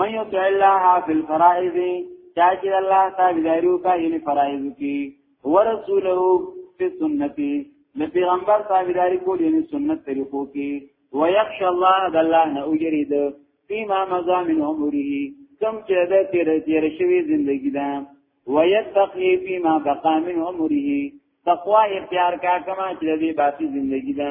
من یو ته الله فی الفرائض چا چې الله تابعداریو کا یعنی فرایض کی ورسوله فی سنتی د پیغمبر تابعداری کول یعنی سنت طریقو کی ويخشى الله د الله نه اوجرید فيما مضى من عمره کم چې د تیر تیر شوی زندگی ده ويتقي فيما بقى من عمره تقوا اختیار کا کما چې د باقی زندگی ده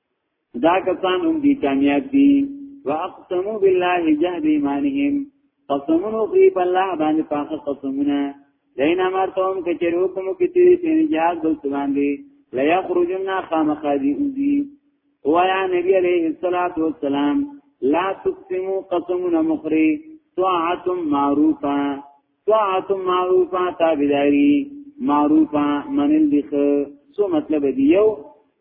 دا کسان هم دي کامیاب دي واقسموا بالله جهد ایمانهم قسمونو کوي په الله باندې پاخه قسمونه دین امرتهم کچرو کوم کتی په جهاد بل باندې لا یخرجن خامخذی اوزی وایا نبی علیہ الصلات والسلام لا تقسموا قسمنا مخری طاعت معروفه طاعت معروفه تابعداری معروفه منل دخه سو مطلب دی یو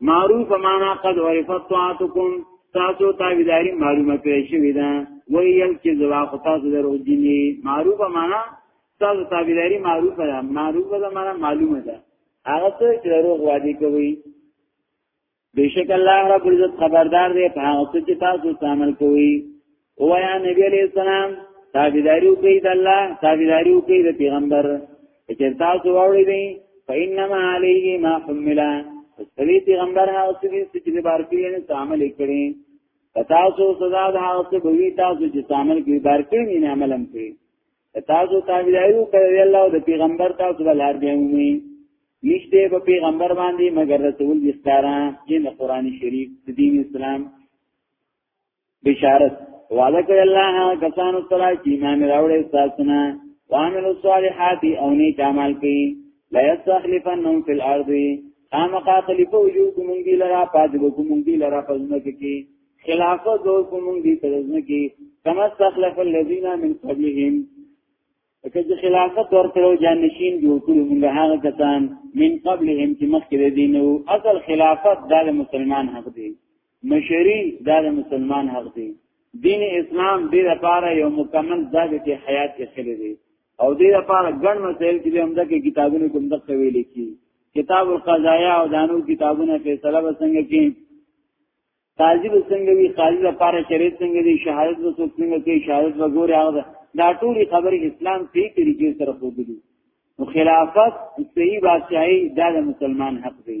معروف معنا قد عرفت طاعتكم تاسو تابعداري معلومه کړی شوې ده ویل چې زوا خو تاسو درو دي معروف معنا تاسو تابعداري معروف ده معروف ده معنا معلومه ده هغه څه چې درو وادي کوي بیشک الله رب عزت خبردار دی په هغه څه چې تاسو عمل کوئ وایا نبی علیہ السلام تابعداریو کوي د الله تابعداریو کوي د پیغمبر چې تاسو واوري دي فینما علیه ما حملا استوی پیغمبر هغه څه دي چې د بارکی نه عمل کړي پتا سو سزا د هغه څه بوي تاسو چې عمل کوي بارکی نه عمل هم کوي تاسو تابعداریو کوي الله او د پیغمبر تاسو بلار دی مومي نشته په پیغمبر باندې مگر رسول دي ستاره چې د قران شریف د دین اسلام بشارت وعده کوي الله کسانو سره چې ایمان راوړي تاسو نه وعمل الصالحات او نیک عمل کوي لا يستخلفنهم في الارض خامقا خلیفہ وجو کوم دی لرا پاد کوم دی لرا پزنه کې خلافت دو کوم دی تزنه کې کما استخلف الذين من قبلهم که چې خلافت ورکړو جانشین جوړ کړو موږ هغه کسان من قبلهم چې مخکې دینو اصل خلافت د مسلمان حق دی مشری دا د مسلمان حق دی دین اسلام دې لپاره یو مکمل ځای کې حیات کې خلې دی او دې لپاره ګڼ مسائل کې هم دغه کتابونو کوم د قوی لیکي کتاب القضایا او دانو کتابونه فیصله وسنګ کې قاضي وسنګ وی قاضي لپاره شریعت څنګه دی شهادت وسنګ څنګه کې شهادت وګوره هغه دا ټول خبر اسلام په طریقې سره خو دي نو خلافت صحیح بادشاہي دا د مسلمان حق دی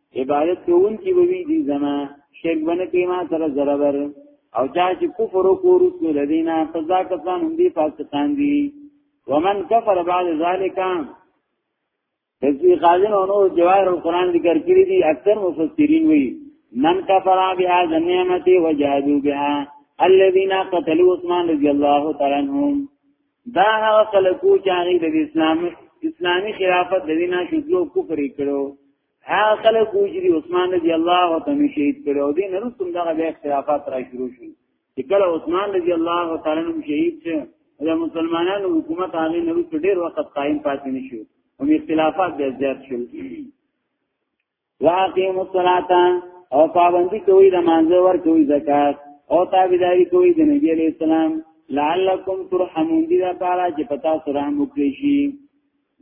عبادت کوون کی به وی دی زما شرک بنه کی ما سره زربر او چا چې کفر وکړو رسو لدینا فزا کسان هم دی فاسقان دی ومن کفر بعد ذالک تفسیر خازن او نور جواهر القرآن ذکر کړی دي اکثر مفسرین وی من کفر بها ذنیمت وجادو بها الذين قتلوا عثمان رضی الله تعالی عنهم دا هغه خلکو چې هغه د اسلام اسلامی خلافت د دینه شذلو کفر کړو هغه خلک وجري عثمان رضی الله تعالی شهید کړو دي نه رسوم دغه د اختلافات را شروع شي چې کله عثمان رضی الله تعالی نوم شهید شو د مسلمانانو حکومت هغه نه رسو ډیر وخت قائم پاتې نشو او اختلافات به زیات شول واقیم الصلاة او پابندی کوي د مانځه ور کوي زکات او تابعداري کوي د نبی علیہ السلام لعلکم ترحمون دي دا پارا چې پتا سره مو کوي شي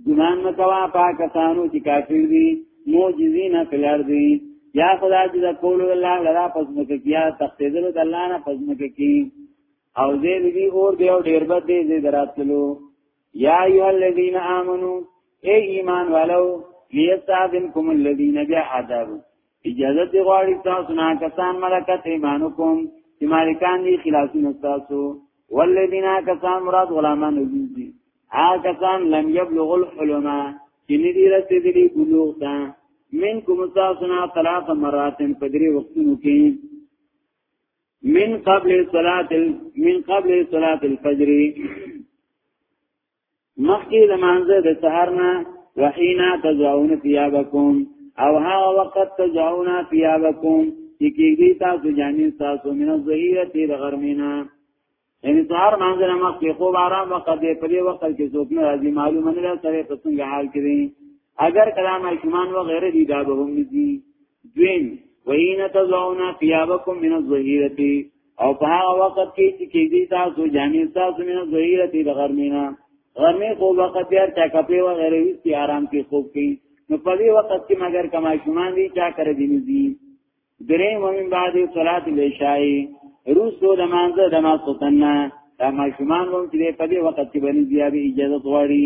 ګمان مکوا پاکستانو چې کافر دي معجزین فی الارض یا خدا چې د قول الله لرا پزمک کیا تختیدل د الله نه پزمک کی او دې دې اور دې او ډیر بد دې دې دراتلو یا ایه الذین آمنو اے ایمان والو لیستاذنکم الذین بیا عذاب اجازه دی غواړي تاسو نه کسان ملکت ایمانو کوم چې مالکان دي خلاصونه تاسو والذین کسان مراد غلامان دي آ کسان لم یبلغ الحلم چې ندی رسیدلی بلوغ ته من کوم تاسو نه ثلاث مرات پدری وختونو کې من قبل صلاه من قبل صلاه الفجر مخکې لمانځه د سهار نه وحینا تزعون ثيابکم او ها وقت تزعون ثيابکم چې کېږي تاسو جامې تاسو من الظهیره تیر غرمینا یعنی سهار مانځه نه مخکې خو آرام وخت دی په دې وخت کې څوک نه راځي معلومه نه سره په څنګه حال کې اگر کلام شمان و غیره دی دا به هم دي دویم وین تزعون ثيابكم من الظهيره او په هغه وخت کې چې کېږي تاسو جامې تاسو من الظهيره د غرمینا غرمه کو وخت بیا چا کپې و غیره هیڅ آرام کې خوب کې نو په دې وخت کې مگر کما شومان دي چا کړې دي نزي درې ومن بعد صلات العشاء روسو د مانزه د ما سوتنه دا ما شومان وم چې په دې وخت کې باندې بیا به اجازه غواړي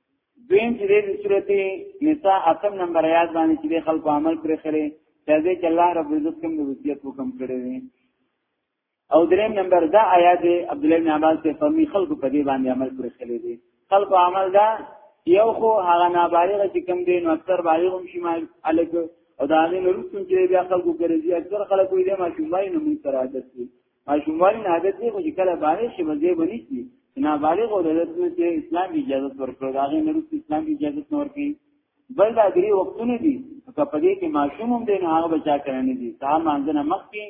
دویم چې د سورته نساء اتم نمبر آیات باندې چې د خلکو عمل پرې خره چې دې چې الله رب عزت کوم د وصیت حکم کړی دی او دریم نمبر دا آیات عبد الله بن عباس ته فرمی خلکو په دې باندې عمل پرې خره دی خلکو عمل دا یو خو هغه نابالغ چې کوم دی نو اکثر بالغ هم شي ما الګ او دا نه نورستون چې بیا خلکو ګرځي اکثر خلکو دې ما شومای نه مون سره عادت دي ماشوموالي نه عادت دی خو چې کله بالغ شي مزه بنی شي نه بالغ او عادت نه چې اسلام اجازه ورکړي دا غي نه روس اسلام اجازه نه ورکړي بل دا درې وختونه دي که په دې کې ماشوم هم دی نه هغه بچا کړنه دي تا مانځنه مخ کې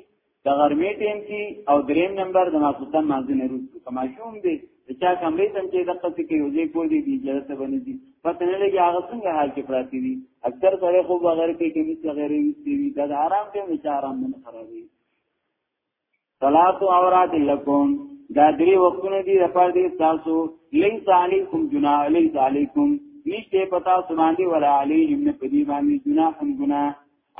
د غرمې ټیم کې او دریم نمبر د ماخوتن مانځنه روس که ماشوم دی چا کمرې تم چې د قصې کې یو ځای کول دي د اجازه باندې دي پته نه لګي هغه څنګه حال کې پراتی دي اکثر سره خو بغیر کې کې مثل غیر وي دا آرام ټیم چې آرام نه خرابوي صلات اورات لکم دا درې وختونه دي لپاره دي تاسو لیس علیکم جناح لیس علیکم نشته پتا سبحان دی ولا علیهم نه پدی باندې جناح هم ګنا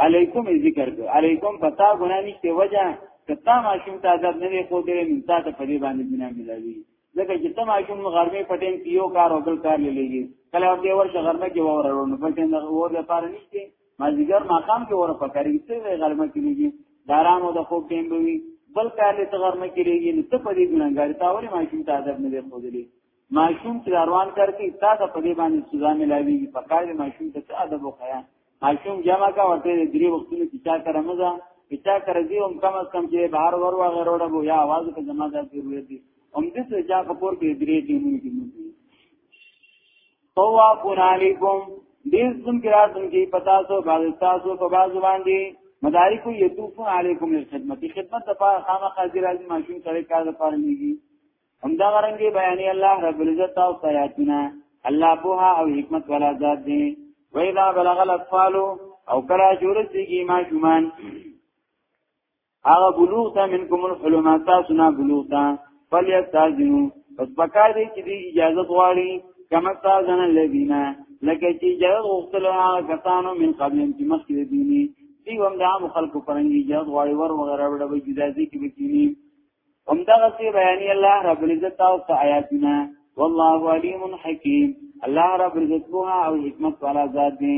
علیکم ذکر کو علیکم پتا ګنا نشته وجه کتا ماشوم ته عذاب نه خو دې من تا ته پدی باندې جناح ملوي ځکه چې تم ماشوم غرمه پټین کیو کار او بل کار لګي کله ورته ورشه غرمه کې وره ورو نو پټین د ور لپاره نشته مازیګر ماقام کې ور پکاري چې غرمه کېږي دارانو د خوب ټیم بوي بل کار له غرمه کېږي نو ته په دې ګناګار تا ولې ماشوم ته ادب نه دی خوذلې ماشوم چې روان کرتی تا ته په دې باندې سزا ملاوي په کار دې ماشوم ته ادب وخیا ماشوم جمع کا ورته درې وختونه چې چا کړه مزه چې چا کړه دې هم کم از کم چې بهر ور و غیر وړه بو یا आवाज په جماعت کې وې دي هم دې چې چا په کور کې درې دې مونږ طواف علیکم دیر سن کې راتم کې پتا سو باز تاسو په باز باندې مدارک یتوفون علیکم للخدمت خدمت د پاره خامہ حاضر راځي ماشوم سره کار د پاره نیږي همدا غرنګي بیان الله رب العزت او سیاتنا الله بوها او حکمت والا ذات دی و اذا بلغ الاطفال او کرا جورسیږي ماشومان هغه بلوغ ته منکم الحلم تاسو نه بلوغ ته فلیستاذنو پس پکار دی چې دی اجازه غواړي کما استاذن الذین لکه چې اجازه غوښتل هغه کسانو من قبل چې مخکې دیني دی هم د عام خلکو پرنګي اجازه غواړي ور وغیرہ وړه به اجازه کې بکینی هم دا غسی بیان الله رب العزت او آیاتنا والله علیم حکیم الله رب العزت او حکمت والا ذات دی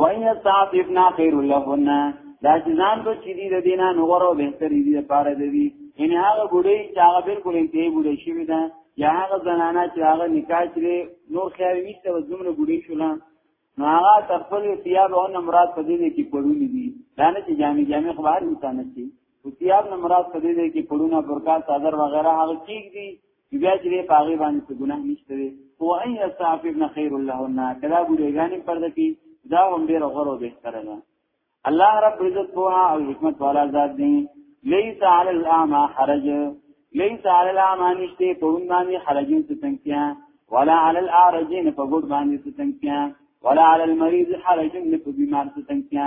وَإِنْ يَسْتَعْفِفْنَا خَيْرٌ لَهُنَّ دا چې ځان به چې دي د دینه نو غوړو بهتري دي لپاره دی ان هغه بډې چې هغه بالکل انتهي بډې شوی ده یا هغه زنانه چې هغه نکاح کړي نور خیر نشته و زمره بډې شولا نو هغه تخفل ثياب او مراد په دې کې پړونی دي دا نه چې جامې جامې خو هر انسان شي ثياب نه مراد په دې کې پړونه برکا صدر وغیرہ هغه کیږي چې بیا چې په هغه باندې څه ګناه نشته وي او ان یستعففن خیر لهن کدا ګورېګانې پرده کې دا هم ډېر غوړو به سره ده الله رب عزت په او حکمت والا ذات دی لیس علی الاعمى حرج لیس علی الاعمى نشته په وند باندې حرج څه څنګه ولا علی الاعرجین په ګډ باندې څه څنګه ولا علی المریض حرج په بیمار څه څنګه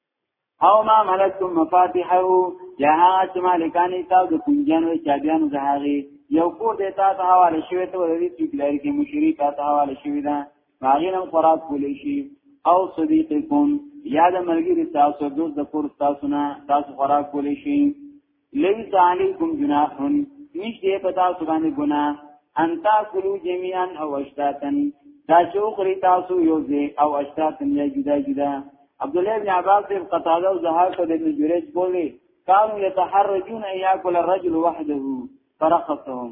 او ما ملکتم مفاتحه یا هغه چې مالکان تاسو د کنجان او چابیان د هغه یو کور د تاسو حواله شوی ته ورې چې لري کې مشری تاسو حواله شوی دا هغه نن قرات کولې شي او صدیقکم یا د ملګری تاسو دوست د کور تاسو نه تاسو قرات کولې شي لیس علیکم جناح نشته په تاسو باندې ګناه ان تاکلو جميعا او اشتاتن دا چې خوري تاسو یو ځای او اشتاتن یا جدا جدا عبد الله بن عباس بن قتاده او زهار ته د جریج بولی كانوا يتحرجون ان ياكل الرجل وحده فرخصهم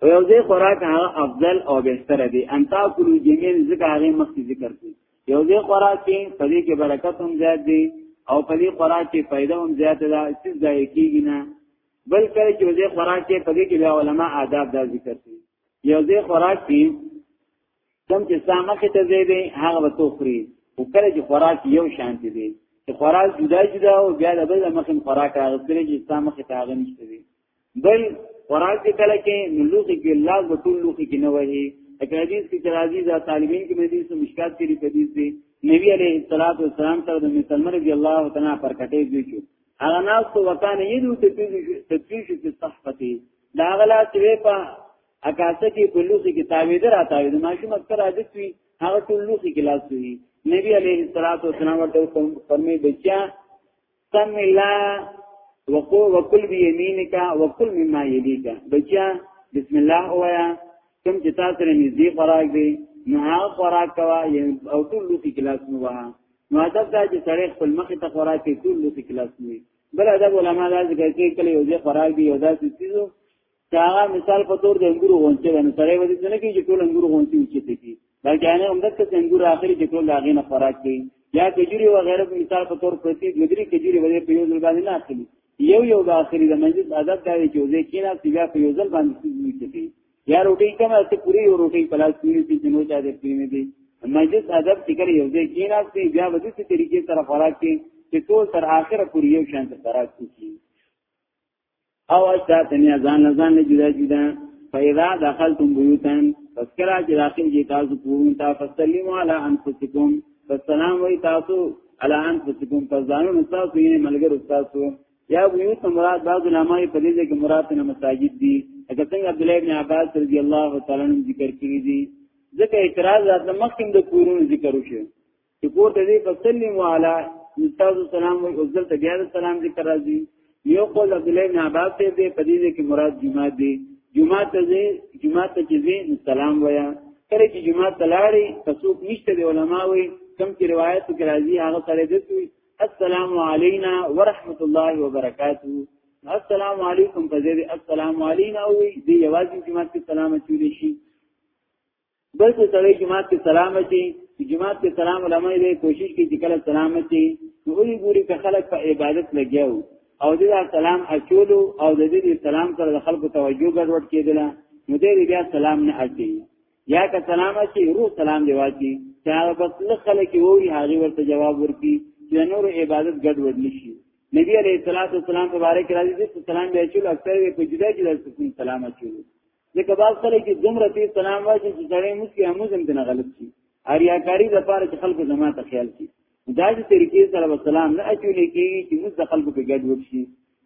په یو ځای خوراک هغه افضل او بهتر دی ان تاکلوا جميعا ذکر هغه مخکې ذکر کړي یو ځای خوراک کې په دې کې برکت هم زیات دی او په دې خوراک کې فائدہ هم زیات ده چې ځای کېږي نه بل کله چې یو ځای خوراک کې په دې کې علماء آداب دا ذکر کړي یو ځای خوراک کې کوم چې ستا مخې ته ځای دی هغه به تو خوري او کله چې خوراک یو شانتی دی چې خوراک جدا جدا او بیا د بل مخې خوراک هغه کله چې ستا مخې ته هغه نشته دی بل خوراک دې کله کې نلوخي کې الله د ټول لوخي کې نه وایي اکه حدیث کې چې راځي دا طالبین کې مې دې سو مشکات کې لري حدیث دی نبی علیه الصلاۃ والسلام ته د مسلمان رضی الله تعالی پر کټې دی چې هغه ناس تو وکانه یې دوی ته تفصیل شي صحفتی دا غلا چې په اکاسه کې په لوخي کې تاویده را تاویده ماشوم اکثر عادت وي هغه ټول لوخي کې لاس وي نبی عليه الصلاه والسلام ورته فرمایي بچا سم الله وقو وکل بيمينك وكل مما يليك بچا بسم الله وایا کوم چې تاسو لري نږدې خوراک دی نو هغه خوراک کوا او ټول لوخي کې لاس نو وها نو ادب دا چې سړی خپل مخ ته خوراک کوي ټول لوخي کې لاس نو بل ادب علما دا ذکر کوي کله یو ځای خوراک دی یو داسې چیزو چې هغه مثال په تور د انګورو غونچه ده نو سره ودی څنګه کې چې ټول انګورو غونچه وچې دي بلکې هغه هم دغه څنګه اخري چې ټول هغه نه خوراک کوي یا کجوري و غیره په مثال په تور پرتی مدري کجوري ولې په یو ځل باندې نه اخلي یو یو د اخري د مجلس عادت دا دی چې وزې کینا سیګا په یو ځل باندې کیږي یا روټي کومه ته پوری یو روټي پلاس کیږي چې نو چا دې پینې دي مجلس عادت چې کړي یو ځای کینا سي بیا به دې طریقې سره خوراک کوي چې ټول تر اخره پوری یو شان سره خوراک کوي او اشتا تنیا ځان نه ځان نه جدا جدا فإذا دخلتم بيوتا پس کلا چې داخل کی تاسو کوون تا فسلموا علی انفسکم فسلام وی تاسو علی انفسکم پس ځانو تاسو یې ملګر تاسو یا بيوت مراد بعض علماء په دې کې مراد نه مساجد دي اګه څنګه عبد الله بن عباس رضی الله تعالی عنہ ذکر کړی دي ځکه اعتراض راځه مخکې د کورونو ذکر وشو چې کور ته دې فسلم وعلا نستاذ سلام وي او ځل ته بیا سلام ذکر راځي یو قول عبد الله بن عباس ته دې په دې کې مراد جمعه دې جمعه ته دې جمعه ته چې دې سلام ویا کله چې جمعه تلاړي تسوق نشته دی علما وي کم چې روایت کې راځي هغه سره دې السلام علینا ورحمت الله وبرکاته السلام علیکم په دې السلام علینا وي دې یوازې جمعه کې سلام اچول شي بل څه سړی جماعت کې سلام اچي جماعت کې سلام علماء دې کوشش کوي چې کله سلام اچي نو اوري ګوري که خلک په عبادت لګیاو او دې سلام اچولو او د دې سلام سره د خلکو توجه ګډوډ کېدل نو دې بیا سلام نه اچي یا که سلام اچي روح سلام دی واچي چې هغه بس نه خلک ووري هغه ورته جواب ورکړي چې نور عبادت ګډوډ نشي نبی علیہ الصلوۃ والسلام مبارک راځي چې سلام به اچول اکثر په جدا جدا سلام اچول ځکه باز سره چې دومره تیز سلام واجی چې سړی موږ کې هموز هم نه غلط شي اریاکاری د پاره چې خلکو زما ته خیال کی دا چې طریقې سره وسلام نه اچول کېږي چې موږ د خلکو په ګډ وشي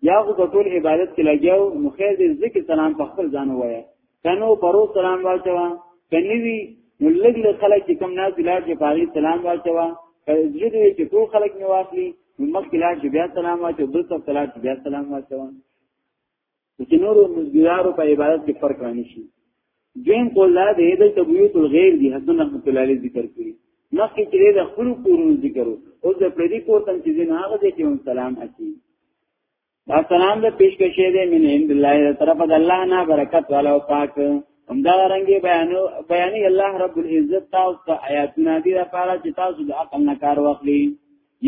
یا خو په ټول عبادت کې لګیاو نو خیر دې ذکر سلام په خپل ځان وایي کنو پرو سلام واچوا کنيوي نو لګ له خلک چې کم ناز لاړ چې پاري سلام واچوا کله دې چې ټول خلک نه واخلي نو مخکې لاړ چې بیا سلام واچو بل څه لاړ چې بیا سلام واچوا چې نورو مزګارو په عبادت کې فرق رانه شي دویم قول دا دی د تبویت الغیر دی حسن رحمت الله علیه ذکر کړی مخکې چې د خپل کورونو ذکر او د پردي کور تم چې نه هغه دې کې سلام اچي دا سلام د پیشکشې دې من عند الله طرف د الله نه برکت والا او پاک همدا رنګي بیانو بیانې الله رب العزت تاسو آیاتونه دې لپاره چې تاسو د عقل نه کار واخلئ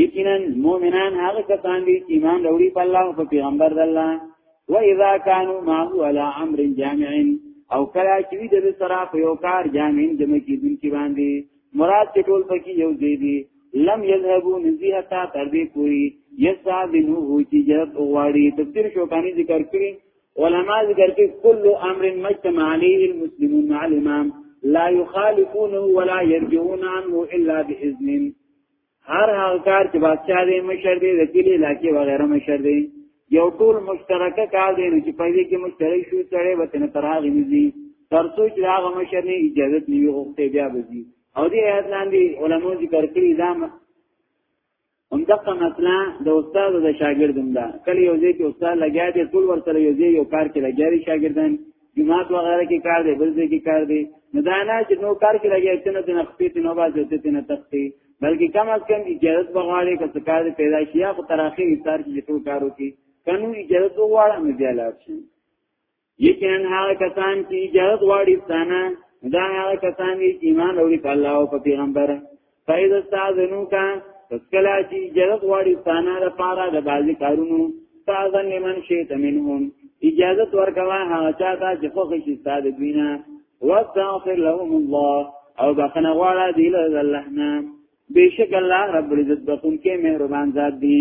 یقینا مؤمنان هغه کسان دي چې ایمان لري په الله او په پیغمبر د الله و اذا كانوا معه على امر جامع او کله چې وي د سره په یو کار جامع د مکی دن کې باندې مراد چې ټول پکې یو دی دي لم يذهبوا نزيهتا تر دې پوری یستاذنو هو چې جرت غواړي تفسیر شوکانی ذکر کړی علما ذکر کړي کل امر مجتمع عليه المسلمون مع الامام لا يخالفونه ولا يرجعون عنه الا باذن هر هغه کار چې بادشاہ دې مشر دې د کلی علاقې وغیرہ مشر دې یو ټول مشترکه کار دی چې په دې کې مشترک شو سره به تنه تر هغه نږدې ترڅو چې هغه مشر نه اجازه نیوي غوښته بیا بزي او دې آیات لاندې علماو ذکر کړی دا همدغه مثلا د استاد د شاګردم دا کله یو ځای کې استاد لګیا دی ټول ورته یو ځای یو کار کې لګیا دی شاګردان جماعت وغیرہ کې کار دی بل ځای کې کار دی نو دا نه چې نو کار کې لګیا چې نه د نخپې ته نو باسي ته ته نه تختی بلکې کم از کم اجازه بغواړي که څه کار پیدا شي یا خو تر اخر ایثار کې ټول کار وکړي کنو اجازه بغواړه مې بیا لاړ شي یقینا هغه کسان چې اجازه غواړي ستانه دا هغه کسان دي چې ایمان اوري په الله او په پیغمبر فیض استاذنو کا پس کلا چی جرد غواری ستانا دا پارا دا بازی کارونو استاذن لمن شیط منهم اجازت ورکوا هغه چاته چې خوښ شي استاد دوینا واستغفر لهم الله او بخنه غواړه دی له الله نه بشک الله رب العزت بخون کې مهربان ذات دی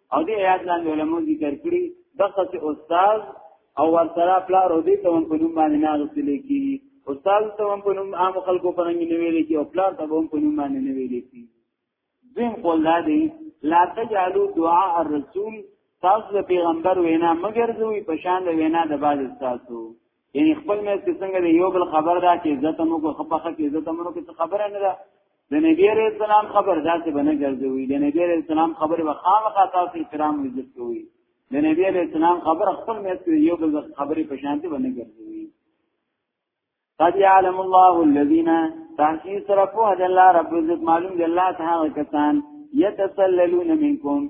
او دې آیات لاندې علماء ذکر کړی دغه چې استاد او ورسره پلار او دې ته هم په نوم باندې نه غوښتل کی استاد ته هم په نوم عام خلکو په نوم نه ویل کی او پلار ته هم په نوم باندې نه ویل کی دیم قول دا دی لا تجعلوا دعاء الرسول تاسو پیغمبر وینا مگر زوی پشان وینا د باز تاسو یعنی خپل مې چې څنګه دی یو بل خبر دا چې عزت مو کو خپخه کې عزت مو کو خبره نه ده د نبی عليه السلام خبر داسې بنه ګرځوي د نبی عليه السلام خبر به خامخا تاسو احترام عزت کوي د نبی عليه السلام خبر خپل مې چې یو بل خبرې په شان دي بنه ګرځوي قد يعلم الله الذين تحقيق سره په الله رب عزت معلوم دی الله تعالی کسان يتسللون منكم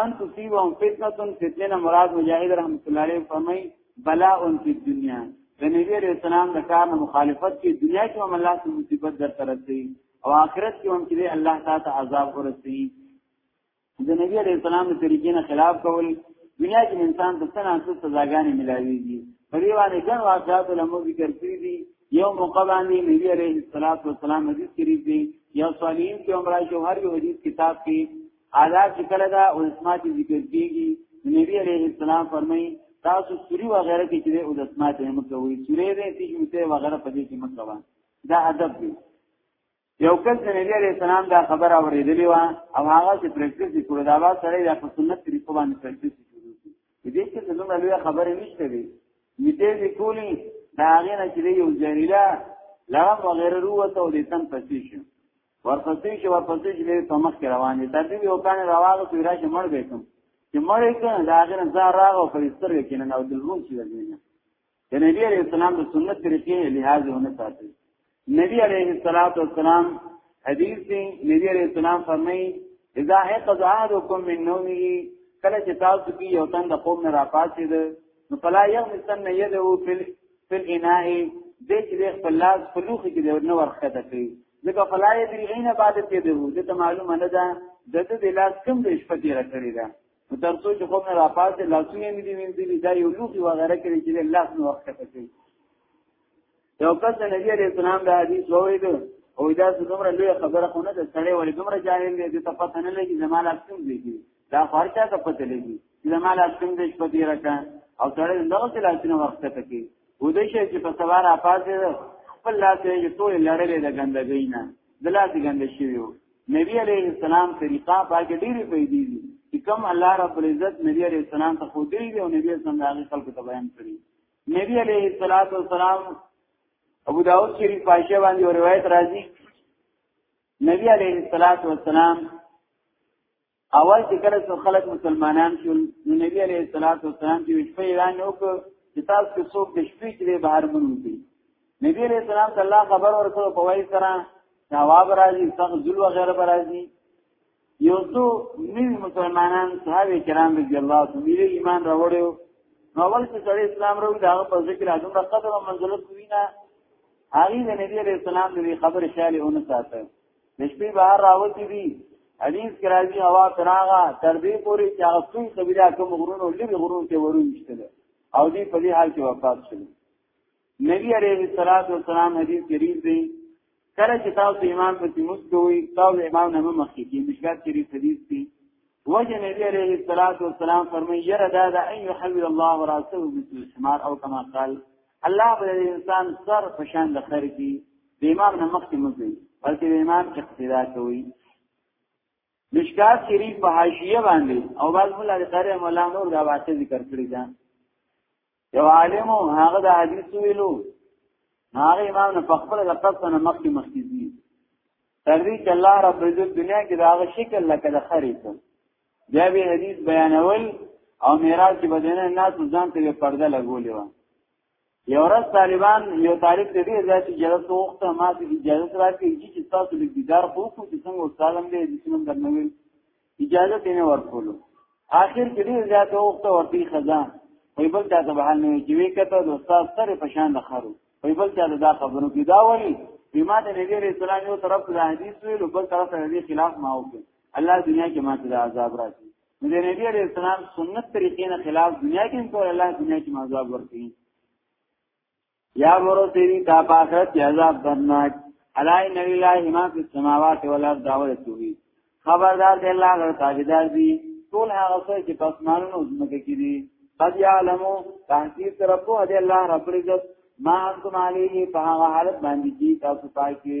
ان تصيبهم فتنه فتنه مراد مجاهد رحمت الله علیه فرمای بلاء فی الدنیا د نبی علیہ السلام د کار مخالفت کې دنیا کې هم الله سبحانه مصیبت در ترسي او آخرت کې هم چې الله تعالی ته عذاب ورسي د نبی علیہ السلام د طریقې نه خلاف کول دنیا کې انسان ته څنګه څه سزاګانې ملاويږي په دې باندې ګڼ واقعات له موږ ذکر کړی دي یو موقع باندې نبی علیہ الصلوۃ والسلام حدیث کړی دی یو صالحین کې عمره شوهر یو حدیث کتاب کې آداب چې کله دا اودسمات ذکر کیږي نبی علیه السلام فرمایي تاسو سوري و غیره کې چې اودسمات یې مکوي سوري دې چې مته و غیره په دې کې مکوا دا ادب دی یو کس د نبی علیه السلام دا خبره اوریدلې و او هغه چې پریکټیس یې کړو دا وا سره یا په سنت طریقو باندې پریکټیس یې کړو دې کې څه دومره لوی خبره نشته دی مته دې کولی دا هغه نه چې یو ذلیلا لغم وغیره وروته او دې تم پسې شو ورپسې چې ورپسې چې په مخ کې روان دي تر دې یو کان راوغه چې راځي مړ به کوم چې مړ کړه دا غره زار راغو په ستر کې نه او دلون شي ورنه د نبی عليه السلام د سنت طریقې لحاظ ونه ساتي نبی عليه الصلاه والسلام حدیث دی نبی عليه السلام فرمایي اذا هي قضاء من نومه کله چې تاسو کې یو تن د قوم نه راپاتې ده نو فلا یغمسن یده فی الاناء دې چې د خپل لاس په لوخ کې دی نو ورخته کوي ځکه فلا یدری عین بعد کې دی دې ته معلومه نه ده د دې د لاس کوم د شپه کې راکړی ده نو ترڅو چې خو نه راپاس لاسونه نه دی وینځي دا یو لوخي وغیرہ کې چې لاس نو ورخته کوي یو کس د نبی علیہ السلام د حدیث وویل او دا څومره لوی خبره خو نه ده سړی ولې دومره جاهل دی چې ته پته نه لګي زمال اصل دی دا خارچا ته پته لګي زمال اصل دی په دې راکا او سړی دغه څه لاسونه ورخته کوي و دې شي چې په سوار اپاز خپل لاس یې ټول لړلې د ګندګۍ نه د لاس ګند شي وو نبی علیہ السلام طریقہ باقي ډېری پیدا دي چې کوم الله رب العزت نبی علیہ السلام ته خو دی او نبی څنګه هغه خلکو ته بیان کړی نبی علیہ الصلوۃ والسلام ابو داود شریف پاشه باندې روایت راځي نبی علیہ الصلوۃ والسلام اول چې کله څو خلک مسلمانان شول نو نبی علیہ الصلوۃ والسلام چې شپې اعلان وکړ چې تاسو کې څوک د شپې کې بهر مونږي نبی علیہ السلام ته الله خبر ورکړ په وای سره جواب راځي څنګه ذل وغیرہ راځي یو څو نوی مسلمانان صحابه کرام رضی الله عنهم میره ایمان راوړیو نو اول چې سړی اسلام راوړي دا په ذکر اعظم را قدر او منزلت وینا هغه د نبی علیہ السلام د خبر شاله اون ساته نشپی بهر راوتی دي حدیث کې راځي هوا تراغه تر دې پورې چې هغه څوی قبیله کوم غرونو لږ غرونو ته ورونشتل او دې په دې حال کې وفات شول نبی عليه الصلاه والسلام حديث شریف دی کله چې تاسو امام پسې مسکوي تاسو امام نه مخکې کې مشکات شریف حدیث دی وجه نبی عليه الصلاه والسلام فرمایي یره دا د ان يحول الله راسه مثل الحمار او كما قال الله بل انسان سر پشان د خیر کی د امام نه مخکې مسکوي بلکې د امام اقتدا کوي مشکات شریف په حاشیه باندې او بعض مولا د قاری مولا نور دا واقع ذکر کړی دا یو عالم هغه د حدیث ویلو هغه امام نه فخر د قصه نه مخکې مخکې دي تر دې چې الله رب دې دنیا کې دا هغه شکل لکه د خرې ته بیا به حدیث بیانول او میراث کې بدنه ناس ځان ته پرده لګولې و یو ورځ طالبان یو طالب ته دې ځات اجازه وغوښته ما ته اجازه راکړي چې تاسو لیک دیدار وکړو چې څنګه استادم دې د سینم درنوي اجازه تینه ورکولو آخر کې ډیر زیات وخت ورته خزان وی بل چاته به حال نه وي چې وی کته د استاد سره په شان د خرو وی بل چاته دا خبرو کې دا وایي بما د نبی رسول الله یو طرف د حدیث ویلو بل طرف د دې خلاف ما وکړ الله دنیا کې ما ته عذاب راځي د نبی رسول الله سنت طریقې نه خلاف دنیا کې کول الله دنیا کې ما عذاب ورکړي یا مرو تیری تا په آخرت کې عذاب درناک علای نبی الله ما فی السماوات والارض دعوه توحید خبردار دی الله غره تاجدار دی ټول هغه څه چې په اسمانونو زمکه کې دي قد یعلمو تحقیق سره په دی الله رب عزت ما انتم علیه په هغه حالت باندې چې تاسو پای کې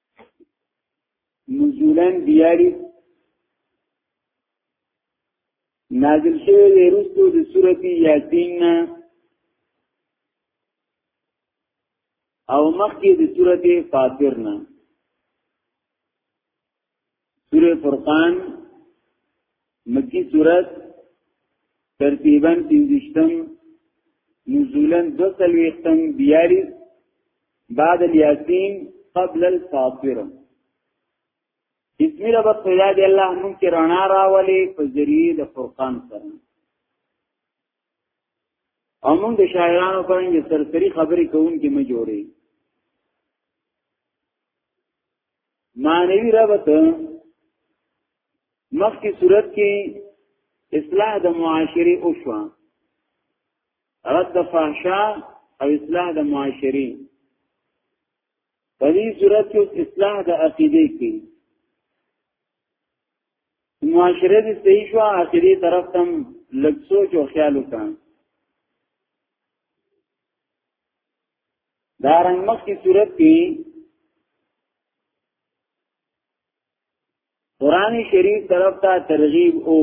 نزولا بیاری نازل شوی دی رستو د سورت یاسین نه او مخکې د سورت فاطر نه سوره فرقان مکی سورت ترتیبا پنځشتم نزولا دو سلویختم بیالیس بعد الیاسین قبل الفاطر اسمی رب خدا دی الله مونږ کې رڼا راولي په ذریعه د فرقان سره او مونږ د شاعرانو په اړه سرسری خبرې کوونکې مې جوړې معنوي ربط مخکې صورت کې اصلاح د معاشري او شو رد فحشا او اصلاح د معاشري په دې صورت کې اصلاح د عقیده کې معاشره دې صحیح شو عقیده طرف تم لږ سوچ او خیال وکړه دا رنګ مخ کی صورت کی قرآن شریف طرف تا ترغیب او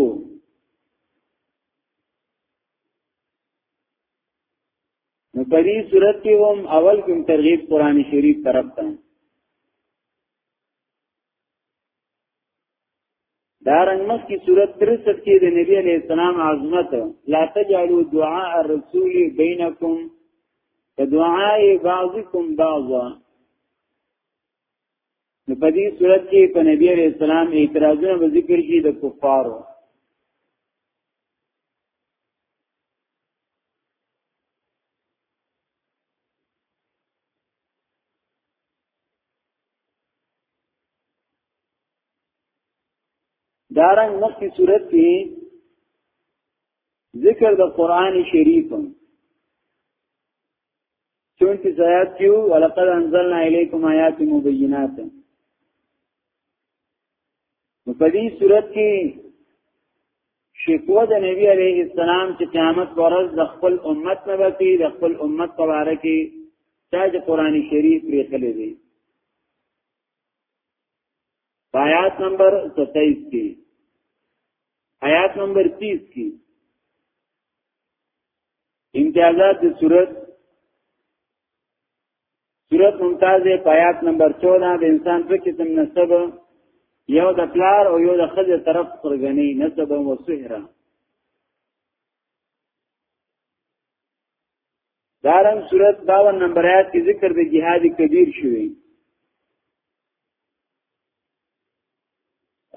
نو په دې صورت کې هم اول کوم ترغیب قرآن شریف طرف ته دارنګ مخ کی صورت 63 کې د نبی علی السلام عظمت لا تجعلوا دعاء الرسول بینکم کدعاء بعضکم بعضا نو په دې صورت کې په نبی علی السلام اعتراضونه به ذکر شي د کفارو دارنګ مخکې صورت کې ذکر د قران شریف 34 آیات کې ولقد انزلنا الیکم آیات مبینات نو په دې صورت کې شکوه د نبی عليه السلام چې قیامت ورځ د خپل امت نه وتی د خپل امت په اړه کې چا چې قران شریف لري خلې دي آیات نمبر 27 کې آیات نمبر 30 کې امتیازات د صورت صورت ممتاز پایات نمبر 14 د انسان په قسم نسب یو د پلار او یو د خځه طرف پرګنی نسب او سحره دارن صورت 52 نمبر آیات کې ذکر د جهاد کبیر شوی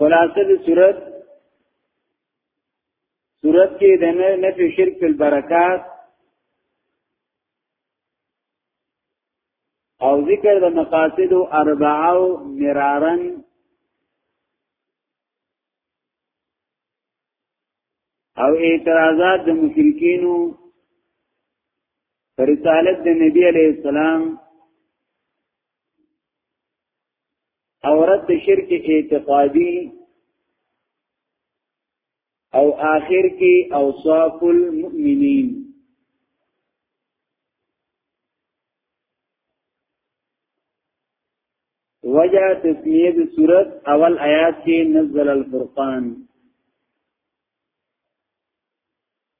خلاصه د صورت صورت کې د نفي شرک البرکات او ذکر د مقاصد اربعه او مرارن او اعتراضات د مشرکینو پر رسالت د نبی علی السلام او رد شرک اعتقادی او آخر کې اوصاف المؤمنین وجه تسمیه د صورت اول آیات کې نزل الفرقان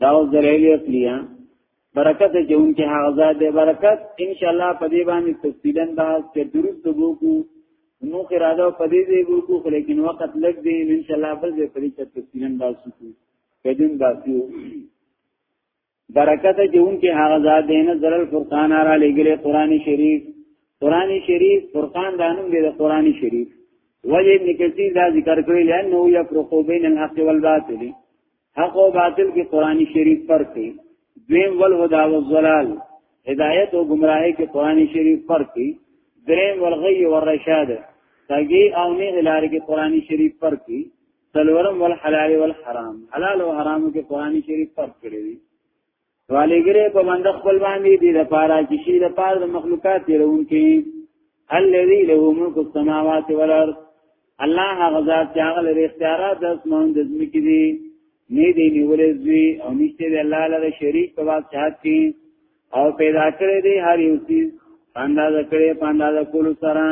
دا اوس دلیل اصلیا برکت جون کې هغه ځای دی برکت ان شاء الله په دې باندې تفصیلا بحث چې درست وګورو نو خراده په دې دی وګورو خو لیکن وخت لګ دی ان شاء الله بل دې په دې تفصیلا بحث وکړو کدن باسیو برکت جون کې هغه ځای دی نه زرل فرقان را لګره قران شریف قران شریف فرقان دانم دی قران شریف وجه ابن کثیر دا ذکر کړی لانه یفرقو بین الحق والباطل حق او باطل کې قران شریف پر کې دویم ول هدا او زلال هدایت او گمراهی کې قران شریف پر کې دریم ول غی او رشاد تګي او نه هلار کې قران شریف پر کې سلورم ول حلال ول حرام حلال او حرام کې قران شریف پر کړی والیګره په بند خپل باندې دې د پاره چې شي د پاره د مخلوقات تیرون کې الذي له ملک السماوات والارض الله غزا چې هغه لري اختیارات د اسمان د ځمکې دي نه دی نیولې دوی او نشته دی الله لره شریک په بادشاہت کې او پیدا کړی دی هر یو چیز انداز کړی په انداز کولو سره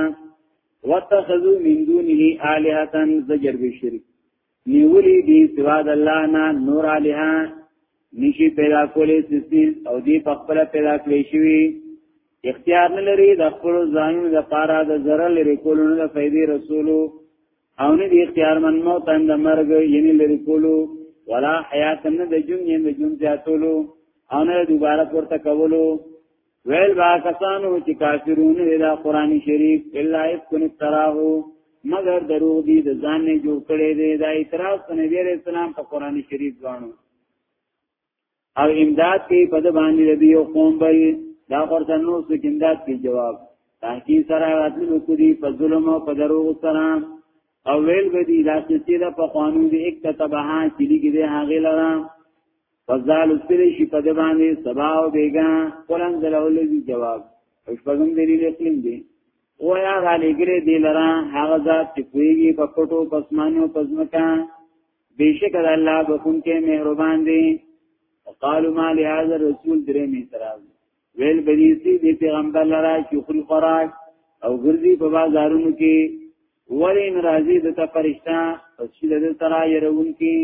وتخذو من دونه الهه زجر به شرک نیولی دی سوا د الله نه نور الها نشي پیدا کولې سستی او دی په خپل پیدا کړی شوی اختیار نه لري د خپل ځانونو د پاره د ضرر لري کولو نه فائدې رسولو او نه دی اختیار من موت اند مرګ یعنی لري کولو ولا حیات نه د جون یعنی د جون زیاتولو او نه دوباره پورته کولو ویل با کسانو چې کافرون دا قران شریف الا یکن تراه مگر درو دي د ځان نه جوړ کړي دي دا اعتراض په نبی عليه السلام په قران شریف غاڼو او امداد کې په د باندې ربي او قوم بل دا ورته نو څه امداد کې جواب تحقیق سره راتلل وکړي په ظلم او په درو سره او ویل به دي دا چې دا په قانون دي اکتبها چې لګي دي هغه لرم فضال استری شي په دبانې سبا او بیگا قران دراولې جواب شپږم دلیل اقلیم دی او یا غالي ګره دی لرا هغه ذات چې کویږي په پټو پسمانو پزمکا بیشک الله بخون کې مهربان دی قالوا ما لهذا الرسول درې می اعتراض ویل بریسی دی پیغمبر لرا چې خل خوراک او ګرځي په بازارونو کې ولی ناراضي د ته فرشتہ پس چې د ترا يرون کې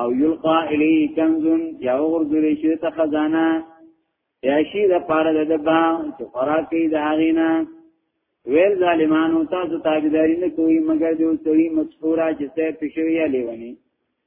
او یلقا الی کنزن یا ورغل شي ته خزانه یا شي د پاره د دبا چې خوراک یې د هغینا ویل ظالمانو تاسو تابعداري نه کوي مګر د سړي مسفورا چې څه پښوی یا لیونی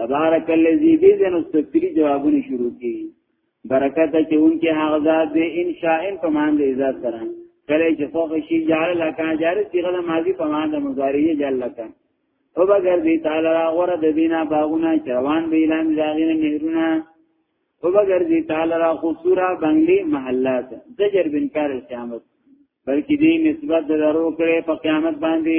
تبارک الذی دې د نستفری جوابونه شروع کی برکت چې اونکه هغه ذات دې ان شاء ان په مان دې عزت سره کله چې خو شي جعل لکان جار صيغه د ماضي په مان د مضارع جعل لکان او بغیر دې تعالی را غره د دینا باغونه چروان به اعلان داغینه نهرونه او بغیر دې تعالی را خسورا بنگلي محلات زجر بنکار القیامت بلکې دې نسبت د درو کړي په قیامت باندې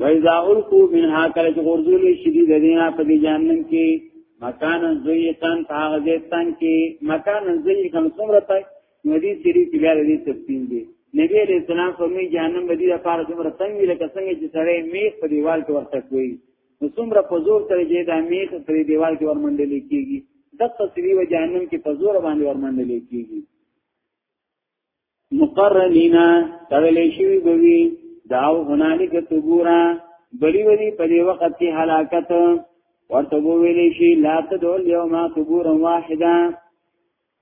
وَإِذَا أُلْقُوا مِنْهَا کَلَّ غُرْزُلِ شَدِيدٍ دینا په جهنم کې مکان زیقان هغه ځان کې مکان زیقان څومره تک ندی سری کې بیا دې تفصیل دی نبی علیہ السلام فرمی جهنم بدی لپاره څومره تنګ وی لکه څنګه چې سړی میخ په دیوال کې ورته کوي نو څومره په زور سره چې دا میخ په دیوال کې ورمنډل کیږي د تصویر و جهنم کې په زور باندې ورمنډل کیږي مقرنینا تغلی شوی بوی داو هنالک تبورا بری وری په دې وخت کې هلاکت ورته ویلې شي لا تدول یوما تبورا واحده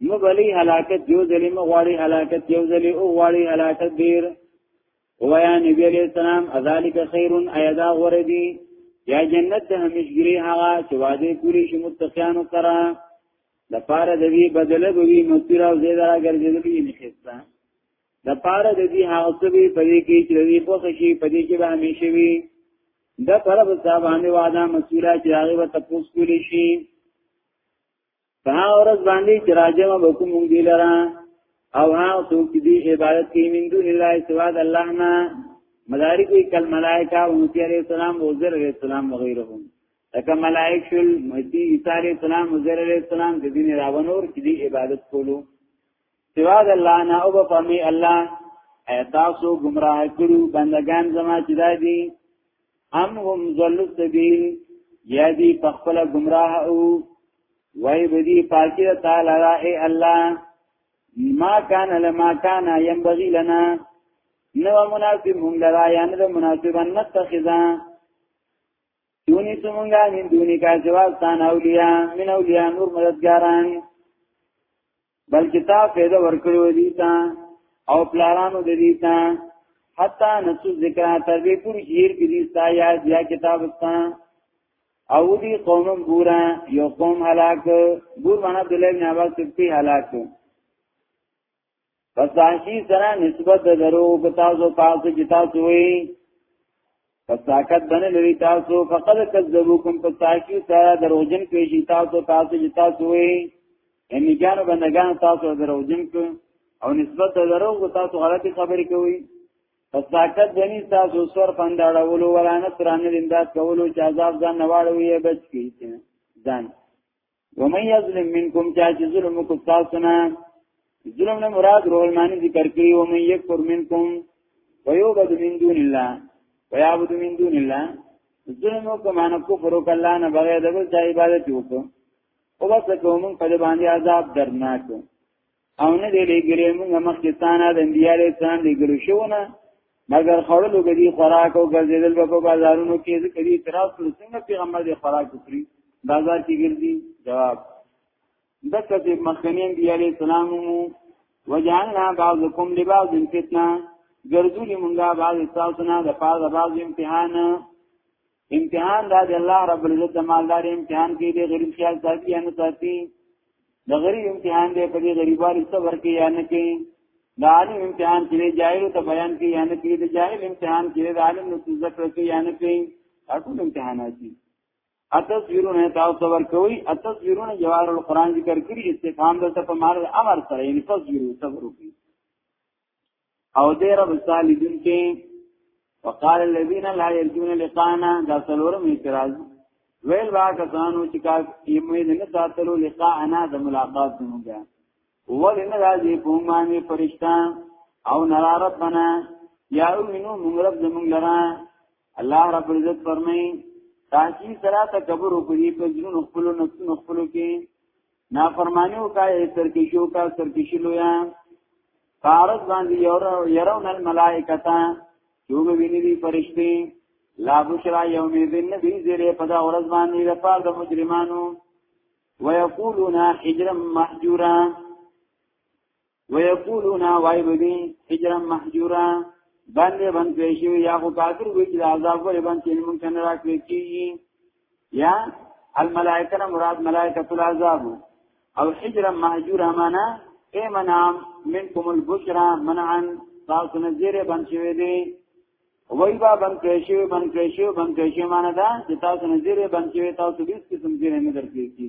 مبلی هلاکت یو ځلې مغواړي هلاکت یو ځلې او غواړي هلاکت ډیر ویا نبی علیہ السلام اذالک خیر ایدا غردی یا جنت د همیشګری هغه چې وعده کولی شي متقینو سره د پاره د وی بدله به وی مسیر او زیاده راګرځېدلی نه خسته د پاره د دې هغه څه به پدې کې چې وی په خشي پدې کې به همیشه وی د پاره په صاحب باندې وعده مسوله چې هغه به تپوس کولی شي په اورز باندې چې راځم به کوم دی لرا او هغه څوک چې دی عبادت کوي من دون الله سوا د الله نه مدارک کل ملائکه او نبی عليه السلام او زر عليه السلام وغيرهم لکه ملائک شل مهدی عیسی علیہ السلام عزیر علیہ السلام د دین راونور چې دی عبادت کولو سوا د الله نه او په فهمي الله ایتاسو گمراه کړو بندگان زما چې دادي ام هم ذل السبیل یا دی پخپل گمراه او وای بدی پاکی تعالی را اے الله ما کان لما کان ينبغي لنا نو مناسب هم لرا یا نه مناسبا نتخذا دونی سمونگا من دونی کا جواستان اولیاء من اولیاء نور مددگاران بلکې تا پیدا ورکړو دي تا او پلارانو د دې تا حتا نسو ذکر تر دې پوری هیر کې دي تا یاد یا کتاب تا او دې قوم بورا یو قوم هلاک بور معنا د لوی نواز څخه هلاک پس دانشی سره نسبت د درو په تاسو پاسو چې تاسو وي پس طاقت بنه لري تاسو فقد کذبوکم پس تاکي سره دروژن پیشي تاسو تاسو چې تاسو وي ان جانو بندگان تاسو دروژن کو او نسبت د درو په تاسو غلطي خبرې کوي پس طاقت بني تاسو سر پنداړولو ورانه ترانه امداد کولو چې عذاب ځان نواړوي بچ کیږي ځان ومن یظلم منکم چا چې ظلم کو تاسو نه ظلم نه مراد روح المانی ذکر کړي او من یکفر منکم ويعبد من دون الله ويعبد من دون الله ظلم کو مان کفر وک الله نه بغیر د بل چا عبادت وکړو او بس کوم په دې باندې عذاب درناک او نه دی لګلې موږ مخکې ستانه د انبیاله سلام لګلو شونه مګر خړلو غدي خوراک او ګرځیدل په بازارونو کې ځکه دې اعتراض کړو څنګه پیغمبر دې خوراک وکړي بازار کې ګرځي جواب دکه دې مخکنی انبیاله سلام مو وجعلنا بعضکم لبعض فتنه ګرځولې مونږه بعض تاسو نه د پاره بعض امتحان امتحان دا دی الله رب العزت د مالدار امتحان کې دی غریب خیال ساتي یا نه ساتي د غریب امتحان دی په دې غریبانو صبر کې یا نه کې د عالم امتحان کې جاهل ته بیان کې یا نه کې د جاهل امتحان کې د عالم نو ذکر کې یا نه کې اټول امتحانات دي اتصویرونه تاسو صبر کوي اتصویرونه جوار القرآن ذکر کړی استفهام دلته په مال امر سره یعنی تصویرو صبر وکړي او دې رب صالح دین کې وقال الذين لا يرجون لقانا دا څلورم اعتراض ویل وا کسانو چې کا ایمید نه ساتلو لقاء انا د ملاقات زموږه ولې نه راځي په معنی فرشتہ او نرا ربنا یا امنو موږ رب زموږ لرا الله رب عزت فرمایي تاکي سره تکبر وکړي په ځینو خپل نفسونو خپل کې نافرمانی وکا سرکشی وکا سرکشی لویا فارس باندې یرون الملائکتا چوب ویني دي فرشتي لا بشرا یوم ذن نبی زیره پدا ورځ باندې د پاره د مجرمانو ويقولون حجرا محجورا ويقولون وای بدی هجرا محجورا باندې باندې پېښو یا خو کافر وي چې عذاب ورې باندې موږ څنګه راکړي کیږي یا الملائکه نه مراد ملائکه العذاب او حجرا مهجورا معنا اي منع منكم البشرى منعا تاسو نه زیره باندې وي دي وای با باندې پېښو باندې پېښو باندې پېښو معنا دا چې تاسو نه زیره باندې وي تاسو هیڅ قسم زیره نه درکې کیږي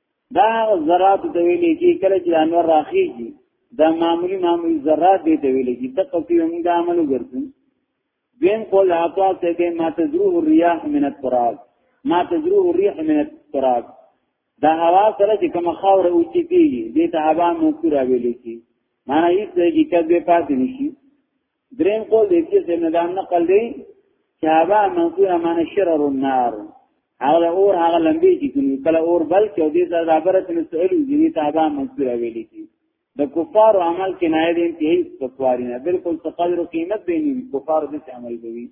دا ذرات د ویلې کې کله چې انور راخیږي دا معمولی معمولی ذرات دې د ویلې کې دغه په یوه موږ عمل وګرځو دین قول عطا ته دې ما تجروه الرياح من التراب ما تجروه الريح من التراب دا هوا سره چې کوم خاور او چې کیږي دې ته هوا مو کورا ویلې کې معنی یې چې کله پاتې نشي دریم قول د ابن سیمه دا نقل دی چې هغه منصور امانه شرر النار هغه اور هغه لمبي چې کوم کله اور بل چې دې دا عبارت نه سوال دي ته هغه منصور ویلي دي د کفار عمل کې نه دي چې هیڅ تقواری نه بالکل تقدر قیمت دی نه کفار دې عمل کوي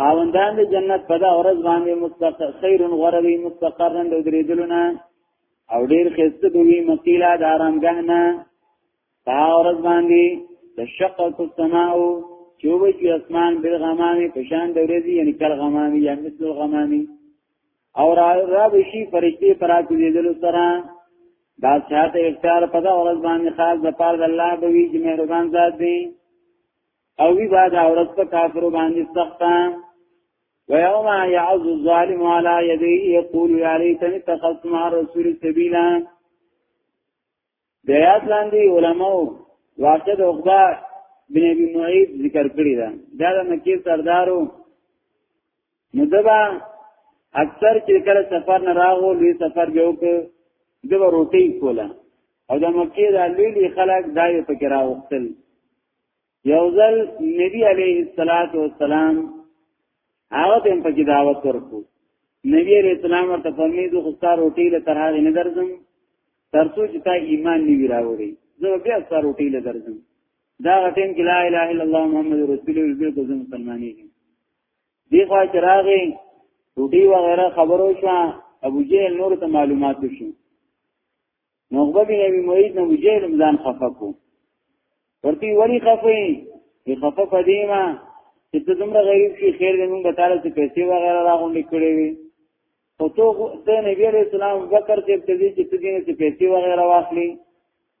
خاوندان د جنت په دا ورځ باندې مستقر خیر غره وی مستقرن د درېدلونه او ډیر خسته دوی مقیلا د آرامګه نه په ورځ باندې د شقق السماء چوبې چې اسمان بل غمامي پشان د ورځي یعنی کل غمامي یا مثل غمامي او را را بشي فرشتي پراتی دېدل سره دا چاته اختیار پدا ورځ باندې خاص د پاره الله به وی چې مهربان ذات دی او وی با دا ورځ په کافر باندې سخته ويوم يعظ الظالم على يديه يقول يا ليتني اتخذت مع الرسول سبيلا د یاد لاندې علماو واقع د عقبه بن ابي معيط ذکر کړی دا دا د مکی سردارو ندبا اکثر چې کله سفر نه راغو لوی سفر به وک د روټي کوله او د مکی د لوی خلک دایو پکې راوستل یو ځل نبی علیه الصلاۃ والسلام هغه تم په کې دعوت ورکو نبی علیه السلام ورته فرمایي زه خو ستاره روټي له تر هغه نه درځم ترڅو چې تا ایمان نیوی راوړي زه بیا ستاره روټي له درځم دا غټین کې لا اله الا الله محمد رسول الله بالکل زم مسلمانې دي دی خو چې راغی روټي وغیرہ خبرو شو ابو جهل نور ته معلومات شو نو عقبه بن ابي معيط نه مجاهد ځان خفه کو ورته وری خفه یې خفه پدیما چې ته دومره غریب شي خیر دې موږ تعالی ته پیسې وغیرہ راغونډې کړې وي او ته ته نبی عليه السلام ذکر چې ته دې چې ته دې ته پیسې وغیرہ واخلي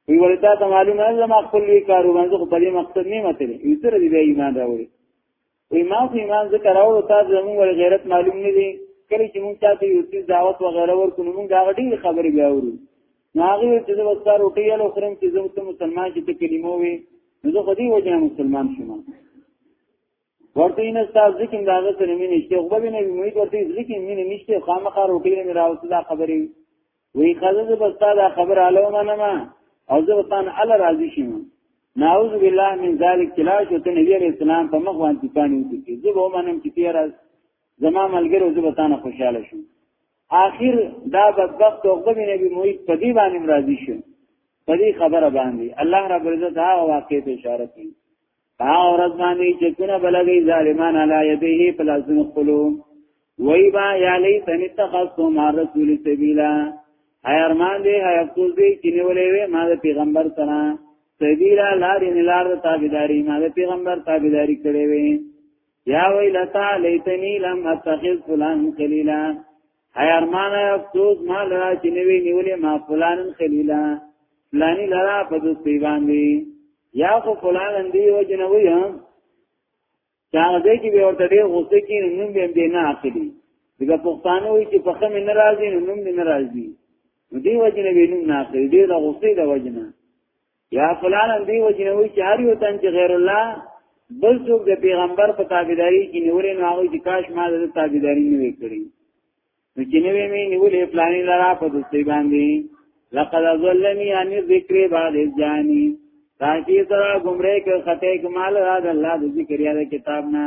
وی ولدا ته معلومه نه ما خپل وی کاروبار زه په دې مقصد نه متل یې تر دې ایمان راوړي وی ما خو ایمان ذکر او تا زمون ول غیرت معلوم نه دي کله چې مونږ تاسو یو څه دعوت و غیره ورکو نو مونږ دا غټي خبرې بیا ورو ناغه چې د وستا روټي له خرم چې زموږ ته مسلمان چې ته کلمو وي نو زه خدي وجه مسلمان شوم ورته نه تاسو ځکه دا غته سره مين نشته خو به نه امید ورته ځکه مين نشته خامخا روټي نه راوته دا خبرې وی خزه زه بستا دا خبر علو منم او زه وطن ال راضی شم نعوذ بالله من ذلک کلا شو ته نبی علیہ السلام په مخ باندې پانی وکړي زه به منم چې تیر از زما ملګرو زه وطن خوشاله شم آخر دا بدبخت عقبه بن ابي معيط په دې باندې راضی شو په دې خبره باندې الله رب عزت دا واقع ته اشاره کوي تا ورځ باندې چې څنګه بلګي ظالمان علی یده په لازم خپلو وای با یا لیتن اتخذت مع رسول سبیلا هاي ارمان دې هاي افسوس دې چې نیولې وې ما د پیغمبر سره سبیلا لارې نه لار د تابعداري ما د پیغمبر تابعداري کړې وې یا ویلتا لیتنی لم اتخذ فلان خلیلا اي ارمان افسوس ما لرا چې نوې نیولې ما فلانن خلیلا فلانی لرا په دوستي باندې یا خو فلانن دی او جنوي هم چا دې کې به ورته ډېر غوسه کې نوم به دې نه اخلي دغه پښتانه وي چې په خمه ناراضي نوم دې ناراضي نو دی وجنه وینم نه اخلي ډېر غوسه دی وجنه یا فلان دی و جنوی چې هر یو تن چې غیر الله بل څوک د پیغمبر په تابعداري کې نیولې نو هغه چې کاش ما د تابعداري نه وکړي نو چې نوې مې نیولې پلانې لرا په دوستي باندې لقد ظلمي ان ذکر بعد جاني تاکي سره گمراه کې خطه کمال را د الله د ذکر یا کتاب نه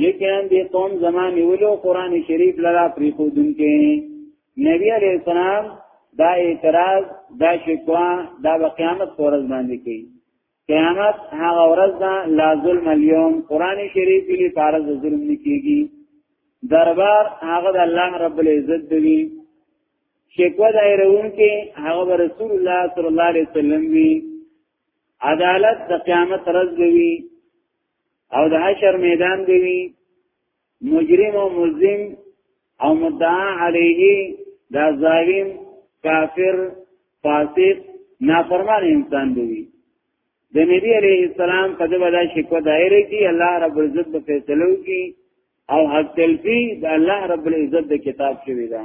یقینا دې قوم زمان نیولو قران شریف لرا پری خودن کې نبی علیہ السلام دا اعتراض دا شکوا دا به قیامت پرځ باندې کوي قیامت هغه ورځ دا لا ظلم اليوم قران شریف کې پرځ ظلم نکېږي دربار هغه د الله رب العزت دی شکوا دایرون کې هغه رسول الله صلی الله علیه وسلم وی عدالت د قیامت ورځ دی او د حشر میدان دی وی مجرم او ملزم او مدعا علیه دا ظالم کافر فاسق نافرمان انسان دی وی د نبی علیه السلام په دغه د شکو دایره کې الله رب العزت په فیصلو کې او حق تلفی د الله رب العزت د کتاب شوی دی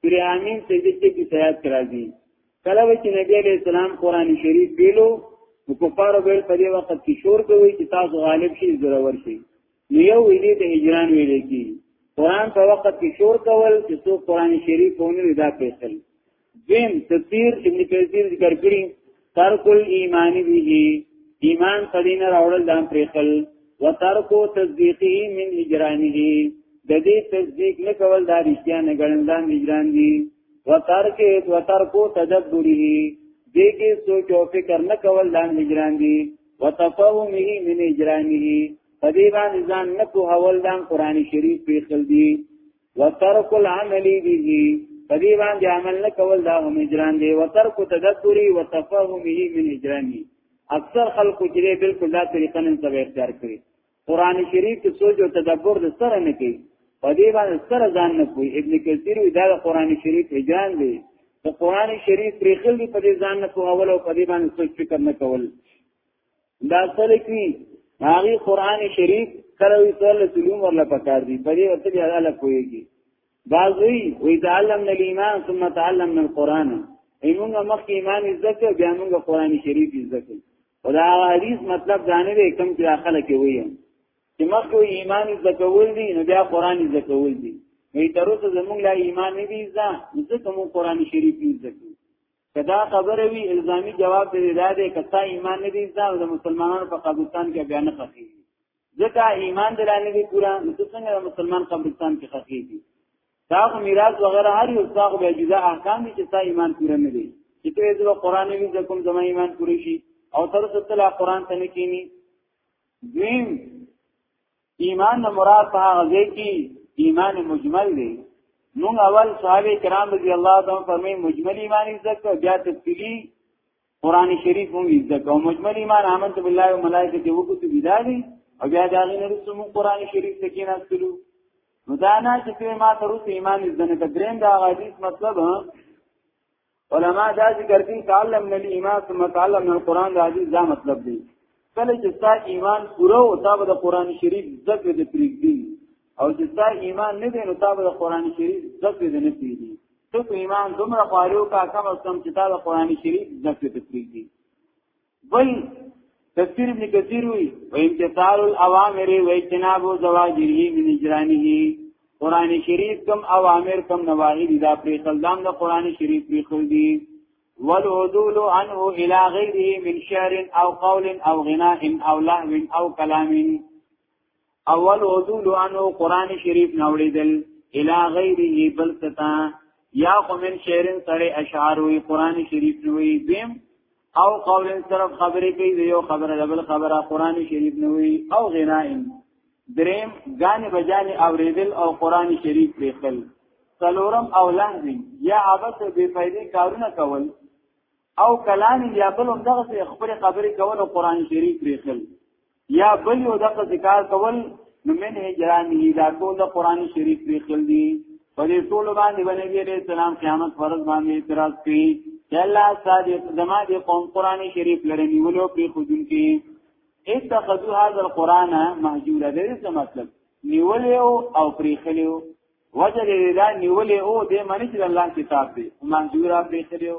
سورې امین سجده کې د سیاد راځي کله چې نبی علیہ السلام قران شریف پیلو نو کفار ویل په دې وخت کې شور کوي چې تاسو غالب شي زورور شي نو یو ویلې ته هجران ویلې کی قران په وخت کې شور کول چې څو قران شریف ونه دا پیسل دین تفسیر ابن کثیر ذکر کړی ترک الايمان به ایمان قدین راوړل دام پریخل وترکو تصدیقه من هجرانه د دې تصدیق نه کول دا رښتیا نه ګڼندان هجران دي وترک وترکو تدبره دې کې سوچ او فکر نه کول دا هجران دي وتفهمه من هجرانه په دې باندې ځان نه په حوال دان قران شریف پریخل دي وترک العمل به پدی باندې عمل نه کول دا هم اجران دی وترک تدبری وتفهمه من اجرانی اکثر خلکو چې بالکل دا طریقه نه سبا اختیار کړی قران شریف ته سوچ او تدبر د سره نه کوي پدی باندې سره ځان نه کوي ابن کثیر دا قران شریف اجران دی د قران شریف پرې خل دی پدی ځان نه کوول او پدی باندې سوچ فکر نه کول دا سره کی هغه قران شریف کله وی سره سلوم ورله پکار دی په دې ورته دی الله کویږي بعضی وی تعلمنا الايمان ثم تعلمنا القران ایمون مخکې ایمان ذکر بیا موږ قران شریف ذکر او دا حدیث مطلب ځانې دی کم چې داخله کې وایي چې مخکې ایمان ذکرول دي نو بیا قران ذکرول دي وی تر اوسه زمونږ لا ایمان نه دی ځا ځکه موږ قران شریف ذکر کدا خبره وی الزامی جواب دې دا دی کتا ایمان نه دي ځان د مسلمانانو په قبرستان کې بیان نه کوي ځکه ایمان دلانه دي پورا نو څنګه د مسلمان قبرستان کې خخې دي دا خو میراث وغیرہ هر یو څاغه به جزاء احکام دي چې تا ایمان پورا نه دي چې ته د قران وی ځکه زما ایمان پوری شي او تر څو ته قران ته نه کینی دویم ایمان نه مراد په هغه ځای کې ایمان مجمل دی نو اول صحابه کرام رضی الله تعالی فرمای مجمل ایمان ذکر بیا تفصیلی قران شریف هم ذکر او مجمل ایمان امنت بالله و ملائکته و کتب دی او بیا دا غي نه رسوم قران شریف ته کې ناستلو نو دا نه چې ما تر اوسه ایمان زنه ته دریم دا حدیث مطلب علما دا ذکر کوي تعلم نل ایمان ثم تعلم نل قران د عزیز دا مطلب دی کله چې تا ایمان پوره او تا د قران شریف ذکر د پریږدي او چې تا ایمان نه دی نو تا د قران شریف ذکر نه پریږدي ته ایمان دومره قاریو کا کم او کم چې تا د قران شریف ذکر د پریږدي بل تفسیر ابن کثیر وی و امتثال الاوامر و اجتناب زواجره من اجرانه قران شریف کم اوامر کم نواهی دي دا پرې خلدام د قران شریف پرې خل دي والعدول عنه الى غيره من شعر او قول او غناء او لهو او كلام اول عدول عنه قران شریف نوړیدل الی غیره بل تتا یا قومن شعرن سره اشعار وی قران شریف نوی بیم او قولن صرف خبرې کوي د یو خبره دبل خبره قران شریف نوی او غنائن دریم غان بجانې اوریدل او قران شریف پرېخل سلورم او لاندې یا عبث بے فائدې کارونه کول او کلام یا بل هم دغه خبره خبرې کول او قران شریف پرېخل یا بل یو دغه ذکر کول نو من هجرانه دا ټول قران شریف دی خل دی په دې ټول باندې باندې دې سلام قیامت فرض باندې اعتراض کړي چې الله صادق زما دې قوم قران شریف لري نیولو په خودن کې اتخذوا هذا القران مهجورا دې څه مطلب نیولې او پریخلیو وجه دې دا نیولې او دې معنی چې الله کتاب دی مهجورا پریخلیو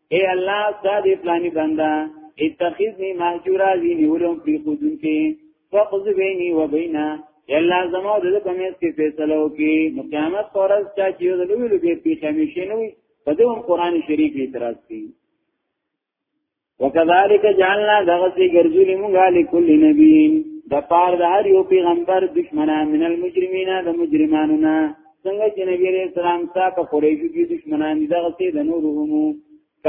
اے الله استاد پلانی بندا اتخذنی محجورا دی نیولم پری خودن کې فقض بیني و بینا یلا زمو د پمیس کې فیصلو کې نو قیامت پرز چا چې یو لوی لوی په خمیشه نه وي په دې قرآن شریف اعتراض کوي وکذالک جعلنا دغسی گرزول مونگا لکل نبیین د پار د هر یو پیغمبر دشمنان من المجرمین د مجرمانو نه څنګه چې نبی عليه السلام تا په قریشو کې دشمنان دي دغه څه د نورو هم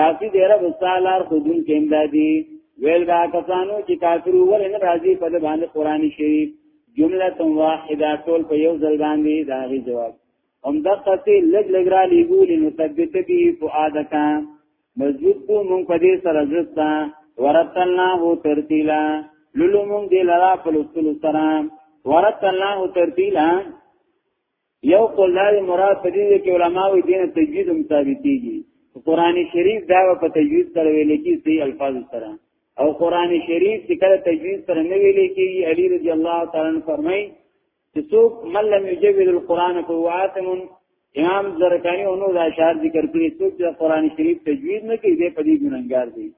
کافي دی رب تعالی خودون کې امدادي ویل دا کسانو چې کافر ول نه راضي په باندې قران شریف جمله تم واحده ټول په یو ځل باندې دا غي جواب هم د قصې لګ لګ را لګو لنو ثبت به فؤادک مضبوط کو مون په دې سره ځتا ورتلنا هو ترتیلا لولو مون دې لرا په لوستلو سره ورتلنا هو ترتیلا یو قول دا مراد په دې کې علما وي دین تجوید هم ثابتېږي قرآن شریف دا په تجوید سره ویل کېږي صحیح الفاظ سره او قرآن شریف چې کله تجوید سره نه ویل کېږي علی رضی الله تعالی عنہ فرمایي چې څوک من لم یجوید القرآن فهو آثم امام زرکانی اونو دا شعر ذکر کړی څوک چې قرآن شریف تجوید نه کوي دې په دې ګناګار دی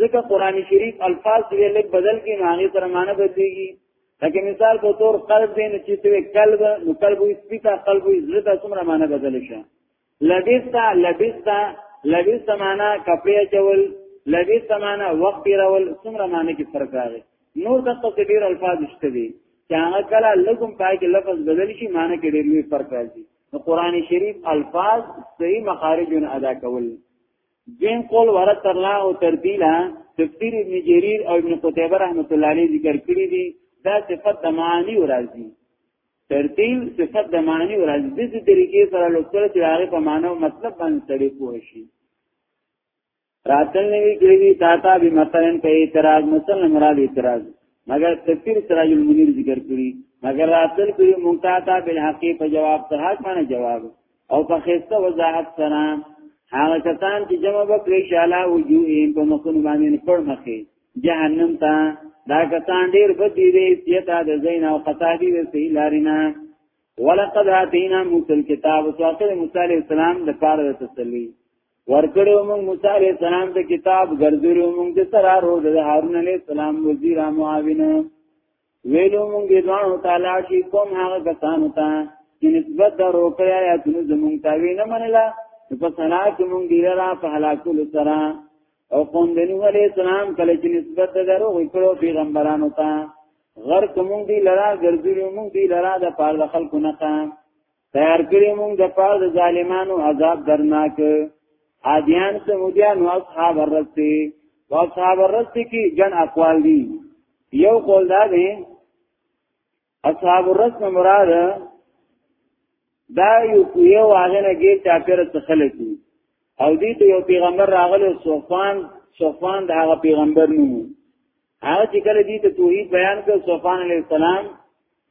ځکه قران شریف الفاظ یې لږ بدل کې نو هغه سره معنی بدلېږي لکه مثال په تور قلب دې نه چې ته قلب نو قلب یې سپیتا قلب یې زړه ته څومره معنی بدل شي لبستا لبستا لبستا معنی کپڑے چول لبستا معنی وخت راول څومره معنی کې فرق راغی نور دغه څه ډیر الفاظ شته دي چې هغه کله لګم پای کې لفظ بدل شي معنی کې ډیر لوی فرق راځي نو قران شریف الفاظ صحیح مخارج ادا کول دین قول ورد ترلا او ترتیلا تفسیر ابن جریر او ابن قتیبه رحمت الله علیه ذکر کړی دي دا صفت د معنی او راځي ترتیل صفت د معنی او راځي د دې طریقې سره لوکر چې هغه په معنی او مطلب باندې سړی پوه شي راتل نه کړی دي تا تا به مثلا په اعتراض مثلا مراد اعتراض مگر تفسیر سراج المنیر ذکر کړی مگر راتل کړی مونږ تا تا بالحقیقت جواب ته حق باندې جواب او په خسته وضاحت سره هغه کسان چې جمع وکړي شاله وجوههم په مخونو باندې پر مخې جهنم ته دا کسان ډیر بدی دی سیتا د زین او قطابی و سی لارینا ولقد اتینا موسی الكتاب سواقل موسی علیہ السلام د پاره د تسلی ورکړو موږ موسی علیہ السلام ته کتاب ګرځولو موږ د سره روز د هارون علیہ السلام وزیر معاون ویلو مونږ دې ځان تعالی شي کوم هغه کسانو ته چې نسبت درو کړی آیاتونو زمونږ ته وینه منله په سنا کې مونږ دې را په هلاکولو سره او قوم د نوح علیہ السلام کله چې نسبت د درو وکړو پیغمبرانو ته غر کوم دی لرا ګرځولو مونږ دی لرا د پاره خلکو نه کا تیار کړی مونږ د پاره د ظالمانو عذاب درناک عادیان سمودیان او اصحاب الرسی او اصحاب الرسی کی جن اقوال دی یو قول دا دی اصحاب الرس نه مراد دا یو یو هغه نه کې چا پیر څه خلک او دې ته یو پیغمبر راغلی صوفان صوفان دا هغه پیغمبر نو هغه چې کله دې ته توحید بیان کړ صوفان علی السلام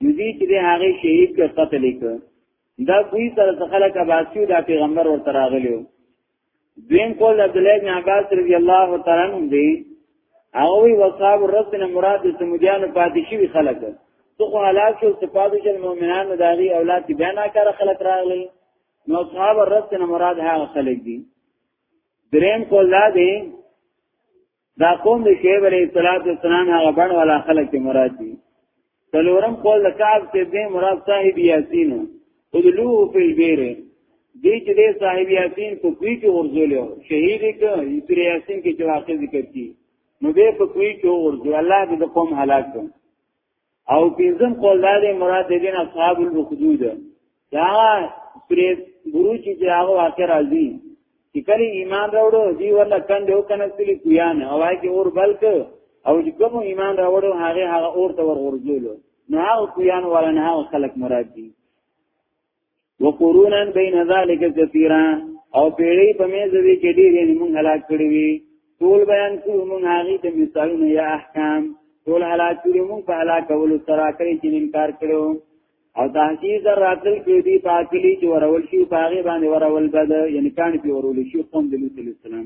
دوی چې د هغه شهید کې قتل کړ دا کوی سره خلک عباسیو دا پیغمبر ورته راغلیو دویم قول عبد الله بن عباس رضی الله تعالی عنہ دی او وی وصحاب الرسول مراد د سمودیان پادشي وی خلک تو خو هلاک شو صفادو چې مؤمنان داغي اولاد بیا نه کار خلک راغلی نو اصحاب الرسول مراد هغه خلک دي دریم قول دا دی دا قوم د شعیب علیه السلام هغه بڼ والا خلک مراد دي څلورم قول د کعب ته به مراد صاحب یاسین ادلوه فی البیر دې چې د صاحب یاسین په کوی کې ورزولو شهید ک یسر یاسین کې چې واقع ذکر کی نو به په کوی کې ورزو الله دې د قوم هلاک کړي او پنځم قول دا دی مراد دې نه اصحاب الوقدود دا پرې ګورو چې هغه واقع راځي چې کله ایمان راوړو دی ولا کند یو کنه سلی کویان او هغه کې اور بلک او چې کوم ایمان راوړو هغه هغه اور ته ورغورځولو نو هغه کویان ولا نه هغه خلق مراد دي وقرونا بین ذلک کثیرا او پیړی په میز دې کې ډېر یې مونږ هلاک کړی وي ټول بیان کوو مونږ هغه ته مثالونه یا احکام ټول هلاک کړی مونږ په هلاک کولو سره کړی چې انکار کړو او تحقیق در راتل کې دی پاکلی چې ورول شي پاغه باندې ورول بد یعنی کان په ورول شي قوم د لوط السلام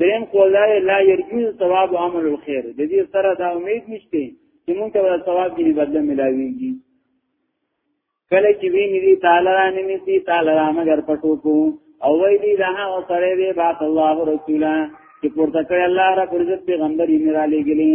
دریم قول دا لا يرجون ثواب عمل الخير د دې سره دا امید نشته چې موږ ته ول ثواب دې بدله ملاويږي کله چې ویني دي تعالی رانه نسی تعالی را مگر پټو کو او وی دي دا او سره دې بات الله رسولا چې پورته کړ الله را پرځت پیغمبر یې را لېګلې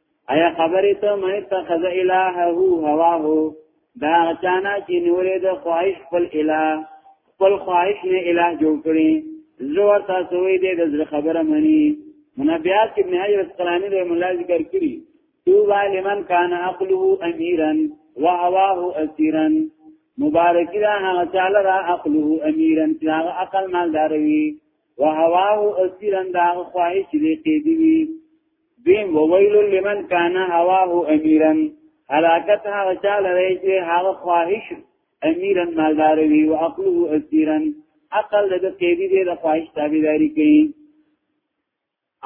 ایا خبرې ته مې تخذ الهه هواه دا چانا چې نورې د خواهش خپل اله خپل خواهش نه اله جوړ کړي زور تاسو وې دې د زړه خبره مني منبيات ابن حجر اسقلاني د مولا ذکر کړی توبا لمن کان عقله امیرا وهواه اسیرا مبارکی دا هغه چاله را عقله امیرا چې هغه عقل مالدار وي وهواه اسیرا دا خواهش دې قیدی وي دیم وویل لمن کان هواه امیرا هلاکت هغه چا لري چې هغه خواهش امیرا مالدار وي او عقله اسیرا عقل د قیدی دی د خواهش تابعداري کوي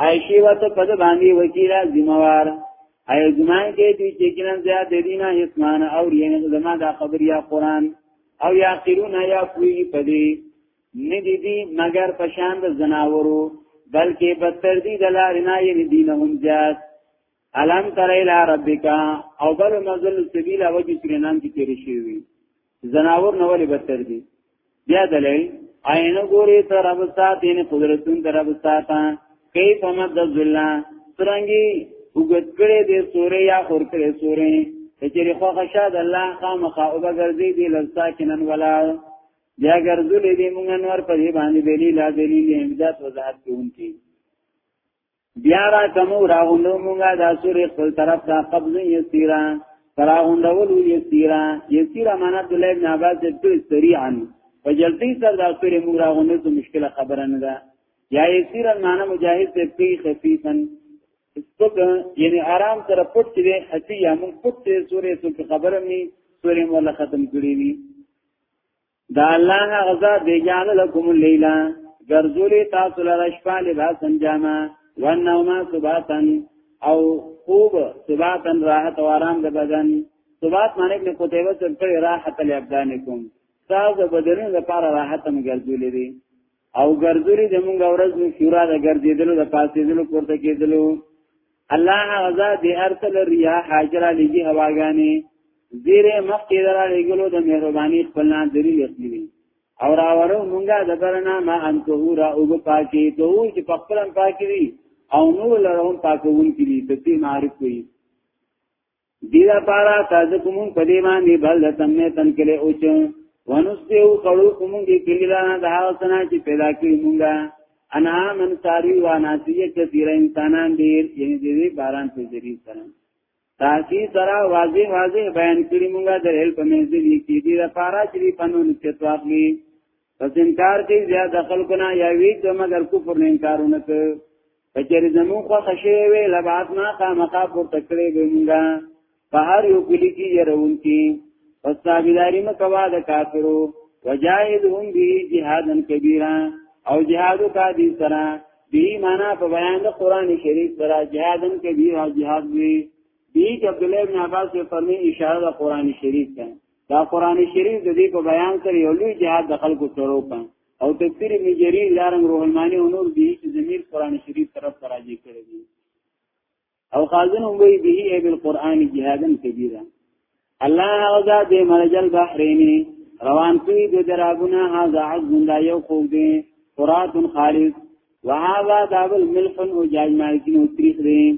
عائشہ وته په باندې وکیلا ذمہوار اي ګمان کې دي چې کینن زیات د دینه اسمان او ریانه زما دا خبر یا قران او یا قرون یا کوي پدی ندی دی مگر پشان د زناورو بلکې بدتر دی د لارنا یعنی دینهم زیاد الم تر الی ربک او بل مزل سبیل او چې ترنان کې تیر شي وي زناور نو ولې بدتر دی بیا دلیل عین ګوري تر رب ساتین قدرتون تر رب ساته کیف مد ذلنا ترنګي وګت کړي د سورې یا خور کړي سورې چې خو خشاد الله خامخا او بغرزي دي لساکنن ولا بیا ګرځولې دې موږ انور په دې باندې دلیل لا دلیل امداد وضاحت کوونکی بیا را کمو راغوندو موږ د سورې خپل طرف ته قبض یسیرا راغوندول یسیرا یسیرا معنا د لایب نه باز د سریعا په جلدی سره د سورې موږ راغوندو ته مشکله خبره نه ده یا یسیرا معنا مجاهد ته پی خفیفن سپک یعنی آرام سره پټ دې حتی یا موږ پټ دې سورې څخه خبره نه سورې مولا ختم کړی وی دا الله هغه ذات دی جعل لكم الليل ګرځولې تاسو لپاره شپه لباس انجامه والنوم سباتا او خوب سباتا راحت او آرام د بدن سبات معنی ابن قتیبه څخه راحت الابدانکم تاسو بدن لپاره راحت هم ګرځولې دي او ګرځولي د موږ ورځ نو شورا د ګرځېدلو د پاسېدلو پورته کېدلو الله غزا د ارسل ریا حاجره لګي هواګانې زیره مخ کې درا لګلو د مهرباني خپل نه دلیل اصلي او راورو مونږه د برنا ما ان طهورا او پاکي ته او چې پخپلم پاکي وي او نور لرون پاکون کړي د دې معرفت وي دی دا پارا تازه کوم په دې باندې بل د تمه تن کله اوچ ونسته کړو کوم کې کلی دا د هغه سنا چې پیدا کړی مونږه انا من ساری و ناسیه کثیر انسانان دیر یعنی دیوی باران پی ذریب سرم تاکی سرا واضح واضح بیان کری مونگا در حل پمیزدی کی دیر پارا چری پنو نکتواقلی پس انکار کوي زیاد خلکو نه یا وی ته مگر کفر نه انکارونه کوي کچر زمون خو خشه وی لبعات ما خامخا پر تکړه به مونږه په هر یو کلی کې يرون کې پس تابعداري مکوا د کافرو وجاهدهم به جهادا کبیرا او جهادو کا دي سره دی معنا په بیان د قران شریف سره جهادن کبیر او جهاد وی دی چې عبد الله بن عباس په فرمایي اشاره د قران شریف ده دا قران شریف د دې په بیان سره یو لوی جهاد د خلکو سره وکړ او تفسیر ابن جریر لارنګ روح المانی او نور دي چې زمير قران شریف طرف ته راځي کړی دي او خازن هم وی به ای بالقران جهادن کبیره الله غزا دې مرجل بحرینی روان کوي د درابونه هاذا عظم لا یو خو دې قرات خالص وهذا دابل ملح او جاج مالکین او تریخ دې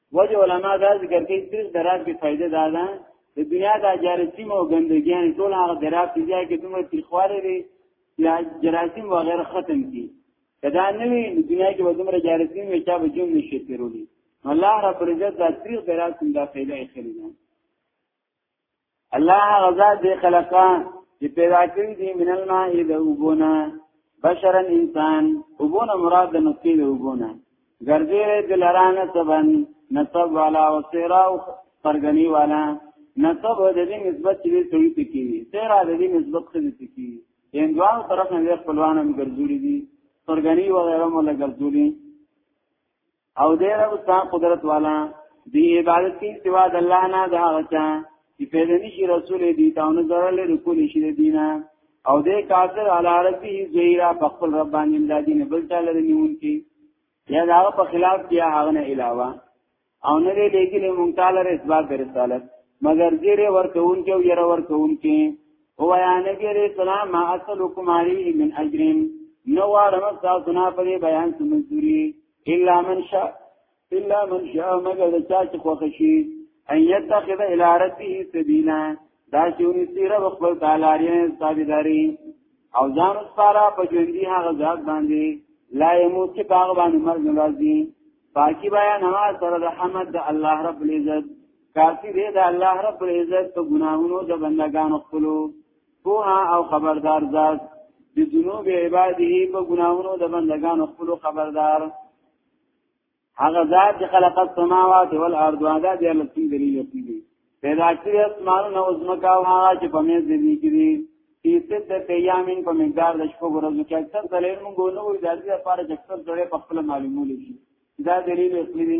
وجه علما دا ذکر کوي چې د راز کې فائدې دا ده د دنیا د جراثیم او ګندګیان ټول هغه دراب چې ځای کې دومره تلخواله دي یا جراثیم و غیر ختم کی کدا نوی د دنیا کې به دومره جراثیم وي چې به جون نشي تیرولي الله رب العزت دا تاریخ دراب څنګه فائدې اخلي الله غزا دې خلقا چې پیدا کړی دي من الماء د وګونه بشرا انسان وګونه مراد د نطفه د وګونه ګرځي دلرانه سبن نصب والا او سیرا او پرګنی والا نصب د دې نسبت چې سړي ته کیږي سیرا د دې نسبت څه دي کیږي هندوانو طرف نه خپلوانم ګرځولي دي پرګنی وغیرہ مولا ګرځولي او دې رب ستا قدرت والا دی عبادت کی سوا د الله نه د هغه چا چې پیدا نشي رسول دی تا نه ضرر لري کول شي دینه او دې کافر علی ربه زیرا په خپل رب باندې امدادی نه بل تعالی نیون کی یا دا په خلاف بیا هغه نه علاوه او نه دې لګي له مونږ تعالی رسالت رسالت مگر زیره ورکون کې او ير ورکون کې هو یا نبی علیہ السلام ما اصلکم علیه من اجرین نو وارم تاسو نه پرې بیان سمزوري الا من شاء الا من شاء مگر د چا چې خوښ شي ان يتخذ الى ربه سبيلا دا چې ونی سیره خپل تعالی یې ثابتداري او ځان سپارا په ژوندۍ هغه ذات باندې لا يموت چې باغ باندې مرګ ناراضي باقی بیان هوا سره د حمد د الله رب العزت کافی دی د الله رب العزت په ګناهونو د بندگانو خپلو پوها او خبردار ذات د جنوب عباده په ګناهونو د بندگانو خپل خبردار هغه ذات چې خلق السماوات والارض هذا دی لسین دلیل دی پیدا کړی اسمانونه او زمکا او هغه چې په مې ځلی کړي چې ست د قیامین په مقدار د شپږ ورځو کې اکثر دلیل مونږ نه وې د دې لپاره چې اکثر ډېر په خپل معلومول شي دا دلیل اصلي دی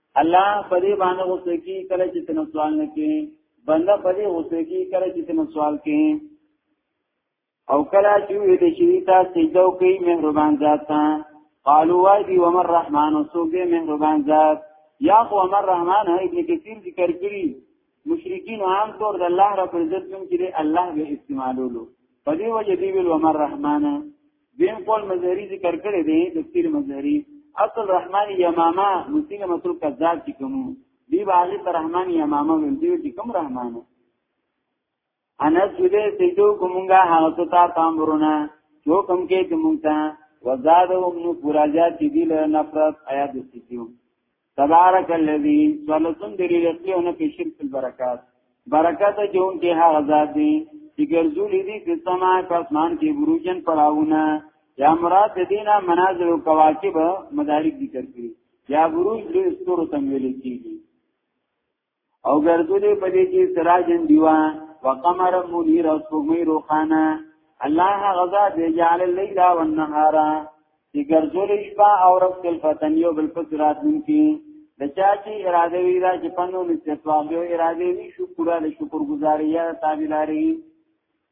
الله په دې باندې غوسه کی کله چې تنه سوال نه کی بنده په دې غوسه کی کله چې تنه سوال کی او کله چې وې دې شي تا سجده کوي مهربان ذات تا قالوا وادي ومر رحمان سوګه مهربان ذات یا خو عمر رحمان ابن کثیر ذکر کړی مشرکین عام طور د الله رب عزت نوم کې الله به استعمالولو په دې وجه دی ویل عمر رحمان دیم قول مظهری ذکر کړی دی تفسیر مظهری اصل رحمان یمامه مسلم اصل کذاب چې کوم دی باغی پر رحمان یمامه ویل دی چې کوم رحمان انا سوده سیدو کومګه هغه ستا تامرونه جو کم کې کومتا وزادو نو پراجا چې دی له نفرت آیا د سیدو تبارک الذی ولسم دری رسیونه په شرک البرکات برکات جون کې هغه ذات دی چې ګرځولې دي په سما آسمان کې بروجن پړاونه یا مراد دینا مناظر او کواکب مدارک ذکر کړي یا بروج دې ستورو تم ویل کیږي او ګرځولې په دې کې سراجن دیوا وقمر منیر او سپوږمۍ روخانه الله غزا دې جعل الليل والنهار چې ګرځولې شپه او رب تل فتن یو بل پس راتلونکي د چا چې اراده وی را چې پنو نسواب یو اراده وی شکر له شکر گزاریا تابعداري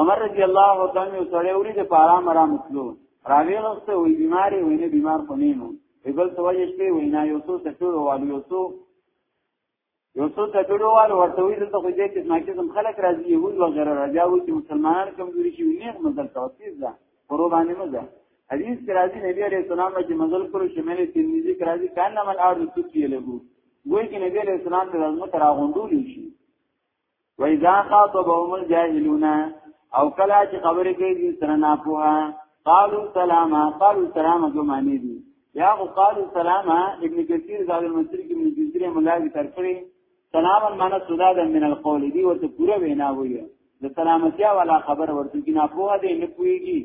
عمر رضی الله عنه یو سړی وری د پارا مرا متلو راوی نوسته وی بیماری وی نه بیمار خو نه نو ایبل سوال شته وی نه یو څو سټورو والو یو څو یو څو سټورو والو ورته وی دلته خو دې کې ماکیزم خلک راځي یهود وغیرہ راځي او چې مسلمانان کمزوري شي نه مزل توسیز ده قرو باندې مزه حدیث کې راځي نبی عليه السلام چې مزل کړو شمال ترمذی کې راځي کانه مل ارض تکیه لګو وای چې نبی عليه السلام د لازمه تراغوندول شي وإذا خاطبهم الجاهلون او کلا چې خبرې کوي دې سره نه پوها قالوا سلاما قالوا سلاما ګمانې دي یا قالوا سلاما ابن کثیر زاد المصری کې من جزیره ملاوی تر کړی سلاما معنا سودا د من القول دی ورته پوره وینا وایي د سلامتیا والا خبر ورته کې نه پوها دې نه پويږي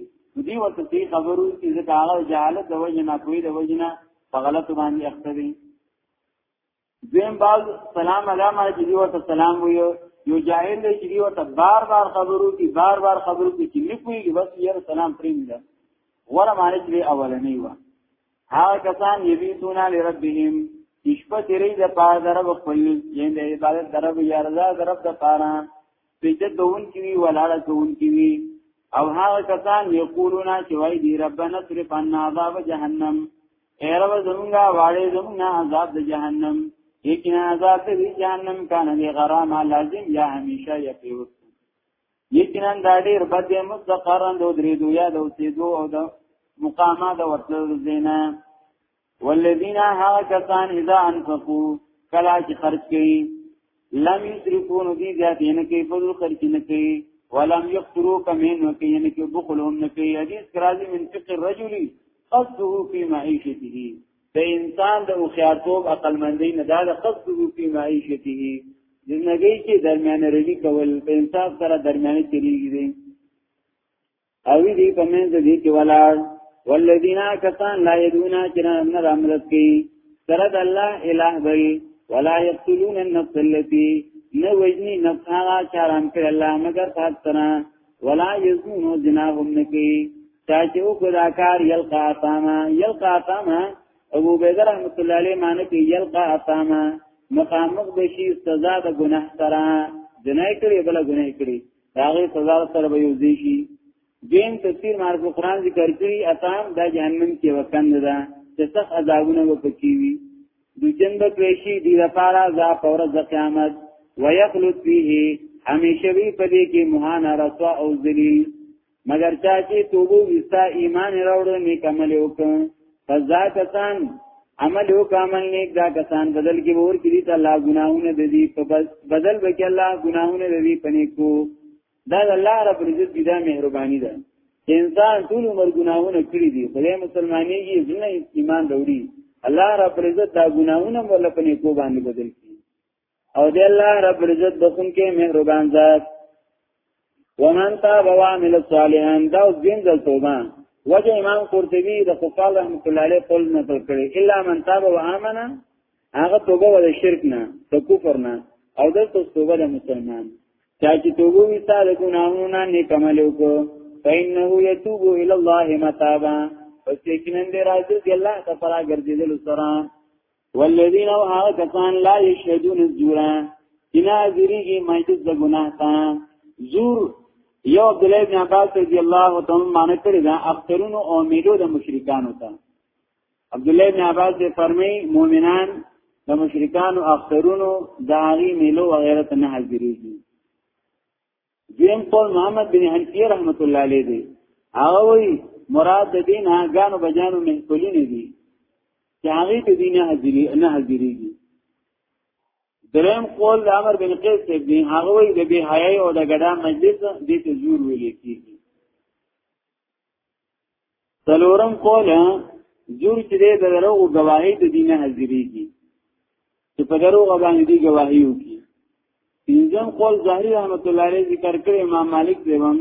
دوی ورته دې خبرو چې زه هغه جهالت د وجه نه پوي د وجه نه په غلط باندې اخته دي دویم باز سلام علامه چې دی ورته سلام ویو یو جاهل دی چې دی ورته بار بار خبرو کی بار بار خبرو کی چې لیکوي بس یې سلام پریم ده ولا معنی چې اولنی و ها کسان یبیتون لربهم شپه تیرې د پاره درب خپل یې د عبادت درب یا رضا درب د پاره سجده کوونکی وي ولاړه کوونکی وي او هغه کسان یقولون چې وای دی ربنا صرف ان عذاب جهنم اے رب زمونږه واړې زمونږه عذاب د جهنم یقینا عذاب د جهنم کان دی غرام لازم یا همیشه یقیوس یقینا دا ډیر بد مستقرن دو درې دویا د اوسېدو او د مقامات ورتل زینا والذین ها کسان اذا انفقوا کلا چې خرج کړي لم یسرفو نو دي زیات نه کوي فضل خرج نه کوي ولم یقتروا کمه نو کوي نه کوي بخل هم نه کوي حدیث کرازي من فقه الرجل قصده فی معیشته د انسان د اوخیارتوب عقل مندي نه دا د قصده فی معیشته زندګی کې درمیانه رلی کول په انصاف سره درمیانه چلیږي او دې په منځ دې کې ولاړ والذین کسان لا یدونا چرا نه رحمت کی سره د الله الہ بل ولا یقتلون النفس التي نه وجنی نفس هغه چاران پر الله مگر پات سره ولا یزنون جناهم نکی چا چې وکړه کار یلقا اطاما یلقا اطاما ابو بکر رحمت الله علیه معنی کې یلقا اطاما مقامق بشي سزا د ګناه سره جنای کړي بل ګناه کړي داغه سزا سره به یوځي شي دین تفسیر معرف القرآن ذکر کړی اتام دا جهنم کې وکند ده چې سخت عذابونه وکړي وي د جنب پیشي دی لپاره ذا فور د قیامت ويخلد فيه همیشه وی پدې کې مهان رسوا او ذلیل مگر چا چې توبه وستا ایمان راوړ نیک عمل وکړ فزا کسان عمل یو کامل نیک دا کسان بدل کې ور کړی ته الله ګناونه د دې په بدل به کې الله ګناونه د دې پنې کو دا الله رب عزت دې دا مهرباني ده انسان ټول عمر ګناونه کړی دي خدای مسلمانې یې ځنه ایمان وروړي الله رب عزت دا ګناونه ولا پنې کو باندې بدل کړي او دی الله رب العزت بخون کې مهربان ذات ومن تاب وعمل صالحا دا دین د توبه وجه امام قرطبي د خفال رحمت الله علیه قول نه کړی الا من تاب وامن هغه توبه ول شرک نه د کفر نه او د توبه د مسلمان چا چې توبه وستا د ګناهونو نه نیک عمل وکړو فإنه يتوب إلى الله متابا پس یقینا دې راځي دی الله ته فرا ګرځیدل سره والذین او هغه کسان لا یشهدون الزور کنا ذریږي مجلس د ګناه تا زور یو عبد الله بن عباس رضی الله تعالی عنہ کړی دا اخترونو او میډو د مشرکانو ته عبد الله بن عباس یې فرمای مؤمنان د مشرکانو اخترونو د هغه میلو وغیرہ ته نه حاضرېږي دیم قول محمد بن حنفیه رحمت الله علیه دی هغه وی مراد د دین هغانو بجانو محفلین دي چې هغه ته دین حاضری نه حاضریږي دریم قول د امر بن قیس دی هغه وی د بی حیاي او د ګډا مجلس د تزور ویل کیږي څلورم قول زور چې د درو گواهی د دینه حاضرېږي چې په درو باندې دی گواهی وکي پنځم قول ظاهری رحمت الله علیه ذکر کړی امام مالک دیوم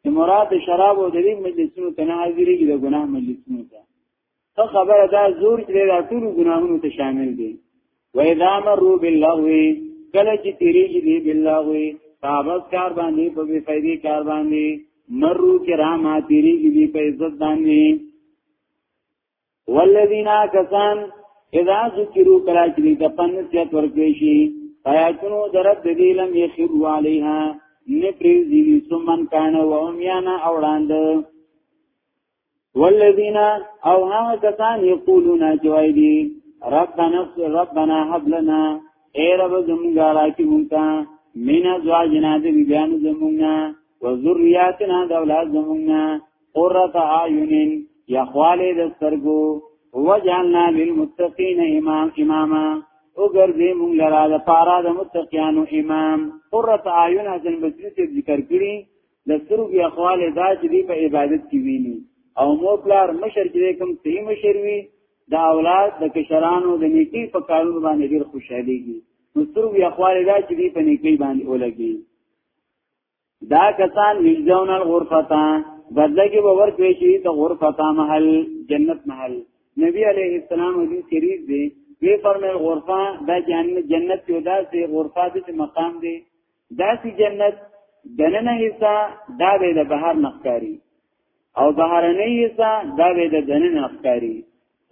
چې مراد شراب او د دې مجلسونو ته نه حاضرېږي د ګناه مجلسونو ته ته خبره دا زور چې دا ټول ګناهونو ته شامل دي و اذا مروا باللغو کله چې تیریږي دی باللغو تابس کار باندې په بے فائدې کار باندې مرو کرام تیریږي دی په عزت باندې والذین کسان اذا ذکروا کلا چې د پنځه ورکې شي آیاتونو درب د دې لم یخرو علیها نپریزی سمن کان و امیانا اوڑاند والذین او هغه کسان یقولون چې وایي دي ربنا ربنا هب لنا اے رب زمونږه راکی مونږه مینا زواجنا دې بیان زمونږه و ذریاتنا د اولاد زمونږه قرۃ اعینن یا خواله د سترګو وجعلنا للمتقین امام اماما او ګرځې مونږ لرا د پارا د متقینو امام قرۃ اعین حسن بصری ذکر کړی د سترګو یخواله دا چې دی په عبادت کې ویني او مو پلار مشر چې کوم صحیح مشر وي دا اولاد د کشرانو د نیکی په کارونو باندې ډیر خوشحاليږي نو سترګو یخواله دا چې دی په نیکی باندې ولګي دا کسان یجزون الغرفتا بدلګي به ورکوي چې د غرفتا محل جنت محل نبی علیه السلام حدیث شریف دی وی فرمایل غرفه دا جنت جنت یو داسې غرفه دې مقام دی داسې جنت دننه حصہ دا به د بهر نخکاری او بهرنۍ حصہ دا به د دننه نخکاری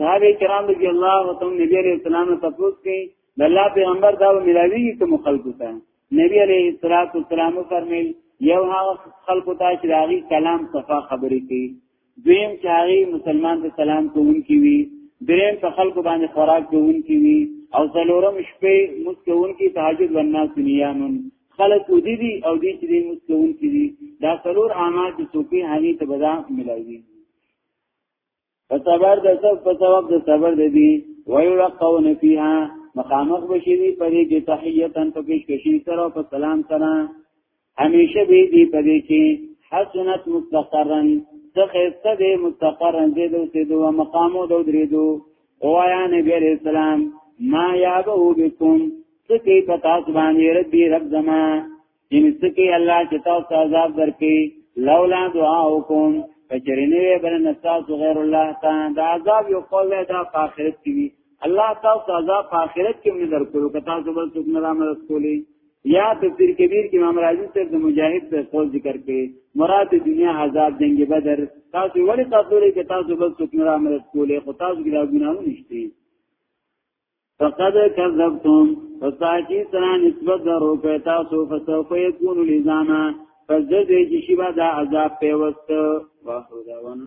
صحابه کرام رضی الله تعالی نبی علیہ السلام ته پوښتنه د الله پیغمبر دا ملاوی کوم خلکو ته نبی علیہ الصلوۃ والسلام فرمایل یو هغه خلکو ته چې داغي کلام صفه خبرې کوي دویم چې هغه مسلمان ته سلام کوونکی وي دریم په خلکو باندې خوراک کوونکی وي او څلورم شپې مسکوونکی تهجد والناس نیامن خلک ودی دي او دې چې دې مسکوونکی دي دا څلور اعمال چې څوک هغه ته بدا ملایوي په صبر د سب په سبب د صبر د دي ويلقون فيها مخامخ بشي په دې کې تحیتن په پیش کشي سره او په سلام سره همیشه به دې پدې کې حسنت مستقرن څه خسته دې مستقرن دې د سیدو مقامو د درېدو اوایا نبی علیہ السلام ما یابو بكم سکی پتا سبانی ربی رب زما ان سکی الله چې تاسو عذاب درکې لولا دعاوکم کچرینه بل نساس غیر الله تعالی دا عذاب یو قول دا په آخرت کې الله تاسو عذاب په آخرت کې نه درکړو کته تاسو بل څوک نه رامرز کولی یا تفسیر کبیر کې امام رازی صاحب د مجاهد په قول ذکر کې مراد دنیا عذاب جنگ بدر تاسو ولی تاسو لري کې تاسو بل څوک نه عمل کولې خو تاسو کې دا ګناونه نشته فقد کذبتم فساکی سره نسبت درو په تاسو فسوف یکون لزاما پس د دې چې شیبا دا عذاب په وست واخو دا ونه